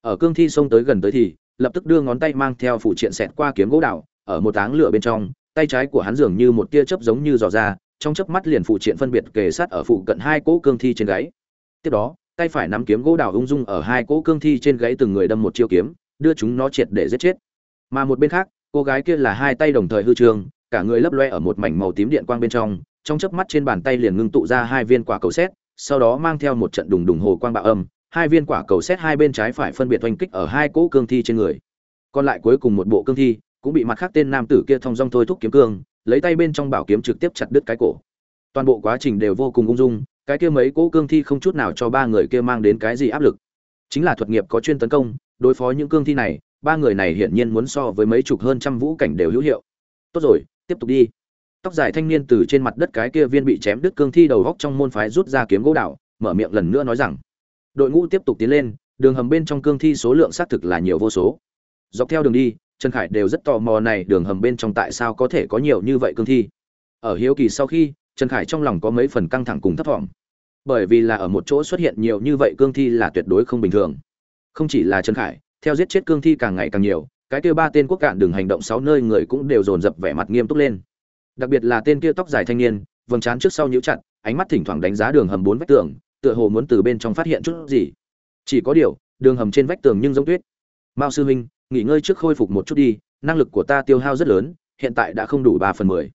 Ở cương thi xông tới gần tới thì, lập tức đưa ngón tay mang theo phụ triện xẹt qua kiếm gỗ đào, ở một áng lửa bên trong, tay trái của hắn dường như một tia chớp giống như giò ra, trong chớp mắt liền phụ triện phân biệt kề sát ở phụ cận hai cỗ cương thi trên gáy. Tiếp đó, tay phải nắm kiếm gỗ đào ung dung ở hai cỗ cương thi trên gáy từng người đâm một chiêu kiếm, đưa chúng nó triệt để giết chết. Mà một bên khác cô gái kia là hai tay đồng thời hư trường, cả người lấp loe ở một mảnh màu tím điện quang bên trong trong chớp mắt trên bàn tay liền ngưng tụ ra hai viên quả cầu xét, sau đó mang theo một trận đùng đùng hồ quang bạo âm, hai viên quả cầu xét hai bên trái phải phân biệt oanh kích ở hai cỗ cương thi trên người. Còn lại cuối cùng một bộ cương thi, cũng bị mặt khác tên nam tử kia thông dong thôi thúc kiếm cương, lấy tay bên trong bảo kiếm trực tiếp chặt đứt cái cổ. Toàn bộ quá trình đều vô cùng ung dung, cái kia mấy cỗ cương thi không chút nào cho ba người kia mang đến cái gì áp lực. Chính là thuật nghiệp có chuyên tấn công, đối phó những cương thi này ba người này hiển nhiên muốn so với mấy chục hơn trăm vũ cảnh đều hữu hiệu. Tốt rồi, tiếp tục đi. Tóc dài thanh niên từ trên mặt đất cái kia viên bị chém đứt cương thi đầu góc trong môn phái rút ra kiếm gỗ đảo, mở miệng lần nữa nói rằng, đội ngũ tiếp tục tiến lên, đường hầm bên trong cương thi số lượng xác thực là nhiều vô số. Dọc theo đường đi, trần khải đều rất tò mò này đường hầm bên trong tại sao có thể có nhiều như vậy cương thi. Ở hiếu kỳ sau khi, trần khải trong lòng có mấy phần căng thẳng cùng thấp thỏm bởi vì là ở một chỗ xuất hiện nhiều như vậy cương thi là tuyệt đối không bình thường. Không chỉ là trần khải theo giết chết cương thi càng ngày càng nhiều, cái kia ba tên quốc cạn đường hành động sáu nơi người cũng đều dồn dập vẻ mặt nghiêm túc lên. Đặc biệt là tên kia tóc dài thanh niên, vầng trán trước sau nhíu chặt, ánh mắt thỉnh thoảng đánh giá đường hầm bốn vách tường, tựa hồ muốn từ bên trong phát hiện chút gì. Chỉ có điều, đường hầm trên vách tường nhưng giống tuyết. Mao sư huynh, nghỉ ngơi trước khôi phục một chút đi, năng lực của ta tiêu hao rất lớn, hiện tại đã không đủ ba phần mười.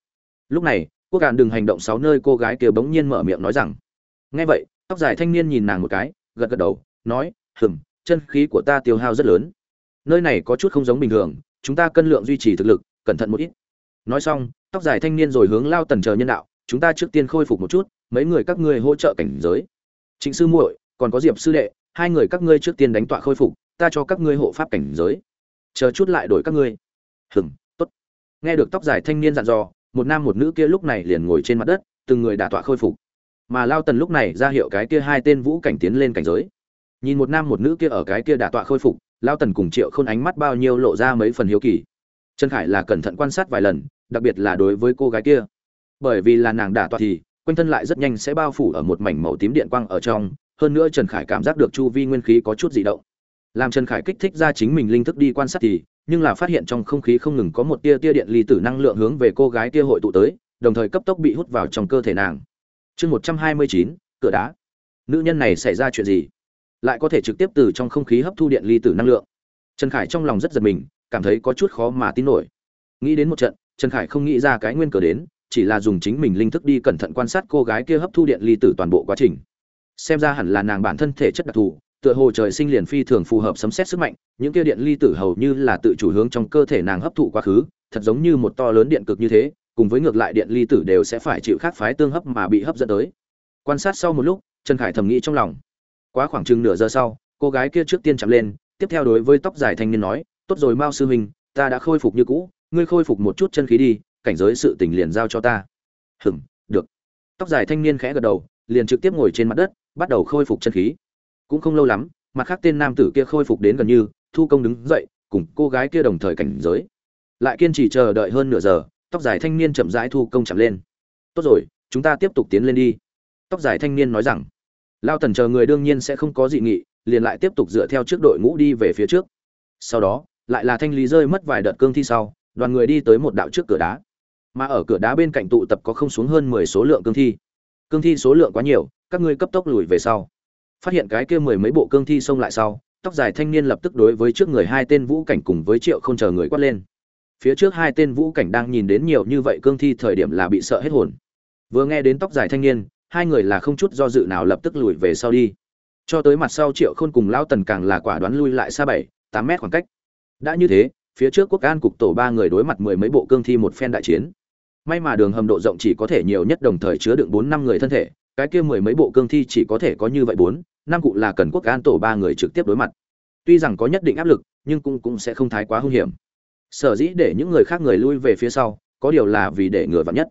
Lúc này, quốc cạn đường hành động sáu nơi cô gái kia bỗng nhiên mở miệng nói rằng, nghe vậy, tóc dài thanh niên nhìn nàng một cái, gật gật đầu, nói, hừm chân khí của ta tiêu hao rất lớn. Nơi này có chút không giống bình thường, chúng ta cân lượng duy trì thực lực, cẩn thận một ít. Nói xong, tóc dài thanh niên rồi hướng lao tần chờ nhân đạo, chúng ta trước tiên khôi phục một chút, mấy người các ngươi hỗ trợ cảnh giới. Trịnh sư muội, còn có diệp sư đệ, hai người các ngươi trước tiên đánh tọa khôi phục, ta cho các ngươi hộ pháp cảnh giới. Chờ chút lại đổi các ngươi. Hừng tốt. Nghe được tóc dài thanh niên dặn dò, một nam một nữ kia lúc này liền ngồi trên mặt đất, từng người đả tọa khôi phục. Mà lao tần lúc này ra hiệu cái kia hai tên vũ cảnh tiến lên cảnh giới nhìn một nam một nữ kia ở cái kia đả tọa khôi phục, lao tần cùng triệu khôn ánh mắt bao nhiêu lộ ra mấy phần hiếu kỳ. Trần khải là cẩn thận quan sát vài lần, đặc biệt là đối với cô gái kia. Bởi vì là nàng đả tọa thì, quanh thân lại rất nhanh sẽ bao phủ ở một mảnh màu tím điện quang ở trong, hơn nữa trần khải cảm giác được chu vi nguyên khí có chút dị động. Làm trần khải kích thích ra chính mình linh thức đi quan sát thì, nhưng là phát hiện trong không khí không ngừng có một tia tia điện ly tử năng lượng hướng về cô gái kia hội tụ tới, đồng thời cấp tốc bị hút vào trong cơ thể nàng. Chương một trăm hai mươi chín, cửa đá. Nữ nhân này xảy ra chuyện gì? Lại có thể trực tiếp từ trong không khí hấp thu điện ly tử năng lượng. Trần khải trong lòng rất giật mình, cảm thấy có chút khó mà tin nổi. Nghĩ đến một trận, trần khải không nghĩ ra cái nguyên cờ đến, chỉ là dùng chính mình linh thức đi cẩn thận quan sát cô gái kia hấp thu điện ly tử toàn bộ quá trình. Xem ra hẳn là nàng bản thân thể chất đặc thù, tựa hồ trời sinh liền phi thường phù hợp sấm xét sức mạnh, những kia điện ly tử hầu như là tự chủ hướng trong cơ thể nàng hấp thụ quá khứ, thật giống như một to lớn điện cực như thế, cùng với ngược lại điện ly tử đều sẽ phải chịu khác phái tương hấp mà bị hấp dẫn tới. Quan sát sau một lúc, trần khải thầm nghĩ trong lòng quá khoảng chừng nửa giờ sau, cô gái kia trước tiên chạm lên, tiếp theo đối với tóc dài thanh niên nói, tốt rồi, mao sư huynh ta đã khôi phục như cũ, ngươi khôi phục một chút chân khí đi, cảnh giới sự tình liền giao cho ta. Hừm được. Tóc dài thanh niên khẽ gật đầu, liền trực tiếp ngồi trên mặt đất, bắt đầu khôi phục chân khí. Cũng không lâu lắm, mặt khác tên nam tử kia khôi phục đến gần như, thu công đứng dậy, cùng cô gái kia đồng thời cảnh giới. Lại kiên trì chờ đợi hơn nửa giờ, tóc dài thanh niên chậm rãi thu công chậm lên. Tốt rồi, chúng ta tiếp tục tiến lên đi. Tóc dài thanh niên nói rằng lao tần chờ người đương nhiên sẽ không có dị nghị, liền lại tiếp tục dựa theo trước đội ngũ đi về phía trước. Sau đó, lại là thanh lý rơi mất vài đợt cương thi sau, đoàn người đi tới một đạo trước cửa đá. Mà ở cửa đá bên cạnh tụ tập có không xuống hơn mười số lượng cương thi. Cương thi số lượng quá nhiều, các ngươi cấp tốc lùi về sau. Phát hiện cái kia mười mấy bộ cương thi xông lại sau, tóc dài thanh niên lập tức đối với trước người hai tên vũ cảnh cùng với triệu không chờ người quát lên. Phía trước hai tên vũ cảnh đang nhìn đến nhiều như vậy cương thi thời điểm là bị sợ hết hồn. Vừa nghe đến tóc dài thanh niên hai người là không chút do dự nào lập tức lùi về sau đi. Cho tới mặt sau triệu khôn cùng lao tần càng là quả đoán lui lại xa bảy, tám mét khoảng cách. Đã như thế, phía trước quốc an cục tổ ba người đối mặt mười mấy bộ cương thi một phen đại chiến. May mà đường hầm độ rộng chỉ có thể nhiều nhất đồng thời chứa đựng bốn năm người thân thể, cái kia mười mấy bộ cương thi chỉ có thể có như vậy bốn, năm cụ là cần quốc an tổ ba người trực tiếp đối mặt. Tuy rằng có nhất định áp lực, nhưng cũng cũng sẽ không thái quá hung hiểm. Sở dĩ để những người khác người lui về phía sau, có điều là vì để ngừa vặn nhất.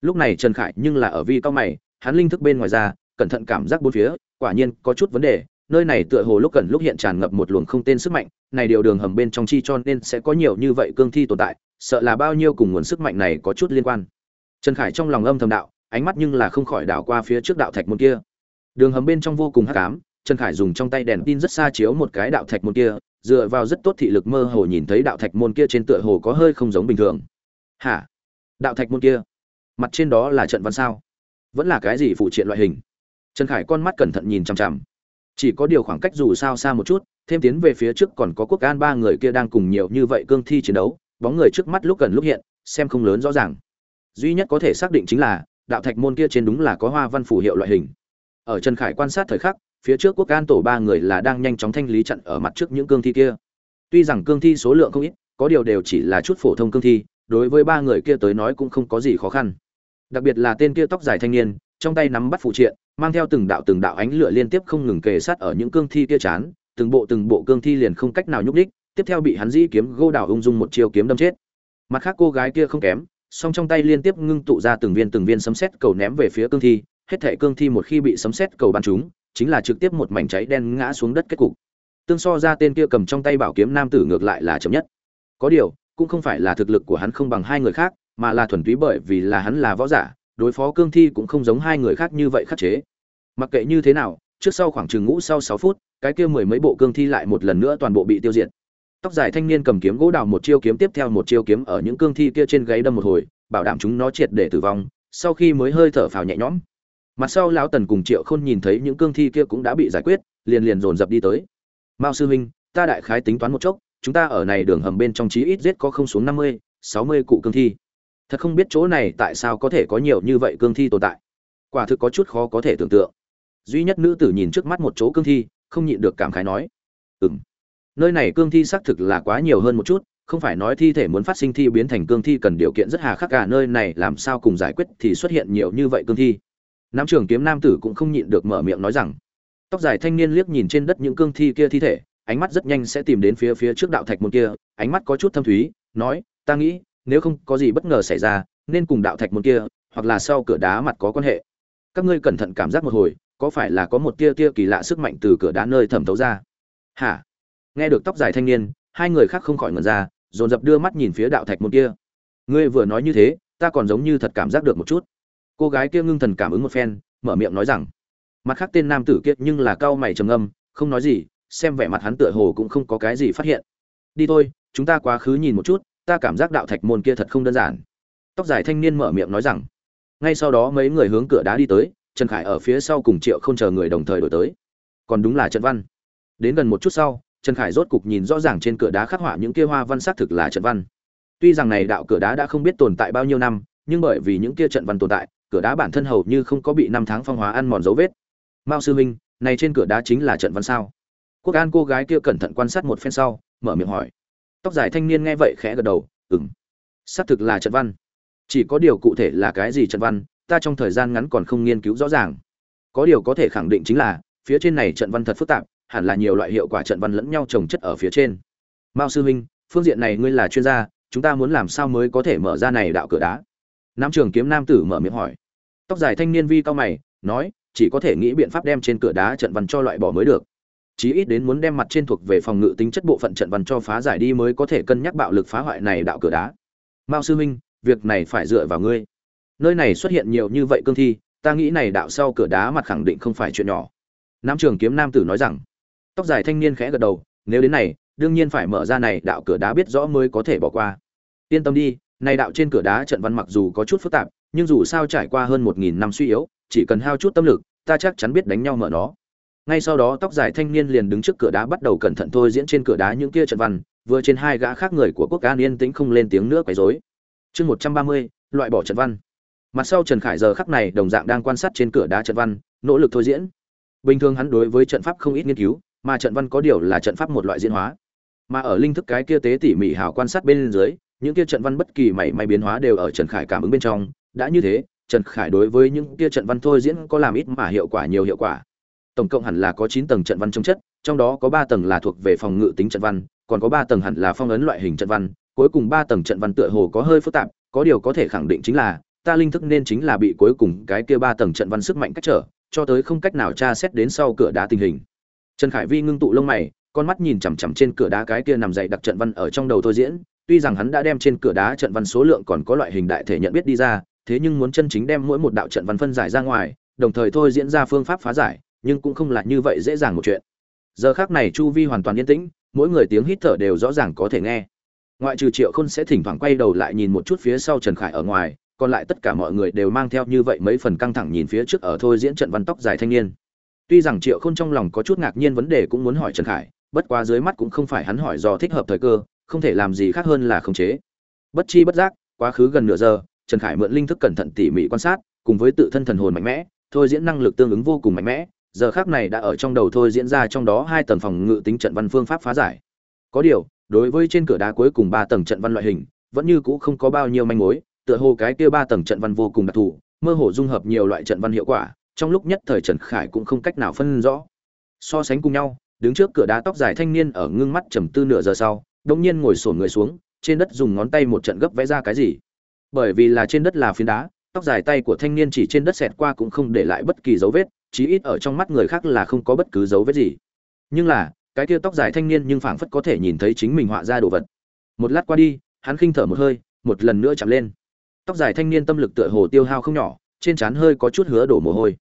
Lúc này trần khải nhưng là ở vi cao mày hắn linh thức bên ngoài ra, cẩn thận cảm giác bốn phía, quả nhiên có chút vấn đề, nơi này tựa hồ lúc cần lúc hiện tràn ngập một luồng không tên sức mạnh, này điều đường hầm bên trong chi cho nên sẽ có nhiều như vậy cương thi tồn tại, sợ là bao nhiêu cùng nguồn sức mạnh này có chút liên quan. Trần khải trong lòng âm thầm đạo, ánh mắt nhưng là không khỏi đảo qua phía trước đạo thạch môn kia. Đường hầm bên trong vô cùng hắc ám, trần khải dùng trong tay đèn tin rất xa chiếu một cái đạo thạch môn kia, dựa vào rất tốt thị lực mơ hồ nhìn thấy đạo thạch môn kia trên tựa hồ có hơi không giống bình thường. Hả? Đạo thạch môn kia? Mặt trên đó là trận văn sao? Vẫn là cái gì phụ triện loại hình? Trần khải con mắt cẩn thận nhìn chằm chằm. Chỉ có điều khoảng cách dù sao xa một chút, thêm tiến về phía trước còn có quốc an ba người kia đang cùng nhiều như vậy cương thi chiến đấu, bóng người trước mắt lúc gần lúc hiện, xem không lớn rõ ràng. Duy nhất có thể xác định chính là, đạo thạch môn kia trên đúng là có hoa văn phủ hiệu loại hình. Ở trần khải quan sát thời khắc, phía trước quốc an tổ ba người là đang nhanh chóng thanh lý chặn ở mặt trước những cương thi kia. Tuy rằng cương thi số lượng không ít, có điều đều chỉ là chút phổ thông cương thi, đối với ba người kia tới nói cũng không có gì khó khăn đặc biệt là tên kia tóc dài thanh niên, trong tay nắm bắt phụ triện, mang theo từng đạo từng đạo ánh lửa liên tiếp không ngừng kề sát ở những cương thi kia chán, từng bộ từng bộ cương thi liền không cách nào nhúc đích tiếp theo bị hắn dĩ kiếm gô đảo ung dung một chiêu kiếm đâm chết. Mặt khác cô gái kia không kém, song trong tay liên tiếp ngưng tụ ra từng viên từng viên sấm sét cầu ném về phía cương thi, hết thể cương thi một khi bị sấm sét cầu bắn chúng chính là trực tiếp một mảnh cháy đen ngã xuống đất kết cục. Tương so ra tên kia cầm trong tay bảo kiếm nam tử ngược lại là chậm nhất. Có điều, cũng không phải là thực lực của hắn không bằng hai người khác mà là thuần túy bởi vì là hắn là võ giả, đối phó cương thi cũng không giống hai người khác như vậy khắc chế. Mặc kệ như thế nào, trước sau khoảng chừng ngũ sau sáu phút, cái kia mười mấy bộ cương thi lại một lần nữa toàn bộ bị tiêu diệt. Tóc dài thanh niên cầm kiếm gỗ đào một chiêu kiếm tiếp theo một chiêu kiếm ở những cương thi kia trên gáy đâm một hồi, bảo đảm chúng nó triệt để tử vong, sau khi mới hơi thở phào nhẹ nhõm. Mặt sau lão tần cùng triệu khôn nhìn thấy những cương thi kia cũng đã bị giải quyết, liền liền dồn dập đi tới. Mao sư huynh, ta đại khái tính toán một chốc, chúng ta ở này đường hầm bên trong chí ít giết có không xuống năm mươi, sáu mươi cụ cương thi thật không biết chỗ này tại sao có thể có nhiều như vậy cương thi tồn tại. Quả thực có chút khó có thể tưởng tượng. Duy nhất nữ tử nhìn trước mắt một chỗ cương thi, không nhịn được cảm khái nói ừ m nơi này cương thi xác thực là quá nhiều hơn một chút, không phải nói thi thể muốn phát sinh thi biến thành cương thi cần điều kiện rất hà khắc cả, nơi này làm sao cùng giải quyết thì xuất hiện nhiều như vậy cương thi. Nam trường kiếm nam tử cũng không nhịn được mở miệng nói rằng, tóc dài thanh niên liếc nhìn trên đất những cương thi kia thi thể, ánh mắt rất nhanh sẽ tìm đến phía phía trước đạo thạch môn kia, ánh mắt có chút thâm thúy, nói, ta nghĩ nếu không có gì bất ngờ xảy ra, nên cùng đạo thạch môn kia, hoặc là sau cửa đá mặt có quan hệ. Các ngươi cẩn thận cảm giác một hồi, có phải là có một tia tia kỳ lạ sức mạnh từ cửa đá nơi thẩm thấu ra? Hả? Nghe được tóc dài thanh niên, hai người khác không khỏi ngẩn ra, dồn dập đưa mắt nhìn phía đạo thạch môn kia. Ngươi vừa nói như thế, ta còn giống như thật cảm giác được một chút. Cô gái kia ngưng thần cảm ứng một phen, mở miệng nói rằng, mặt khác tên nam tử kia nhưng là cao mày trầm âm không nói gì, xem vẻ mặt hắn tựa hồ cũng không có cái gì phát hiện. Đi thôi, chúng ta quá khứ nhìn một chút ta cảm giác đạo thạch môn kia thật không đơn giản. Tóc dài thanh niên mở miệng nói rằng, ngay sau đó mấy người hướng cửa đá đi tới, trần khải ở phía sau cùng triệu không chờ người đồng thời đổi tới. Còn đúng là trận văn. Đến gần một chút sau, trần khải rốt cục nhìn rõ ràng trên cửa đá khắc họa những kia hoa văn xác thực là trận văn. Tuy rằng này đạo cửa đá đã không biết tồn tại bao nhiêu năm, nhưng bởi vì những kia trận văn tồn tại, cửa đá bản thân hầu như không có bị năm tháng phong hóa ăn mòn dấu vết. Mao sư huynh này trên cửa đá chính là trận văn sao? Quốc an cô gái kia cẩn thận quan sát một phen sau, mở miệng hỏi tóc dài thanh niên nghe vậy khẽ gật đầu, ừm. Xác thực là trận văn. Chỉ có điều cụ thể là cái gì trận văn, ta trong thời gian ngắn còn không nghiên cứu rõ ràng. Có điều có thể khẳng định chính là, phía trên này trận văn thật phức tạp, hẳn là nhiều loại hiệu quả trận văn lẫn nhau trồng chất ở phía trên. Mao sư huynh, phương diện này ngươi là chuyên gia, chúng ta muốn làm sao mới có thể mở ra này đạo cửa đá? Nam trường kiếm nam tử mở miệng hỏi. Tóc dài thanh niên vi cao mày, nói, chỉ có thể nghĩ biện pháp đem trên cửa đá trận văn cho loại bỏ mới được chí ít đến muốn đem mặt trên thuộc về phòng ngự tính chất bộ phận trận văn cho phá giải đi mới có thể cân nhắc bạo lực phá hoại này đạo cửa đá. Mao sư huynh, việc này phải dựa vào ngươi. Nơi này xuất hiện nhiều như vậy cương thi, ta nghĩ này đạo sau cửa đá mặt khẳng định không phải chuyện nhỏ. Nam trường kiếm nam tử nói rằng. Tóc dài thanh niên khẽ gật đầu, nếu đến này, đương nhiên phải mở ra này đạo cửa đá biết rõ mới có thể bỏ qua. Yên tâm đi, này đạo trên cửa đá trận văn mặc dù có chút phức tạp, nhưng dù sao trải qua hơn một nghìn năm suy yếu, chỉ cần hao chút tâm lực, ta chắc chắn biết đánh nhau mở nó ngay sau đó tóc dài thanh niên liền đứng trước cửa đá bắt đầu cẩn thận thôi diễn trên cửa đá những kia trận văn, vừa trên hai gã khác người của quốc an yên tĩnh không lên tiếng nữa quấy rối. Chương một trăm ba mươi, loại bỏ trận văn. Mặt sau trần khải giờ khắc này đồng dạng đang quan sát trên cửa đá trận văn, nỗ lực thôi diễn. Bình thường hắn đối với trận pháp không ít nghiên cứu, mà trận văn có điều là trận pháp một loại diễn hóa. Mà ở linh thức cái kia tế tỉ mỉ hảo quan sát bên dưới, những kia trận văn bất kỳ mảy may biến hóa đều ở trần khải cảm ứng bên trong. Đã như thế, trần khải đối với những kia trận văn thôi diễn có làm ít mà hiệu quả nhiều hiệu quả tổng cộng hẳn là có chín tầng trận văn chống chất, trong đó có ba tầng là thuộc về phòng ngự tính trận văn, còn có ba tầng hẳn là phong ấn loại hình trận văn. Cuối cùng ba tầng trận văn tựa hồ có hơi phức tạp, có điều có thể khẳng định chính là, ta linh thức nên chính là bị cuối cùng cái kia ba tầng trận văn sức mạnh cách trở, cho tới không cách nào tra xét đến sau cửa đá tình hình. Trần khải vi ngưng tụ lông mày, con mắt nhìn chằm chằm trên cửa đá cái kia nằm dậy đặc trận văn ở trong đầu thôi diễn. Tuy rằng hắn đã đem trên cửa đá trận văn số lượng còn có loại hình đại thể nhận biết đi ra, thế nhưng muốn chân chính đem mỗi một đạo trận văn phân giải ra ngoài, đồng thời thôi diễn ra phương pháp phá giải nhưng cũng không là như vậy dễ dàng một chuyện. Giờ khác này chu vi hoàn toàn yên tĩnh, mỗi người tiếng hít thở đều rõ ràng có thể nghe. Ngoại trừ triệu khôn sẽ thỉnh thoảng quay đầu lại nhìn một chút phía sau trần khải ở ngoài, còn lại tất cả mọi người đều mang theo như vậy mấy phần căng thẳng nhìn phía trước ở thôi diễn trận văn tóc dài thanh niên. Tuy rằng triệu khôn trong lòng có chút ngạc nhiên vấn đề cũng muốn hỏi trần khải, bất quá dưới mắt cũng không phải hắn hỏi do thích hợp thời cơ, không thể làm gì khác hơn là khống chế. Bất chi bất giác, quá khứ gần nửa giờ, trần khải mượn linh thức cẩn thận tỉ mỉ quan sát, cùng với tự thân thần hồn mạnh mẽ, thôi diễn năng lực tương ứng vô cùng mạnh mẽ giờ khác này đã ở trong đầu thôi diễn ra trong đó hai tầng phòng ngự tính trận văn phương pháp phá giải. Có điều, đối với trên cửa đá cuối cùng ba tầng trận văn loại hình, vẫn như cũ không có bao nhiêu manh mối, tựa hồ cái kia ba tầng trận văn vô cùng đặc thù, mơ hồ dung hợp nhiều loại trận văn hiệu quả, trong lúc nhất thời trần khải cũng không cách nào phân rõ. So sánh cùng nhau, đứng trước cửa đá tóc dài thanh niên ở ngưng mắt trầm tư nửa giờ sau đông nhiên ngồi sổn người xuống, trên đất dùng ngón tay một trận gấp vẽ ra cái gì. Bởi vì là trên đất là phiến đá, tóc dài tay của thanh niên chỉ trên đất xẹt qua cũng không để lại bất kỳ dấu vết chí ít ở trong mắt người khác là không có bất cứ dấu vết gì. Nhưng là, cái kia tóc dài thanh niên nhưng phảng phất có thể nhìn thấy chính mình họa ra đồ vật. Một lát qua đi, hắn khinh thở một hơi, một lần nữa chạm lên. Tóc dài thanh niên tâm lực tựa hồ tiêu hao không nhỏ, trên trán hơi có chút hứa đổ mồ hôi.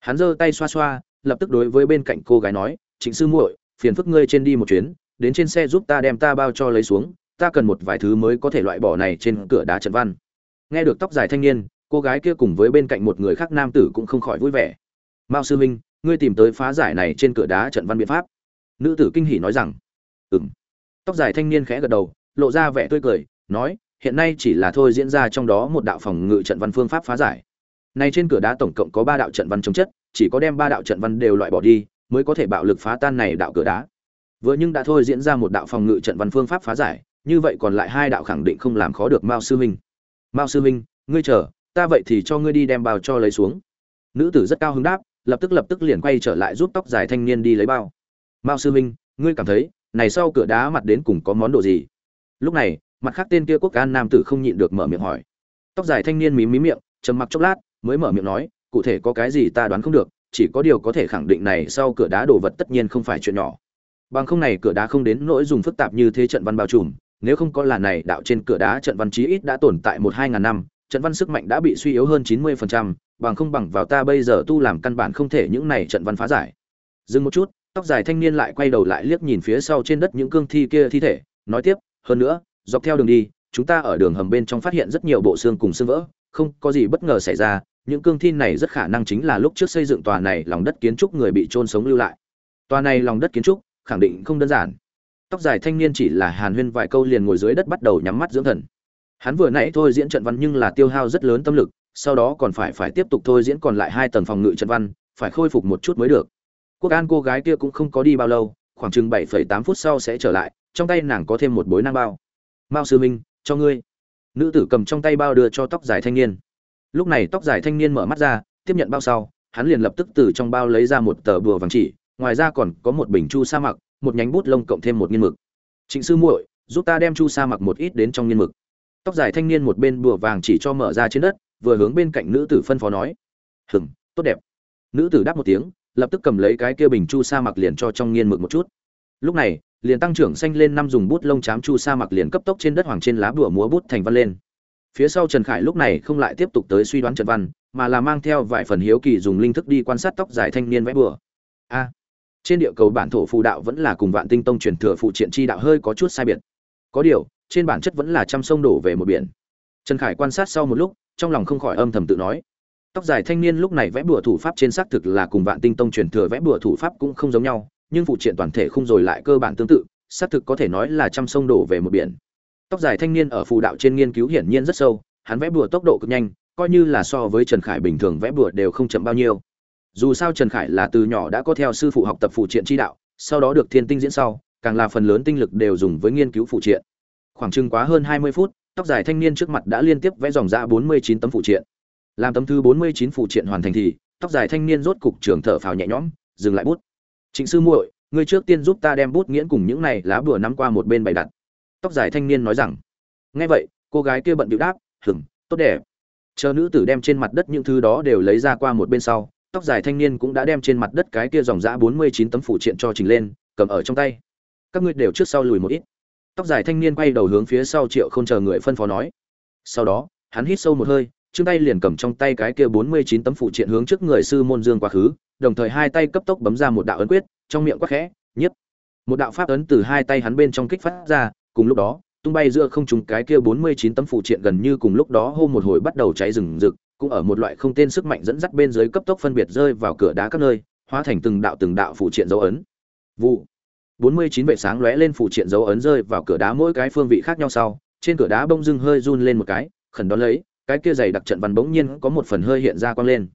Hắn giơ tay xoa xoa, lập tức đối với bên cạnh cô gái nói, trịnh sư muội, phiền phức ngươi trên đi một chuyến, đến trên xe giúp ta đem ta bao cho lấy xuống, ta cần một vài thứ mới có thể loại bỏ này trên cửa đá trận văn. Nghe được tóc dài thanh niên, cô gái kia cùng với bên cạnh một người khác nam tử cũng không khỏi vui vẻ mao sư minh, ngươi tìm tới phá giải này trên cửa đá trận văn biện pháp. Nữ tử kinh hỉ nói rằng, ừm. Tóc dài thanh niên khẽ gật đầu, lộ ra vẻ tươi cười, nói, hiện nay chỉ là thôi diễn ra trong đó một đạo phòng ngự trận văn phương pháp phá giải. Này trên cửa đá tổng cộng có ba đạo trận văn chống chất, chỉ có đem ba đạo trận văn đều loại bỏ đi, mới có thể bạo lực phá tan này đạo cửa đá. Vừa nhưng đã thôi diễn ra một đạo phòng ngự trận văn phương pháp phá giải, như vậy còn lại hai đạo khẳng định không làm khó được mao sư huynh mao sư huynh ngươi chờ, ta vậy thì cho ngươi đi đem bao cho lấy xuống. Nữ tử rất cao hứng đáp lập tức lập tức liền quay trở lại giúp tóc dài thanh niên đi lấy bao. Mao sư minh, ngươi cảm thấy này sau cửa đá mặt đến cùng có món đồ gì? Lúc này mặt khác tên kia quốc an nam tử không nhịn được mở miệng hỏi. Tóc dài thanh niên mím mím miệng trầm mặc chốc lát mới mở miệng nói cụ thể có cái gì ta đoán không được chỉ có điều có thể khẳng định này sau cửa đá đồ vật tất nhiên không phải chuyện nhỏ. Bằng không này cửa đá không đến nỗi dùng phức tạp như thế trận văn bao trùm nếu không có là này đạo trên cửa đá trận văn chí ít đã tồn tại một hai ngàn năm trận văn sức mạnh đã bị suy yếu hơn chín mươi phần trăm bằng không bằng vào ta bây giờ tu làm căn bản không thể những này trận văn phá giải. Dừng một chút, tóc dài thanh niên lại quay đầu lại liếc nhìn phía sau trên đất những cương thi kia thi thể, nói tiếp, hơn nữa, dọc theo đường đi, chúng ta ở đường hầm bên trong phát hiện rất nhiều bộ xương cùng xương vỡ, không có gì bất ngờ xảy ra, những cương thi này rất khả năng chính là lúc trước xây dựng tòa này lòng đất kiến trúc người bị trôn sống lưu lại. Tòa này lòng đất kiến trúc, khẳng định không đơn giản. Tóc dài thanh niên chỉ là hàn huyên vài câu liền ngồi dưới đất bắt đầu nhắm mắt dưỡng thần. Hắn vừa nãy thôi diễn trận văn nhưng là tiêu hao rất lớn tâm lực sau đó còn phải phải tiếp tục thôi diễn còn lại hai tầng phòng ngự trận văn, phải khôi phục một chút mới được. Quốc an cô gái kia cũng không có đi bao lâu, khoảng chừng bảy phẩy tám phút sau sẽ trở lại, trong tay nàng có thêm một bối năng bao. Mao sư minh, cho ngươi. Nữ tử cầm trong tay bao đưa cho tóc dài thanh niên. Lúc này tóc dài thanh niên mở mắt ra, tiếp nhận bao sau, hắn liền lập tức từ trong bao lấy ra một tờ bùa vàng chỉ, ngoài ra còn có một bình chu sa mặc, một nhánh bút lông cộng thêm một nghiên mực. Trịnh sư muội, giúp ta đem chu sa mặc một ít đến trong nghiên mực. Tóc dài thanh niên một bên bùa vàng chỉ cho mở ra trên đất vừa hướng bên cạnh nữ tử phân phó nói. Hừm, tốt đẹp. Nữ tử đáp một tiếng, lập tức cầm lấy cái kia bình chu sa mặc liền cho trong nghiên mực một chút. Lúc này, liền tăng trưởng xanh lên năm dùng bút lông chám chu sa mặc liền cấp tốc trên đất hoàng trên lá bùa múa bút thành văn lên. Phía sau trần khải lúc này không lại tiếp tục tới suy đoán trần văn, mà là mang theo vài phần hiếu kỳ dùng linh thức đi quan sát tóc dài thanh niên vẽ bùa. A, trên địa cầu bản thổ phù đạo vẫn là cùng vạn tinh tông truyền thừa phụ triện chi đạo hơi có chút sai biệt. Có điều, trên bản chất vẫn là trăm sông đổ về một biển. Trần khải quan sát sau một lúc trong lòng không khỏi âm thầm tự nói. Tóc dài thanh niên lúc này vẽ bùa thủ pháp trên xác thực là cùng vạn tinh tông truyền thừa vẽ bùa thủ pháp cũng không giống nhau, nhưng phụ triện toàn thể không rồi lại cơ bản tương tự, xác thực có thể nói là trăm sông đổ về một biển. Tóc dài thanh niên ở phù đạo trên nghiên cứu hiển nhiên rất sâu, hắn vẽ bùa tốc độ cực nhanh, coi như là so với trần khải bình thường vẽ bùa đều không chậm bao nhiêu. Dù sao trần khải là từ nhỏ đã có theo sư phụ học tập phụ triện chi đạo, sau đó được thiên tinh diễn sau, càng là phần lớn tinh lực đều dùng với nghiên cứu phụ triện. Khoảng chừng quá hơn hai mươi phút tóc dài thanh niên trước mặt đã liên tiếp vẽ dòng ra bốn mươi chín tấm phụ triện. Làm tấm thứ bốn mươi chín phụ triện hoàn thành thì, tóc dài thanh niên rốt cục trường thở phào nhẹ nhõm, dừng lại bút. Trịnh sư muội, ngươi trước tiên giúp ta đem bút nghiễn cùng những này lá bùa nắm qua một bên bày đặt. Tóc dài thanh niên nói rằng. Nghe vậy, cô gái kia bận điệu đáp hừng tốt đẹp. Chờ nữ tử đem trên mặt đất những thứ đó đều lấy ra qua một bên sau, tóc dài thanh niên cũng đã đem trên mặt đất cái kia dòng dã bốn mươi chín tấm phụ triện cho trình lên, cầm ở trong tay. Các ngươi đều trước sau lùi một ít tóc dài thanh niên quay đầu hướng phía sau triệu không chờ người phân phó nói. Sau đó, hắn hít sâu một hơi chương tay liền cầm trong tay cái kia bốn mươi chín tấm phụ triện hướng trước người sư môn dương quá khứ, đồng thời hai tay cấp tốc bấm ra một đạo ấn quyết, trong miệng quắc khẽ, nhiếp! Một đạo pháp ấn từ hai tay hắn bên trong kích phát ra, cùng lúc đó, tung bay giữa không trùng cái kia bốn mươi chín tấm phụ triện gần như cùng lúc đó hô một hồi bắt đầu cháy rừng rực, cũng ở một loại không tên sức mạnh dẫn dắt bên dưới cấp tốc phân biệt rơi vào cửa đá các nơi, hóa thành từng đạo từng đạo phụ triện dấu ấn. Vụ bốn mươi chín vệ sáng lóe lên phủ triện dấu ấn rơi vào cửa đá mỗi cái phương vị khác nhau sau, trên cửa đá bông dưng hơi run lên một cái, khẩn đón lấy, cái kia dày đặc trận văn bỗng nhiên có một phần hơi hiện ra quang lên.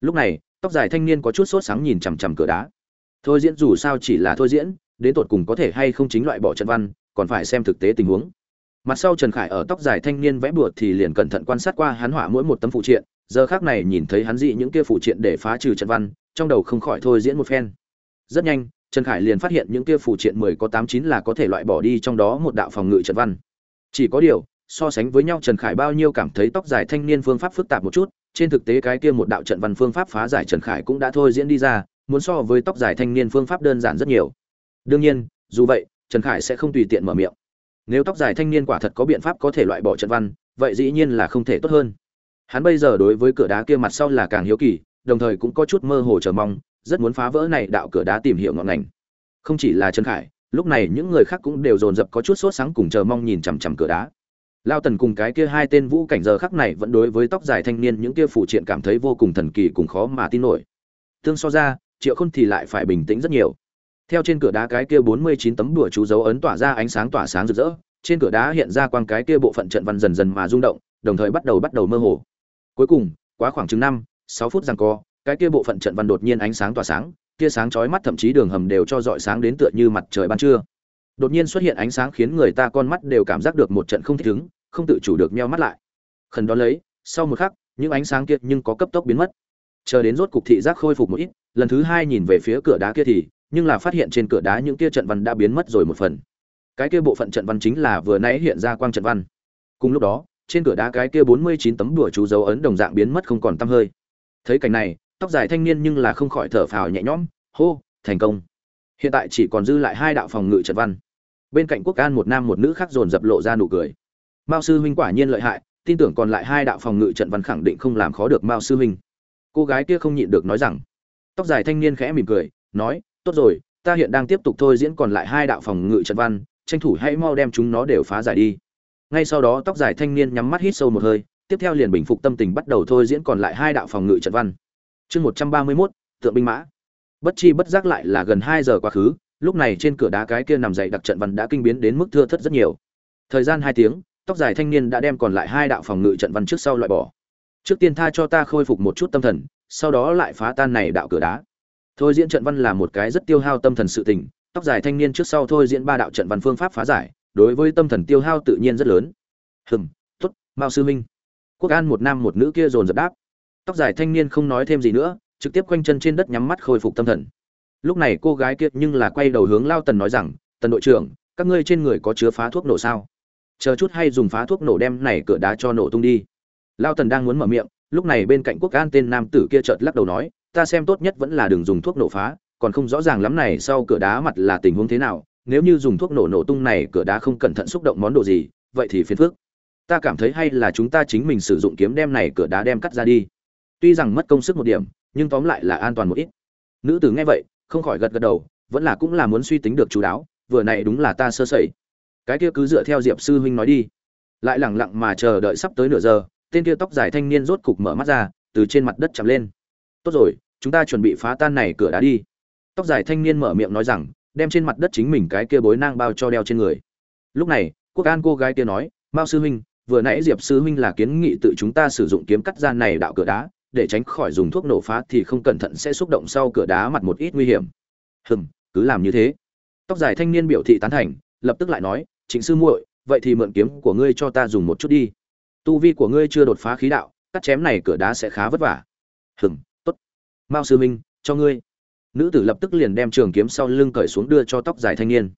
Lúc này, tóc dài thanh niên có chút sốt sáng nhìn chằm chằm cửa đá. Thôi diễn dù sao chỉ là thôi diễn, đến tột cùng có thể hay không chính loại bỏ trận văn, còn phải xem thực tế tình huống. Mặt sau trần khải ở tóc dài thanh niên vẽ bùa thì liền cẩn thận quan sát qua hắn họa mỗi một tấm phụ triện, giờ khác này nhìn thấy hắn dị những kia phụ triện để phá trừ trận văn, trong đầu không khỏi thôi diễn một phen. Rất nhanh trần khải liền phát hiện những kia phù triện mười có tám chín là có thể loại bỏ đi trong đó một đạo phòng ngự trận văn. Chỉ có điều, so sánh với nhau trần khải bao nhiêu cảm thấy tóc dài thanh niên phương pháp phức tạp một chút, trên thực tế cái kia một đạo trận văn phương pháp phá giải trần khải cũng đã thôi diễn đi ra, muốn so với tóc dài thanh niên phương pháp đơn giản rất nhiều. Đương nhiên, dù vậy, trần khải sẽ không tùy tiện mở miệng. Nếu tóc dài thanh niên quả thật có biện pháp có thể loại bỏ trận văn, vậy dĩ nhiên là không thể tốt hơn. Hắn bây giờ đối với cửa đá kia mặt sau là càng hiếu kỳ, đồng thời cũng có chút mơ hồ chờ mong rất muốn phá vỡ này đạo cửa đá tìm hiểu ngọn ngành. Không chỉ là trần khải, lúc này những người khác cũng đều dồn dập có chút sốt sáng cùng chờ mong nhìn chằm chằm cửa đá. Lao tần cùng cái kia hai tên vũ cảnh giờ khắc này vẫn đối với tóc dài thanh niên những kia phụ triện cảm thấy vô cùng thần kỳ cùng khó mà tin nổi. Tương so ra, triệu khôn thì lại phải bình tĩnh rất nhiều. Theo trên cửa đá cái kia bốn mươi chín tấm đùa chú dấu ấn tỏa ra ánh sáng tỏa sáng rực rỡ, trên cửa đá hiện ra quang cái kia bộ phận trận văn dần dần mà rung động, đồng thời bắt đầu bắt đầu mơ hồ. Cuối cùng, quá khoảng chừng năm, sáu phút rằng co cái kia bộ phận trận văn đột nhiên ánh sáng tỏa sáng tia sáng chói mắt thậm chí đường hầm đều cho dọi sáng đến tựa như mặt trời ban trưa. Đột nhiên xuất hiện ánh sáng khiến người ta con mắt đều cảm giác được một trận không thích ứng, không tự chủ được meo mắt lại. Khẩn đó lấy, sau một khắc, những ánh sáng kia nhưng có cấp tốc biến mất. Chờ đến rốt cục thị giác khôi phục một ít, lần thứ hai nhìn về phía cửa đá kia thì, nhưng là phát hiện trên cửa đá những kia trận văn đã biến mất rồi một phần. Cái kia bộ phận trận văn chính là vừa nãy hiện ra quang trận văn. Cùng lúc đó, trên cửa đá cái kia bốn mươi chín tấm đùa chú dấu ấn đồng dạng biến mất không còn tăm hơi. Thấy cảnh này tóc dài thanh niên nhưng là không khỏi thở phào nhẹ nhõm, hô, thành công. Hiện tại chỉ còn dư lại hai đạo phòng ngự trận văn. Bên cạnh quốc an một nam một nữ khác dồn dập lộ ra nụ cười. Mao sư huynh quả nhiên lợi hại, tin tưởng còn lại hai đạo phòng ngự trận văn khẳng định không làm khó được mao sư huynh. Cô gái kia không nhịn được nói rằng, tóc dài thanh niên khẽ mỉm cười, nói, tốt rồi, ta hiện đang tiếp tục thôi diễn còn lại hai đạo phòng ngự trận văn, tranh thủ hãy mau đem chúng nó đều phá giải đi. Ngay sau đó tóc dài thanh niên nhắm mắt hít sâu một hơi, tiếp theo liền bình phục tâm tình bắt đầu thôi diễn còn lại hai đạo phòng ngự trận văn chương một trăm ba mươi mốt, tượng binh mã. Bất chi bất giác lại là gần hai giờ quá khứ, lúc này trên cửa đá cái kia nằm dậy đặc trận văn đã kinh biến đến mức thưa thất rất nhiều. Thời gian hai tiếng, tóc dài thanh niên đã đem còn lại hai đạo phòng ngự trận văn trước sau loại bỏ. Trước tiên tha cho ta khôi phục một chút tâm thần, sau đó lại phá tan này đạo cửa đá. Thôi diễn trận văn là một cái rất tiêu hao tâm thần sự tình, tóc dài thanh niên trước sau thôi diễn ba đạo trận văn phương pháp phá giải, đối với tâm thần tiêu hao tự nhiên rất lớn. Hừm t ố t mao sư minh. Quốc an một nam một nữ kia dồn dập đáp tóc dài thanh niên không nói thêm gì nữa, trực tiếp quanh chân trên đất nhắm mắt khôi phục tâm thần. Lúc này cô gái kia nhưng là quay đầu hướng lao tần nói rằng, tần đội trưởng, các ngươi trên người có chứa phá thuốc nổ sao? Chờ chút hay dùng phá thuốc nổ đem này cửa đá cho nổ tung đi. Lao tần đang muốn mở miệng, lúc này bên cạnh quốc an tên nam tử kia chợt lắc đầu nói, ta xem tốt nhất vẫn là đừng dùng thuốc nổ phá, còn không rõ ràng lắm này sau cửa đá mặt là tình huống thế nào, nếu như dùng thuốc nổ nổ tung này cửa đá không cẩn thận xúc động món đồ gì, vậy thì phiền phức. Ta cảm thấy hay là chúng ta chính mình sử dụng kiếm đem này cửa đá đem cắt ra đi tuy rằng mất công sức một điểm, nhưng tóm lại là an toàn một ít. Nữ tử nghe vậy, không khỏi gật gật đầu, vẫn là cũng là muốn suy tính được chú đáo, vừa này đúng là ta sơ sẩy. Cái kia cứ dựa theo diệp sư huynh nói đi. Lại lẳng lặng mà chờ đợi sắp tới nửa giờ, tên kia tóc dài thanh niên rốt cục mở mắt ra, từ trên mặt đất chạm lên. Tốt rồi, chúng ta chuẩn bị phá tan này cửa đá đi. Tóc dài thanh niên mở miệng nói rằng, đem trên mặt đất chính mình cái kia bối nang bao cho đeo trên người. Lúc này, quốc an cô gái kia nói, mao sư huynh, vừa nãy diệp sư huynh là kiến nghị tự chúng ta sử dụng kiếm cắt gian này đạo cửa đá để tránh khỏi dùng thuốc nổ phá thì không cẩn thận sẽ xúc động sau cửa đá mặt một ít nguy hiểm. Hừm, cứ làm như thế. Tóc dài thanh niên biểu thị tán thành, lập tức lại nói chính sư muội, vậy thì mượn kiếm của ngươi cho ta dùng một chút đi. Tu vi của ngươi chưa đột phá khí đạo, cắt chém này cửa đá sẽ khá vất vả. Hừm, tốt. Mao sư minh cho ngươi. Nữ tử lập tức liền đem trường kiếm sau lưng cởi xuống đưa cho tóc dài thanh niên.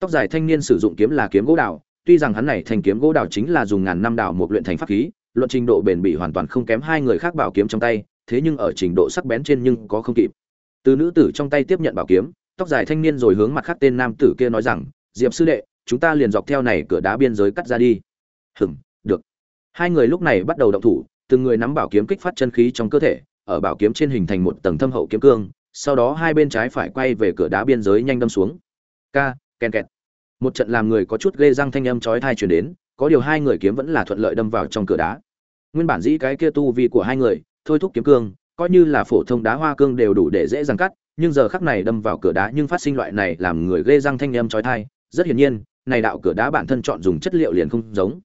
Tóc dài thanh niên sử dụng kiếm là kiếm gỗ đào, tuy rằng hắn này thành kiếm gỗ đào chính là dùng ngàn năm đào một luyện thành pháp khí luận trình độ bền bỉ hoàn toàn không kém hai người khác bảo kiếm trong tay, thế nhưng ở trình độ sắc bén trên nhưng có không kịp. Từ nữ tử trong tay tiếp nhận bảo kiếm, tóc dài thanh niên rồi hướng mặt khác tên nam tử kia nói rằng, diệp sư đệ, chúng ta liền dọc theo này cửa đá biên giới cắt ra đi. Hừm được. Hai người lúc này bắt đầu động thủ, từng người nắm bảo kiếm kích phát chân khí trong cơ thể, ở bảo kiếm trên hình thành một tầng thâm hậu kiếm cương, sau đó hai bên trái phải quay về cửa đá biên giới nhanh đâm xuống. Ca ken kẹt. Một trận làm người có chút ghê răng thanh âm chói tai truyền đến, có điều hai người kiếm vẫn là thuận lợi đâm vào trong cửa đá nguyên bản dĩ cái kia tu vi của hai người, thôi thúc kiếm cương, coi như là phổ thông đá hoa cương đều đủ để dễ dàng cắt, nhưng giờ khắc này đâm vào cửa đá nhưng phát sinh loại này làm người ghê răng thanh âm chói tai rất hiển nhiên, này đạo cửa đá bản thân chọn dùng chất liệu liền không giống.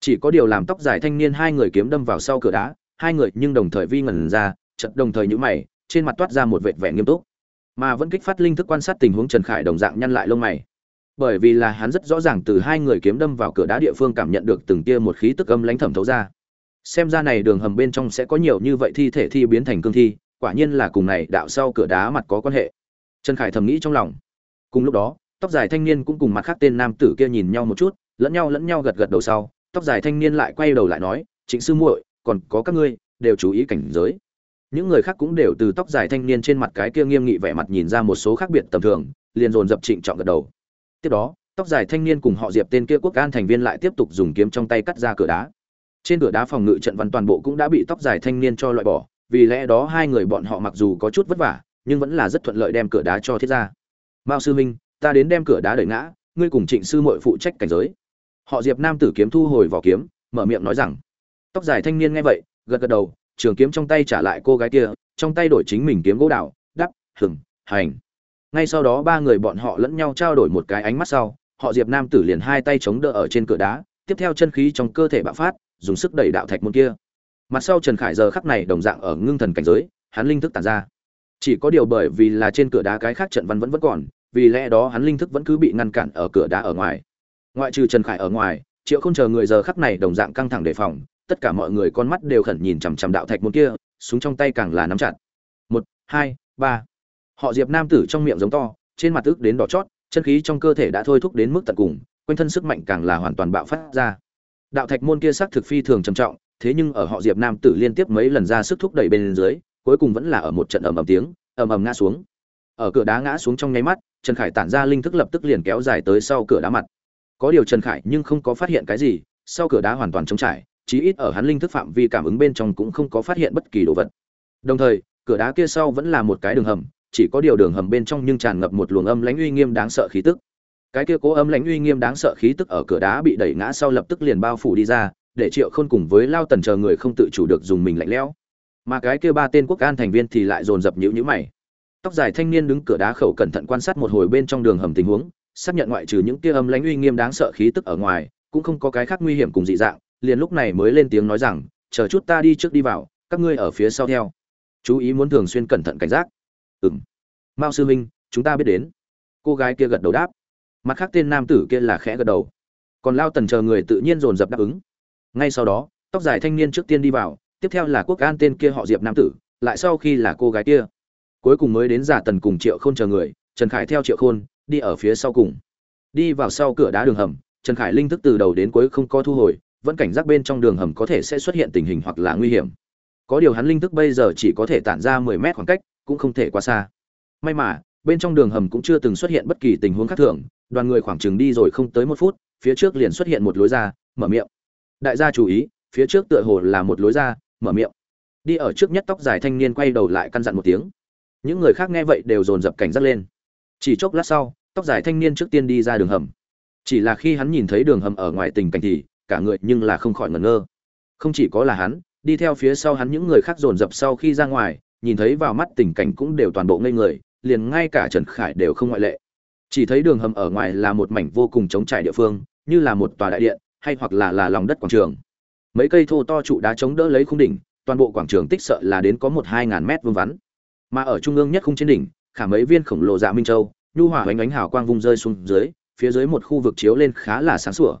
Chỉ có điều làm tóc dài thanh niên hai người kiếm đâm vào sau cửa đá, hai người nhưng đồng thời vi ngẩn ra chật đồng thời nhũ mày, trên mặt toát ra một vệt vẻ nghiêm túc. Mà vẫn kích phát linh thức quan sát tình huống trần khải đồng dạng nhăn lại lông mày. Bởi vì là hắn rất rõ ràng từ hai người kiếm đâm vào cửa đá địa phương cảm nhận được từng tia một khí tức âm lãnh thẩm thấu ra xem ra này đường hầm bên trong sẽ có nhiều như vậy thi thể thi biến thành cương thi, quả nhiên là cùng này đạo sau cửa đá mặt có quan hệ. Trần khải thầm nghĩ trong lòng. Cùng lúc đó, tóc dài thanh niên cũng cùng mặt khác tên nam tử kia nhìn nhau một chút, lẫn nhau lẫn nhau gật gật đầu sau, tóc dài thanh niên lại quay đầu lại nói, trịnh sư muội, còn có các ngươi, đều chú ý cảnh giới. Những người khác cũng đều từ tóc dài thanh niên trên mặt cái kia nghiêm nghị vẻ mặt nhìn ra một số khác biệt tầm thường, liền dồn dập trịnh trọng gật đầu. Tiếp đó, tóc dài thanh niên cùng họ diệp tên kia quốc an thành viên lại tiếp tục dùng kiếm trong tay cắt ra cửa đá trên cửa đá phòng ngự trận văn toàn bộ cũng đã bị tóc dài thanh niên cho loại bỏ, vì lẽ đó hai người bọn họ mặc dù có chút vất vả, nhưng vẫn là rất thuận lợi đem cửa đá cho thiết ra. Mao sư minh ta đến đem cửa đá đẩy ngã, ngươi cùng trịnh sư mội phụ trách cảnh giới. Họ diệp nam tử kiếm thu hồi vỏ kiếm, mở miệng nói rằng, tóc dài thanh niên nghe vậy, gật gật đầu, trường kiếm trong tay trả lại cô gái kia, trong tay đổi chính mình kiếm gỗ đào, đắp, hừng, hành. Ngay sau đó ba người bọn họ lẫn nhau trao đổi một cái ánh mắt sau, họ diệp nam tử liền hai tay chống đỡ ở trên cửa đá, tiếp theo chân khí trong cơ thể bạo phát dùng sức đẩy đạo thạch môn kia. Mặt sau trần khải giờ khắc này đồng dạng ở ngưng thần cảnh giới, hắn linh thức tàn ra. Chỉ có điều bởi vì là trên cửa đá cái khác trận văn vẫn vẫn còn, vì lẽ đó hắn linh thức vẫn cứ bị ngăn cản ở cửa đá ở ngoài. Ngoại trừ trần khải ở ngoài, triệu không chờ người giờ khắc này đồng dạng căng thẳng đề phòng, tất cả mọi người con mắt đều khẩn nhìn chằm chằm đạo thạch môn kia, súng trong tay càng là nắm chặt. Một, hai, ba. Họ diệp nam tử trong miệng giống to, trên mặt ức đến đỏ chót, chân khí trong cơ thể đã thôi thúc đến mức tận cùng, quanh thân sức mạnh càng là hoàn toàn bạo phát ra đạo thạch môn kia sắc thực phi thường trầm trọng, thế nhưng ở họ diệp nam tử liên tiếp mấy lần ra sức thúc đẩy bên dưới, cuối cùng vẫn là ở một trận ầm ầm tiếng, ầm ầm ngã xuống. Ở cửa đá ngã xuống trong nháy mắt, trần khải tản ra linh thức lập tức liền kéo dài tới sau cửa đá mặt. Có điều trần khải nhưng không có phát hiện cái gì, sau cửa đá hoàn toàn trống trải, chí ít ở hắn linh thức phạm vi cảm ứng bên trong cũng không có phát hiện bất kỳ đồ vật. Đồng thời, cửa đá kia sau vẫn là một cái đường hầm, chỉ có điều đường hầm bên trong nhưng tràn ngập một luồng âm lãnh uy nghiêm đáng sợ khí tức cái kia cố âm lãnh uy nghiêm đáng sợ khí tức ở cửa đá bị đẩy ngã sau lập tức liền bao phủ đi ra, để triệu khôn cùng với lao tần chờ người không tự chủ được dùng mình lạnh lẽo. Mà cái kia ba tên quốc an thành viên thì lại dồn dập nhữ nhữ mày. Tóc dài thanh niên đứng cửa đá khẩu cẩn thận quan sát một hồi bên trong đường hầm tình huống, xác nhận ngoại trừ những kia âm lãnh uy nghiêm đáng sợ khí tức ở ngoài, cũng không có cái khác nguy hiểm cùng dị dạng, liền lúc này mới lên tiếng nói rằng, chờ chút ta đi trước đi vào, các ngươi ở phía sau theo. Chú ý muốn thường xuyên cẩn thận cảnh giác. Ừng mao sư huynh, chúng ta biết đến. Cô gái kia gật đầu đáp mặt khác tên nam tử kia là khẽ gật đầu. Còn lao tần chờ người tự nhiên dồn dập đáp ứng. Ngay sau đó, tóc dài thanh niên trước tiên đi vào, tiếp theo là quốc an tên kia họ diệp nam tử, lại sau khi là cô gái kia. Cuối cùng mới đến giả tần cùng triệu khôn chờ người, trần khải theo triệu khôn, đi ở phía sau cùng. Đi vào sau cửa đá đường hầm, trần khải linh thức từ đầu đến cuối không có thu hồi, vẫn cảnh giác bên trong đường hầm có thể sẽ xuất hiện tình hình hoặc là nguy hiểm. Có điều hắn linh thức bây giờ chỉ có thể tản ra mười mét khoảng cách, cũng không thể quá xa. May mà, bên trong đường hầm cũng chưa từng xuất hiện bất kỳ tình huống khác thường đoàn người khoảng chừng đi rồi không tới một phút, phía trước liền xuất hiện một lối ra, mở miệng. Đại gia chú ý, phía trước tựa hồ là một lối ra, mở miệng. Đi ở trước nhất tóc dài thanh niên quay đầu lại căn dặn một tiếng. Những người khác nghe vậy đều dồn dập cảnh giác lên. Chỉ chốc lát sau, tóc dài thanh niên trước tiên đi ra đường hầm. Chỉ là khi hắn nhìn thấy đường hầm ở ngoài tình cảnh thì, cả người nhưng là không khỏi ngẩn ngơ. Không chỉ có là hắn, đi theo phía sau hắn những người khác dồn dập sau khi ra ngoài, nhìn thấy vào mắt tình cảnh cũng đều toàn bộ ngây người, liền ngay cả trần khải đều không ngoại lệ chỉ thấy đường hầm ở ngoài là một mảnh vô cùng trống trải địa phương, như là một tòa đại điện, hay hoặc là là lòng đất quảng trường. Mấy cây thô to trụ đá chống đỡ lấy khung đỉnh, toàn bộ quảng trường tích sợ là đến có một hai ngàn mét vuông vắn. Mà ở trung ương nhất khung trên đỉnh, khả mấy viên khổng lồ dạ minh châu, nhu hỏa ánh ánh hào quang vung rơi xuống dưới, phía dưới một khu vực chiếu lên khá là sáng sủa.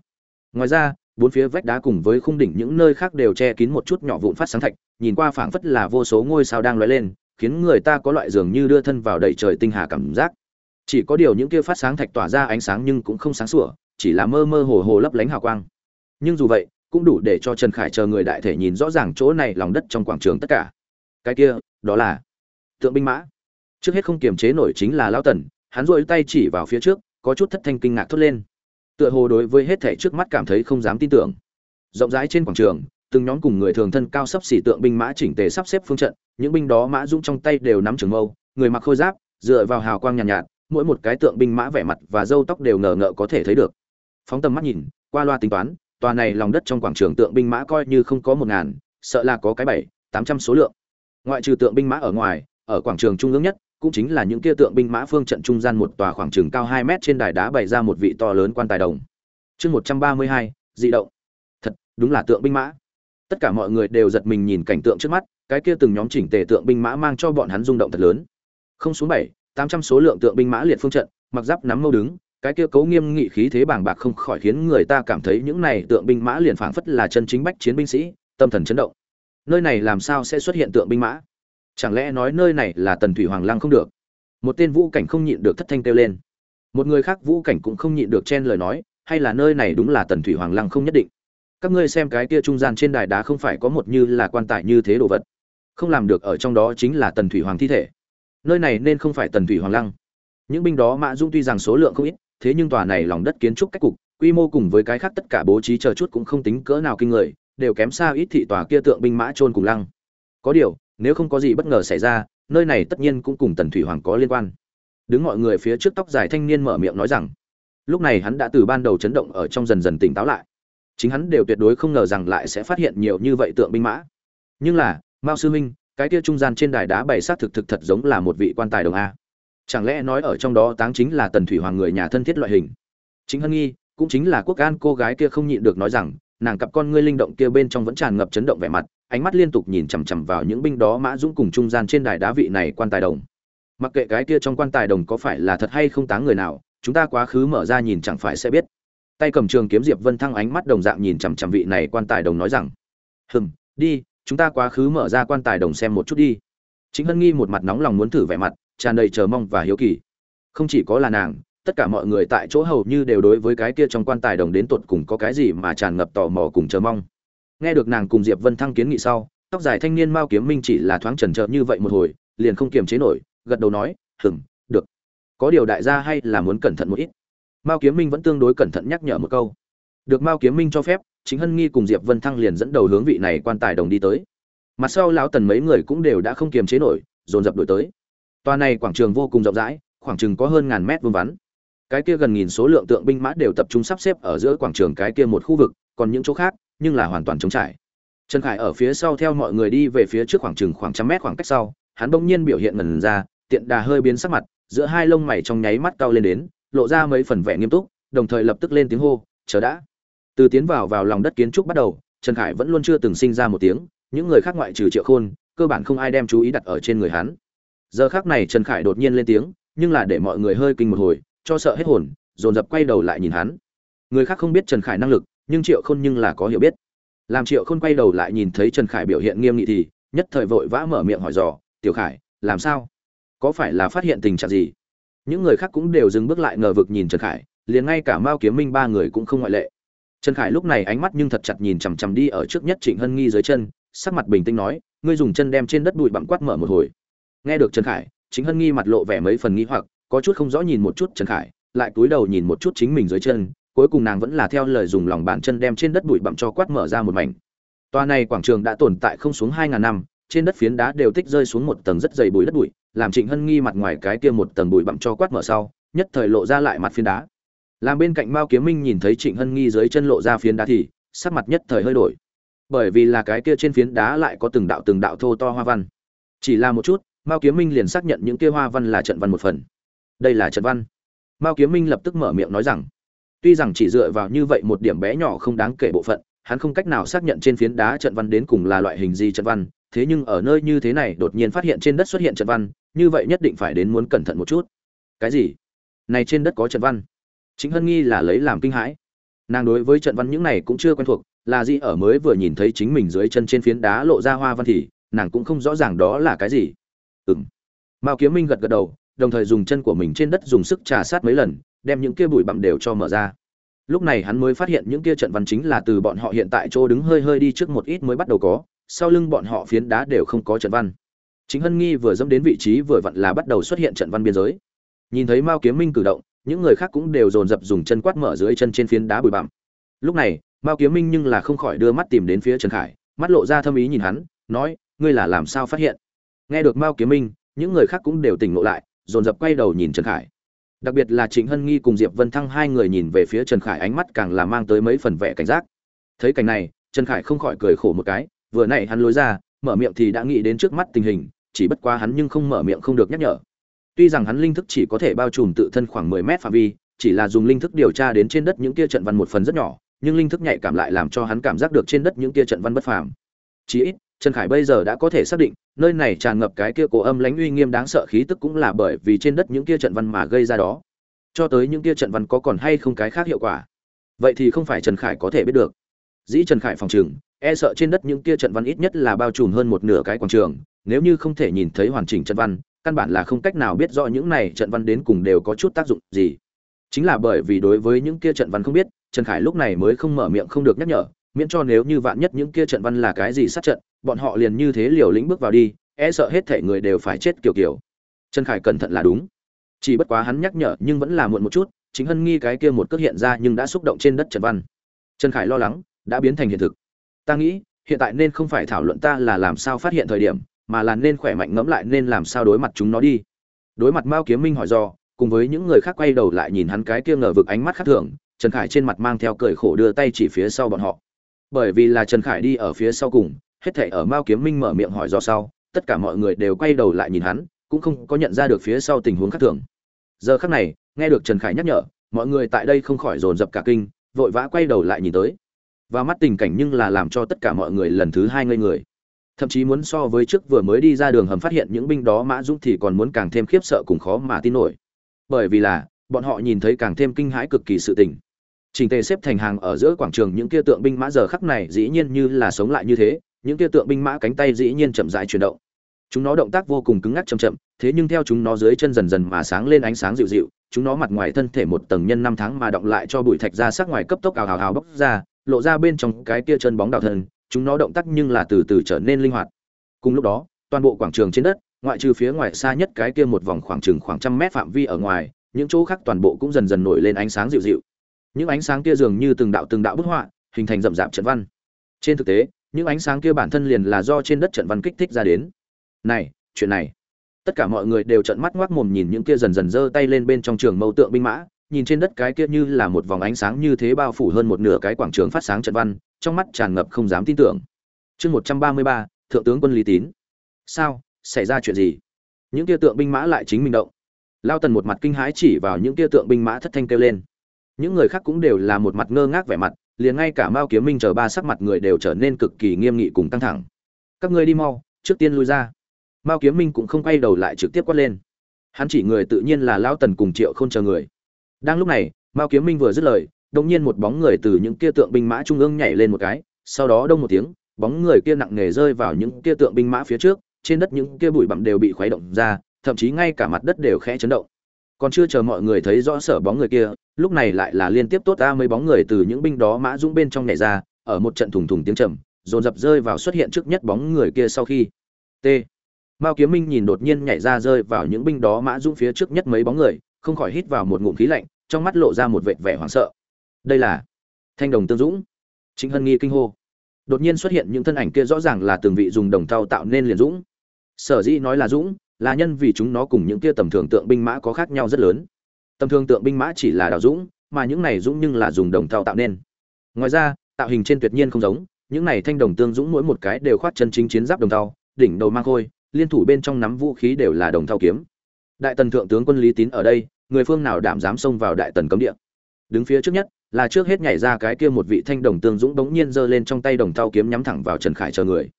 Ngoài ra, bốn phía vách đá cùng với khung đỉnh những nơi khác đều che kín một chút nhỏ vụn phát sáng thạch, nhìn qua phảng phất là vô số ngôi sao đang lóe lên, khiến người ta có loại dường như đưa thân vào đầy trời tinh hà cảm giác chỉ có điều những kia phát sáng thạch tỏa ra ánh sáng nhưng cũng không sáng sủa chỉ là mơ mơ hồ hồ lấp lánh hào quang. Nhưng dù vậy cũng đủ để cho trần khải chờ người đại thể nhìn rõ ràng chỗ này lòng đất trong quảng trường tất cả. Cái kia đó là tượng binh mã. Trước hết không kiềm chế nổi chính là lão tần hắn rội tay chỉ vào phía trước có chút thất thanh kinh ngạc thốt lên. Tựa hồ đối với hết thể trước mắt cảm thấy không dám tin tưởng. Rộng rãi trên quảng trường từng nhóm cùng người thường thân cao sắp xỉ tượng binh mã chỉnh tề sắp xếp phương trận những binh đó mã dũng trong tay đều nắm trường mâu người mặc khôi giáp dựa vào hào quang nhàn nhạt, nhạt mỗi một cái tượng binh mã vẻ mặt và râu tóc đều ngờ ngợ có thể thấy được. Phóng tầm mắt nhìn, qua loa tính toán, tòa này lòng đất trong quảng trường tượng binh mã coi như không có một ngàn, sợ là có cái bảy, tám trăm số lượng. Ngoại trừ tượng binh mã ở ngoài, ở quảng trường trung ương nhất, cũng chính là những kia tượng binh mã phương trận trung gian một tòa khoảng trường cao hai mét trên đài đá bày ra một vị to lớn quan tài đồng. Chương một trăm ba mươi hai, dị động. Thật, đúng là tượng binh mã. Tất cả mọi người đều giật mình nhìn cảnh tượng trước mắt, cái kia từng nhóm chỉnh tề tượng binh mã mang cho bọn hắn rung động thật lớn. Không xuống bảy tám trăm số lượng tượng binh mã liệt phương trận, mặc giáp nắm mâu đứng, cái kia cấu nghiêm nghị khí thế bàng bạc không khỏi khiến người ta cảm thấy những này tượng binh mã liền phảng phất là chân chính bách chiến binh sĩ, tâm thần chấn động. Nơi này làm sao sẽ xuất hiện tượng binh mã? Chẳng lẽ nói nơi này là tần thủy hoàng lăng không được? Một tên vũ cảnh không nhịn được thất thanh kêu lên. Một người khác vũ cảnh cũng không nhịn được chen lời nói, hay là nơi này đúng là tần thủy hoàng lăng không nhất định? Các ngươi xem cái kia trung gian trên đài đá không phải có một như là quan tài như thế đồ vật? Không làm được ở trong đó chính là tần thủy hoàng thi thể nơi này nên không phải tần thủy hoàng lăng. Những binh đó mã dung tuy rằng số lượng không ít, thế nhưng tòa này lòng đất kiến trúc cách cục, quy mô cùng với cái khác tất cả bố trí chờ chút cũng không tính cỡ nào kinh người, đều kém xa ít thị tòa kia tượng binh mã trôn cùng lăng. Có điều, nếu không có gì bất ngờ xảy ra, nơi này tất nhiên cũng cùng tần thủy hoàng có liên quan. Đứng mọi người phía trước tóc dài thanh niên mở miệng nói rằng, lúc này hắn đã từ ban đầu chấn động ở trong dần dần tỉnh táo lại. Chính hắn đều tuyệt đối không ngờ rằng lại sẽ phát hiện nhiều như vậy tượng binh mã. Nhưng là, mao sư minh cái kia trung gian trên đài đá bày sát thực thực thật giống là một vị quan tài đồng a. Chẳng lẽ nói ở trong đó táng chính là tần thủy hoàng người nhà thân thiết loại hình? Chính hân nghi, cũng chính là quốc an cô gái kia không nhịn được nói rằng, nàng cặp con ngươi linh động kia bên trong vẫn tràn ngập chấn động vẻ mặt, ánh mắt liên tục nhìn chằm chằm vào những binh đó mã dũng cùng trung gian trên đài đá vị này quan tài đồng. Mặc kệ cái kia trong quan tài đồng có phải là thật hay không táng người nào, chúng ta quá khứ mở ra nhìn chẳng phải sẽ biết. Tay cầm trường kiếm diệp vân thăng ánh mắt đồng dạng nhìn chằm chằm vị này quan tài đồng nói rằng, hừm, đi chúng ta quá khứ mở ra quan tài đồng xem một chút đi. Chính hân nghi một mặt nóng lòng muốn thử vẻ mặt, tràn đầy chờ mong và hiếu kỳ. Không chỉ có là nàng, tất cả mọi người tại chỗ hầu như đều đối với cái kia trong quan tài đồng đến tột cùng có cái gì mà tràn ngập tò mò cùng chờ mong. Nghe được nàng cùng diệp vân thăng kiến nghị sau, tóc dài thanh niên mao kiếm minh chỉ là thoáng chần chờ như vậy một hồi, liền không kiềm chế nổi, gật đầu nói hừng được. Có điều đại gia hay là muốn cẩn thận một ít. Mao kiếm minh vẫn tương đối cẩn thận nhắc nhở một câu. Được mao kiếm minh cho phép chính hân nghi cùng diệp vân thăng liền dẫn đầu hướng vị này quan tài đồng đi tới. Mặt sau lão tần mấy người cũng đều đã không kiềm chế nổi, dồn dập đổi tới. Tòa này quảng trường vô cùng rộng rãi, khoảng chừng có hơn ngàn mét vuông vắn. Cái kia gần nghìn số lượng tượng binh mã đều tập trung sắp xếp ở giữa quảng trường cái kia một khu vực, còn những chỗ khác, nhưng là hoàn toàn trống trải. Trần khải ở phía sau theo mọi người đi về phía trước khoảng chừng khoảng trăm mét khoảng cách sau, hắn bỗng nhiên biểu hiện ngần ra, tiện đà hơi biến sắc mặt, giữa hai lông mày trong nháy mắt cao lên đến, lộ ra mấy phần vẻ nghiêm túc, đồng thời lập tức lên tiếng hô, chờ đã từ tiến vào vào lòng đất kiến trúc bắt đầu, trần khải vẫn luôn chưa từng sinh ra một tiếng, những người khác ngoại trừ triệu khôn, cơ bản không ai đem chú ý đặt ở trên người hắn. Giờ khác này trần khải đột nhiên lên tiếng, nhưng là để mọi người hơi kinh một hồi, cho sợ hết hồn, dồn dập quay đầu lại nhìn hắn. Người khác không biết trần khải năng lực, nhưng triệu khôn nhưng là có hiểu biết. Làm triệu khôn quay đầu lại nhìn thấy trần khải biểu hiện nghiêm nghị thì, nhất thời vội vã mở miệng hỏi dò, tiểu khải, làm sao? Có phải là phát hiện tình trạng gì? Những người khác cũng đều dừng bước lại ngờ vực nhìn trần khải, liền ngay cả mao kiếm minh ba người cũng không ngoại lệ trần khải lúc này ánh mắt nhưng thật chặt nhìn chằm chằm đi ở trước nhất trịnh hân nghi dưới chân, sắc mặt bình tĩnh nói, ngươi dùng chân đem trên đất bụi bặm quát mở một hồi. Nghe được trần khải, Trịnh hân nghi mặt lộ vẻ mấy phần nghi hoặc, có chút không rõ nhìn một chút trần khải, lại cúi đầu nhìn một chút chính mình dưới chân, cuối cùng nàng vẫn là theo lời dùng lòng bàn chân đem trên đất bụi bặm cho quát mở ra một mảnh. Toa này quảng trường đã tồn tại không xuống hai ngàn năm, trên đất phiến đá đều tích rơi xuống một tầng rất dày bụi đất bụi, làm trịnh hân nghi mặt ngoài cái kia một tầng bụi bặm cho quát mở sau, nhất thời lộ ra lại mặt phiến đá làm bên cạnh mao kiếm minh nhìn thấy trịnh hân nghi dưới chân lộ ra phiến đá thì, sắc mặt nhất thời hơi đổi. Bởi vì là cái kia trên phiến đá lại có từng đạo từng đạo thô to hoa văn. Chỉ là một chút, mao kiếm minh liền xác nhận những kia hoa văn là trận văn một phần. Đây là trận văn. Mao kiếm minh lập tức mở miệng nói rằng, tuy rằng chỉ dựa vào như vậy một điểm bé nhỏ không đáng kể bộ phận, hắn không cách nào xác nhận trên phiến đá trận văn đến cùng là loại hình gì trận văn, thế nhưng ở nơi như thế này đột nhiên phát hiện trên đất xuất hiện trận văn, như vậy nhất định phải đến muốn cẩn thận một chút. Cái gì? Này trên đất có trận văn chính hân nghi là lấy làm kinh hãi. Nàng đối với trận văn những này cũng chưa quen thuộc, là gì ở mới vừa nhìn thấy chính mình dưới chân trên phiến đá lộ ra hoa văn thì, nàng cũng không rõ ràng đó là cái gì. Ừng mao kiếm minh gật gật đầu, đồng thời dùng chân của mình trên đất dùng sức trà sát mấy lần, đem những kia bụi bặm đều cho mở ra. Lúc này hắn mới phát hiện những kia trận văn chính là từ bọn họ hiện tại chỗ đứng hơi hơi đi trước một ít mới bắt đầu có, sau lưng bọn họ phiến đá đều không có trận văn. Chính hân nghi vừa dẫm đến vị trí vừa vặn là bắt đầu xuất hiện trận văn biên giới. Nhìn thấy mao kiếm minh cử động những người khác cũng đều dồn dập dùng chân quát mở dưới chân trên phiến đá bụi bặm. Lúc này, mao kiếm minh nhưng là không khỏi đưa mắt tìm đến phía trần khải, mắt lộ ra thâm ý nhìn hắn, nói, ngươi là làm sao phát hiện? Nghe được mao kiếm minh, những người khác cũng đều tỉnh ngộ lại, dồn dập quay đầu nhìn trần khải. Đặc biệt là trịnh hân nghi cùng diệp vân thăng hai người nhìn về phía trần khải ánh mắt càng là mang tới mấy phần vẻ cảnh giác. Thấy cảnh này, trần khải không khỏi cười khổ một cái, vừa nãy hắn lối ra, mở miệng thì đã nghĩ đến trước mắt tình hình, chỉ bất quá hắn nhưng không mở miệng không được nhắc nhở tuy rằng hắn linh thức chỉ có thể bao trùm tự thân khoảng mười mét phạm vi, chỉ là dùng linh thức điều tra đến trên đất những kia trận văn một phần rất nhỏ, nhưng linh thức nhạy cảm lại làm cho hắn cảm giác được trên đất những kia trận văn bất phàm. Chỉ ít, trần khải bây giờ đã có thể xác định, nơi này tràn ngập cái kia cổ âm lãnh uy nghiêm đáng sợ khí tức cũng là bởi vì trên đất những kia trận văn mà gây ra đó. Cho tới những kia trận văn có còn hay không cái khác hiệu quả? Vậy thì không phải trần khải có thể biết được. Dĩ trần khải phòng trường e sợ trên đất những kia trận văn ít nhất là bao trùm hơn một nửa cái quảng trường, nếu như không thể nhìn thấy hoàn chỉnh trận văn căn bản là không cách nào biết rõ những này trận văn đến cùng đều có chút tác dụng gì. Chính là bởi vì đối với những kia trận văn không biết, trần khải lúc này mới không mở miệng không được nhắc nhở, miễn cho nếu như vạn nhất những kia trận văn là cái gì sát trận, bọn họ liền như thế liều lĩnh bước vào đi e sợ hết thể người đều phải chết kiểu kiểu. Trần khải cẩn thận là đúng. Chỉ bất quá hắn nhắc nhở nhưng vẫn là muộn một chút, chính hân nghi cái kia một cước hiện ra nhưng đã xúc động trên đất trận văn. Trần khải lo lắng, đã biến thành hiện thực. Ta nghĩ, hiện tại nên không phải thảo luận ta là làm sao phát hiện thời điểm mà là nên khỏe mạnh ngẫm lại nên làm sao đối mặt chúng nó đi. Đối mặt mao kiếm minh hỏi do, cùng với những người khác quay đầu lại nhìn hắn cái kia ngờ vực ánh mắt khác thường, trần khải trên mặt mang theo cười khổ đưa tay chỉ phía sau bọn họ. Bởi vì là trần khải đi ở phía sau cùng, hết thảy ở mao kiếm minh mở miệng hỏi do sau, tất cả mọi người đều quay đầu lại nhìn hắn, cũng không có nhận ra được phía sau tình huống khác thường. Giờ khắc này, nghe được trần khải nhắc nhở, mọi người tại đây không khỏi dồn dập cả kinh, vội vã quay đầu lại nhìn tới. Và mắt tình cảnh nhưng là làm cho tất cả mọi người lần thứ hai ngây người thậm chí muốn so với trước vừa mới đi ra đường hầm phát hiện những binh đó mã dũng thì còn muốn càng thêm khiếp sợ cùng khó mà tin nổi. Bởi vì là, bọn họ nhìn thấy càng thêm kinh hãi cực kỳ sự tình. Trình tề xếp thành hàng ở giữa quảng trường những kia tượng binh mã giờ khắc này dĩ nhiên như là sống lại như thế, những kia tượng binh mã cánh tay dĩ nhiên chậm rãi chuyển động. Chúng nó động tác vô cùng cứng ngắc chậm chậm, thế nhưng theo chúng nó dưới chân dần dần mà sáng lên ánh sáng dịu dịu, chúng nó mặt ngoài thân thể một tầng nhân năm tháng mà động lại cho bụi thạch ra sắc ngoài cấp tốc ào ào ào bốc ra, lộ ra bên trong cái kia chân bóng đào thân chúng nó động tác nhưng là từ từ trở nên linh hoạt. Cùng lúc đó, toàn bộ quảng trường trên đất, ngoại trừ phía ngoài xa nhất cái kia một vòng khoảng chừng khoảng trăm mét phạm vi ở ngoài, những chỗ khác toàn bộ cũng dần dần nổi lên ánh sáng dịu dịu. Những ánh sáng kia dường như từng đạo từng đạo bức họa, hình thành rậm rạp trận văn. Trên thực tế, những ánh sáng kia bản thân liền là do trên đất trận văn kích thích ra đến. Này, chuyện này. Tất cả mọi người đều trợn mắt ngoác mồm nhìn những kia dần dần giơ tay lên bên trong trường mâu tượng binh mã, nhìn trên đất cái kia như là một vòng ánh sáng như thế bao phủ hơn một nửa cái quảng trường phát sáng trận văn trong mắt tràn ngập không dám tin tưởng. Chương một trăm ba mươi ba, thượng tướng quân lý tín. Sao, xảy ra chuyện gì? Những kia tượng binh mã lại chính mình động. Lao tần một mặt kinh hãi chỉ vào những kia tượng binh mã thất thanh kêu lên. Những người khác cũng đều là một mặt ngơ ngác vẻ mặt, liền ngay cả mao kiếm minh chờ ba sắc mặt người đều trở nên cực kỳ nghiêm nghị cùng căng thẳng. Các ngươi đi mau, trước tiên lui ra. Mao kiếm minh cũng không quay đầu lại trực tiếp quát lên. Hắn chỉ người tự nhiên là lao tần cùng triệu không chờ người. Đang lúc này, mao kiếm minh vừa dứt lời đột nhiên một bóng người từ những kia tượng binh mã trung ương nhảy lên một cái, sau đó đông một tiếng, bóng người kia nặng nề rơi vào những kia tượng binh mã phía trước, trên đất những kia bụi bặm đều bị khuấy động ra, thậm chí ngay cả mặt đất đều khẽ chấn động. Còn chưa chờ mọi người thấy rõ sở bóng người kia, lúc này lại là liên tiếp tốt ra mấy bóng người từ những binh đó mã dũng bên trong nhảy ra, ở một trận thùng thùng tiếng trầm, dồn dập rơi vào xuất hiện trước nhất bóng người kia sau khi. T. Mao kiếm minh nhìn đột nhiên nhảy ra rơi vào những binh đó mã dũng phía trước nhất mấy bóng người, không khỏi hít vào một ngụm khí lạnh, trong mắt lộ ra một vệt vẻ hoảng sợ đây là thanh đồng tương dũng. Chính hân nghi kinh hô. Đột nhiên xuất hiện những thân ảnh kia rõ ràng là từng vị dùng đồng thau tạo nên liền dũng. Sở dĩ nói là dũng, là nhân vì chúng nó cùng những kia tầm thường tượng binh mã có khác nhau rất lớn. Tầm thường tượng binh mã chỉ là đào dũng, mà những này dũng nhưng là dùng đồng thau tạo nên. Ngoài ra, tạo hình trên tuyệt nhiên không giống, những này thanh đồng tương dũng mỗi một cái đều khoát chân chính chiến giáp đồng thau, đỉnh đầu mang khôi, liên thủ bên trong nắm vũ khí đều là đồng thau kiếm. Đại tần thượng tướng quân lý tín ở đây, người phương nào đảm dám xông vào đại tần cấm địa? Đứng phía trước nhất là trước hết nhảy ra cái kia một vị thanh đồng tương dũng bỗng nhiên giơ lên trong tay đồng thau kiếm nhắm thẳng vào trần khải chờ người.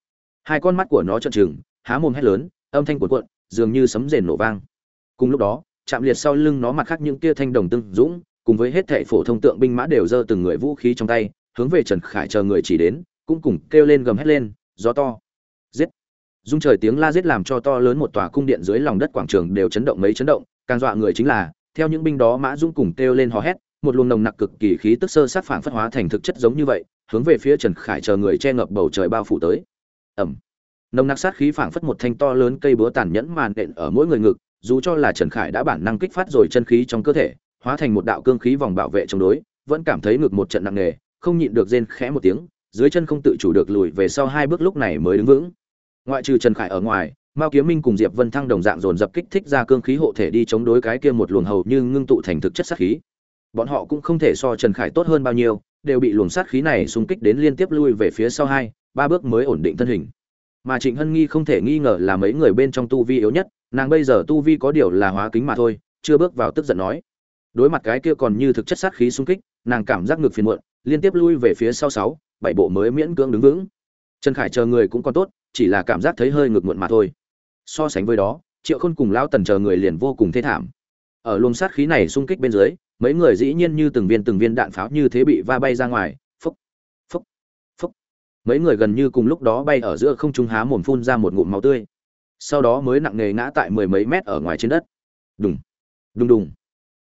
Hai con mắt của nó trợn trừng, há mồm hét lớn, âm thanh cuộn cuộn, dường như sấm rền nổ vang. Cùng lúc đó, chạm liệt sau lưng nó mặt khác những kia thanh đồng tương dũng, cùng với hết thảy phổ thông tượng binh mã đều giơ từng người vũ khí trong tay, hướng về trần khải chờ người chỉ đến, cũng cùng kêu lên gầm hét lên, gió to. Giết. Dung trời tiếng la giết làm cho to lớn một tòa cung điện dưới lòng đất quảng trường đều chấn động mấy chấn động, càng dọa người chính là, theo những binh đó mã dũng cùng kêu lên hò hét một luồng nồng nặc cực kỳ khí tức sơ sát phản phất hóa thành thực chất giống như vậy, hướng về phía trần khải chờ người che ngập bầu trời bao phủ tới. Ẩm nồng nặc sát khí phảng phất một thanh to lớn cây búa tàn nhẫn màn đện ở mỗi người ngực, dù cho là trần khải đã bản năng kích phát rồi chân khí trong cơ thể, hóa thành một đạo cương khí vòng bảo vệ chống đối, vẫn cảm thấy ngực một trận nặng nề, không nhịn được rên khẽ một tiếng, dưới chân không tự chủ được lùi về sau hai bước lúc này mới đứng vững. Ngoại trừ trần khải ở ngoài, mao kiếm minh cùng diệp vân thăng đồng dạng dồn dập kích thích ra cương khí hộ thể đi chống đối cái kia một luồng hầu như ngưng tụ thành thực chất sát khí bọn họ cũng không thể so trần khải tốt hơn bao nhiêu, đều bị luồng sát khí này xung kích đến liên tiếp lui về phía sau hai, ba bước mới ổn định thân hình. Mà trịnh hân nghi không thể nghi ngờ là mấy người bên trong tu vi yếu nhất, nàng bây giờ tu vi có điều là hóa kính mà thôi, chưa bước vào tức giận nói. Đối mặt cái kia còn như thực chất sát khí xung kích, nàng cảm giác ngực phiền muộn, liên tiếp lui về phía sau sáu, bảy bộ mới miễn cưỡng đứng vững. Trần khải chờ người cũng còn tốt, chỉ là cảm giác thấy hơi ngực muộn mà thôi. So sánh với đó, triệu khôn cùng lao tần chờ người liền vô cùng thê thảm. Ở luồng sát khí này xung kích bên dưới mấy người dĩ nhiên như từng viên từng viên đạn pháo như thế bị va bay ra ngoài phúc phúc phúc mấy người gần như cùng lúc đó bay ở giữa không trung há mồm phun ra một ngụm máu tươi. Sau đó mới nặng nề ngã tại mười mấy mét ở ngoài trên đất. Đùng đùng đùng.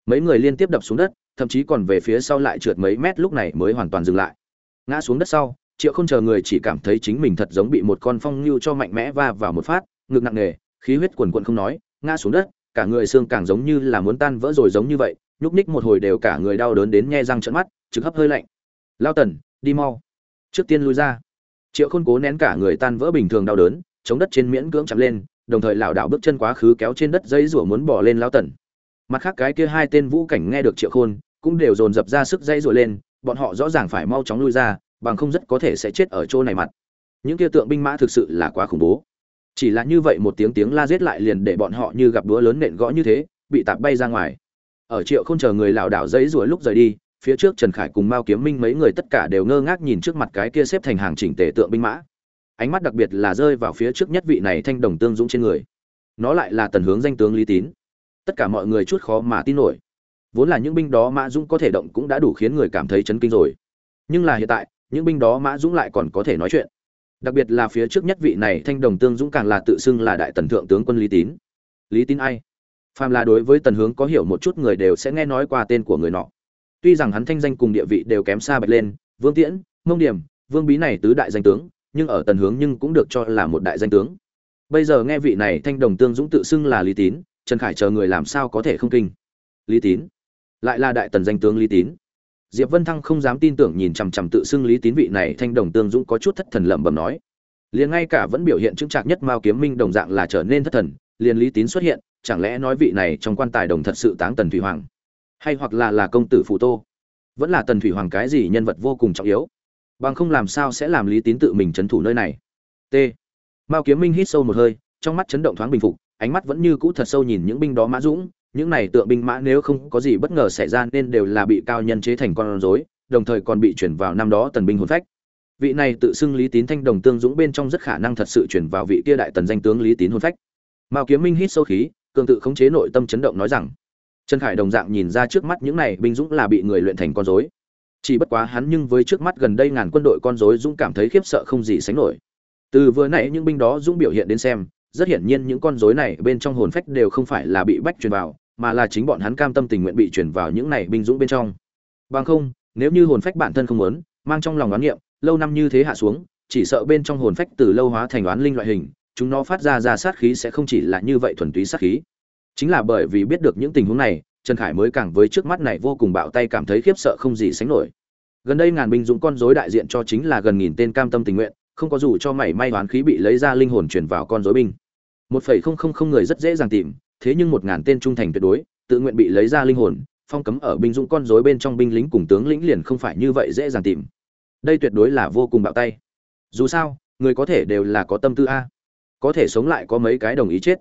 Mấy người liên tiếp đập xuống đất, thậm chí còn về phía sau lại trượt mấy mét lúc này mới hoàn toàn dừng lại. Ngã xuống đất sau, triệu không chờ người chỉ cảm thấy chính mình thật giống bị một con phong lưu cho mạnh mẽ va vào một phát, ngực nặng nề, khí huyết quần quận không nói, ngã xuống đất cả người xương càng giống như là muốn tan vỡ rồi giống như vậy, nhúc ních một hồi đều cả người đau đớn đến nhe răng trợn mắt, trực hấp hơi lạnh. Lao tần, đi mau. Trước tiên lui ra. Triệu khôn cố nén cả người tan vỡ bình thường đau đớn, chống đất trên miễn cưỡng chạm lên, đồng thời lảo đảo bước chân quá khứ kéo trên đất dây rủa muốn bỏ lên lao tần. Mặt khác cái kia hai tên vũ cảnh nghe được triệu khôn, cũng đều dồn dập ra sức dây rủa lên, bọn họ rõ ràng phải mau chóng lui ra, bằng không rất có thể sẽ chết ở chỗ này mặt. Những kia tượng binh mã thực sự là quá khủng bố chỉ là như vậy một tiếng tiếng la giết lại liền để bọn họ như gặp đũa lớn nện gõ như thế, bị tạp bay ra ngoài. Ở triệu không chờ người lảo đảo dãy rủa lúc rời đi, phía trước trần khải cùng mao kiếm minh mấy người tất cả đều ngơ ngác nhìn trước mặt cái kia xếp thành hàng chỉnh tề tượng binh mã. Ánh mắt đặc biệt là rơi vào phía trước nhất vị này thanh đồng tương dũng trên người. Nó lại là tần hướng danh tướng lý tín. Tất cả mọi người chút khó mà tin nổi. Vốn là những binh đó mã dũng có thể động cũng đã đủ khiến người cảm thấy chấn kinh rồi. Nhưng là hiện tại, những binh đó mã dũng lại còn có thể nói chuyện đặc biệt là phía trước nhất vị này thanh đồng tương dũng càng là tự xưng là đại tần thượng tướng quân lý tín. Lý tín ai? Phàm là đối với tần hướng có hiểu một chút người đều sẽ nghe nói qua tên của người nọ. Tuy rằng hắn thanh danh cùng địa vị đều kém xa bạch lên, vương tiễn, mông điểm, vương bí này tứ đại danh tướng, nhưng ở tần hướng nhưng cũng được cho là một đại danh tướng. Bây giờ nghe vị này thanh đồng tương dũng tự xưng là lý tín, trần khải chờ người làm sao có thể không kinh? Lý tín. Lại là đại tần danh tướng lý tín diệp vân thăng không dám tin tưởng nhìn chằm chằm tự xưng lý tín vị này, thanh đồng tương dũng có chút thất thần lẩm bẩm nói. Liền ngay cả vẫn biểu hiện chứng trạng nhất mao kiếm minh đồng dạng là trở nên thất thần, liền lý tín xuất hiện, chẳng lẽ nói vị này trong quan tài đồng thật sự táng tần thủy hoàng? Hay hoặc là là công tử phụ tô? Vẫn là tần thủy hoàng cái gì nhân vật vô cùng trọng yếu? Bằng không làm sao sẽ làm lý tín tự mình trấn thủ nơi này? T. Mao kiếm minh hít sâu một hơi, trong mắt chấn động thoáng bình phục, ánh mắt vẫn như cũ thật sâu nhìn những binh đó mã dũng những này tượng binh mã nếu không có gì bất ngờ xảy ra nên đều là bị cao nhân chế thành con rối, đồng thời còn bị chuyển vào năm đó tần binh hồn phách. Vị này tự xưng lý tín thanh đồng tương dũng bên trong rất khả năng thật sự chuyển vào vị kia đại tần danh tướng lý tín hồn phách. Mao kiếm minh hít sâu khí, cường tự khống chế nội tâm chấn động nói rằng, trần khải đồng dạng nhìn ra trước mắt những này binh dũng là bị người luyện thành con rối. Chỉ bất quá hắn nhưng với trước mắt gần đây ngàn quân đội con rối dũng cảm thấy khiếp sợ không gì sánh nổi. Từ vừa nãy những binh đó dũng biểu hiện đến xem, rất hiển nhiên những con rối này bên trong hồn phách đều không phải là bị bách truyền vào mà là chính bọn hắn cam tâm tình nguyện bị truyền vào những này binh dũng bên trong. Bằng không, nếu như hồn phách bản thân không muốn, mang trong lòng đoán niệm, lâu năm như thế hạ xuống, chỉ sợ bên trong hồn phách từ lâu hóa thành đoán linh loại hình, chúng nó phát ra ra sát khí sẽ không chỉ là như vậy thuần túy sát khí. Chính là bởi vì biết được những tình huống này, trần khải mới càng với trước mắt này vô cùng bạo tay cảm thấy khiếp sợ không gì sánh nổi. Gần đây ngàn binh dũng con rối đại diện cho chính là gần nghìn tên cam tâm tình nguyện, không có dù cho mảy may đoán khí bị lấy ra linh hồn chuyển vào con rối binh. Một phẩy không không không người rất dễ dàng tìm thế nhưng một ngàn tên trung thành tuyệt đối, tự nguyện bị lấy ra linh hồn, phong cấm ở binh dũng con rối bên trong binh lính cùng tướng lĩnh liền không phải như vậy dễ dàng tìm. Đây tuyệt đối là vô cùng bạo tay. Dù sao, người có thể đều là có tâm tư a. Có thể sống lại có mấy cái đồng ý chết.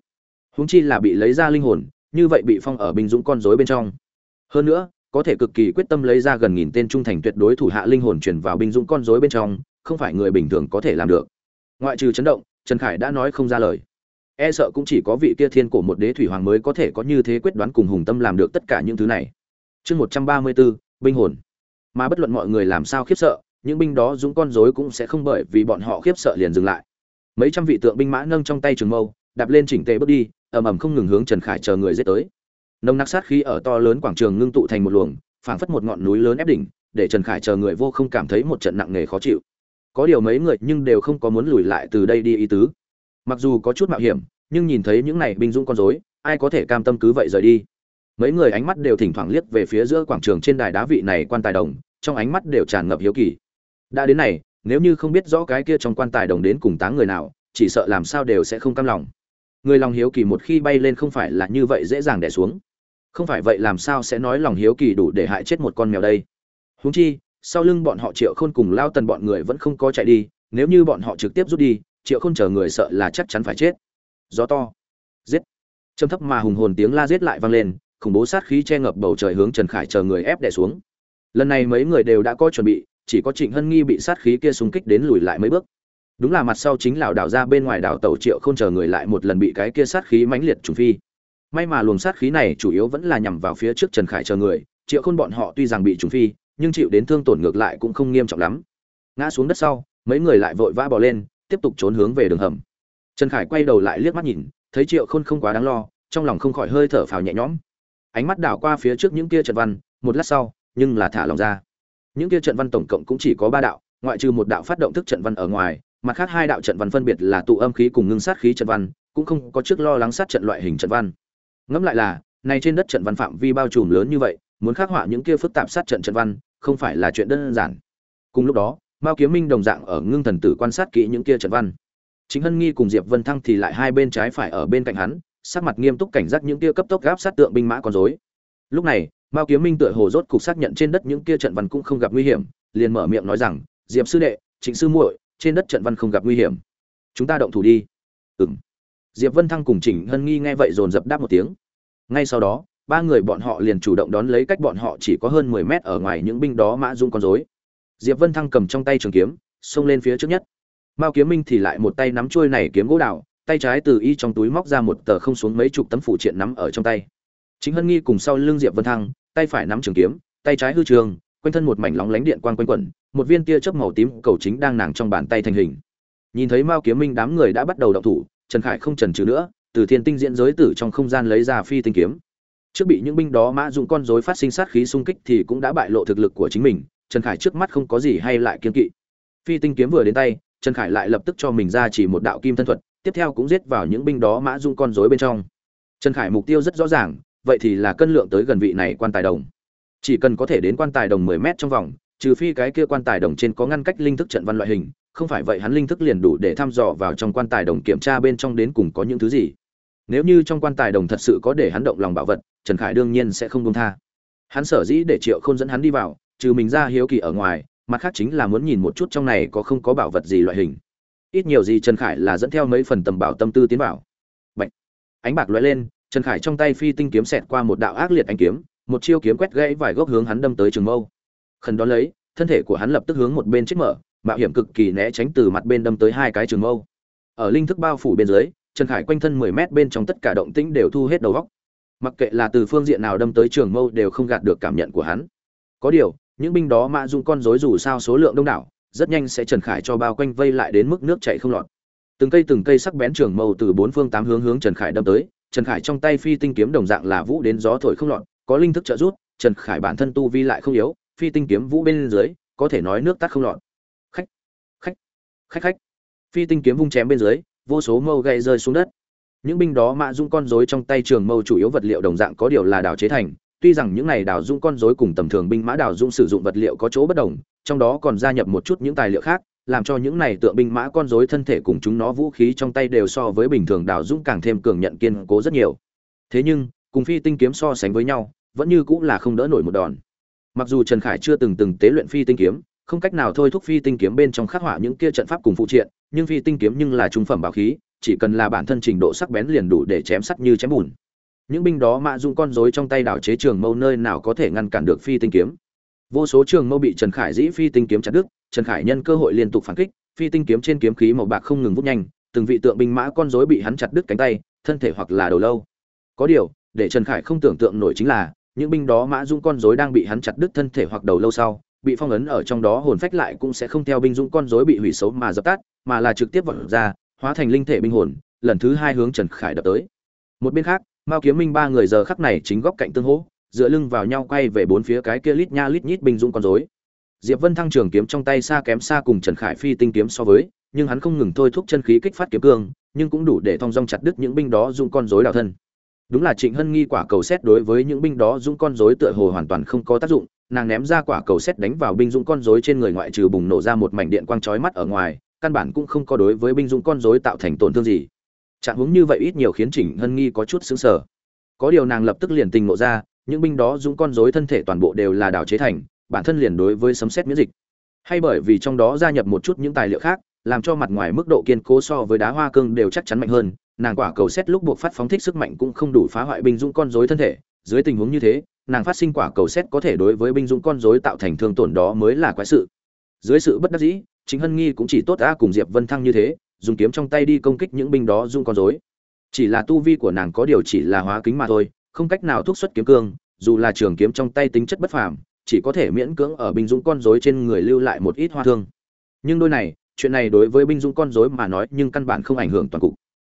Húng chi là bị lấy ra linh hồn, như vậy bị phong ở binh dũng con rối bên trong. Hơn nữa, có thể cực kỳ quyết tâm lấy ra gần nghìn tên trung thành tuyệt đối thủ hạ linh hồn chuyển vào binh dũng con rối bên trong, không phải người bình thường có thể làm được. Ngoại trừ chấn động, trần khải đã nói không ra lời e sợ cũng chỉ có vị kia thiên cổ một đế thủy hoàng mới có thể có như thế quyết đoán cùng hùng tâm làm được tất cả những thứ này. Chương một trăm ba mươi bốn, binh hồn. Mà bất luận mọi người làm sao khiếp sợ, những binh đó dũng con rối cũng sẽ không bởi vì bọn họ khiếp sợ liền dừng lại. Mấy trăm vị tượng binh mã nâng trong tay trường mâu, đạp lên chỉnh tề bước đi, ầm ầm không ngừng hướng trần khải chờ người giết tới. Nông nặc sát khí ở to lớn quảng trường ngưng tụ thành một luồng, phảng phất một ngọn núi lớn ép đỉnh, để trần khải chờ người vô không cảm thấy một trận nặng nề khó chịu. Có điều mấy người nhưng đều không có muốn lùi lại từ đây đi ý tứ mặc dù có chút mạo hiểm, nhưng nhìn thấy những này binh dũng con rối, ai có thể cam tâm cứ vậy rời đi? Mấy người ánh mắt đều thỉnh thoảng liếc về phía giữa quảng trường trên đài đá vị này quan tài đồng, trong ánh mắt đều tràn ngập hiếu kỳ. Đã đến này, nếu như không biết rõ cái kia trong quan tài đồng đến cùng táng người nào, chỉ sợ làm sao đều sẽ không cam lòng. Người lòng hiếu kỳ một khi bay lên không phải là như vậy dễ dàng đẻ xuống. Không phải vậy làm sao sẽ nói lòng hiếu kỳ đủ để hại chết một con mèo đây? Huống chi, sau lưng bọn họ triệu khôn cùng lao tần bọn người vẫn không có chạy đi, nếu như bọn họ trực tiếp rút đi triệu khôn chờ người sợ là chắc chắn phải chết. Gió to. Giết. Trầm thấp mà hùng hồn tiếng la giết lại vang lên, khủng bố sát khí che ngập bầu trời hướng trần khải chờ người ép đè xuống. Lần này mấy người đều đã có chuẩn bị, chỉ có trịnh hân nghi bị sát khí kia xung kích đến lùi lại mấy bước. Đúng là mặt sau chính lào đảo ra bên ngoài đảo tàu triệu không chờ người lại một lần bị cái kia sát khí mãnh liệt trùng phi. May mà luồng sát khí này chủ yếu vẫn là nhằm vào phía trước trần khải chờ người, triệu khôn bọn họ tuy rằng bị trùng phi, nhưng chịu đến thương tổn ngược lại cũng không nghiêm trọng lắm. Ngã xuống đất sau, mấy người lại vội vã bỏ lên tiếp tục trốn hướng về đường hầm. Trần khải quay đầu lại liếc mắt nhìn, thấy triệu khôn không quá đáng lo, trong lòng không khỏi hơi thở phào nhẹ nhõm. Ánh mắt đảo qua phía trước những kia trận văn, một lát sau, nhưng là thả lòng ra. Những kia trận văn tổng cộng cũng chỉ có ba đạo, ngoại trừ một đạo phát động thức trận văn ở ngoài, mặt khác hai đạo trận văn phân biệt là tụ âm khí cùng ngưng sát khí trận văn, cũng không có trước lo lắng sát trận loại hình trận văn. Ngẫm lại là, này trên đất trận văn phạm vi bao trùm lớn như vậy, muốn khắc họa những kia phức tạp sát trận trận văn, không phải là chuyện đơn giản. Cùng lúc đó mao kiếm minh đồng dạng ở ngưng thần tử quan sát kỹ những kia trận văn. Chính hân nghi cùng diệp vân thăng thì lại hai bên trái phải ở bên cạnh hắn, sắc mặt nghiêm túc cảnh giác những kia cấp tốc gáp sát tượng binh mã con rối. Lúc này, mao kiếm minh tựa hồ rốt cục xác nhận trên đất những kia trận văn cũng không gặp nguy hiểm, liền mở miệng nói rằng, diệp sư đệ, trịnh sư muội, trên đất trận văn không gặp nguy hiểm. Chúng ta động thủ đi. Ừm. Diệp vân thăng cùng trịnh hân nghi nghe vậy dồn dập đáp một tiếng. Ngay sau đó, ba người bọn họ liền chủ động đón lấy cách bọn họ chỉ có hơn mười mét ở ngoài những binh đó mã dung con rối diệp vân thăng cầm trong tay trường kiếm, xông lên phía trước nhất. Mao kiếm minh thì lại một tay nắm chuôi này kiếm gỗ đào, tay trái từ y trong túi móc ra một tờ không xuống mấy chục tấm phụ triện nắm ở trong tay. Chính hân nghi cùng sau lưng diệp vân thăng, tay phải nắm trường kiếm, tay trái hư trường, quanh thân một mảnh lóng lánh điện quang quanh quẩn, một viên tia chớp màu tím cầu chính đang nàng trong bàn tay thành hình. Nhìn thấy mao kiếm minh đám người đã bắt đầu động thủ, trần khải không chần chừ nữa, từ thiên tinh diễn giới tử trong không gian lấy ra phi tinh kiếm. Trước bị những binh đó mã dụng con rối phát sinh sát khí xung kích thì cũng đã bại lộ thực lực của chính mình trần khải trước mắt không có gì hay lại kiên kỵ. Phi tinh kiếm vừa đến tay, trần khải lại lập tức cho mình ra chỉ một đạo kim thân thuật, tiếp theo cũng giết vào những binh đó mã dung con rối bên trong. Trần khải mục tiêu rất rõ ràng, vậy thì là cân lượng tới gần vị này quan tài đồng. Chỉ cần có thể đến quan tài đồng 10 mét trong vòng, trừ phi cái kia quan tài đồng trên có ngăn cách linh thức trận văn loại hình, không phải vậy hắn linh thức liền đủ để thăm dò vào trong quan tài đồng kiểm tra bên trong đến cùng có những thứ gì. Nếu như trong quan tài đồng thật sự có để hắn động lòng bảo vật, trần khải đương nhiên sẽ không buông tha. Hắn sở dĩ để triệu không dẫn hắn đi vào trừ mình ra hiếu kỳ ở ngoài, mặt khác chính là muốn nhìn một chút trong này có không có bảo vật gì loại hình. Ít nhiều gì trần khải là dẫn theo mấy phần tầm bảo tâm tư tiến vào. Bạch. ánh bạc lóe lên, trần khải trong tay phi tinh kiếm xẹt qua một đạo ác liệt ánh kiếm, một chiêu kiếm quét gãy vài gốc hướng hắn đâm tới trường mâu. Khẩn đón lấy, thân thể của hắn lập tức hướng một bên chết mở, mạo hiểm cực kỳ né tránh từ mặt bên đâm tới hai cái trường mâu. Ở linh thức bao phủ bên dưới, trần khải quanh thân mười mét bên trong tất cả động tĩnh đều thu hết đầu góc mặc kệ là từ phương diện nào đâm tới trường mâu đều không gạt được cảm nhận của hắn. Có điều những binh đó mã dung con rối dù sao số lượng đông đảo, rất nhanh sẽ trần khải cho bao quanh vây lại đến mức nước chảy không lọt. Từng cây từng cây sắc bén trường mâu từ bốn phương tám hướng hướng trần khải đâm tới, trần khải trong tay phi tinh kiếm đồng dạng là vũ đến gió thổi không lọt, có linh thức trợ giúp, trần khải bản thân tu vi lại không yếu, phi tinh kiếm vũ bên dưới, có thể nói nước tắt không lọt. Khách khách khách khách. Phi tinh kiếm vung chém bên dưới, vô số mâu gậy rơi xuống đất. Những binh đó mã dung con rối trong tay trường mâu chủ yếu vật liệu đồng dạng có điều là đào chế thành tuy rằng những này đào dung con rối cùng tầm thường binh mã đào dung sử dụng vật liệu có chỗ bất đồng, trong đó còn gia nhập một chút những tài liệu khác, làm cho những này tượng binh mã con rối thân thể cùng chúng nó vũ khí trong tay đều so với bình thường đào dung càng thêm cường nhận kiên cố rất nhiều. Thế nhưng, cùng phi tinh kiếm so sánh với nhau, vẫn như cũng là không đỡ nổi một đòn. Mặc dù trần khải chưa từng từng tế luyện phi tinh kiếm, không cách nào thôi thúc phi tinh kiếm bên trong khắc họa những kia trận pháp cùng phụ triện, nhưng phi tinh kiếm nhưng là trung phẩm bảo khí, chỉ cần là bản thân trình độ sắc bén liền đủ để chém sắt như chém bùn những binh đó mạ dung con rối trong tay đảo chế trường mâu nơi nào có thể ngăn cản được phi tinh kiếm. Vô số trường mâu bị trần khải dĩ phi tinh kiếm chặt đứt, trần khải nhân cơ hội liên tục phản kích, phi tinh kiếm trên kiếm khí màu bạc không ngừng vút nhanh, từng vị tượng binh mã con rối bị hắn chặt đứt cánh tay, thân thể hoặc là đầu lâu. Có điều, để trần khải không tưởng tượng nổi chính là, những binh đó mã dung con rối đang bị hắn chặt đứt thân thể hoặc đầu lâu sau, bị phong ấn ở trong đó hồn phách lại cũng sẽ không theo binh dung con rối bị hủy xấu mà dập tắt, mà là trực tiếp vọt ra, hóa thành linh thể binh hồn, lần thứ hai hướng trần khải đập tới. Một bên khác mao kiếm minh ba người giờ khắc này chính góc cạnh tương hỗ, dựa lưng vào nhau quay về bốn phía cái kia lít nha lít nhít binh dung con rối. Diệp vân thăng trường kiếm trong tay xa kém xa cùng trần khải phi tinh kiếm so với, nhưng hắn không ngừng thôi thúc chân khí kích phát kiếm cương, nhưng cũng đủ để thong dong chặt đứt những binh đó dung con rối đào thân. Đúng là trịnh hân nghi quả cầu xét đối với những binh đó dung con rối tựa hồ hoàn toàn không có tác dụng, nàng ném ra quả cầu xét đánh vào binh dung con rối trên người ngoại trừ bùng nổ ra một mảnh điện quang chói mắt ở ngoài, căn bản cũng không có đối với binh dung con rối tạo thành tổn thương gì trạng huống như vậy ít nhiều khiến trịnh hân nghi có chút xứng sở có điều nàng lập tức liền tình ngộ ra, những binh đó dung con rối thân thể toàn bộ đều là đào chế thành, bản thân liền đối với sấm sét miễn dịch. Hay bởi vì trong đó gia nhập một chút những tài liệu khác, làm cho mặt ngoài mức độ kiên cố so với đá hoa cương đều chắc chắn mạnh hơn, nàng quả cầu xét lúc buộc phát phóng thích sức mạnh cũng không đủ phá hoại binh dũng con rối thân thể. Dưới tình huống như thế, nàng phát sinh quả cầu xét có thể đối với binh dũng con rối tạo thành thương tổn đó mới là quái sự. Dưới sự bất đắc dĩ chính hân nghi cũng chỉ tốt a cùng diệp vân thăng như thế dùng kiếm trong tay đi công kích những binh đó dung con rối. Chỉ là tu vi của nàng có điều chỉ là hóa kính mà thôi, không cách nào thúc xuất kiếm cương, dù là trường kiếm trong tay tính chất bất phàm, chỉ có thể miễn cưỡng ở binh dũng con rối trên người lưu lại một ít hoa thương. Nhưng đôi này, chuyện này đối với binh dũng con rối mà nói nhưng căn bản không ảnh hưởng toàn cục.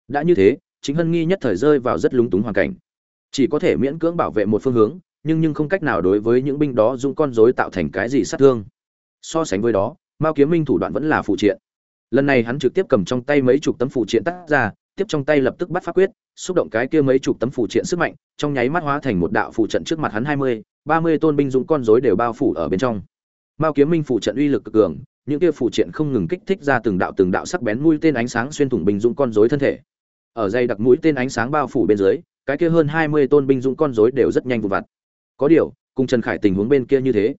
Đã như thế, chính hân nghi nhất thời rơi vào rất lúng túng hoàn cảnh. Chỉ có thể miễn cưỡng bảo vệ một phương hướng, nhưng nhưng không cách nào đối với những binh đó dung con rối tạo thành cái gì sát thương. So sánh với đó, mao kiếm minh thủ đoạn vẫn là phụ triện lần này hắn trực tiếp cầm trong tay mấy chục tấm phụ triện tắt ra, tiếp trong tay lập tức bắt pháp quyết, xúc động cái kia mấy chục tấm phụ triện sức mạnh, trong nháy mắt hóa thành một đạo phụ trận trước mặt hắn hai mươi, ba mươi tôn binh dũng con rối đều bao phủ ở bên trong. Mao kiếm minh phụ trận uy lực cực cường, những kia phụ triện không ngừng kích thích ra từng đạo từng đạo sắc bén mũi tên ánh sáng xuyên thủng binh dũng con rối thân thể. Ở dây đặc mũi tên ánh sáng bao phủ bên dưới, cái kia hơn hai mươi tôn binh dũng con rối đều rất nhanh vụ vặt. Có điều, cùng trần khải tình huống bên kia như thế,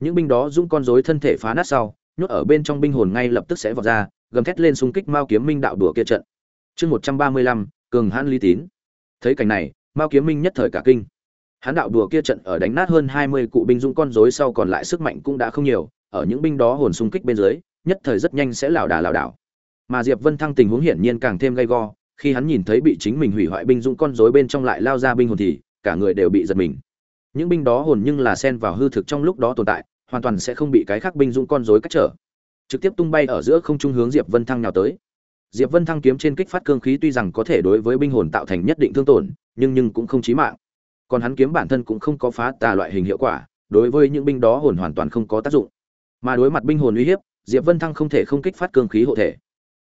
những binh đó dũng con rối thân thể phá nát sau nhốt ở bên trong binh hồn ngay lập tức sẽ vọt ra, gầm thét lên xung kích mao kiếm minh đạo đùa kia trận. Chương một trăm ba mươi lăm, cường hãn lý tín. Thấy cảnh này, mao kiếm minh nhất thời cả kinh. Hắn đạo đùa kia trận ở đánh nát hơn hai mươi cụ binh dũng con rối sau còn lại sức mạnh cũng đã không nhiều, ở những binh đó hồn xung kích bên dưới, nhất thời rất nhanh sẽ lảo đà lảo đảo. Mà diệp vân thăng tình huống hiển nhiên càng thêm gay go, khi hắn nhìn thấy bị chính mình hủy hoại binh dũng con rối bên trong lại lao ra binh hồn thì cả người đều bị giật mình. Những binh đó hồn nhưng là xen vào hư thực trong lúc đó tồn tại hoàn toàn sẽ không bị cái khác binh dũng con rối cách trở. Trực tiếp tung bay ở giữa không trung hướng diệp vân thăng nào tới. Diệp vân thăng kiếm trên kích phát cương khí tuy rằng có thể đối với binh hồn tạo thành nhất định thương tổn nhưng nhưng cũng không chí mạng. Còn hắn kiếm bản thân cũng không có phá tà loại hình hiệu quả đối với những binh đó hồn hoàn toàn không có tác dụng. Mà đối mặt binh hồn uy hiếp diệp vân thăng không thể không kích phát cương khí hộ thể.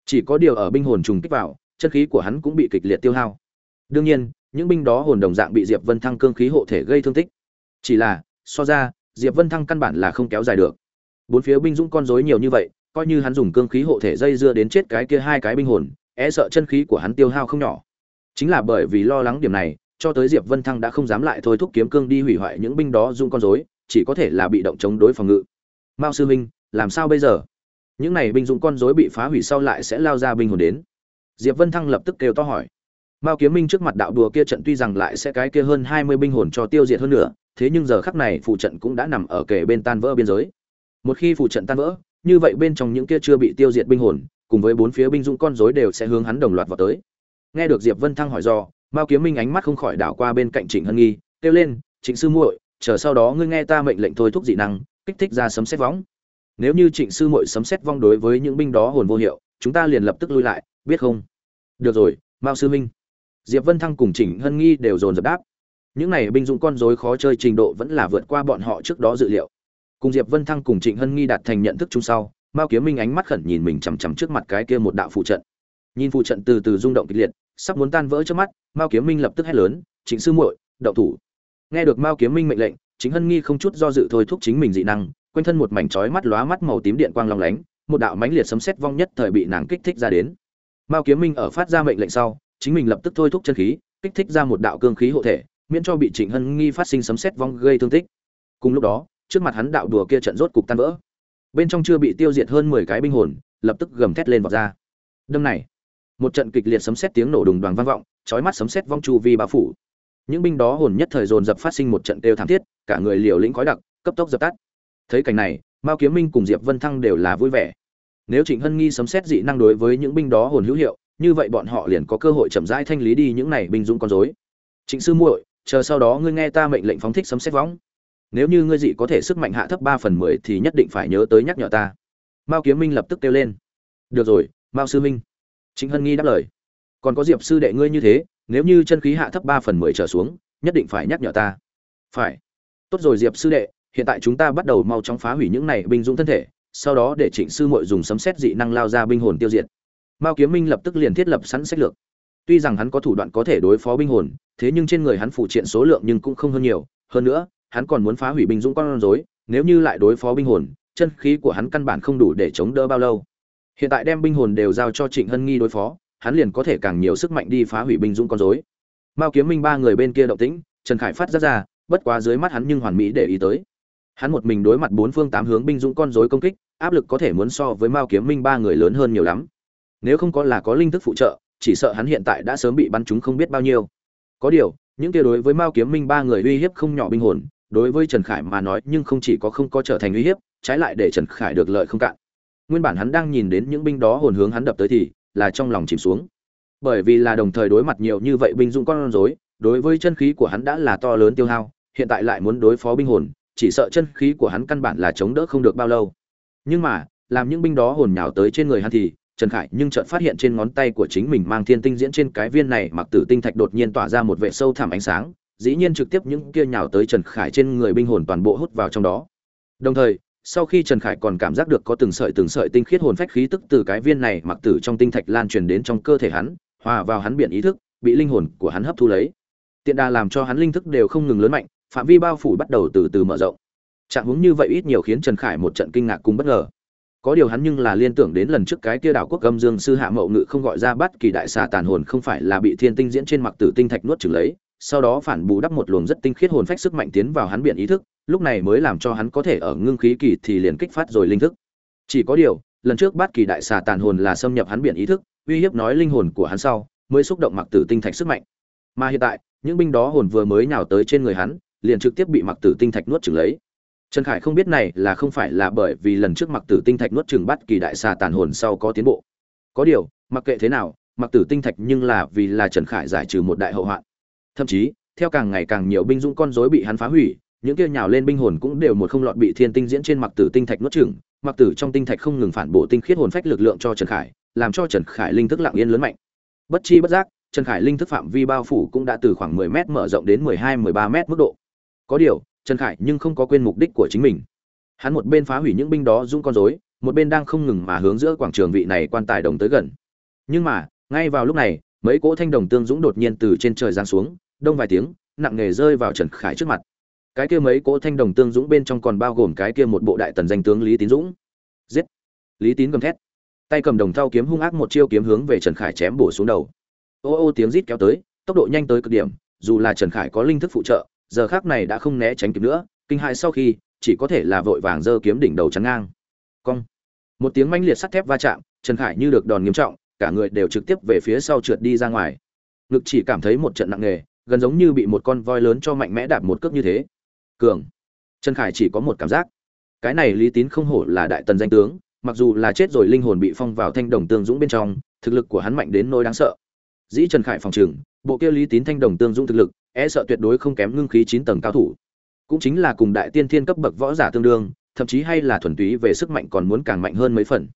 Chỉ có điều ở binh hồn trùng kích vào chân khí của hắn cũng bị kịch liệt tiêu hao. Đương nhiên, những binh đó hồn đồng dạng bị Diệp Vân Thăng cương khí hộ thể gây thương tích. Chỉ là, so ra diệp vân thăng căn bản là không kéo dài được. Bốn phía binh dũng con rối nhiều như vậy, coi như hắn dùng cương khí hộ thể dây dưa đến chết cái kia hai cái binh hồn e sợ chân khí của hắn tiêu hao không nhỏ. Chính là bởi vì lo lắng điểm này, cho tới diệp vân thăng đã không dám lại thôi thúc kiếm cương đi hủy hoại những binh đó dung con rối, chỉ có thể là bị động chống đối phòng ngự. Mao sư huynh làm sao bây giờ? Những này binh dụng con rối bị phá hủy sau lại sẽ lao ra binh hồn đến. Diệp vân thăng lập tức kêu to hỏi. Mao kiếm minh trước mặt đạo đùa kia trận tuy rằng lại sẽ cái kia hơn hai mươi binh hồn cho tiêu diệt hơn nữa thế nhưng giờ khắc này phụ trận cũng đã nằm ở kề bên tan vỡ biên giới. Một khi phụ trận tan vỡ, như vậy bên trong những kia chưa bị tiêu diệt binh hồn, cùng với bốn phía binh dụng con rối đều sẽ hướng hắn đồng loạt vào tới. Nghe được diệp vân thăng hỏi do, mao kiếm minh ánh mắt không khỏi đảo qua bên cạnh trịnh hân nghi, kêu lên, trịnh sư muội, chờ sau đó ngươi nghe ta mệnh lệnh thôi thúc dị năng, kích thích ra sấm xét võng nếu như trịnh sư muội sấm xét vong đối với những binh đó hồn vô hiệu, chúng ta liền lập tức lui lại, biết không? Được rồi, mao sư minh diệp vân thăng cùng trịnh hân nghi đều dồn dập đáp những này binh dụng con rối khó chơi trình độ vẫn là vượt qua bọn họ trước đó dự liệu. Cùng diệp vân thăng cùng trịnh hân nghi đạt thành nhận thức chung sau, mao kiếm minh ánh mắt khẩn nhìn mình chằm chằm trước mặt cái kia một đạo phụ trận. Nhìn phụ trận từ từ rung động kịch liệt, sắp muốn tan vỡ trước mắt, mao kiếm minh lập tức hét lớn, trịnh sư muội, động thủ. Nghe được mao kiếm minh mệnh lệnh chính hân nghi không chút do dự thôi thúc chính mình dị năng, quanh thân một mảnh chói mắt lóa mắt màu tím điện quang long lánh, một đạo mãnh liệt sấm sét vong nhất thời bị nàng kích thích ra đến. Mao kiếm minh ở phát ra mệnh lệnh sau, chính mình lập tức thôi thúc chân khí, kích thích ra một đạo cương khí hộ thể miễn cho bị trịnh hân nghi phát sinh sấm sét vong gây thương tích. Cùng lúc đó, trước mặt hắn đạo đùa kia trận rốt cục tan vỡ. Bên trong chưa bị tiêu diệt hơn mười cái binh hồn, lập tức gầm thét lên vọt ra. Đâm này, một trận kịch liệt sấm sét tiếng nổ đùng đoàn vang vọng, chói mắt sấm sét vong chu vi bao phủ. Những binh đó hồn nhất thời dồn dập phát sinh một trận kêu thảm thiết, cả người liều lĩnh khói đặc, cấp tốc dập tắt. Thấy cảnh này, mao kiếm minh cùng diệp vân thăng đều là vui vẻ. Nếu trịnh hân nghi sấm sét dị năng đối với những binh đó hồn hữu hiệu, như vậy bọn họ liền có cơ hội chậm rãi thanh lý đi những này binh dũng con rối. trịnh sư muội chờ sau đó ngươi nghe ta mệnh lệnh phóng thích sấm xét võng. Nếu như ngươi dị có thể sức mạnh hạ thấp ba phần mười thì nhất định phải nhớ tới nhắc nhở ta. Mao kiếm minh lập tức kêu lên. Được rồi, mao sư minh. Trịnh hân nghi đáp lời. Còn có diệp sư đệ ngươi như thế, nếu như chân khí hạ thấp ba phần mười trở xuống, nhất định phải nhắc nhở ta. Phải. Tốt rồi diệp sư đệ, hiện tại chúng ta bắt đầu mau chóng phá hủy những này binh dũng thân thể, sau đó để trịnh sư muội dùng sấm xét dị năng lao ra binh hồn tiêu diệt. Mao kiếm minh lập tức liền thiết lập sẵn sách lược tuy rằng hắn có thủ đoạn có thể đối phó binh hồn, thế nhưng trên người hắn phụ triện số lượng nhưng cũng không hơn nhiều. Hơn nữa, hắn còn muốn phá hủy binh dũng con rối, nếu như lại đối phó binh hồn, chân khí của hắn căn bản không đủ để chống đỡ bao lâu. Hiện tại đem binh hồn đều giao cho trịnh hân nghi đối phó, hắn liền có thể càng nhiều sức mạnh đi phá hủy binh dũng con rối. Mao kiếm minh ba người bên kia động tĩnh, trần khải phát ra ra, bất quá dưới mắt hắn nhưng hoàn mỹ để ý tới. Hắn một mình đối mặt bốn phương tám hướng binh dũng con rối công kích, áp lực có thể muốn so với mao kiếm minh ba người lớn hơn nhiều lắm. Nếu không có là có linh thức phụ trợ chỉ sợ hắn hiện tại đã sớm bị bắn chúng không biết bao nhiêu. Có điều, những kia đối với mao kiếm minh ba người uy hiếp không nhỏ binh hồn, đối với trần khải mà nói nhưng không chỉ có không có trở thành uy hiếp, trái lại để trần khải được lợi không cạn. Nguyên bản hắn đang nhìn đến những binh đó hồn hướng hắn đập tới thì, là trong lòng chìm xuống. Bởi vì là đồng thời đối mặt nhiều như vậy binh dụng con rối, đối với chân khí của hắn đã là to lớn tiêu hao, hiện tại lại muốn đối phó binh hồn, chỉ sợ chân khí của hắn căn bản là chống đỡ không được bao lâu. Nhưng mà, làm những binh đó hồn nhào tới trên người hắn thì trần khải nhưng chợt phát hiện trên ngón tay của chính mình mang thiên tinh diễn trên cái viên này mặc tử tinh thạch đột nhiên tỏa ra một vệ sâu thẳm ánh sáng, dĩ nhiên trực tiếp những kia nhào tới trần khải trên người binh hồn toàn bộ hút vào trong đó. Đồng thời, sau khi trần khải còn cảm giác được có từng sợi từng sợi tinh khiết hồn phách khí tức từ cái viên này mặc tử trong tinh thạch lan truyền đến trong cơ thể hắn, hòa vào hắn biển ý thức, bị linh hồn của hắn hấp thu lấy. Tiện đà làm cho hắn linh thức đều không ngừng lớn mạnh, phạm vi bao phủ bắt đầu từ từ mở rộng. Trạng huống như vậy ít nhiều khiến trần khải một trận kinh ngạc cùng bất ngờ có điều hắn nhưng là liên tưởng đến lần trước cái kia đảo quốc âm dương sư hạ mậu ngự không gọi ra bắt kỳ đại xà tàn hồn không phải là bị thiên tinh diễn trên mặc tử tinh thạch nuốt trừng lấy, sau đó phản bù đắp một luồng rất tinh khiết hồn phách sức mạnh tiến vào hắn biển ý thức, lúc này mới làm cho hắn có thể ở ngưng khí kỳ thì liền kích phát rồi linh thức. Chỉ có điều, lần trước bắt kỳ đại xà tàn hồn là xâm nhập hắn biển ý thức, uy hiếp nói linh hồn của hắn sau, mới xúc động mặc tử tinh thạch sức mạnh. Mà hiện tại, những binh đó hồn vừa mới nhào tới trên người hắn, liền trực tiếp bị mặc tử tinh thạch nuốt trừng lấy trần khải không biết này là không phải là bởi vì lần trước mặc tử tinh thạch nuốt chửng bắt kỳ đại xà tàn hồn sau có tiến bộ. Có điều, mặc kệ thế nào mặc tử tinh thạch nhưng là vì là trần khải giải trừ một đại hậu hoạn. Thậm chí, theo càng ngày càng nhiều binh dũng con rối bị hắn phá hủy, những kia nhào lên binh hồn cũng đều một không lọt bị thiên tinh diễn trên mặc tử tinh thạch nuốt chửng. Mặc tử trong tinh thạch không ngừng phản bổ tinh khiết hồn phách lực lượng cho trần khải, làm cho trần khải linh thức lặng yên lớn mạnh. Bất chi bất giác, trần khải linh thức phạm vi bao phủ cũng đã từ khoảng 10 mét mở rộng đến 12-13 mét mức độ. Có điều trần khải nhưng không có quên mục đích của chính mình. Hắn một bên phá hủy những binh đó dung con rối, một bên đang không ngừng mà hướng giữa quảng trường vị này quan tài đồng tới gần. Nhưng mà, ngay vào lúc này, mấy cỗ thanh đồng tương dũng đột nhiên từ trên trời giáng xuống, đông vài tiếng, nặng nề rơi vào trần khải trước mặt. Cái kia mấy cỗ thanh đồng tương dũng bên trong còn bao gồm cái kia một bộ đại tần danh tướng lý tín dũng. Giết! Lý tín gầm thét. Tay cầm đồng thau kiếm hung ác một chiêu kiếm hướng về trần khải chém bổ xuống đầu. Ô ô tiếng rít kéo tới, tốc độ nhanh tới cực điểm, dù là trần khải có linh thức phụ trợ giờ khác này đã không né tránh kịp nữa, kinh hại sau khi, chỉ có thể là vội vàng giơ kiếm đỉnh đầu chắn ngang. Cong. Một tiếng manh liệt sắt thép va chạm, trần khải như được đòn nghiêm trọng, cả người đều trực tiếp về phía sau trượt đi ra ngoài. Ngực chỉ cảm thấy một trận nặng nề, gần giống như bị một con voi lớn cho mạnh mẽ đạp một cước như thế. Cường. Trần khải chỉ có một cảm giác. Cái này lý tín không hổ là đại tần danh tướng, mặc dù là chết rồi linh hồn bị phong vào thanh đồng tương dũng bên trong, thực lực của hắn mạnh đến nỗi đáng sợ. Dĩ trần khải phòng trừng bộ kia lý tín thanh đồng tương dũng thực lực e sợ tuyệt đối không kém ngưng khí chín tầng cao thủ. Cũng chính là cùng đại tiên thiên cấp bậc võ giả tương đương, thậm chí hay là thuần túy về sức mạnh còn muốn càng mạnh hơn mấy phần.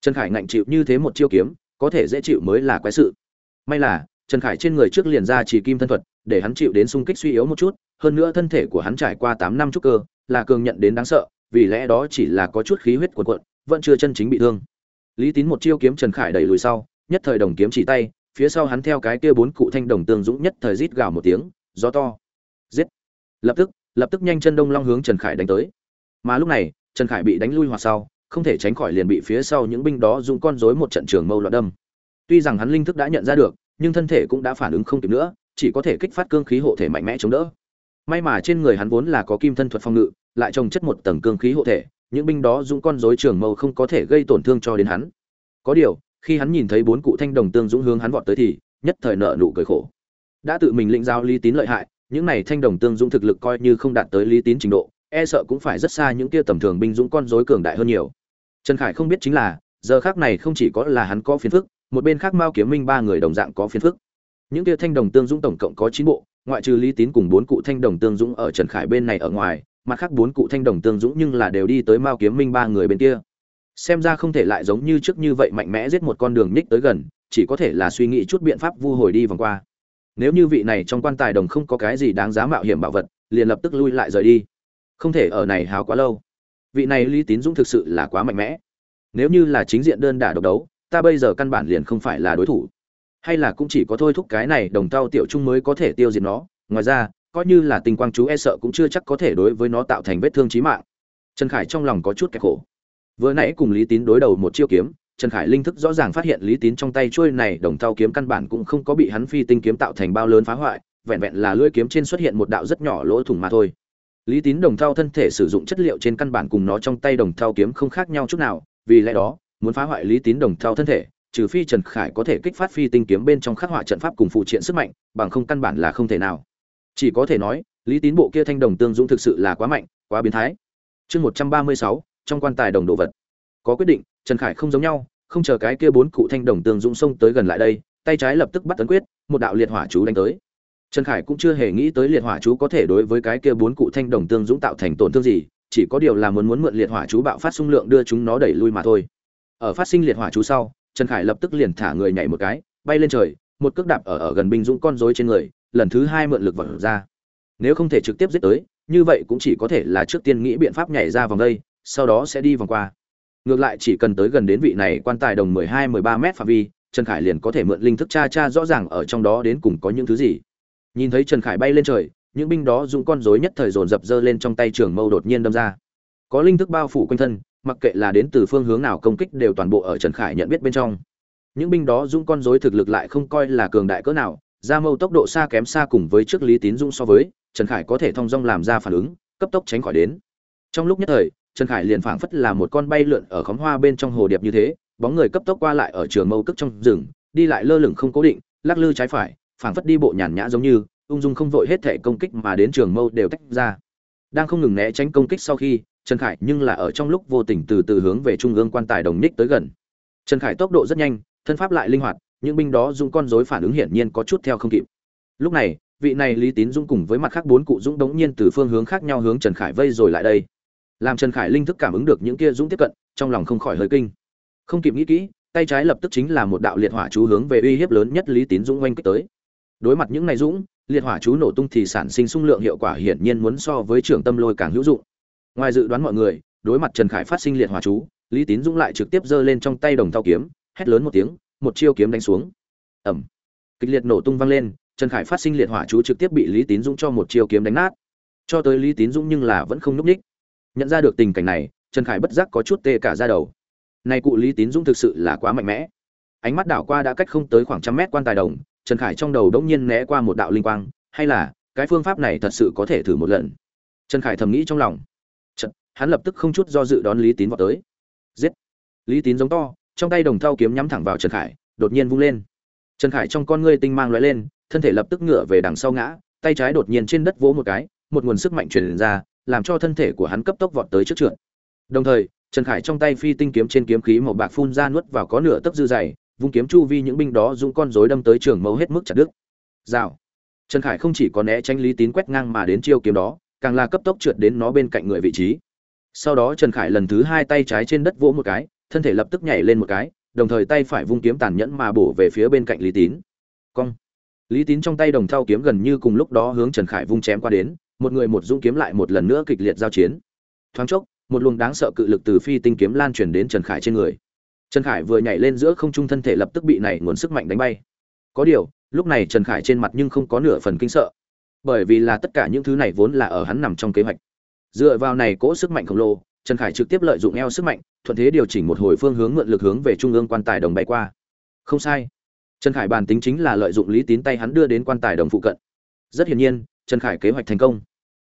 Trần khải ngạnh chịu như thế một chiêu kiếm, có thể dễ chịu mới là quái sự. May là, trần khải trên người trước liền ra chỉ kim thân thuật, để hắn chịu đến xung kích suy yếu một chút, hơn nữa thân thể của hắn trải qua tám năm trúc cơ, là cường nhận đến đáng sợ, vì lẽ đó chỉ là có chút khí huyết cuộn cuộn, vẫn chưa chân chính bị thương. Lý tín một chiêu kiếm trần khải đẩy lùi sau, nhất thời đồng kiếm chỉ tay phía sau hắn theo cái kia bốn cụ thanh đồng tương dũng nhất thời rít gào một tiếng, gió to. Giết. Lập tức lập tức nhanh chân đông long hướng trần khải đánh tới. Mà lúc này, trần khải bị đánh lui hoặc sau, không thể tránh khỏi liền bị phía sau những binh đó dùng con rối một trận trường mâu loạn đâm. Tuy rằng hắn linh thức đã nhận ra được, nhưng thân thể cũng đã phản ứng không kịp nữa, chỉ có thể kích phát cương khí hộ thể mạnh mẽ chống đỡ. May mà trên người hắn vốn là có kim thân thuật phong ngự, lại trồng chất một tầng cương khí hộ thể, những binh đó dùng con rối trường mâu không có thể gây tổn thương cho đến hắn. Có điều khi hắn nhìn thấy bốn cụ thanh đồng tương dũng hướng hắn vọt tới thì nhất thời nợ nụ cười khổ. Đã tự mình lĩnh giao lý tín lợi hại, những này thanh đồng tương dũng thực lực coi như không đạt tới lý tín trình độ e sợ cũng phải rất xa những kia tầm thường binh dũng con rối cường đại hơn nhiều. Trần khải không biết chính là, giờ khác này không chỉ có là hắn có phiền phức, một bên khác mao kiếm minh ba người đồng dạng có phiền phức. Những kia thanh đồng tương dũng tổng cộng có chín bộ, ngoại trừ lý tín cùng bốn cụ thanh đồng tương dũng ở trần khải bên này ở ngoài, mặt khác bốn cụ thanh đồng tương dũng nhưng là đều đi tới mao kiếm minh ba người bên kia xem ra không thể lại giống như trước như vậy mạnh mẽ giết một con đường ních tới gần, chỉ có thể là suy nghĩ chút biện pháp vu hồi đi vòng qua. Nếu như vị này trong quan tài đồng không có cái gì đáng giá mạo hiểm bảo vật, liền lập tức lui lại rời đi. Không thể ở này hào quá lâu. Vị này lý tín dũng thực sự là quá mạnh mẽ. Nếu như là chính diện đơn đả độc đấu, ta bây giờ căn bản liền không phải là đối thủ. Hay là cũng chỉ có thôi thúc cái này đồng tao tiểu trung mới có thể tiêu diệt nó. Ngoài ra, coi như là tình quang chú e sợ cũng chưa chắc có thể đối với nó tạo thành vết thương chí mạng. Trần khải trong lòng có chút kẻ khổ vừa nãy cùng lý tín đối đầu một chiêu kiếm, trần khải linh thức rõ ràng phát hiện lý tín trong tay chuôi này đồng thau kiếm căn bản cũng không có bị hắn phi tinh kiếm tạo thành bao lớn phá hoại, vẹn vẹn là lưỡi kiếm trên xuất hiện một đạo rất nhỏ lỗ thủng mà thôi. Lý tín đồng thau thân thể sử dụng chất liệu trên căn bản cùng nó trong tay đồng thau kiếm không khác nhau chút nào, vì lẽ đó, muốn phá hoại lý tín đồng thau thân thể, trừ phi trần khải có thể kích phát phi tinh kiếm bên trong khắc họa trận pháp cùng phụ triện sức mạnh, bằng không căn bản là không thể nào. Chỉ có thể nói, lý tín bộ kia thanh đồng tương dũng thực sự là quá mạnh, quá biến thái. Chương một trăm ba mươi sáu trong quan tài đồng đồ vật. Có quyết định, trần khải không giống nhau, không chờ cái kia bốn cụ thanh đồng tương dũng xông tới gần lại đây, tay trái lập tức bắt tấn quyết, một đạo liệt hỏa chú đánh tới. Trần khải cũng chưa hề nghĩ tới liệt hỏa chú có thể đối với cái kia bốn cụ thanh đồng tương dũng tạo thành tổn thương gì, chỉ có điều là muốn muốn mượn liệt hỏa chú bạo phát xung lượng đưa chúng nó đẩy lui mà thôi. Ở phát sinh liệt hỏa chú sau, trần khải lập tức liền thả người nhảy một cái, bay lên trời, một cước đạp ở ở gần binh dũng con rối trên người, lần thứ hai mượn lực vật ra. Nếu không thể trực tiếp giết tới, như vậy cũng chỉ có thể là trước tiên nghĩ biện pháp nhảy ra vòng đây sau đó sẽ đi vòng qua. Ngược lại chỉ cần tới gần đến vị này quan tài đồng mười hai, mười ba mét phạm vi, trần khải liền có thể mượn linh thức cha cha rõ ràng ở trong đó đến cùng có những thứ gì. Nhìn thấy trần khải bay lên trời, những binh đó dùng con rối nhất thời dồn dập dơ lên trong tay trường mâu đột nhiên đâm ra. Có linh thức bao phủ quanh thân, mặc kệ là đến từ phương hướng nào công kích đều toàn bộ ở trần khải nhận biết bên trong. Những binh đó dung con rối thực lực lại không coi là cường đại cỡ nào ra mâu tốc độ xa kém xa cùng với trước lý tín dung so với, trần khải có thể thong dong làm ra phản ứng, cấp tốc tránh khỏi đến. Trong lúc nhất thời trần khải liền phảng phất là một con bay lượn ở khóm hoa bên trong hồ điệp như thế, bóng người cấp tốc qua lại ở trường mâu cất trong rừng, đi lại lơ lửng không cố định, lắc lư trái phải, phảng phất đi bộ nhàn nhã giống như, ung dung không vội hết thể công kích mà đến trường mâu đều tách ra. Đang không ngừng né tránh công kích sau khi, trần khải nhưng là ở trong lúc vô tình từ từ hướng về trung ương quan tài đồng ních tới gần. Trần khải tốc độ rất nhanh, thân pháp lại linh hoạt, những binh đó dùng con rối phản ứng hiển nhiên có chút theo không kịp. Lúc này, vị này lý tín dũng cùng với mặt khác bốn cụ dũng đống nhiên từ phương hướng khác nhau hướng trần khải vây rồi lại đây làm trần khải linh thức cảm ứng được những kia dũng tiếp cận, trong lòng không khỏi hơi kinh. Không kịp nghĩ kỹ, tay trái lập tức chính là một đạo liệt hỏa chú hướng về uy hiếp lớn nhất lý tín dũng oanh kích tới. Đối mặt những này dũng, liệt hỏa chú nổ tung thì sản sinh sung lượng hiệu quả hiển nhiên muốn so với trưởng tâm lôi càng hữu dụng. Ngoài dự đoán mọi người, đối mặt trần khải phát sinh liệt hỏa chú, lý tín dũng lại trực tiếp giơ lên trong tay đồng thao kiếm, hét lớn một tiếng, một chiêu kiếm đánh xuống. Ẩm kịch liệt nổ tung vang lên, trần khải phát sinh liệt hỏa chú trực tiếp bị lý tín dũng cho một chiêu kiếm đánh nát. Cho tới lý tín dũng nhưng là vẫn không núp ních nhận ra được tình cảnh này trần khải bất giác có chút tê cả ra đầu. Nay cụ lý tín dũng thực sự là quá mạnh mẽ. Ánh mắt đảo qua đã cách không tới khoảng trăm mét quan tài đồng trần khải trong đầu đống nhiên né qua một đạo linh quang hay là cái phương pháp này thật sự có thể thử một lần? Trần khải thầm nghĩ trong lòng. Chật, hắn lập tức không chút do dự đón lý tín vào tới. Giết! Lý tín giống to trong tay đồng thau kiếm nhắm thẳng vào trần khải đột nhiên vung lên. Trần khải trong con ngươi tinh mang lóe lên thân thể lập tức ngựa về đằng sau ngã tay trái đột nhiên trên đất vỗ một cái một nguồn sức mạnh truyền ra làm cho thân thể của hắn cấp tốc vọt tới trước trượt. Đồng thời, trần khải trong tay phi tinh kiếm trên kiếm khí màu bạc phun ra nuốt vào có nửa tấc dư dày, vung kiếm chu vi những binh đó dũng con rối đâm tới trường mâu hết mức chặt đứt. Rào. Trần khải không chỉ có né tránh lý tín quét ngang mà đến chiêu kiếm đó, càng là cấp tốc trượt đến nó bên cạnh người vị trí. Sau đó trần khải lần thứ hai tay trái trên đất vỗ một cái, thân thể lập tức nhảy lên một cái, đồng thời tay phải vung kiếm tàn nhẫn mà bổ về phía bên cạnh lý tín. Cong. Lý tín trong tay đồng thau kiếm gần như cùng lúc đó hướng trần khải vung chém qua đến một người một dũng kiếm lại một lần nữa kịch liệt giao chiến. Thoáng chốc, một luồng đáng sợ cự lực từ phi tinh kiếm lan truyền đến trần khải trên người. Trần khải vừa nhảy lên giữa không trung thân thể lập tức bị này nguồn sức mạnh đánh bay. Có điều, lúc này trần khải trên mặt nhưng không có nửa phần kinh sợ. Bởi vì là tất cả những thứ này vốn là ở hắn nằm trong kế hoạch. Dựa vào này cỗ sức mạnh khổng lồ, trần khải trực tiếp lợi dụng eo sức mạnh, thuận thế điều chỉnh một hồi phương hướng mượn lực hướng về trung ương quan tài đồng bay qua. Không sai. Trần khải bàn tính chính là lợi dụng lý tín tay hắn đưa đến quan tài đồng phụ cận. Rất hiển nhiên trần khải kế hoạch thành công.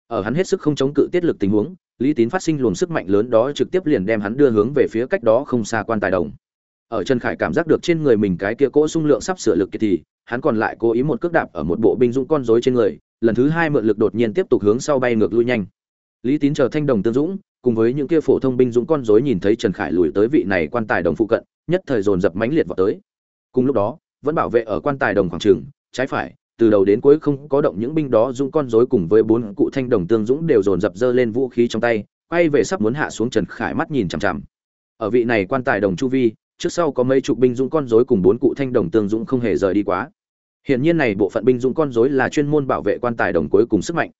Ở hắn hết sức không chống cự tiết lực tình huống, lý tín phát sinh luồng sức mạnh lớn đó trực tiếp liền đem hắn đưa hướng về phía cách đó không xa quan tài đồng. Ở trần khải cảm giác được trên người mình cái kia cỗ sung lượng sắp sửa lực kia thì, hắn còn lại cố ý một cước đạp ở một bộ binh dũng con rối trên người, lần thứ hai mượn lực đột nhiên tiếp tục hướng sau bay ngược lui nhanh. Lý tín chờ thanh đồng tương dũng, cùng với những kia phổ thông binh dũng con rối nhìn thấy trần khải lùi tới vị này quan tài đồng phụ cận, nhất thời dồn dập mãnh liệt vào tới. Cùng lúc đó, vẫn bảo vệ ở quan tài đồng khoảng trường trái phải từ đầu đến cuối không có động những binh đó dũng con rối cùng với bốn cụ thanh đồng tương dũng đều dồn dập dơ lên vũ khí trong tay quay về sắp muốn hạ xuống trần khải mắt nhìn chằm chằm ở vị này quan tài đồng chu vi trước sau có mấy chục binh dũng con rối cùng bốn cụ thanh đồng tương dũng không hề rời đi quá Hiển nhiên này bộ phận binh dũng con rối là chuyên môn bảo vệ quan tài đồng cuối cùng sức mạnh.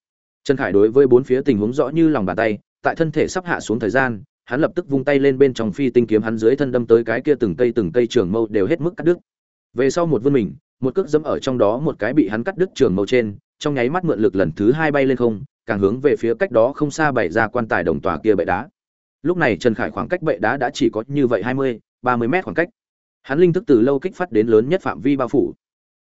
Trần Khải đối với bốn phía tình huống rõ như lòng bàn tay, tại thân thể sắp hạ xuống thời gian, hắn lập tức vung tay lên bên trong phi tinh kiếm hắn dưới thân đâm tới cái kia từng cây từng cây trường mâu đều hết mức cắt đứt. Về sau một vươn mình, một cước dẫm ở trong đó một cái bị hắn cắt đứt trường mâu trên, trong nháy mắt mượn lực lần thứ hai bay lên không, càng hướng về phía cách đó không xa bày ra quan tài đồng tòa kia bệ đá. Lúc này Trần Khải khoảng cách bệ đá đã chỉ có như vậy hai mươi, ba mươi mét khoảng cách. Hắn linh thức từ lâu kích phát đến lớn nhất phạm vi bao phủ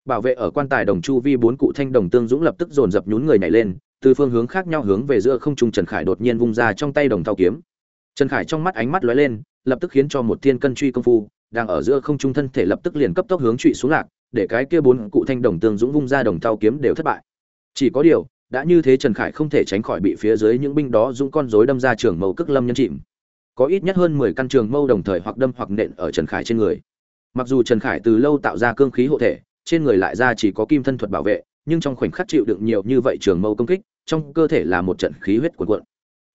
bảo vệ ở quan tài đồng chu vi bốn cụ thanh đồng tương dũng lập tức dồn dập nhún người nhảy lên từ phương hướng khác nhau hướng về giữa không trung trần khải đột nhiên vung ra trong tay đồng thao kiếm trần khải trong mắt ánh mắt lóe lên lập tức khiến cho một thiên cân truy công phu đang ở giữa không trung thân thể lập tức liền cấp tốc hướng trụy xuống lạc để cái kia bốn cụ thanh đồng tương dũng vung ra đồng thao kiếm đều thất bại chỉ có điều đã như thế trần khải không thể tránh khỏi bị phía dưới những binh đó dũng con rối đâm ra trường mâu cước lâm nhân chìm có ít nhất hơn mười căn trường mâu đồng thời hoặc đâm hoặc nện ở trần khải trên người mặc dù trần khải từ lâu tạo ra cương khí hộ thể trên người lại ra chỉ có kim thân thuật bảo vệ, nhưng trong khoảnh khắc chịu đựng nhiều như vậy trường mâu công kích, trong cơ thể là một trận khí huyết cuồn cuộn.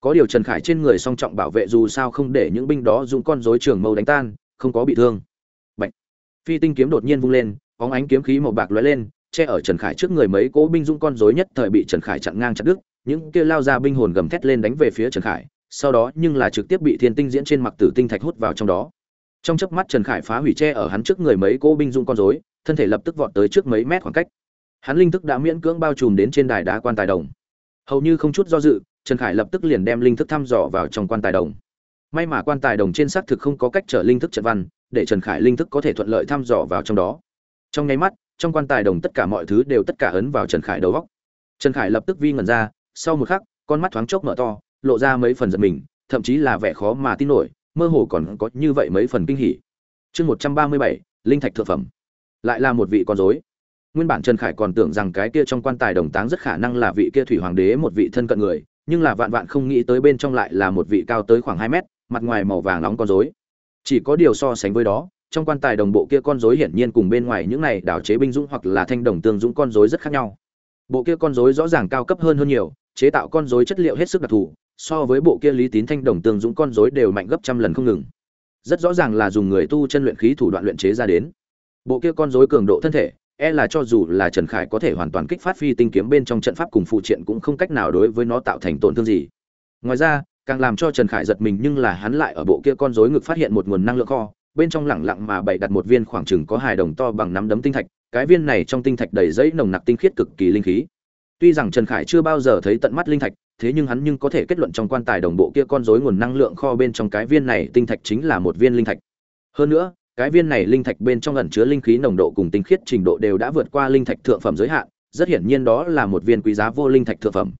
Có điều Trần Khải trên người song trọng bảo vệ dù sao không để những binh đó dùng con rối trường mâu đánh tan, không có bị thương. Bạch. Phi tinh kiếm đột nhiên vung lên, óng ánh kiếm khí màu bạc lóe lên, che ở Trần Khải trước người mấy cỗ binh dũng con rối nhất thời bị Trần Khải chặn ngang chặt đứt, những kia lao ra binh hồn gầm thét lên đánh về phía Trần Khải, sau đó nhưng là trực tiếp bị Thiên Tinh diễn trên mặc tử tinh thạch hút vào trong đó. Trong chớp mắt Trần Khải phá hủy che ở hắn trước người mấy cỗ binh dũng con rối, thân thể lập tức vọt tới trước mấy mét khoảng cách. Hắn linh thức đã miễn cưỡng bao trùm đến trên đài đá quan tài đồng. Hầu như không chút do dự trần khải lập tức liền đem linh thức thăm dò vào trong quan tài đồng. May mà quan tài đồng trên xác thực không có cách trở linh thức trận văn để trần khải linh thức có thể thuận lợi thăm dò vào trong đó trong nháy mắt, trong quan tài đồng tất cả mọi thứ đều tất cả ấn vào trần khải đầu góc. Trần khải lập tức vi ngẩn ra, sau một khắc, con mắt thoáng chốc mở to, lộ ra mấy phần giật mình, thậm chí là vẻ khó mà tin nổi, mơ hồ còn có như vậy mấy phần kinh hỉ. Chương một trăm ba mươi bảy, linh thạch thượng phẩm. Lại là một vị con rối. Nguyên bản trần khải còn tưởng rằng cái kia trong quan tài đồng táng rất khả năng là vị kia thủy hoàng đế một vị thân cận người, nhưng là vạn vạn không nghĩ tới bên trong lại là một vị cao tới khoảng hai mét, mặt ngoài màu vàng nóng con rối. Chỉ có điều so sánh với đó trong quan tài đồng bộ kia con rối hiển nhiên cùng bên ngoài những này đảo chế binh dũng hoặc là thanh đồng tương dũng con rối rất khác nhau. Bộ kia con rối rõ ràng cao cấp hơn hơn nhiều, chế tạo con rối chất liệu hết sức đặc thù, so với bộ kia lý tín thanh đồng tương dũng con rối đều mạnh gấp trăm lần không ngừng. Rất rõ ràng là dùng người tu chân luyện khí thủ đoạn luyện chế ra đến. Bộ kia con rối cường độ thân thể e là cho dù là trần khải có thể hoàn toàn kích phát phi tinh kiếm bên trong trận pháp cùng phụ triện cũng không cách nào đối với nó tạo thành tổn thương gì. Ngoài ra, càng làm cho trần khải giật mình nhưng là hắn lại ở bộ kia con rối ngực phát hiện một nguồn năng lượng kho bên trong lẳng lặng mà bày đặt một viên khoảng chừng có hài đồng to bằng nắm đấm tinh thạch cái viên này trong tinh thạch đầy giấy nồng nặc tinh khiết cực kỳ linh khí tuy rằng trần khải chưa bao giờ thấy tận mắt linh thạch thế nhưng hắn nhưng có thể kết luận trong quan tài đồng bộ kia con rối nguồn năng lượng kho bên trong cái viên này tinh thạch chính là một viên linh thạch. Hơn nữa, cái viên này linh thạch bên trong ẩn chứa linh khí nồng độ cùng tinh khiết trình độ đều đã vượt qua linh thạch thượng phẩm giới hạn, rất hiển nhiên đó là một viên quý giá vô linh thạch thượng phẩm.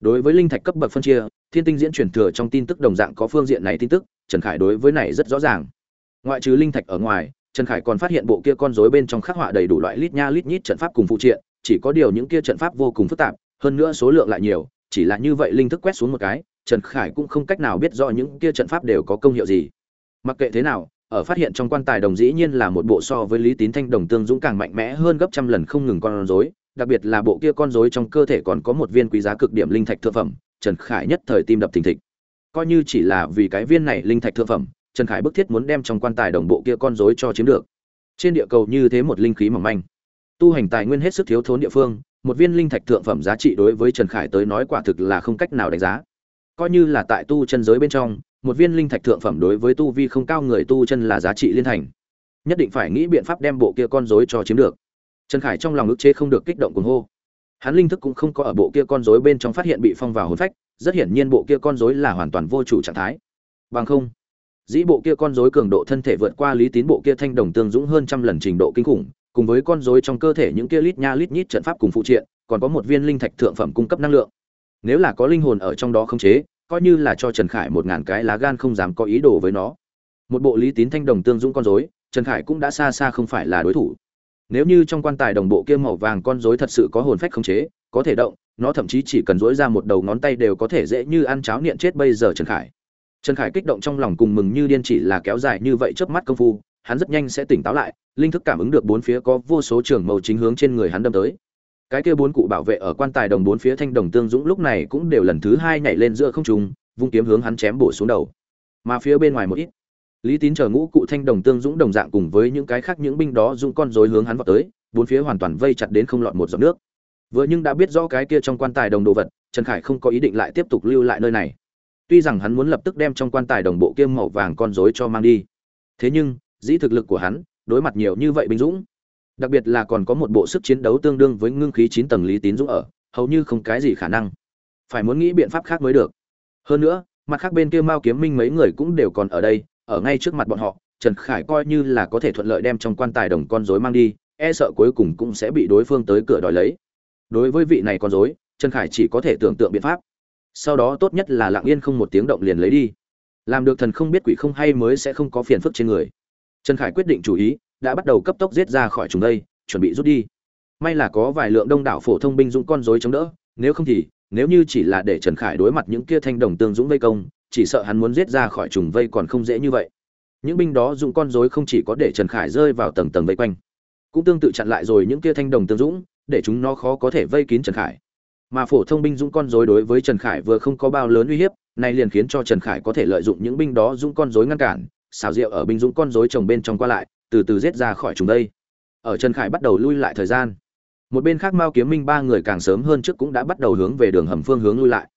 Đối với linh thạch cấp bậc phân chia, Thiên Tinh diễn truyền thừa trong tin tức đồng dạng có phương diện này tin tức, Trần Khải đối với này rất rõ ràng. Ngoại trừ linh thạch ở ngoài, Trần Khải còn phát hiện bộ kia con rối bên trong khắc họa đầy đủ loại lít nha lít nhít trận pháp cùng phụ triện, chỉ có điều những kia trận pháp vô cùng phức tạp, hơn nữa số lượng lại nhiều, chỉ là như vậy linh thức quét xuống một cái, Trần Khải cũng không cách nào biết rõ những kia trận pháp đều có công hiệu gì. Mặc kệ thế nào, ở phát hiện trong quan tài đồng dĩ nhiên là một bộ so với Lý Tín Thanh đồng tương dũng càng mạnh mẽ hơn gấp trăm lần không ngừng con rối, đặc biệt là bộ kia con rối trong cơ thể còn có một viên quý giá cực điểm linh thạch thượng phẩm, Trần Khải nhất thời tim đập thình thịch. Coi như chỉ là vì cái viên này linh thạch thượng phẩm, Trần Khải bức thiết muốn đem trong quan tài đồng bộ kia con rối cho chiếm được. Trên địa cầu như thế một linh khí mỏng manh, tu hành tài nguyên hết sức thiếu thốn địa phương, một viên linh thạch thượng phẩm giá trị đối với Trần Khải tới nói quả thực là không cách nào đánh giá. Coi như là tại tu chân giới bên trong, một viên linh thạch thượng phẩm đối với tu vi không cao người tu chân là giá trị liên thành. Nhất định phải nghĩ biện pháp đem bộ kia con rối cho chiếm được. Trần Khải trong lòng ức chế không được kích động cuồng hô. Hắn linh thức cũng không có ở bộ kia con rối bên trong phát hiện bị phong vào hồn phách, rất hiển nhiên bộ kia con rối là hoàn toàn vô chủ trạng thái. Bằng không, dĩ bộ kia con rối cường độ thân thể vượt qua lý tín bộ kia thanh đồng tương dũng hơn trăm lần trình độ kinh khủng, cùng với con rối trong cơ thể những kia lít nha lít nhít trận pháp cùng phụ triện, còn có một viên linh thạch thượng phẩm cung cấp năng lượng. Nếu là có linh hồn ở trong đó không chế, coi như là cho Trần Khải một ngàn cái lá gan không dám có ý đồ với nó. Một bộ lý tín thanh đồng tương dũng con rối, Trần Khải cũng đã xa xa không phải là đối thủ. Nếu như trong quan tài đồng bộ kia màu vàng con rối thật sự có hồn phách không chế, có thể động, nó thậm chí chỉ cần dỗi ra một đầu ngón tay đều có thể dễ như ăn cháo niệm chết bây giờ Trần Khải. Trần Khải kích động trong lòng cùng mừng như điên chỉ là kéo dài như vậy chớp mắt công phu, hắn rất nhanh sẽ tỉnh táo lại, linh thức cảm ứng được bốn phía có vô số trường màu chính hướng trên người hắn đâm tới. Cái kia bốn cụ bảo vệ ở quan tài đồng bốn phía thanh đồng tương dũng lúc này cũng đều lần thứ hai nhảy lên giữa không trung, vung kiếm hướng hắn chém bổ xuống đầu. Mà phía bên ngoài một ít, Lý Tín chờ ngũ cụ thanh đồng tương dũng đồng dạng cùng với những cái khác những binh đó dũng con rối hướng hắn vào tới, bốn phía hoàn toàn vây chặt đến không lọt một giọt nước. Vừa nhưng đã biết rõ cái kia trong quan tài đồng đồ vật, Trần Khải không có ý định lại tiếp tục lưu lại nơi này. Tuy rằng hắn muốn lập tức đem trong quan tài đồng bộ kiêm màu vàng con rối cho mang đi, thế nhưng, dĩ thực lực của hắn, đối mặt nhiều như vậy binh dũng, đặc biệt là còn có một bộ sức chiến đấu tương đương với ngưng khí chín tầng Lý Tín Dũng ở, hầu như không cái gì khả năng. Phải muốn nghĩ biện pháp khác mới được. Hơn nữa, mặt khác bên kia Mao Kiếm Minh mấy người cũng đều còn ở đây, ở ngay trước mặt bọn họ, Trần Khải coi như là có thể thuận lợi đem trong quan tài đồng con rối mang đi, e sợ cuối cùng cũng sẽ bị đối phương tới cửa đòi lấy. Đối với vị này con rối, Trần Khải chỉ có thể tưởng tượng biện pháp. Sau đó tốt nhất là lặng yên không một tiếng động liền lấy đi. Làm được thần không biết quỷ không hay mới sẽ không có phiền phức trên người. Trần Khải quyết định chủ ý, đã bắt đầu cấp tốc giết ra khỏi chúng đây, chuẩn bị rút đi. May là có vài lượng đông đảo phổ thông binh dũng con rối chống đỡ, nếu không thì, nếu như chỉ là để Trần Khải đối mặt những kia thanh đồng tương dũng vây công, chỉ sợ hắn muốn giết ra khỏi trùng vây còn không dễ như vậy những binh đó dũng con rối không chỉ có để trần khải rơi vào tầng tầng vây quanh cũng tương tự chặn lại rồi những kia thanh đồng tương dũng để chúng nó khó có thể vây kín trần khải mà phổ thông binh dũng con rối đối với trần khải vừa không có bao lớn uy hiếp, nay liền khiến cho trần khải có thể lợi dụng những binh đó dũng con rối ngăn cản xào rượu ở binh dũng con rối chồng bên trong qua lại, từ từ giết ra khỏi chúng đây. Ở trần khải bắt đầu lui lại thời gian, một bên khác mao kiếm minh ba người càng sớm hơn trước cũng đã bắt đầu hướng về đường hầm phương hướng lui lại.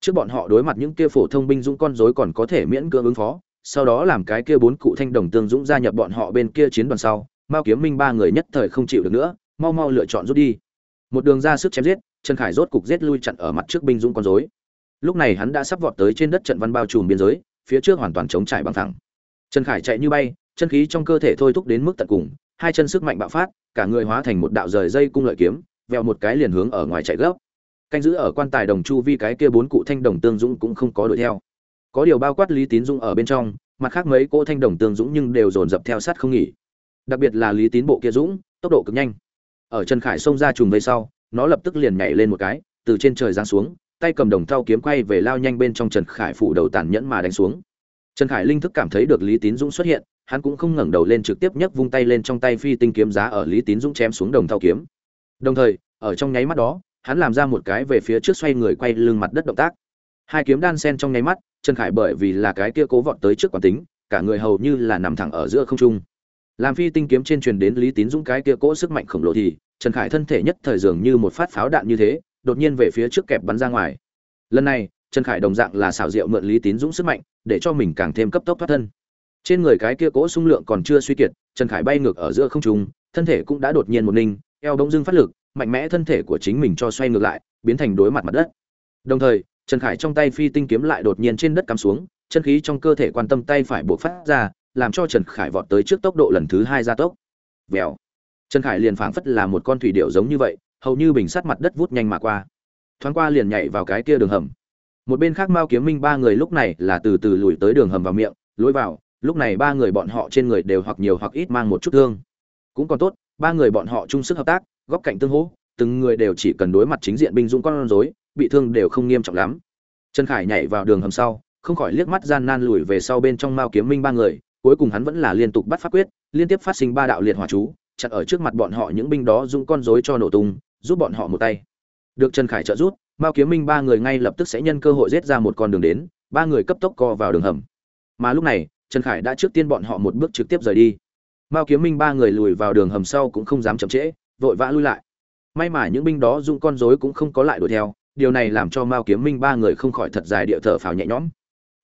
Trước bọn họ đối mặt những kia phổ thông binh dũng con rối còn có thể miễn cưỡng ứng phó, sau đó làm cái kia bốn cụ thanh đồng tương dũng gia nhập bọn họ bên kia chiến đoàn sau, mao kiếm minh ba người nhất thời không chịu được nữa, mau mau lựa chọn rút đi một đường ra sức chém giết, trần khải rốt cục giết lui chặn ở mặt trước binh dũng con Dối. lúc này hắn đã sắp vọt tới trên đất trận văn bao trùm biên giới, phía trước hoàn toàn chống trải bằng thẳng. Trần khải chạy như bay, chân khí trong cơ thể thôi thúc đến mức tận cùng, hai chân sức mạnh bạo phát, cả người hóa thành một đạo rời dây cung lợi kiếm, vèo một cái liền hướng ở ngoài chạy gấp. Canh giữ ở quan tài đồng chu vi cái kia bốn cụ thanh đồng tương dũng cũng không có đuổi theo. Có điều bao quát lý tín dũng ở bên trong, mặt khác mấy cỗ thanh đồng tương dũng nhưng đều dồn dập theo sát không nghỉ. Đặc biệt là lý tín bộ kia dũng, tốc độ cực nhanh ở trần khải xông ra trùng vây sau, nó lập tức liền nhảy lên một cái, từ trên trời giáng xuống, tay cầm đồng thau kiếm quay về lao nhanh bên trong trần khải phủ đầu tàn nhẫn mà đánh xuống. Trần khải linh thức cảm thấy được lý tín dũng xuất hiện, hắn cũng không ngẩng đầu lên trực tiếp nhấc vung tay lên trong tay phi tinh kiếm giá ở lý tín dũng chém xuống đồng thau kiếm. Đồng thời, ở trong nháy mắt đó, hắn làm ra một cái về phía trước xoay người quay lưng mặt đất động tác. Hai kiếm đan sen trong nháy mắt, trần khải bởi vì là cái kia cố vọt tới trước quán tính, cả người hầu như là nằm thẳng ở giữa không trung làm phi tinh kiếm trên truyền đến lý tín dũng cái kia cỗ sức mạnh khổng lồ thì, trần khải thân thể nhất thời dường như một phát pháo đạn như thế, đột nhiên về phía trước kẹp bắn ra ngoài. Lần này, trần khải đồng dạng là xảo diệu mượn lý tín dũng sức mạnh, để cho mình càng thêm cấp tốc thoát thân. Trên người cái kia cỗ sung lượng còn chưa suy kiệt, trần khải bay ngược ở giữa không trung, thân thể cũng đã đột nhiên một ninh, eo đông dưng phát lực, mạnh mẽ thân thể của chính mình cho xoay ngược lại, biến thành đối mặt mặt đất. Đồng thời, trần khải trong tay phi tinh kiếm lại đột nhiên trên đất cắm xuống, chân khí trong cơ thể quan tâm tay phải buộc phát ra làm cho trần khải vọt tới trước tốc độ lần thứ hai gia tốc. Vèo. Trần khải liền phảng phất là một con thủy điệu giống như vậy, hầu như bình sát mặt đất vút nhanh mà qua. Thoáng qua liền nhảy vào cái kia đường hầm. Một bên khác mao kiếm minh ba người lúc này là từ từ lùi tới đường hầm vào miệng, lối vào, lúc này ba người bọn họ trên người đều hoặc nhiều hoặc ít mang một chút thương. Cũng còn tốt, ba người bọn họ chung sức hợp tác góc cạnh tương hỗ, từng người đều chỉ cần đối mặt chính diện binh dũng con rối, bị thương đều không nghiêm trọng lắm. Trần khải nhảy vào đường hầm sau, không khỏi liếc mắt gian nan lùi về sau bên trong mao kiếm minh ba người cuối cùng hắn vẫn là liên tục bắt pháp quyết, liên tiếp phát sinh ba đạo liệt hỏa chú chặn ở trước mặt bọn họ những binh đó dùng con rối cho nổ tung, giúp bọn họ một tay. Được trần khải trợ giúp, mao kiếm minh ba người ngay lập tức sẽ nhân cơ hội giết ra một con đường đến, ba người cấp tốc co vào đường hầm. Mà lúc này, trần khải đã trước tiên bọn họ một bước trực tiếp rời đi. Mao kiếm minh ba người lùi vào đường hầm sau cũng không dám chậm trễ, vội vã lui lại. May mà những binh đó dùng con rối cũng không có lại đuổi theo, điều này làm cho mao kiếm minh ba người không khỏi thật dài địa thở phào nhẹ nhõm.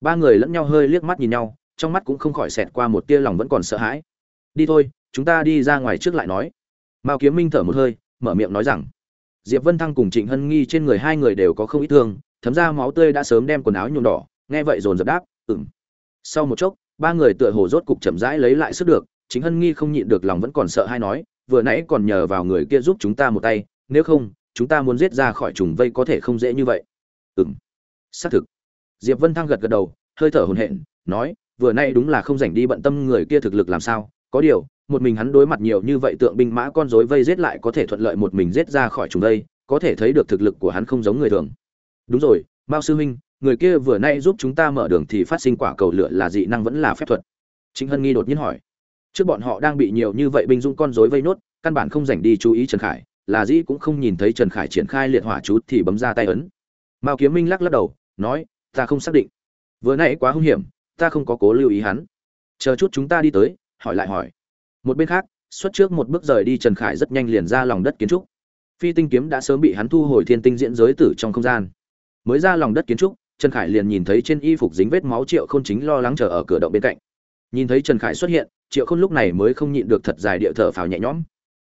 Ba người lẫn nhau hơi liếc mắt nhìn nhau trong mắt cũng không khỏi xẹt qua một tia lòng vẫn còn sợ hãi. Đi thôi, chúng ta đi ra ngoài trước lại nói. Mao kiếm minh thở một hơi, mở miệng nói rằng, diệp vân thăng cùng trịnh hân nghi trên người hai người đều có không ít thương, thấm ra máu tươi đã sớm đem quần áo nhuộm đỏ, nghe vậy dồn dập đáp ừng sau một chốc, ba người tựa hồ rốt cục chậm rãi lấy lại sức được chính hân nghi không nhịn được lòng vẫn còn sợ hay nói, vừa nãy còn nhờ vào người kia giúp chúng ta một tay, nếu không, chúng ta muốn giết ra khỏi trùng vây có thể không dễ như vậy. Ừng xác thực. Diệp vân thăng gật gật đầu, hơi thở hồn hện nói vừa nay đúng là không rảnh đi bận tâm người kia thực lực làm sao, có điều, một mình hắn đối mặt nhiều như vậy tượng binh mã con rối vây giết lại có thể thuận lợi một mình giết ra khỏi chúng đây, có thể thấy được thực lực của hắn không giống người thường. Đúng rồi, mao sư huynh người kia vừa nay giúp chúng ta mở đường thì phát sinh quả cầu lửa là dị năng vẫn là phép thuật. Chính hân nghi đột nhiên hỏi. Trước bọn họ đang bị nhiều như vậy binh dũng con rối vây nốt, căn bản không dành đi chú ý trần khải, là dĩ cũng không nhìn thấy trần khải triển khai liệt hỏa chú thì bấm ra tay ấn. Mao kiếm minh lắc lắc đầu, nói, ta không xác định. Vừa nãy quá hung hiểm ta không có cố lưu ý hắn. Chờ chút chúng ta đi tới, hỏi lại hỏi. Một bên khác, xuất trước một bước rời đi trần khải rất nhanh liền ra lòng đất kiến trúc. Phi tinh kiếm đã sớm bị hắn thu hồi thiên tinh diễn giới tử trong không gian. Mới ra lòng đất kiến trúc, trần khải liền nhìn thấy trên y phục dính vết máu triệu k h ô n chính lo lắng chờ ở cửa động bên cạnh. Nhìn thấy trần khải xuất hiện, triệu khôn lúc này mới không nhịn được thật dài địa thở phào nhẹ nhõm.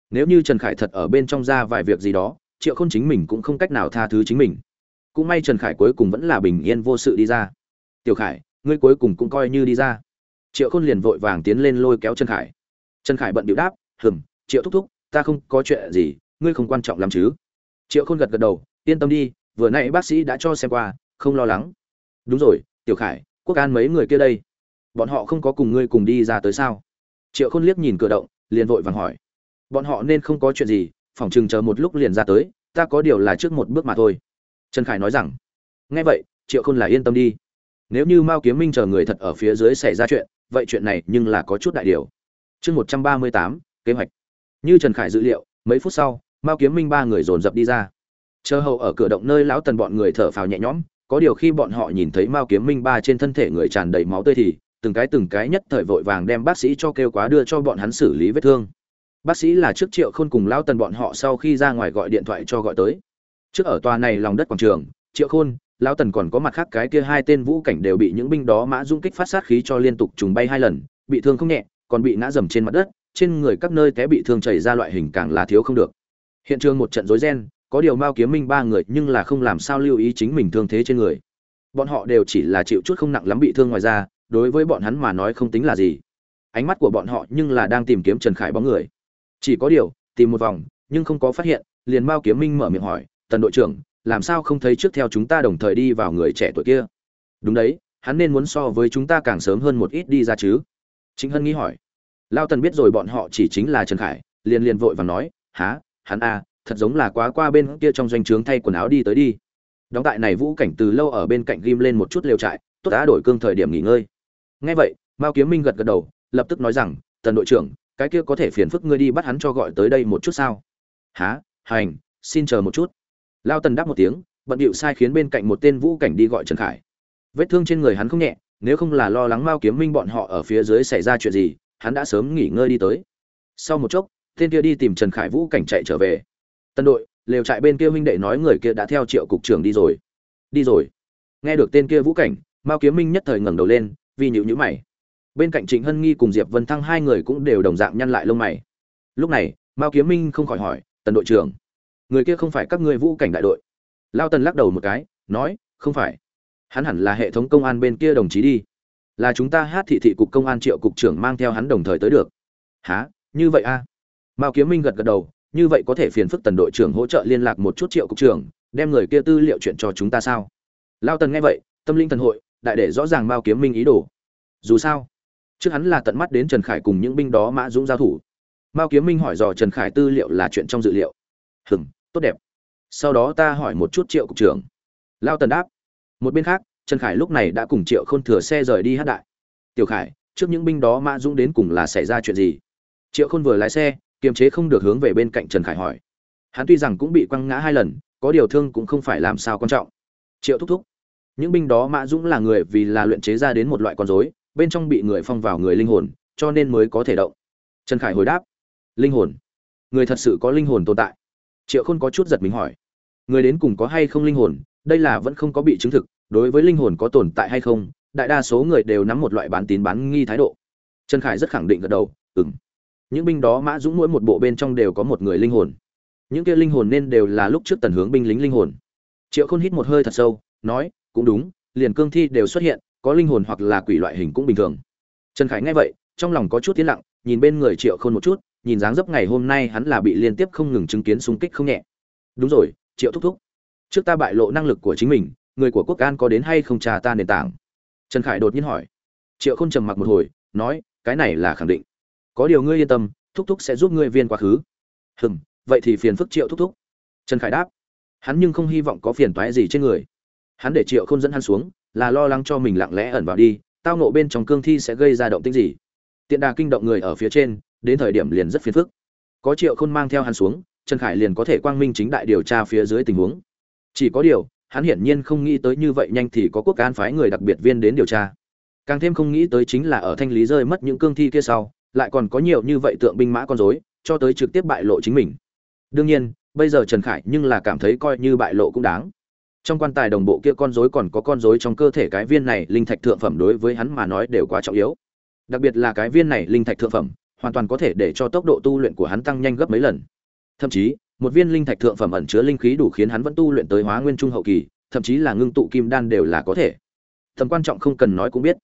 Nếu như trần khải thật ở bên trong ra vài việc gì đó, triệu khôn chính mình cũng không cách nào tha thứ chính mình. Cũng may trần khải cuối cùng vẫn là bình yên vô sự đi ra. Tiểu khải ngươi cuối cùng cũng coi như đi ra. Triệu khôn liền vội vàng tiến lên lôi kéo trần khải. Trần khải bận điệu đáp, hừm, triệu thúc thúc, ta không có chuyện gì, ngươi không quan trọng lắm chứ. Triệu khôn gật gật đầu, yên tâm đi, vừa nãy bác sĩ đã cho xem qua, không lo lắng. Đúng rồi, tiểu khải, quốc an mấy người kia đây? Bọn họ không có cùng ngươi cùng đi ra tới sao? Triệu khôn liếc nhìn cửa động, liền vội vàng hỏi. Bọn họ nên không có chuyện gì phỏng chừng chờ một lúc liền ra tới, ta có điều là trước một bước mà thôi. Trần khải nói rằng. Nghe vậy, triệu khôn là yên tâm đi nếu như mao kiếm minh chờ người thật ở phía dưới xảy ra chuyện, vậy chuyện này nhưng là có chút đại điều. Chương một trăm ba mươi tám, kế hoạch. Như trần khải dự liệu, mấy phút sau, mao kiếm minh ba người dồn dập đi ra. Chờ hậu ở cửa động nơi lão tần bọn người thở phào nhẹ nhõm, có điều khi bọn họ nhìn thấy mao kiếm minh ba trên thân thể người tràn đầy máu tươi thì, từng cái từng cái nhất thời vội vàng đem bác sĩ cho kêu quá đưa cho bọn hắn xử lý vết thương. Bác sĩ là trước triệu khôn cùng lão tần bọn họ sau khi ra ngoài gọi điện thoại cho gọi tới. Trước ở tòa này lòng đất quảng trường, triệu khôn lão tần còn có mặt khác cái kia hai tên vũ cảnh đều bị những binh đó mã dung kích phát sát khí cho liên tục trùng bay hai lần, bị thương không nhẹ, còn bị ngã dầm trên mặt đất, trên người các nơi té bị thương chảy ra loại hình càng là thiếu không được. Hiện trường một trận rối ren, có điều mao kiếm minh ba người nhưng là không làm sao lưu ý chính mình thương thế trên người. Bọn họ đều chỉ là chịu chút không nặng lắm bị thương ngoài ra, đối với bọn hắn mà nói không tính là gì. Ánh mắt của bọn họ nhưng là đang tìm kiếm trần khải bóng người. Chỉ có điều, tìm một vòng, nhưng không có phát hiện, liền mao kiếm minh mở miệng hỏi, tần đội trưởng làm sao không thấy trước theo chúng ta đồng thời đi vào người trẻ tuổi kia? Đúng đấy, hắn nên muốn so với chúng ta càng sớm hơn một ít đi ra chứ. Chính hân nghĩ hỏi. Lao tần biết rồi bọn họ chỉ chính là trần khải, liền liền vội và nói há hắn a thật giống là quá qua bên kia trong doanh trướng thay quần áo đi tới đi. Đóng tại này vũ cảnh từ lâu ở bên cạnh ghim lên một chút lều trại, tốt đã đổi cương thời điểm nghỉ ngơi. Ngay vậy, mao kiếm minh gật gật đầu, lập tức nói rằng, tần đội trưởng, cái kia có thể phiền phức ngươi đi bắt hắn cho gọi tới đây một chút sao? Há hành, xin chờ một chút lao tần đáp một tiếng, bận điệu sai khiến bên cạnh một tên vũ cảnh đi gọi trần khải. Vết thương trên người hắn không nhẹ, nếu không là lo lắng mao kiếm minh bọn họ ở phía dưới xảy ra chuyện gì, hắn đã sớm nghỉ ngơi đi tới. Sau một chốc, tên kia đi tìm trần khải vũ cảnh chạy trở về. Tân đội, lều trại bên kia huynh đệ nói người kia đã theo triệu cục trưởng đi rồi. Đi rồi. Nghe được tên kia vũ cảnh, mao kiếm minh nhất thời ngẩng đầu lên, vì nhịu nhữ mày. Bên cạnh trịnh hân nghi cùng diệp vân thăng hai người cũng đều đồng dạng nhăn lại lông mày. Lúc này, mao kiếm minh không khỏi hỏi, tần đội trưởng người kia không phải các ngươi vũ cảnh đại đội. Lao tần lắc đầu một cái, nói, không phải. Hắn hẳn là hệ thống công an bên kia đồng chí đi. Là chúng ta hát thị thị cục công an triệu cục trưởng mang theo hắn đồng thời tới được. Há như vậy a à? mao kiếm minh gật gật đầu, như vậy có thể phiền phức tần đội trưởng hỗ trợ liên lạc một chút triệu cục trưởng, đem người kia tư liệu chuyện cho chúng ta sao? Lao tần nghe vậy, tâm linh thần hội, đại để rõ ràng mao kiếm minh ý đồ. Dù sao, trước hắn là tận mắt đến trần khải cùng những binh đó mã dũng giao thủ. Mao kiếm minh hỏi dò trần khải tư liệu là chuyện trong dự liệu. Hừng tốt đẹp. Sau đó ta hỏi một chút triệu cục trưởng. Lao tần đáp. Một bên khác, trần khải lúc này đã cùng triệu k h ô n thừa xe rời đi hát đại. Tiểu khải, trước những binh đó mã dũng đến cùng là xảy ra chuyện gì? Triệu khôn vừa lái xe, kiềm chế không được hướng về bên cạnh trần khải hỏi. Hắn tuy rằng cũng bị quăng ngã hai lần, có điều thương cũng không phải làm sao quan trọng. Triệu thúc thúc. Những binh đó mã dũng là người vì là luyện chế ra đến một loại con dối bên trong bị người phong vào người linh hồn, cho nên mới có thể động. Trần khải hồi đáp. Linh hồn? Người thật sự có linh hồn tồn tại? Triệu khôn có chút giật mình hỏi, người đến cùng có hay không linh hồn? Đây là vẫn không có bị chứng thực, đối với linh hồn có tồn tại hay không, đại đa số người đều nắm một loại bán tín bán nghi thái độ. Trần khải rất khẳng định gật đầu ừng những binh đó mã dũng mỗi một bộ bên trong đều có một người linh hồn. Những kia linh hồn nên đều là lúc trước tần hướng binh lính linh hồn. Triệu khôn hít một hơi thật sâu, nói, cũng đúng, liền cương thi đều xuất hiện, có linh hồn hoặc là quỷ loại hình cũng bình thường. Trần khải nghe vậy, trong lòng có chút tiến lặng, nhìn bên người triệu khôn một chút nhìn dáng dấp ngày hôm nay hắn là bị liên tiếp không ngừng chứng kiến xung kích không nhẹ. Đúng rồi, triệu thúc thúc. Trước ta bại lộ năng lực của chính mình, người của quốc an có đến hay không trà ta nền tảng? Trần khải đột nhiên hỏi. Triệu khôn trầm mặc một hồi, nói, cái này là khẳng định. Có điều ngươi yên tâm, thúc thúc sẽ giúp ngươi viên quá khứ. Hừm, vậy thì phiền phức triệu thúc thúc. Trần khải đáp. Hắn nhưng không hy vọng có phiền toái gì trên người. Hắn để triệu khôn dẫn hắn xuống, là lo lắng cho mình lặng lẽ ẩn vào đi, tao nộ bên trong cương thi sẽ gây ra động tĩnh gì. Tiện đà kinh động người ở phía trên đến thời điểm liền rất phiền phức. Có triệu khôn mang theo hắn xuống, trần khải liền có thể quang minh chính đại điều tra phía dưới tình huống. Chỉ có điều, hắn hiển nhiên không nghĩ tới như vậy nhanh thì có quốc an phái người đặc biệt viên đến điều tra. Càng thêm không nghĩ tới chính là ở thanh lý rơi mất những cương thi kia sau, lại còn có nhiều như vậy tượng binh mã con rối, cho tới trực tiếp bại lộ chính mình. Đương nhiên, bây giờ trần khải nhưng là cảm thấy coi như bại lộ cũng đáng. Trong quan tài đồng bộ kia con rối còn có con rối trong cơ thể cái viên này linh thạch thượng phẩm đối với hắn mà nói đều quá trọng yếu. Đặc biệt là cái viên này linh thạch thượng phẩm hoàn toàn có thể để cho tốc độ tu luyện của hắn tăng nhanh gấp mấy lần. Thậm chí, một viên linh thạch thượng phẩm ẩn chứa linh khí đủ khiến hắn vẫn tu luyện tới hóa nguyên trung hậu kỳ, thậm chí là ngưng tụ kim đan đều là có thể. Tầm quan trọng không cần nói cũng biết.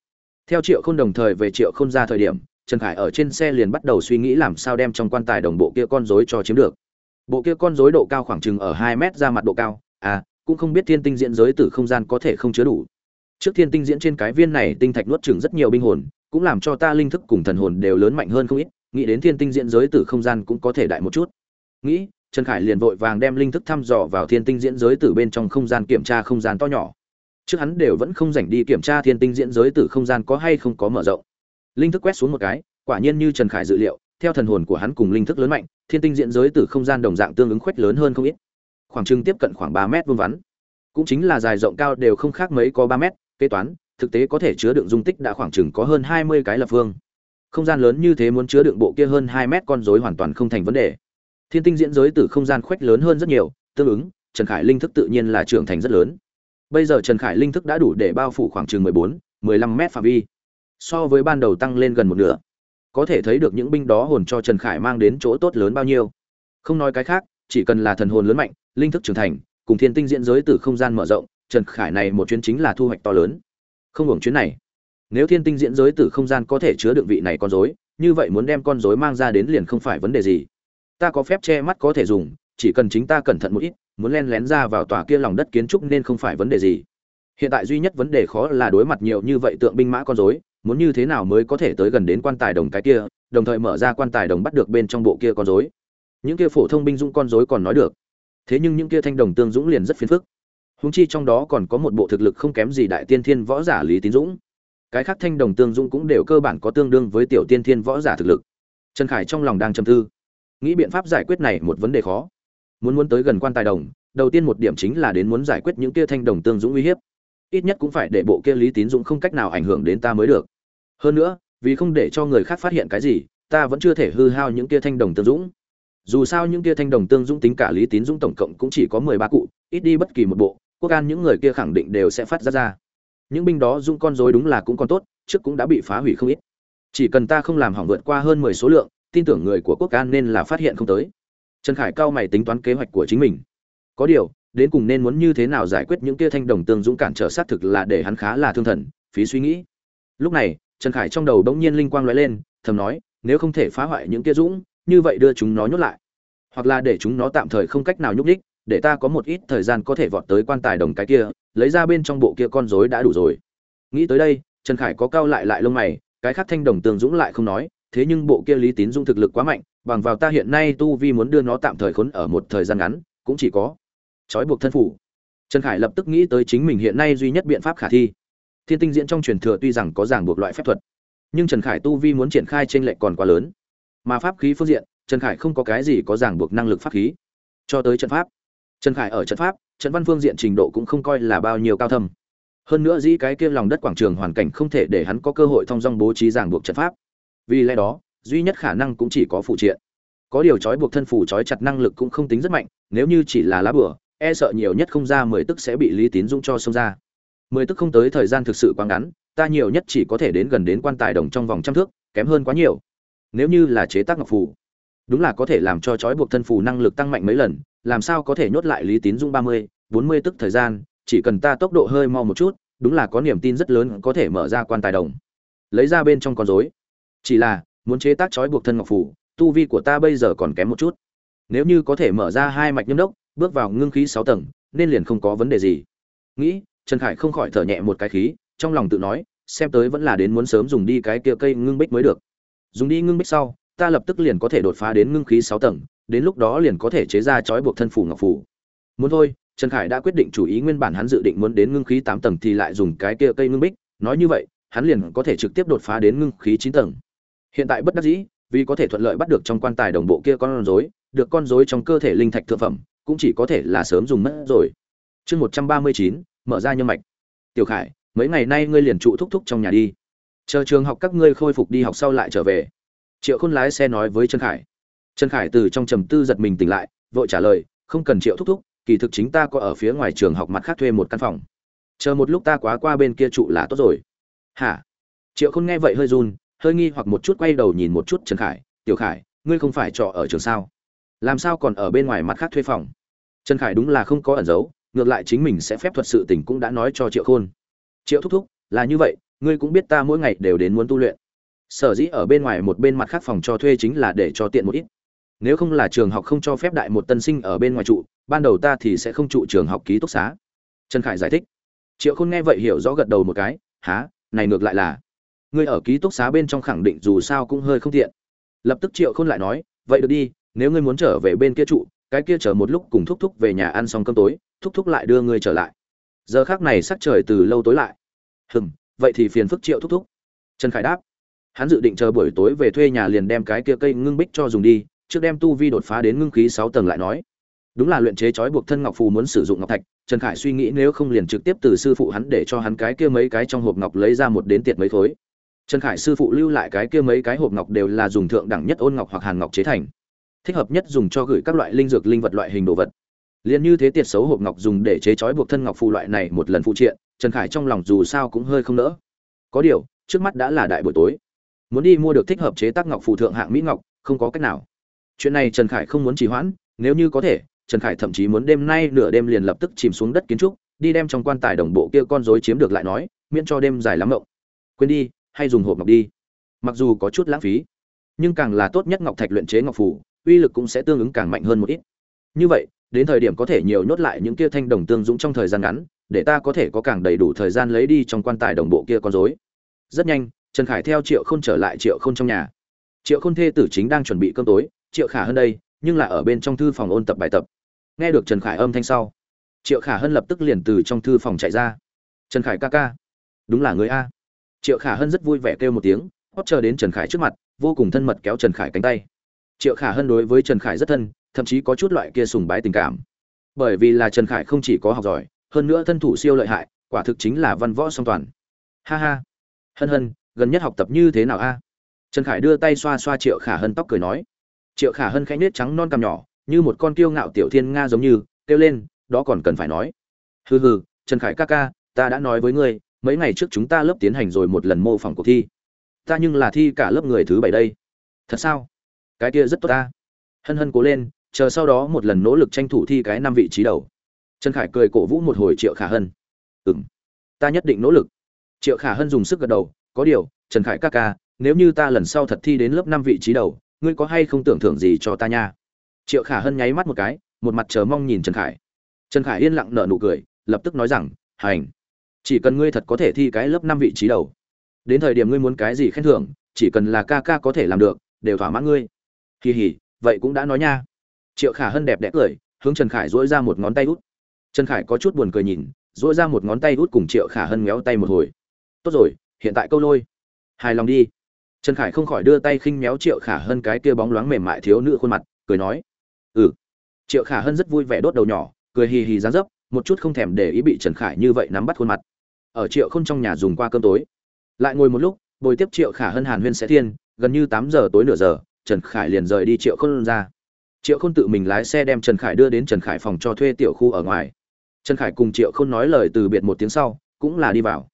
Theo triệu khôn đồng thời về triệu khôn ra thời điểm, trần khải ở trên xe liền bắt đầu suy nghĩ làm sao đem trong quan tài đồng bộ kia con rối cho chiếm được. Bộ kia con rối độ cao khoảng chừng ở hai mét ra mặt độ cao à cũng không biết thiên tinh diễn giới từ không gian có thể không chứa đủ. Trước thiên tinh diễn trên cái viên này tinh thạch nuốt chửng rất nhiều binh hồn cũng làm cho ta linh thức cùng thần hồn đều lớn mạnh hơn không ít, nghĩ đến thiên tinh diễn giới từ không gian cũng có thể đại một chút. Nghĩ, trần khải liền vội vàng đem linh thức thăm dò vào thiên tinh diễn giới từ bên trong không gian kiểm tra không gian to nhỏ. Trước hắn đều vẫn không dành đi kiểm tra thiên tinh diễn giới từ không gian có hay không có mở rộng. Linh thức quét xuống một cái, quả nhiên như trần khải dự liệu, theo thần hồn của hắn cùng linh thức lớn mạnh, thiên tinh diễn giới từ không gian đồng dạng tương ứng khuếch lớn hơn không ít. Khoảng trưng tiếp cận khoảng ba mét vuông vắn. Cũng chính là dài rộng cao đều không khác mấy có ba mét, kế toán thực tế có thể chứa đựng dung tích đã khoảng chừng có hơn hai mươi cái lập phương. Không gian lớn như thế muốn chứa đựng bộ kia hơn hai mét con rối hoàn toàn không thành vấn đề. Thiên tinh diễn giới từ không gian khoách lớn hơn rất nhiều, tương ứng, trần khải linh thức tự nhiên là trưởng thành rất lớn. Bây giờ trần khải linh thức đã đủ để bao phủ khoảng chừng mười bốn, mười lăm mét phạm vi. So với ban đầu tăng lên gần một nửa. Có thể thấy được những binh đó hồn cho trần khải mang đến chỗ tốt lớn bao nhiêu. Không nói cái khác, chỉ cần là thần hồn lớn mạnh, linh thức trưởng thành, cùng thiên tinh diễn giới từ không gian mở rộng, trần khải này một chuyến chính là thu hoạch to lớn không hưởng chuyến này. Nếu thiên tinh diễn giới từ không gian có thể chứa đựng vị này con rối, như vậy muốn đem con rối mang ra đến liền không phải vấn đề gì. Ta có phép che mắt có thể dùng, chỉ cần chính ta cẩn thận một ít, muốn len lén ra vào tòa kia lòng đất kiến trúc nên không phải vấn đề gì. Hiện tại duy nhất vấn đề khó là đối mặt nhiều như vậy tượng binh mã con rối, muốn như thế nào mới có thể tới gần đến quan tài đồng cái kia, đồng thời mở ra quan tài đồng bắt được bên trong bộ kia con rối. Những kia phổ thông binh dũng con rối còn nói được. Thế nhưng những kia thanh đồng tương dũng liền rất phiền phức. Huống chi trong đó còn có một bộ thực lực không kém gì đại tiên thiên võ giả lý tín dũng. Cái khác thanh đồng tương dũng cũng đều cơ bản có tương đương với tiểu tiên thiên võ giả thực lực. Trần khải trong lòng đang châm tư. Nghĩ biện pháp giải quyết này một vấn đề khó. Muốn muốn tới gần quan tài đồng, đầu tiên một điểm chính là đến muốn giải quyết những kia thanh đồng tương dũng uy hiếp. Ít nhất cũng phải để bộ kia lý tín dũng không cách nào ảnh hưởng đến ta mới được. Hơn nữa, vì không để cho người khác phát hiện cái gì, ta vẫn chưa thể hư hao những kia thanh đồng tương dũng. Dù sao những kia thanh đồng tương dũng tính cả lý tín dũng tổng cộng cũng chỉ có mười ba cụ, ít đi bất kỳ một bộ quốc an những người kia khẳng định đều sẽ phát ra ra. Những binh đó dung con dối đúng là cũng còn tốt, trước cũng đã bị phá hủy không ít. Chỉ cần ta không làm hỏng vượt qua hơn mười số lượng, tin tưởng người của quốc an nên là phát hiện không tới. Trần khải cao mày tính toán kế hoạch của chính mình. Có điều, đến cùng nên muốn như thế nào giải quyết những kia thanh đồng tương dũng cản trở xác thực là để hắn khá là thương thần, phí suy nghĩ. Lúc này, trần khải trong đầu bỗng nhiên linh quang lóe lên, thầm nói, nếu không thể phá hoại những kia dũng, như vậy đưa chúng nó nhốt lại. Hoặc là để chúng nó tạm thời không cách nào nhúc nhích để ta có một ít thời gian có thể vọt tới quan tài đồng cái kia, lấy ra bên trong bộ kia con rối đã đủ rồi. Nghĩ tới đây, trần khải có cao lại lại lông mày, cái khác thanh đồng tường dũng lại không nói, thế nhưng bộ kia lý tín dũng thực lực quá mạnh, bằng vào ta hiện nay tu vi muốn đưa nó tạm thời khốn ở một thời gian ngắn, cũng chỉ có trói buộc thân phủ. Trần khải lập tức nghĩ tới chính mình hiện nay duy nhất biện pháp khả thi. Thiên tinh diễn trong truyền thừa tuy rằng có ràng buộc loại phép thuật, nhưng trần khải tu vi muốn triển khai trên lệnh còn quá lớn. Mà pháp khí phương diện, trần khải không có cái gì có ràng buộc năng lực pháp khí. Cho tới trận pháp trần khải ở trận pháp, trận văn phương diện trình độ cũng không coi là bao nhiêu cao thâm. Hơn nữa dĩ cái kia lòng đất quảng trường hoàn cảnh không thể để hắn có cơ hội thông dong bố trí ràng buộc trận pháp. Vì lẽ đó, duy nhất khả năng cũng chỉ có phụ triện. Có điều trói buộc thân phủ trói chặt năng lực cũng không tính rất mạnh, nếu như chỉ là lá bửa e sợ nhiều nhất không ra mười tức sẽ bị lý tín dũng cho xông ra. Mười tức không tới thời gian thực sự quá ngắn, ta nhiều nhất chỉ có thể đến gần đến quan tài đồng trong vòng trăm thước, kém hơn quá nhiều. Nếu như là chế tác ngọc phủ đúng là có thể làm cho trói buộc thân phù năng lực tăng mạnh mấy lần, làm sao có thể nhốt lại lý tín Dung ba mươi, bốn mươi tức thời gian, chỉ cần ta tốc độ hơi mau một chút, đúng là có niềm tin rất lớn có thể mở ra quan tài đồng. Lấy ra bên trong con rối. Chỉ là, muốn chế tác trói buộc thân ngọc phù, tu vi của ta bây giờ còn kém một chút. Nếu như có thể mở ra hai mạch nhâm đốc, bước vào ngưng khí sáu tầng, nên liền không có vấn đề gì. Nghĩ, trần khải không khỏi thở nhẹ một cái khí, trong lòng tự nói, xem tới vẫn là đến muốn sớm dùng đi cái kia cây ngưng bích mới được. Dùng đi ngưng bích sau ta lập tức liền có thể đột phá đến ngưng khí sáu tầng, đến lúc đó liền có thể chế ra chói buộc thân phủ ngọc phủ muốn thôi, trần khải đã quyết định chủ ý nguyên bản hắn dự định muốn đến ngưng khí tám tầng thì lại dùng cái kia cây ngưng bích, nói như vậy, hắn liền có thể trực tiếp đột phá đến ngưng khí chín tầng. Hiện tại bất đắc dĩ, vì có thể thuận lợi bắt được trong quan tài đồng bộ kia con rối, được con rối trong cơ thể linh thạch thượng phẩm, cũng chỉ có thể là sớm dùng mất rồi. Chương một trăm ba mươi chín, mở ra nhân mạch. Tiểu khải, mấy ngày nay ngươi liền trụ thúc thúc trong nhà đi. Chờ trường học các ngươi khôi phục đi học sau lại trở về triệu khôn lái xe nói với trần khải. Trần khải từ trong trầm tư giật mình tỉnh lại, vội trả lời, không cần triệu thúc thúc, kỳ thực chính ta có ở phía ngoài trường học mặt khác thuê một căn phòng. Chờ một lúc ta quá qua bên kia trụ là tốt rồi. Hả? Triệu khôn nghe vậy hơi run, hơi nghi hoặc một chút quay đầu nhìn một chút trần khải, tiểu khải, ngươi không phải trọ ở trường sao? Làm sao còn ở bên ngoài mặt khác thuê phòng? Trần khải đúng là không có ẩn giấu, ngược lại chính mình sẽ phép thuật sự tình cũng đã nói cho triệu khôn. Triệu thúc thúc, là như vậy, ngươi cũng biết ta mỗi ngày đều đến muốn tu luyện sở dĩ ở bên ngoài một bên mặt khác phòng cho thuê chính là để cho tiện một ít. Nếu không là trường học không cho phép đại một tân sinh ở bên ngoài trụ, ban đầu ta thì sẽ không trụ trường học ký túc xá. Trần khải giải thích. Triệu khôn nghe vậy hiểu rõ gật đầu một cái há này ngược lại là, ngươi ở ký túc xá bên trong khẳng định dù sao cũng hơi không tiện. Lập tức triệu khôn lại nói, vậy được đi, nếu ngươi muốn trở về bên kia trụ, cái kia chờ một lúc cùng thúc thúc về nhà ăn xong cơm tối, thúc thúc lại đưa ngươi trở lại. Giờ khác này sắc trời từ lâu tối lại. Hừm, vậy thì phiền phức triệu thúc thúc. Trần khải đáp hắn dự định chờ buổi tối về thuê nhà liền đem cái kia cây ngưng bích cho dùng đi, trước đem tu vi đột phá đến ngưng khí sáu tầng lại nói. Đúng là luyện chế trói buộc thân ngọc phù muốn sử dụng ngọc thạch, trần khải suy nghĩ nếu không liền trực tiếp từ sư phụ hắn để cho hắn cái kia mấy cái trong hộp ngọc lấy ra một đến tiệt mấy khối. Trần khải sư phụ lưu lại cái kia mấy cái hộp ngọc đều là dùng thượng đẳng nhất ôn ngọc hoặc hàn ngọc chế thành. Thích hợp nhất dùng cho gửi các loại linh dược linh vật loại hình đồ vật. Liền như thế tiệt xấu hộp ngọc dùng để chế trói buộc thân ngọc phù loại này một lần phụ triện, trần khải trong lòng dù sao cũng hơi không nỡ. Có điều, trước mắt đã là đại buổi tối muốn đi mua được thích hợp chế tác ngọc phù thượng hạng mỹ ngọc, không có cách nào. Chuyện này trần khải không muốn trì hoãn, nếu như có thể, trần khải thậm chí muốn đêm nay nửa đêm liền lập tức chìm xuống đất kiến trúc, đi đem trong quan tài đồng bộ kia con rối chiếm được lại nói, miễn cho đêm dài lắm mộng. Quên đi, hay dùng hộp ngọc đi. Mặc dù có chút lãng phí, nhưng càng là tốt nhất ngọc thạch luyện chế ngọc phủ uy lực cũng sẽ tương ứng càng mạnh hơn một ít. Như vậy, đến thời điểm có thể nhiều nhốt lại những kia thanh đồng tương dũng trong thời gian ngắn, để ta có thể có càng đầy đủ thời gian lấy đi trong quan tài đồng bộ kia con rối. Rất nhanh trần khải theo triệu khôn trở lại triệu khôn trong nhà. Triệu khôn thê tử chính đang chuẩn bị cơm tối, triệu khả hơn đây, nhưng là ở bên trong thư phòng ôn tập bài tập. Nghe được trần khải âm thanh sau, triệu khả hân lập tức liền từ trong thư phòng chạy ra. Trần khải ca ca, đúng là người a. Triệu khả hân rất vui vẻ kêu một tiếng, hót chờ đến trần khải trước mặt, vô cùng thân mật kéo trần khải cánh tay. Triệu khả hân đối với trần khải rất thân, thậm chí có chút loại kia sùng bái tình cảm. Bởi vì là trần khải không chỉ có học giỏi, hơn nữa thân thủ siêu lợi hại, quả thực chính là văn võ song toàn. Ha ha. Hân hân gần nhất học tập như thế nào a? Trần khải đưa tay xoa xoa triệu khả hân tóc cười nói. Triệu khả hân khẽ nết trắng non cằm nhỏ, như một con kiêu ngạo tiểu thiên nga giống như, kêu lên, đó còn cần phải nói. Hừ hừ, trần khải ca ca, ta đã nói với ngươi, mấy ngày trước chúng ta lớp tiến hành rồi một lần mô phỏng cuộc thi. Ta nhưng là thi cả lớp người thứ bảy đây. Thật sao? Cái kia rất tốt ta. Hân hân cố lên, chờ sau đó một lần nỗ lực tranh thủ thi cái năm vị trí đầu. Trần khải cười cổ vũ một hồi triệu khả hân. Ừm, ta nhất định nỗ lực. Triệu khả hân dùng sức gật đầu có điều, trần khải ca ca, nếu như ta lần sau thật thi đến lớp năm vị trí đầu, ngươi có hay không tưởng thưởng gì cho ta nha? Triệu khả hân nháy mắt một cái, một mặt chờ mong nhìn trần khải. Trần khải yên lặng nở nụ cười, lập tức nói rằng, hành, chỉ cần ngươi thật có thể thi cái lớp năm vị trí đầu. Đến thời điểm ngươi muốn cái gì khen thưởng, chỉ cần là ca ca có thể làm được, đều thỏa mãn ngươi. Kỳ hỉ vậy cũng đã nói nha. Triệu khả hân đẹp đẽ cười, hướng trần khải dỗi ra một ngón tay út. Trần khải có chút buồn cười nhìn dỗi ra một ngón tay út cùng triệu khả hân méo tay một hồi. Tốt rồi hiện tại câu lôi. Hài lòng đi. Trần khải không khỏi đưa tay khinh méo triệu khả hơn cái kia bóng loáng mềm mại thiếu nữ khuôn mặt, cười nói ừ. Triệu khả hơn rất vui vẻ đốt đầu nhỏ, cười hì hì ra dấp, một chút không thèm để ý bị trần khải như vậy nắm bắt khuôn mặt. Ở triệu không trong nhà dùng qua cơm tối. Lại ngồi một lúc, bồi tiếp triệu khả hơn hàn huyên sẽ thiên, gần như tám giờ tối nửa giờ, trần khải liền rời đi triệu Khôn ra. Triệu khôn tự mình lái xe đem trần khải đưa đến trần khải phòng cho thuê tiểu khu ở ngoài. Trần khải cùng triệu khôn nói lời từ biệt một tiếng sau, cũng là đi vào.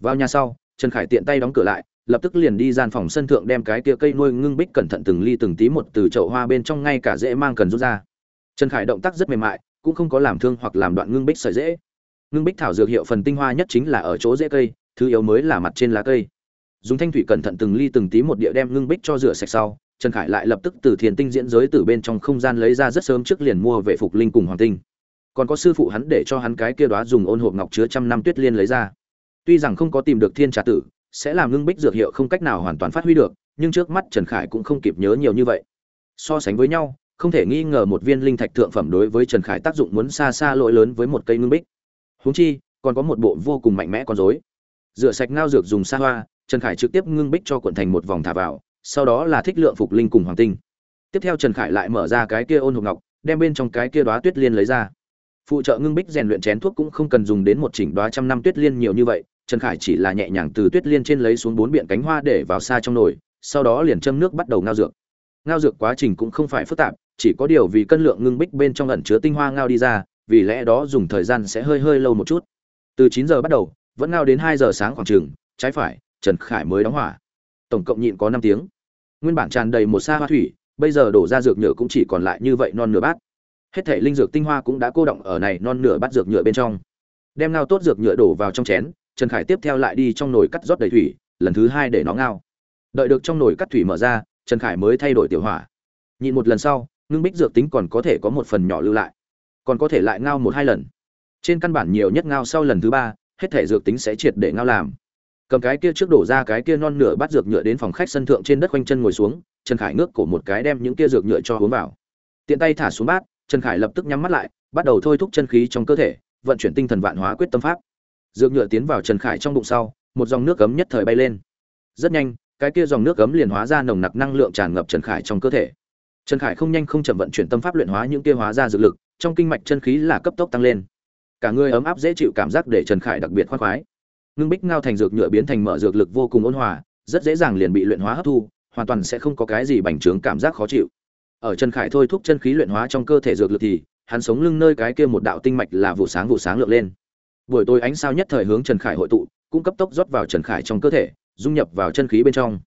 Vào nhà sau trần khải tiện tay đóng cửa lại, lập tức liền đi gian phòng sân thượng đem cái kia cây nuôi ngưng bích cẩn thận từng ly từng tí một từ chậu hoa bên trong ngay cả dễ mang cần rút ra. Trần khải động tác rất mềm mại, cũng không có làm thương hoặc làm đoạn ngưng bích sợi dễ ngưng bích thảo dược hiệu phần tinh hoa nhất chính là ở chỗ dễ cây, thứ yếu mới là mặt trên lá cây. Dùng thanh thủy cẩn thận từng ly từng tí một địa đem ngưng bích cho rửa sạch sau, trần khải lại lập tức từ thiền tinh diễn giới từ bên trong không gian lấy ra rất sớm trước liền mua về phục linh cùng hoàng tinh. Còn có sư phụ hắn để cho hắn cái kia đó dùng ôn hộp ngọc chứa trăm năm tuyết liên lấy ra tuy rằng không có tìm được thiên trà tử, sẽ làm ngưng bích dược hiệu không cách nào hoàn toàn phát huy được, nhưng trước mắt trần khải cũng không kịp nhớ nhiều như vậy. So sánh với nhau, không thể nghi ngờ một viên linh thạch thượng phẩm đối với trần khải tác dụng muốn xa xa lỗi lớn với một cây ngưng bích. Huống chi, còn có một bộ vô cùng mạnh mẽ con dối rửa sạch ngao dược dùng xa hoa, trần khải trực tiếp ngưng bích cho quận thành một vòng thả vào, sau đó là thích lượng phục linh cùng hoàng tinh. Tiếp theo trần khải lại mở ra cái kia ôn hộp ngọc, đem bên trong cái kia đoá tuyết liên lấy ra. Phụ trợ ngưng bích rèn luyện chén thuốc cũng không cần dùng đến một chỉnh đoá trăm năm tuyết liên nhiều như vậy trần khải chỉ là nhẹ nhàng từ tuyết liên trên lấy xuống bốn biện cánh hoa để vào xa trong nồi, sau đó liền châm nước bắt đầu ngao dược. Ngao dược quá trình cũng không phải phức tạp, chỉ có điều vì cân lượng ngưng bích bên trong ẩn chứa tinh hoa ngao đi ra, vì lẽ đó dùng thời gian sẽ hơi hơi lâu một chút. Từ chín giờ bắt đầu, vẫn ngao đến hai giờ sáng khoảng chừng, trái phải, trần khải mới đóng hỏa. Tổng cộng nhịn có năm tiếng. Nguyên bản tràn đầy một sa hoa thủy, bây giờ đổ ra dược nhựa cũng chỉ còn lại như vậy non nửa bát. Hết thể linh dược tinh hoa cũng đã cô động ở này non nửa bát dược nhựa bên trong. Đem ngao tốt dược nhựa đổ vào trong chén trần khải tiếp theo lại đi trong nồi cắt rót đầy thủy, lần thứ hai để nó ngao. Đợi được trong nồi cắt thủy mở ra, trần khải mới thay đổi tiểu hỏa. Nhịn một lần sau, ngưng bích dược tính còn có thể có một phần nhỏ lưu lại. Còn có thể lại ngao một hai lần. Trên căn bản nhiều nhất ngao sau lần thứ ba, hết thể dược tính sẽ triệt để ngao làm. Cầm cái kia trước đổ ra cái kia non nửa bát dược nhựa đến phòng khách sân thượng trên đất quanh chân ngồi xuống, trần khải ngước cổ một cái đem những kia dược nhựa cho uống vào. Tiện tay thả xuống bát, trần khải lập tức nhắm mắt lại, bắt đầu thôi thúc chân khí trong cơ thể, vận chuyển tinh thần vạn hóa quyết tâm pháp dược nhựa tiến vào trần khải trong bụng sau, một dòng nước cấm nhất thời bay lên. Rất nhanh, cái kia dòng nước cấm liền hóa ra nồng nặc năng lượng tràn ngập trần khải trong cơ thể. Trần khải không nhanh không chậm vận chuyển tâm pháp luyện hóa những kia hóa ra dược lực, trong kinh mạch chân khí là cấp tốc tăng lên. Cả người ấm áp dễ chịu cảm giác để trần khải đặc biệt khoác khoái. Ngưng bích ngao thành dược nhựa biến thành mở dược lực vô cùng ôn hòa, rất dễ dàng liền bị luyện hóa hấp thu, hoàn toàn sẽ không có cái gì bành trướng cảm giác khó chịu. Ở trần khải thôi thúc chân khí luyện hóa trong cơ thể dược lực thì, hắn sống lưng nơi cái kia một đạo tinh mạch là vụ sáng vụ sáng lượng lên buổi tối ánh sao nhất thời hướng trần khải hội tụ cũng cấp tốc rót vào trần khải trong cơ thể, dung nhập vào chân khí bên trong.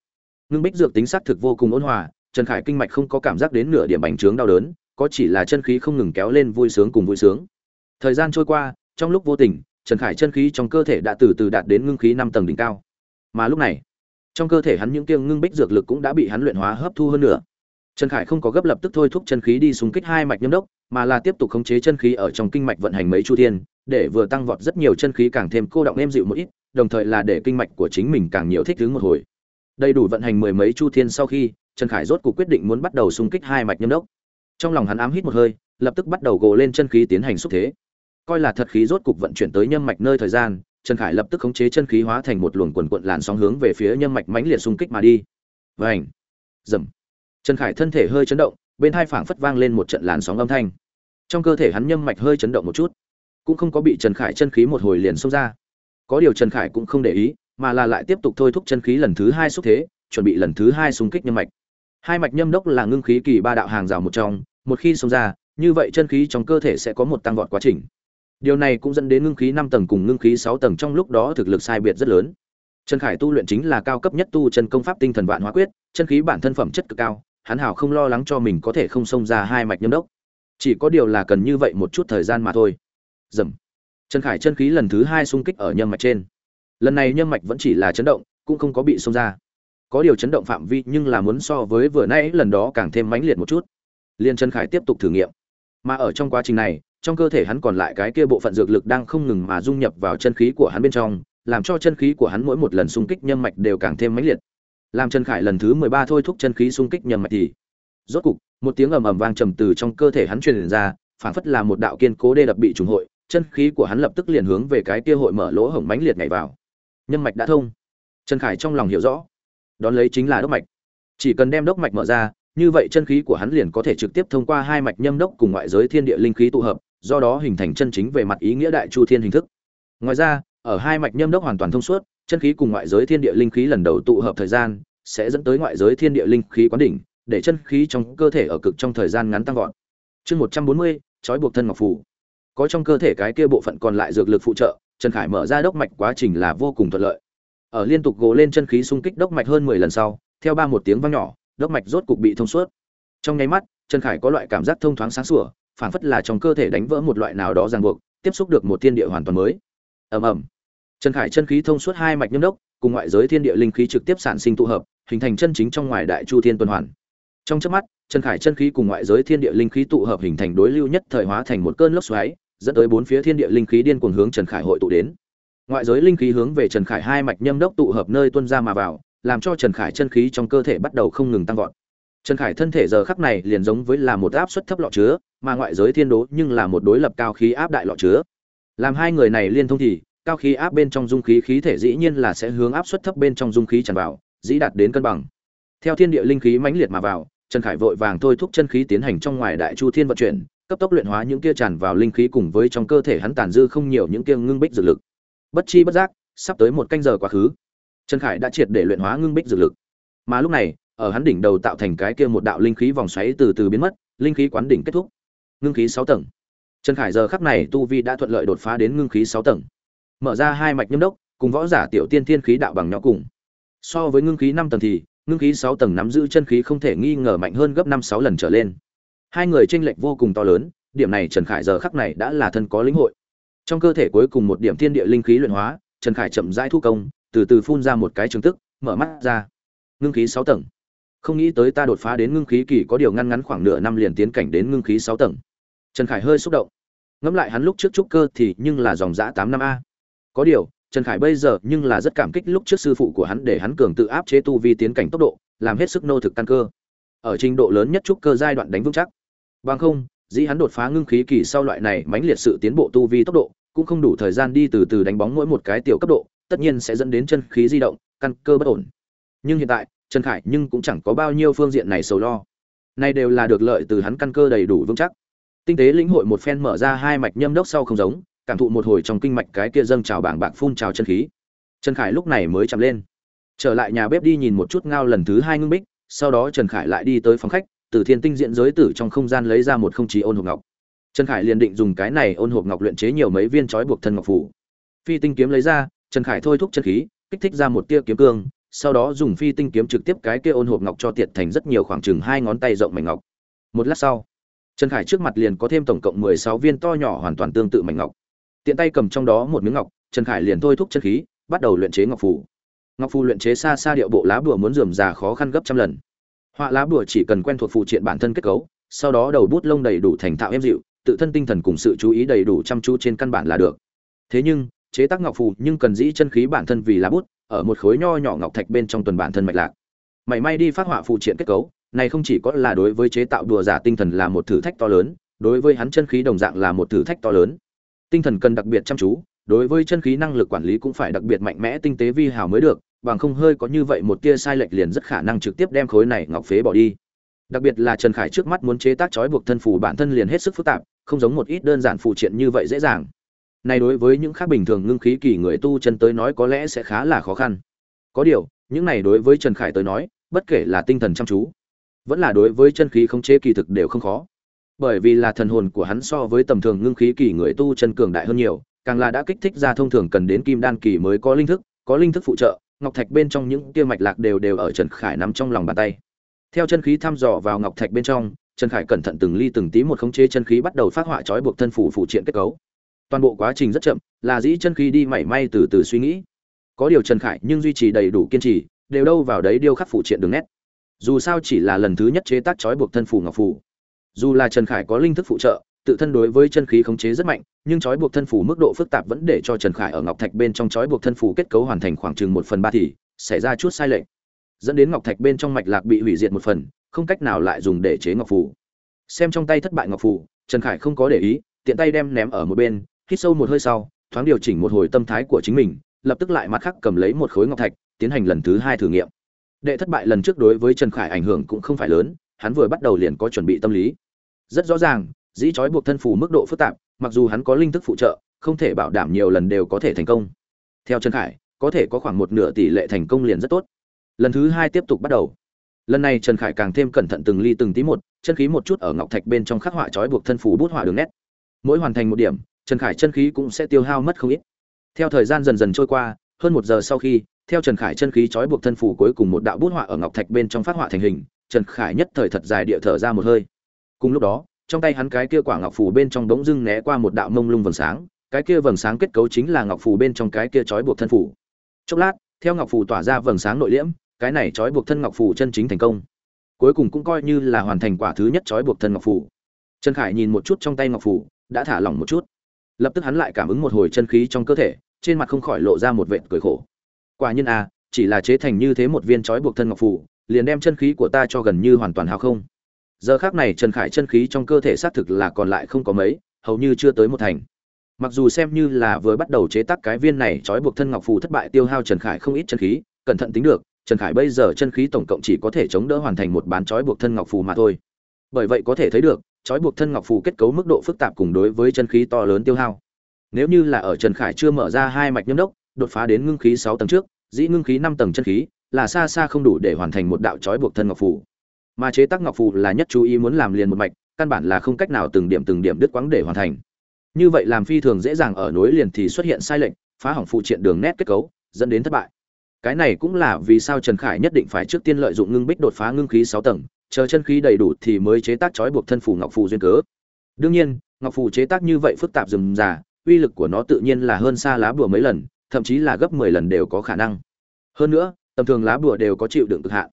Ngưng bích dược tính xác thực vô cùng ôn hòa, trần khải kinh mạch không có cảm giác đến nửa điểm bành trướng đau đớn, có chỉ là chân khí không ngừng kéo lên vui sướng cùng vui sướng. Thời gian trôi qua, trong lúc vô tình, trần khải chân khí trong cơ thể đã từ từ đạt đến ngưng khí năm tầng đỉnh cao. Mà lúc này, trong cơ thể hắn những kiêng ngưng bích dược lực cũng đã bị hắn luyện hóa hấp thu hơn nữa. Trần khải không có gấp lập tức thôi thúc chân khí đi xung kích hai mạch nhâm đốc mà là tiếp tục khống chế chân khí ở trong kinh mạch vận hành mấy chu thiên, để vừa tăng vọt rất nhiều chân khí càng thêm cô động êm dịu một ít, đồng thời là để kinh mạch của chính mình càng nhiều thích ứng một hồi. Đầy đủ vận hành mười mấy chu thiên sau khi, trần khải rốt cuộc quyết định muốn bắt đầu xung kích hai mạch nhâm đốc. Trong lòng hắn ám hít một hơi, lập tức bắt đầu gồ lên chân khí tiến hành xúc thế. Coi là thật khí rốt cục vận chuyển tới nhâm mạch nơi thời gian, trần khải lập tức khống chế chân khí hóa thành một luồng quần quận làn sóng hướng về phía nhâm mạch mãnh liệt xung kích mà đi. Vành! Dầm trần khải thân thể hơi chấn động bên hai phảng phất vang lên một trận làn sóng âm thanh. Trong cơ thể hắn nhâm mạch hơi chấn động một chút, cũng không có bị trần khải chân khí một hồi liền xông ra. Có điều trần khải cũng không để ý, mà là lại tiếp tục thôi thúc chân khí lần thứ hai xúc thế, chuẩn bị lần thứ hai xung kích nhâm mạch. Hai mạch nhâm đốc là ngưng khí kỳ ba đạo hàng rào một trong, một khi xông ra, như vậy chân khí trong cơ thể sẽ có một tăng vọt quá trình. Điều này cũng dẫn đến ngưng khí năm tầng cùng ngưng khí sáu tầng trong lúc đó thực lực sai biệt rất lớn. Trần khải tu luyện chính là cao cấp nhất tu chân công pháp tinh thần vạn hóa quyết, chân khí bản thân phẩm chất cực cao hắn hảo không lo lắng cho mình có thể không xông ra hai mạch nhâm đốc. Chỉ có điều là cần như vậy một chút thời gian mà thôi. Dầm. Trần khải chân khí lần thứ hai xung kích ở nhâm mạch trên. Lần này nhâm mạch vẫn chỉ là chấn động, cũng không có bị xông ra. Có điều chấn động phạm vi nhưng là muốn so với vừa nãy lần đó càng thêm mãnh liệt một chút. Liên trần khải tiếp tục thử nghiệm. Mà ở trong quá trình này, trong cơ thể hắn còn lại cái kia bộ phận dược lực đang không ngừng mà dung nhập vào chân khí của hắn bên trong, làm cho chân khí của hắn mỗi một lần xung kích nhâm mạch đều càng thêm mãnh liệt làm trần khải lần thứ mười ba thôi thúc chân khí xung kích nhầm mạch thì. Rốt cục, một tiếng ầm ầm vang trầm từ trong cơ thể hắn truyền ra, phảng phất là một đạo kiên cố đê đập bị trùng hội, chân khí của hắn lập tức liền hướng về cái kia hội mở lỗ hổng mãnh liệt nhảy vào. Nhâm mạch đã thông. Trần khải trong lòng hiểu rõ. Đón lấy chính là đốc mạch. Chỉ cần đem đốc mạch mở ra, như vậy chân khí của hắn liền có thể trực tiếp thông qua hai mạch nhâm đốc cùng ngoại giới thiên địa linh khí tụ hợp, do đó hình thành chân chính về mặt ý nghĩa đại chu thiên hình thức. Ngoài ra, ở hai mạch nhâm đốc hoàn toàn thông suốt chân khí cùng ngoại giới thiên địa linh khí lần đầu tụ hợp thời gian, sẽ dẫn tới ngoại giới thiên địa linh khí quán đỉnh, để chân khí trong cơ thể ở cực trong thời gian ngắn tăng vọt. Chương một trăm bốn mươi, trói buộc thân ngọc phủ có trong cơ thể cái kia bộ phận còn lại dược lực phụ trợ, trần khải mở ra đốc mạch quá trình là vô cùng thuận lợi. Ở liên tục gồ lên chân khí xung kích đốc mạch hơn mười lần sau, theo ba một tiếng vang nhỏ, đốc mạch rốt cục bị thông suốt. Trong nháy mắt, trần khải có loại cảm giác thông thoáng sáng sủa, phảng phất là trong cơ thể đánh vỡ một loại nào đó ràng buộc, tiếp xúc được một thiên địa hoàn toàn mới. Ầm ầm trần khải chân khí thông suốt hai mạch nhâm đốc, cùng ngoại giới thiên địa linh khí trực tiếp sản sinh tụ hợp, hình thành chân chính trong ngoài đại chu thiên tuần hoàn. Trong chớp mắt, trần khải chân khí cùng ngoại giới thiên địa linh khí tụ hợp hình thành đối lưu nhất thời hóa thành một cơn lốc xoáy, dẫn tới bốn phía thiên địa linh khí điên cuồng hướng trần khải hội tụ đến. Ngoại giới linh khí hướng về trần khải hai mạch nhâm đốc tụ hợp nơi tuân ra mà vào, làm cho trần khải chân khí trong cơ thể bắt đầu không ngừng tăng vọt. Trần khải thân thể giờ khắc này liền giống với là một áp suất thấp lọ chứa, mà ngoại giới thiên đố nhưng là một đối lập cao khí áp đại lọ chứa. Làm hai người này liên thông thì cao khí áp bên trong dung khí khí thể dĩ nhiên là sẽ hướng áp suất thấp bên trong dung khí tràn vào, dĩ đạt đến cân bằng. Theo thiên địa linh khí mãnh liệt mà vào, trần khải vội vàng thôi thúc chân khí tiến hành trong ngoài đại chu thiên vận chuyển, cấp tốc luyện hóa những kia tràn vào linh khí cùng với trong cơ thể hắn tàn dư không nhiều những kia ngưng bích dược lực. Bất chi bất giác, sắp tới một canh giờ quá khứ, trần khải đã triệt để luyện hóa ngưng bích dược lực. Mà lúc này, ở hắn đỉnh đầu tạo thành cái kia một đạo linh khí vòng xoáy từ từ biến mất, linh khí quán đỉnh kết thúc. Ngưng khí sáu tầng. Trần khải giờ khắc này tu vi đã thuận lợi đột phá đến ngưng khí sáu tầng mở ra hai mạch nhâm đốc, cùng võ giả tiểu tiên thiên khí đạo bằng nhỏ cùng. So với ngưng khí năm tầng thì, ngưng khí sáu tầng nắm giữ chân khí không thể nghi ngờ mạnh hơn gấp năm sáu lần trở lên. Hai người tranh lệch vô cùng to lớn, điểm này trần khải giờ khắc này đã là thân có lĩnh hội. Trong cơ thể cuối cùng một điểm thiên địa linh khí luyện hóa, trần khải chậm rãi thu công, từ từ phun ra một cái chứng tức, mở mắt ra. Ngưng khí sáu tầng. Không nghĩ tới ta đột phá đến ngưng khí kỳ có điều ngăn ngắn khoảng nửa năm liền tiến cảnh đến ngưng khí sáu tầng. Trần khải hơi xúc động. Ngẫm lại hắn lúc trước trúc cơ thì nhưng là dòng giã tám năm a có điều, trần khải bây giờ nhưng là rất cảm kích lúc trước sư phụ của hắn để hắn cường tự áp chế tu vi tiến cảnh tốc độ, làm hết sức nô thực căn cơ. Ở trình độ lớn nhất trúc cơ giai đoạn đánh vững chắc. Bằng không, dĩ hắn đột phá ngưng khí kỳ sau loại này mãnh liệt sự tiến bộ tu vi tốc độ, cũng không đủ thời gian đi từ từ đánh bóng mỗi một cái tiểu cấp độ, tất nhiên sẽ dẫn đến chân khí di động, căn cơ bất ổn. Nhưng hiện tại, trần khải nhưng cũng chẳng có bao nhiêu phương diện này sầu lo. Nay đều là được lợi từ hắn căn cơ đầy đủ vững chắc. Tinh tế lĩnh hội một phen mở ra hai mạch nhâm đốc sau không giống cảm thụ một hồi trong kinh mạch cái kia dâng trào bảng bạc phun trào chân khí. Trần khải lúc này mới chậm lên. Trở lại nhà bếp đi nhìn một chút ngao lần thứ hai ngưng bích, sau đó trần khải lại đi tới phòng khách, từ thiên tinh diện giới tử trong không gian lấy ra một không chí ôn hộp ngọc. Trần khải liền định dùng cái này ôn hộp ngọc luyện chế nhiều mấy viên trói buộc thân ngọc phủ. Phi tinh kiếm lấy ra, trần khải thôi thúc chân khí, kích thích ra một tia kiếm cương, sau đó dùng phi tinh kiếm trực tiếp cái kia ôn hộp ngọc cho tiệt thành rất nhiều khoảng chừng hai ngón tay rộng mảnh ngọc. Một lát sau, trần khải trước mặt liền có thêm tổng cộng mười sáu viên to nhỏ hoàn toàn tương tự mảnh ngọc tiện tay cầm trong đó một miếng ngọc, trần khải liền thôi thúc chân khí, bắt đầu luyện chế ngọc phủ ngọc phù luyện chế xa xa điệu bộ lá bùa muốn dườm già khó khăn gấp trăm lần. Họa lá bùa chỉ cần quen thuộc phụ triện bản thân kết cấu, sau đó đầu bút lông đầy đủ thành thạo êm dịu, tự thân tinh thần cùng sự chú ý đầy đủ chăm chú trên căn bản là được. Thế nhưng, chế tác ngọc phù nhưng cần dĩ chân khí bản thân vì lá bút, ở một khối nho nhỏ ngọc thạch bên trong tuần bản thân mạch lạc. Mảy may đi phát họa phụ triện kết cấu, này không chỉ có là đối với chế tạo đùa giả tinh thần là một thử thách to lớn, đối với hắn chân khí đồng dạng là một thử thách to lớn tinh thần cần đặc biệt chăm chú, đối với chân khí năng lực quản lý cũng phải đặc biệt mạnh mẽ tinh tế vi hào mới được, bằng không hơi có như vậy một tia sai lệch liền rất khả năng trực tiếp đem khối này ngọc phế bỏ đi. Đặc biệt là trần khải trước mắt muốn chế tác trói buộc thân phù bản thân liền hết sức phức tạp, không giống một ít đơn giản phụ triện như vậy dễ dàng. Này đối với những khác bình thường ngưng khí kỳ người tu chân tới nói có lẽ sẽ khá là khó khăn. Có điều, những này đối với trần khải tới nói, bất kể là tinh thần chăm chú, vẫn là đối với chân khí không chế kỳ thực đều không khó bởi vì là thần hồn của hắn so với tầm thường ngưng khí kỳ người tu chân cường đại hơn nhiều, càng là đã kích thích ra thông thường cần đến kim đan kỳ mới có linh thức, có linh thức phụ trợ, ngọc thạch bên trong những kia mạch lạc đều đều ở trần khải nắm trong lòng bàn tay. Theo chân khí thăm dò vào ngọc thạch bên trong, trần khải cẩn thận từng ly từng tí một khống chế chân khí bắt đầu phát họa trói buộc thân phủ phụ triện kết cấu. Toàn bộ quá trình rất chậm, là dĩ chân khí đi mảy may từ từ suy nghĩ. Có điều trần khải nhưng duy trì đầy đủ kiên trì, đều đâu vào đấy điêu khắc phụ triện đường nét. Dù sao chỉ là lần thứ nhất chế tác trói buộc thân phủ ngọc phủ dù là trần khải có linh thức phụ trợ, tự thân đối với chân khí khống chế rất mạnh, nhưng trói buộc thân phủ mức độ phức tạp vẫn để cho trần khải ở ngọc thạch bên trong trói buộc thân phủ kết cấu hoàn thành khoảng chừng một phần ba thì xảy ra chút sai lệch. Dẫn đến ngọc thạch bên trong mạch lạc bị hủy diệt một phần, không cách nào lại dùng để chế ngọc phủ xem trong tay thất bại ngọc phủ trần khải không có để ý, tiện tay đem ném ở một bên, hít sâu một hơi sau, thoáng điều chỉnh một hồi tâm thái của chính mình, lập tức lại mặt khác cầm lấy một khối ngọc thạch, tiến hành lần thứ hai thử nghiệm. Đệ thất bại lần trước đối với trần khải ảnh hưởng cũng không phải lớn, hắn vừa bắt đầu liền có chuẩn bị tâm lý rất rõ ràng, dĩ trói buộc thân phù mức độ phức tạp, mặc dù hắn có linh thức phụ trợ, không thể bảo đảm nhiều lần đều có thể thành công. Theo trần khải, có thể có khoảng một nửa tỷ lệ thành công liền rất tốt. Lần thứ hai tiếp tục bắt đầu. Lần này trần khải càng thêm cẩn thận từng ly từng tí một, chân khí một chút ở ngọc thạch bên trong khắc họa trói buộc thân phù bút họa đường nét. Mỗi hoàn thành một điểm, trần khải chân khí cũng sẽ tiêu hao mất không ít. Theo thời gian dần dần trôi qua, hơn một giờ sau khi, theo trần khải chân khí trói buộc thân phù cuối cùng một đạo bút họa ở ngọc thạch bên trong phát họa thành hình, trần khải nhất thời thật dài địa thở ra một hơi cùng lúc đó trong tay hắn cái kia quả ngọc phủ bên trong bỗng dưng né qua một đạo mông lung vầng sáng cái kia vầng sáng kết cấu chính là ngọc phủ bên trong cái kia trói buộc thân phủ. chốc lát theo ngọc phủ tỏa ra vầng sáng nội liễm cái này trói buộc thân ngọc phủ chân chính thành công cuối cùng cũng coi như là hoàn thành quả thứ nhất trói buộc thân ngọc phủ. trần khải nhìn một chút trong tay ngọc phủ, đã thả lỏng một chút lập tức hắn lại cảm ứng một hồi chân khí trong cơ thể trên mặt không khỏi lộ ra một vệt cười khổ quả nhiên a chỉ là chế thành như thế một viên trói buộc thân ngọc phủ, liền đem chân khí của ta cho gần như hoàn toàn hao không giờ khác này trần khải chân khí trong cơ thể xác thực là còn lại không có mấy, hầu như chưa tới một thành. Mặc dù xem như là vừa bắt đầu chế tác cái viên này trói buộc thân ngọc phù thất bại tiêu hao trần khải không ít chân khí, cẩn thận tính được, trần khải bây giờ chân khí tổng cộng chỉ có thể chống đỡ hoàn thành một bán trói buộc thân ngọc phù mà thôi. Bởi vậy có thể thấy được, trói buộc thân ngọc phù kết cấu mức độ phức tạp cùng đối với chân khí to lớn tiêu hao. Nếu như là ở trần khải chưa mở ra hai mạch nhâm đốc, đột phá đến ngưng khí sáu tầng trước, dĩ ngưng khí năm tầng chân khí, là xa xa không đủ để hoàn thành một đạo trói buộc thân ngọc phù mà chế tác ngọc phù là nhất chú ý muốn làm liền một mạch, căn bản là không cách nào từng điểm từng điểm đứt quãng để hoàn thành. Như vậy làm phi thường dễ dàng ở nối liền thì xuất hiện sai lệch, phá hỏng phụ triện đường nét kết cấu, dẫn đến thất bại. Cái này cũng là vì sao trần khải nhất định phải trước tiên lợi dụng ngưng bích đột phá ngưng khí sáu tầng, chờ chân khí đầy đủ thì mới chế tác trói buộc thân phù ngọc phù duyên cớ. Đương nhiên, ngọc phù chế tác như vậy phức tạp rườm rà, uy lực của nó tự nhiên là hơn xa lá bùa mấy lần, thậm chí là gấp mười lần đều có khả năng. Hơn nữa, tầm thường lá bùa đều có chịu đựng cực hạn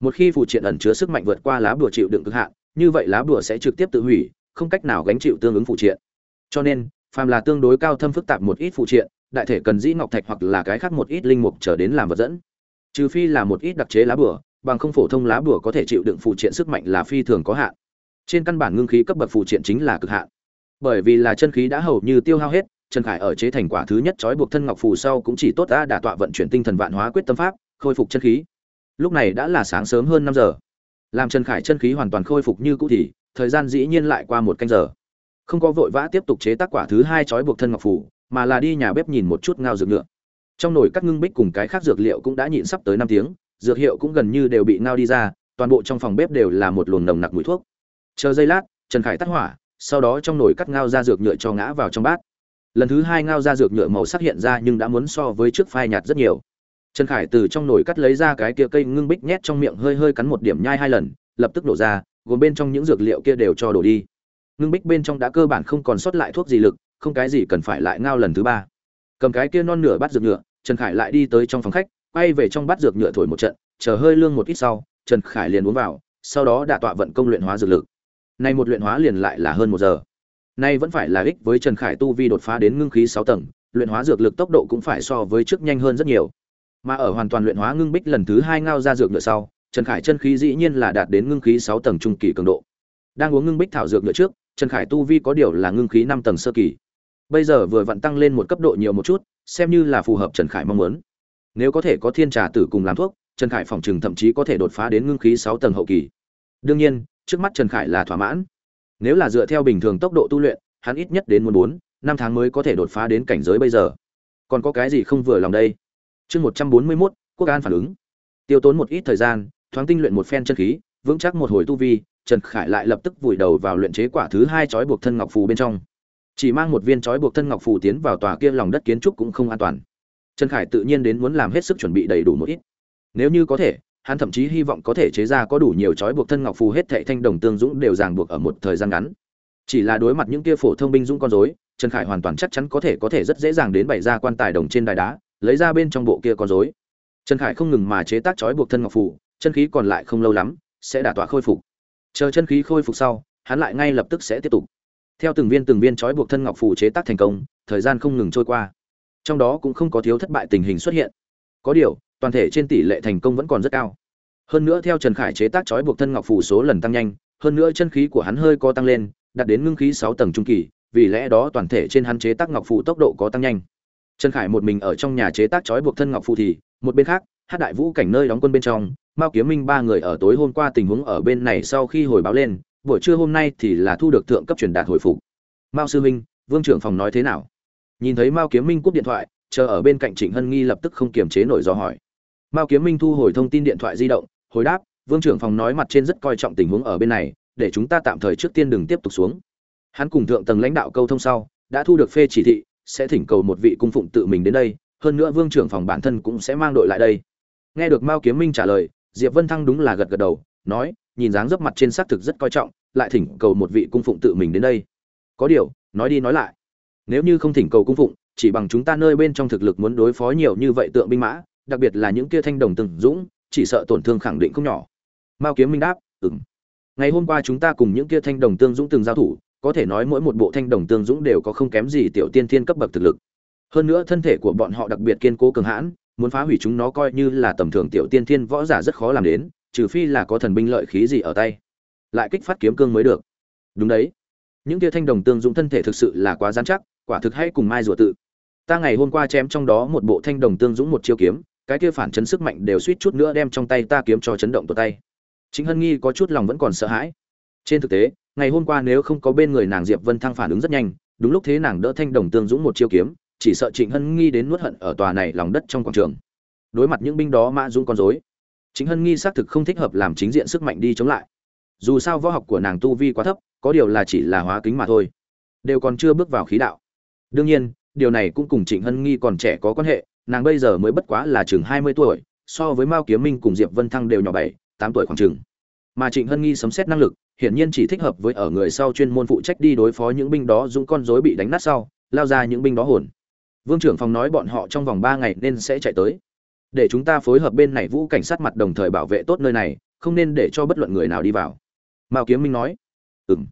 một khi phụ triện ẩn chứa sức mạnh vượt qua lá bùa chịu đựng cực hạn, như vậy lá bùa sẽ trực tiếp tự hủy, không cách nào gánh chịu tương ứng phụ triện. Cho nên, phàm là tương đối cao thâm phức tạp một ít phụ triện, đại thể cần dĩ ngọc thạch hoặc là cái khác một ít linh mục trở đến làm vật dẫn. Trừ phi là một ít đặc chế lá bùa, bằng không phổ thông lá bùa có thể chịu đựng phụ triện sức mạnh là phi thường có hạn. Trên căn bản ngưng khí cấp bậc phụ triện chính là cực hạn. Bởi vì là chân khí đã hầu như tiêu hao hết, trần khải ở chế thành quả thứ nhất trói buộc thân ngọc phù sau cũng chỉ tốt đã đả tọa vận chuyển tinh thần vạn hóa quyết tâm pháp, khôi phục chân khí lúc này đã là sáng sớm hơn năm giờ. Làm trần khải chân khí hoàn toàn khôi phục như cũ thì, thời gian dĩ nhiên lại qua một canh giờ. Không có vội vã tiếp tục chế tác quả thứ hai trói buộc thân ngọc phủ, mà là đi nhà bếp nhìn một chút ngao dược nhựa trong nồi cắt ngưng bích cùng cái khác dược liệu cũng đã nhịn sắp tới năm tiếng, dược hiệu cũng gần như đều bị ngao đi ra, toàn bộ trong phòng bếp đều là một luồng nồng nặc mùi thuốc. Chờ giây lát, trần khải tắt hỏa, sau đó trong nồi cắt ngao ra dược nhựa cho ngã vào trong bát. Lần thứ hai ngao ra dược nhựa màu sắc hiện ra nhưng đã muốn so với trước phai nhạt rất nhiều trần khải từ trong nồi cắt lấy ra cái kia cây ngưng bích nhét trong miệng hơi hơi cắn một điểm nhai hai lần, lập tức đổ ra, gồm bên trong những dược liệu kia đều cho đổ đi. Ngưng bích bên trong đã cơ bản không còn sót lại thuốc gì lực, không cái gì cần phải lại ngao lần thứ ba. Cầm cái kia non nửa bát dược nhựa, trần khải lại đi tới trong phòng khách, quay về trong bát dược nhựa thổi một trận, chờ hơi lương một ít sau, trần khải liền uống vào, sau đó đã tọa vận công luyện hóa dược lực. Nay một luyện hóa liền lại là hơn một giờ. Nay vẫn phải là ích với trần khải tu vi đột phá đến ngưng khí sáu tầng, luyện hóa dược lực tốc độ cũng phải so với trước nhanh hơn rất nhiều mà ở hoàn toàn luyện hóa ngưng bích lần thứ hai ngao ra dược nhựa sau, trần khải chân khí dĩ nhiên là đạt đến ngưng khí sáu tầng trung kỳ cường độ. Đang uống ngưng bích thảo dược nhựa trước, trần khải tu vi có điều là ngưng khí năm tầng sơ kỳ. Bây giờ vừa vặn tăng lên một cấp độ nhiều một chút, xem như là phù hợp trần khải mong muốn. Nếu có thể có thiên trà tử cùng làm thuốc, trần khải phòng chừng thậm chí có thể đột phá đến ngưng khí sáu tầng hậu kỳ. Đương nhiên, trước mắt trần khải là thỏa mãn. Nếu là dựa theo bình thường tốc độ tu luyện, hắn ít nhất đến một bốn, năm tháng mới có thể đột phá đến cảnh giới bây giờ. Còn có cái gì không vừa lòng đây? Chương một trăm bốn mươi mốt, quốc an phản ứng. Tiêu tốn một ít thời gian, thoáng tinh luyện một phen chân khí, vững chắc một hồi tu vi, trần khải lại lập tức vùi đầu vào luyện chế quả thứ hai chói buộc thân ngọc phù bên trong. Chỉ mang một viên chói buộc thân ngọc phù tiến vào tòa kia lòng đất kiến trúc cũng không an toàn. Trần khải tự nhiên đến muốn làm hết sức chuẩn bị đầy đủ một ít. Nếu như có thể, hắn thậm chí hy vọng có thể chế ra có đủ nhiều chói buộc thân ngọc phù hết thảy thanh đồng tương dũng đều ràng buộc ở một thời gian ngắn. Chỉ là đối mặt những kia phổ thông binh dũng con rối, trần khải hoàn toàn chắc chắn có thể có thể rất dễ dàng đến bày ra quan tài đồng trên đài đá lấy ra bên trong bộ kia con rối. Trần khải không ngừng mà chế tác trói buộc thân ngọc phủ, chân khí còn lại không lâu lắm, sẽ đả tọa khôi phục. Chờ chân khí khôi phục sau, hắn lại ngay lập tức sẽ tiếp tục. Theo từng viên từng viên trói buộc thân ngọc phủ chế tác thành công, thời gian không ngừng trôi qua. Trong đó cũng không có thiếu thất bại tình hình xuất hiện. Có điều, toàn thể trên tỷ lệ thành công vẫn còn rất cao. Hơn nữa theo trần khải chế tác trói buộc thân ngọc phủ số lần tăng nhanh, hơn nữa chân khí của hắn hơi có tăng lên, đạt đến ngưng khí sáu tầng trung kỳ, vì lẽ đó toàn thể trên hắn chế tác ngọc phủ tốc độ có tăng nhanh trần khải một mình ở trong nhà chế tác trói buộc thân ngọc phù thì, một bên khác, hát đại vũ cảnh nơi đóng quân bên trong, mao kiếm minh ba người ở tối hôm qua tình huống ở bên này sau khi hồi báo lên, buổi trưa hôm nay thì là thu được thượng cấp truyền đạt hồi phục. Mao sư minh, vương trưởng phòng nói thế nào? Nhìn thấy mao kiếm minh cúp điện thoại, chờ ở bên cạnh trịnh hân nghi lập tức không kiềm chế nổi do hỏi. Mao kiếm minh thu hồi thông tin điện thoại di động, hồi đáp, vương trưởng phòng nói mặt trên rất coi trọng tình huống ở bên này, để chúng ta tạm thời trước tiên đừng tiếp tục xuống. Hắn cùng thượng tầng lãnh đạo câu thông sau, đã thu được phê chỉ thị sẽ thỉnh cầu một vị cung phụng tự mình đến đây, hơn nữa vương trưởng phòng bản thân cũng sẽ mang đội lại đây. Nghe được mao kiếm minh trả lời, diệp vân thăng đúng là gật gật đầu, nói, nhìn dáng dấp mặt trên xác thực rất coi trọng, lại thỉnh cầu một vị cung phụng tự mình đến đây. Có điều, nói đi nói lại, nếu như không thỉnh cầu cung phụng, chỉ bằng chúng ta nơi bên trong thực lực muốn đối phó nhiều như vậy tượng binh mã, đặc biệt là những kia thanh đồng từng dũng, chỉ sợ tổn thương khẳng định không nhỏ. Mao kiếm minh đáp ừng ngày hôm qua chúng ta cùng những kia thanh đồng tương dũng từng giao thủ có thể nói mỗi một bộ thanh đồng tương dũng đều có không kém gì tiểu tiên thiên cấp bậc thực lực. Hơn nữa thân thể của bọn họ đặc biệt kiên cố cường hãn, muốn phá hủy chúng nó coi như là tầm thường tiểu tiên thiên võ giả rất khó làm đến, trừ phi là có thần binh lợi khí gì ở tay. Lại kích phát kiếm cương mới được. Đúng đấy. Những kia thanh đồng tương dũng thân thể thực sự là quá gian chắc, quả thực hay cùng mai rùa tự. Ta ngày hôm qua chém trong đó một bộ thanh đồng tương dũng một chiêu kiếm, cái kia phản chấn sức mạnh đều suýt chút nữa đem trong tay ta kiếm cho chấn động tuột tay. Chính hân nghi có chút lòng vẫn còn sợ hãi. Trên thực tế ngày hôm qua nếu không có bên người nàng diệp vân thăng phản ứng rất nhanh, đúng lúc thế nàng đỡ thanh đồng tương dũng một chiêu kiếm, chỉ sợ trịnh hân nghi đến nuốt hận ở tòa này lòng đất trong quảng trường. Đối mặt những binh đó mã dũng con dối chính hân nghi xác thực không thích hợp làm chính diện sức mạnh đi chống lại. Dù sao võ học của nàng tu vi quá thấp, có điều là chỉ là hóa kính mà thôi, đều còn chưa bước vào khí đạo. Đương nhiên, điều này cũng cùng trịnh hân nghi còn trẻ có quan hệ, nàng bây giờ mới bất quá là chừng hai mươi tuổi, so với mao kiếm minh cùng diệp vân thăng đều nhỏ bảy, tám tuổi khoảng chừng mà trịnh hân nghi sấm xét năng lực, hiển nhiên chỉ thích hợp với ở người sau chuyên môn phụ trách đi đối phó những binh đó dũng con rối bị đánh nát sau, lao ra những binh đó hồn. Vương trưởng phòng nói bọn họ trong vòng ba ngày nên sẽ chạy tới. Để chúng ta phối hợp bên này vũ cảnh sát mặt đồng thời bảo vệ tốt nơi này, không nên để cho bất luận người nào đi vào. Mao kiếm minh nói. Ừm.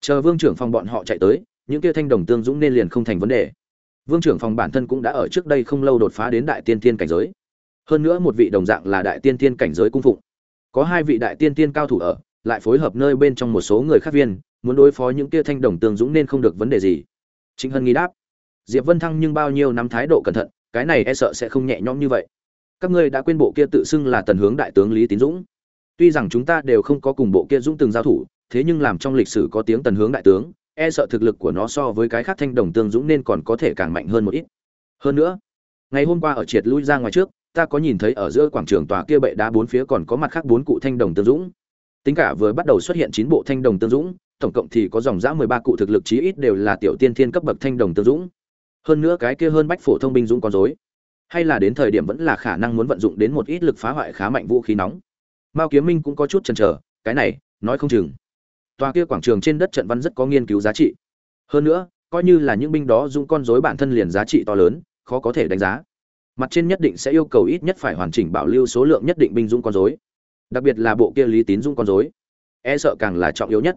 Chờ vương trưởng phòng bọn họ chạy tới, những kia thanh đồng tương dũng nên liền không thành vấn đề. Vương trưởng phòng bản thân cũng đã ở trước đây không lâu đột phá đến đại tiên Thiên cảnh giới. Hơn nữa một vị đồng dạng là đại tiên Thiên cảnh giới cung phụng có hai vị đại tiên tiên cao thủ ở, lại phối hợp nơi bên trong một số người khác viên, muốn đối phó những kia thanh đồng tương dũng nên không được vấn đề gì. Chính hân nghi đáp, diệp vân thăng nhưng bao nhiêu năm thái độ cẩn thận, cái này e sợ sẽ không nhẹ nhõm như vậy. Các ngươi đã quên bộ kia tự xưng là tần hướng đại tướng lý tín dũng. Tuy rằng chúng ta đều không có cùng bộ kia dũng từng giao thủ, thế nhưng làm trong lịch sử có tiếng tần hướng đại tướng e sợ thực lực của nó so với cái khác thanh đồng tương dũng nên còn có thể càng mạnh hơn một ít. Hơn nữa, ngày hôm qua ở triệt lui ra ngoài trước ta có nhìn thấy ở giữa quảng trường tòa kia bệ đá bốn phía còn có mặt khác bốn cụ thanh đồng tương dũng. Tính cả vừa bắt đầu xuất hiện chín bộ thanh đồng tương dũng, tổng cộng thì có dòng dã mười ba cụ thực lực chí ít đều là tiểu tiên thiên cấp bậc thanh đồng tương dũng. Hơn nữa cái kia hơn bách phổ thông binh dũng con dối hay là đến thời điểm vẫn là khả năng muốn vận dụng đến một ít lực phá hoại khá mạnh vũ khí nóng. Mao kiếm minh cũng có chút chần chờ, cái này, nói không chừng. Tòa kia quảng trường trên đất trận văn rất có nghiên cứu giá trị. Hơn nữa, coi như là những binh đó dũng con dối bản thân liền giá trị to lớn, khó có thể đánh giá mặt trên nhất định sẽ yêu cầu ít nhất phải hoàn chỉnh bảo lưu số lượng nhất định binh dũng con dối đặc biệt là bộ kia lý tín dũng con dối e sợ càng là trọng yếu nhất.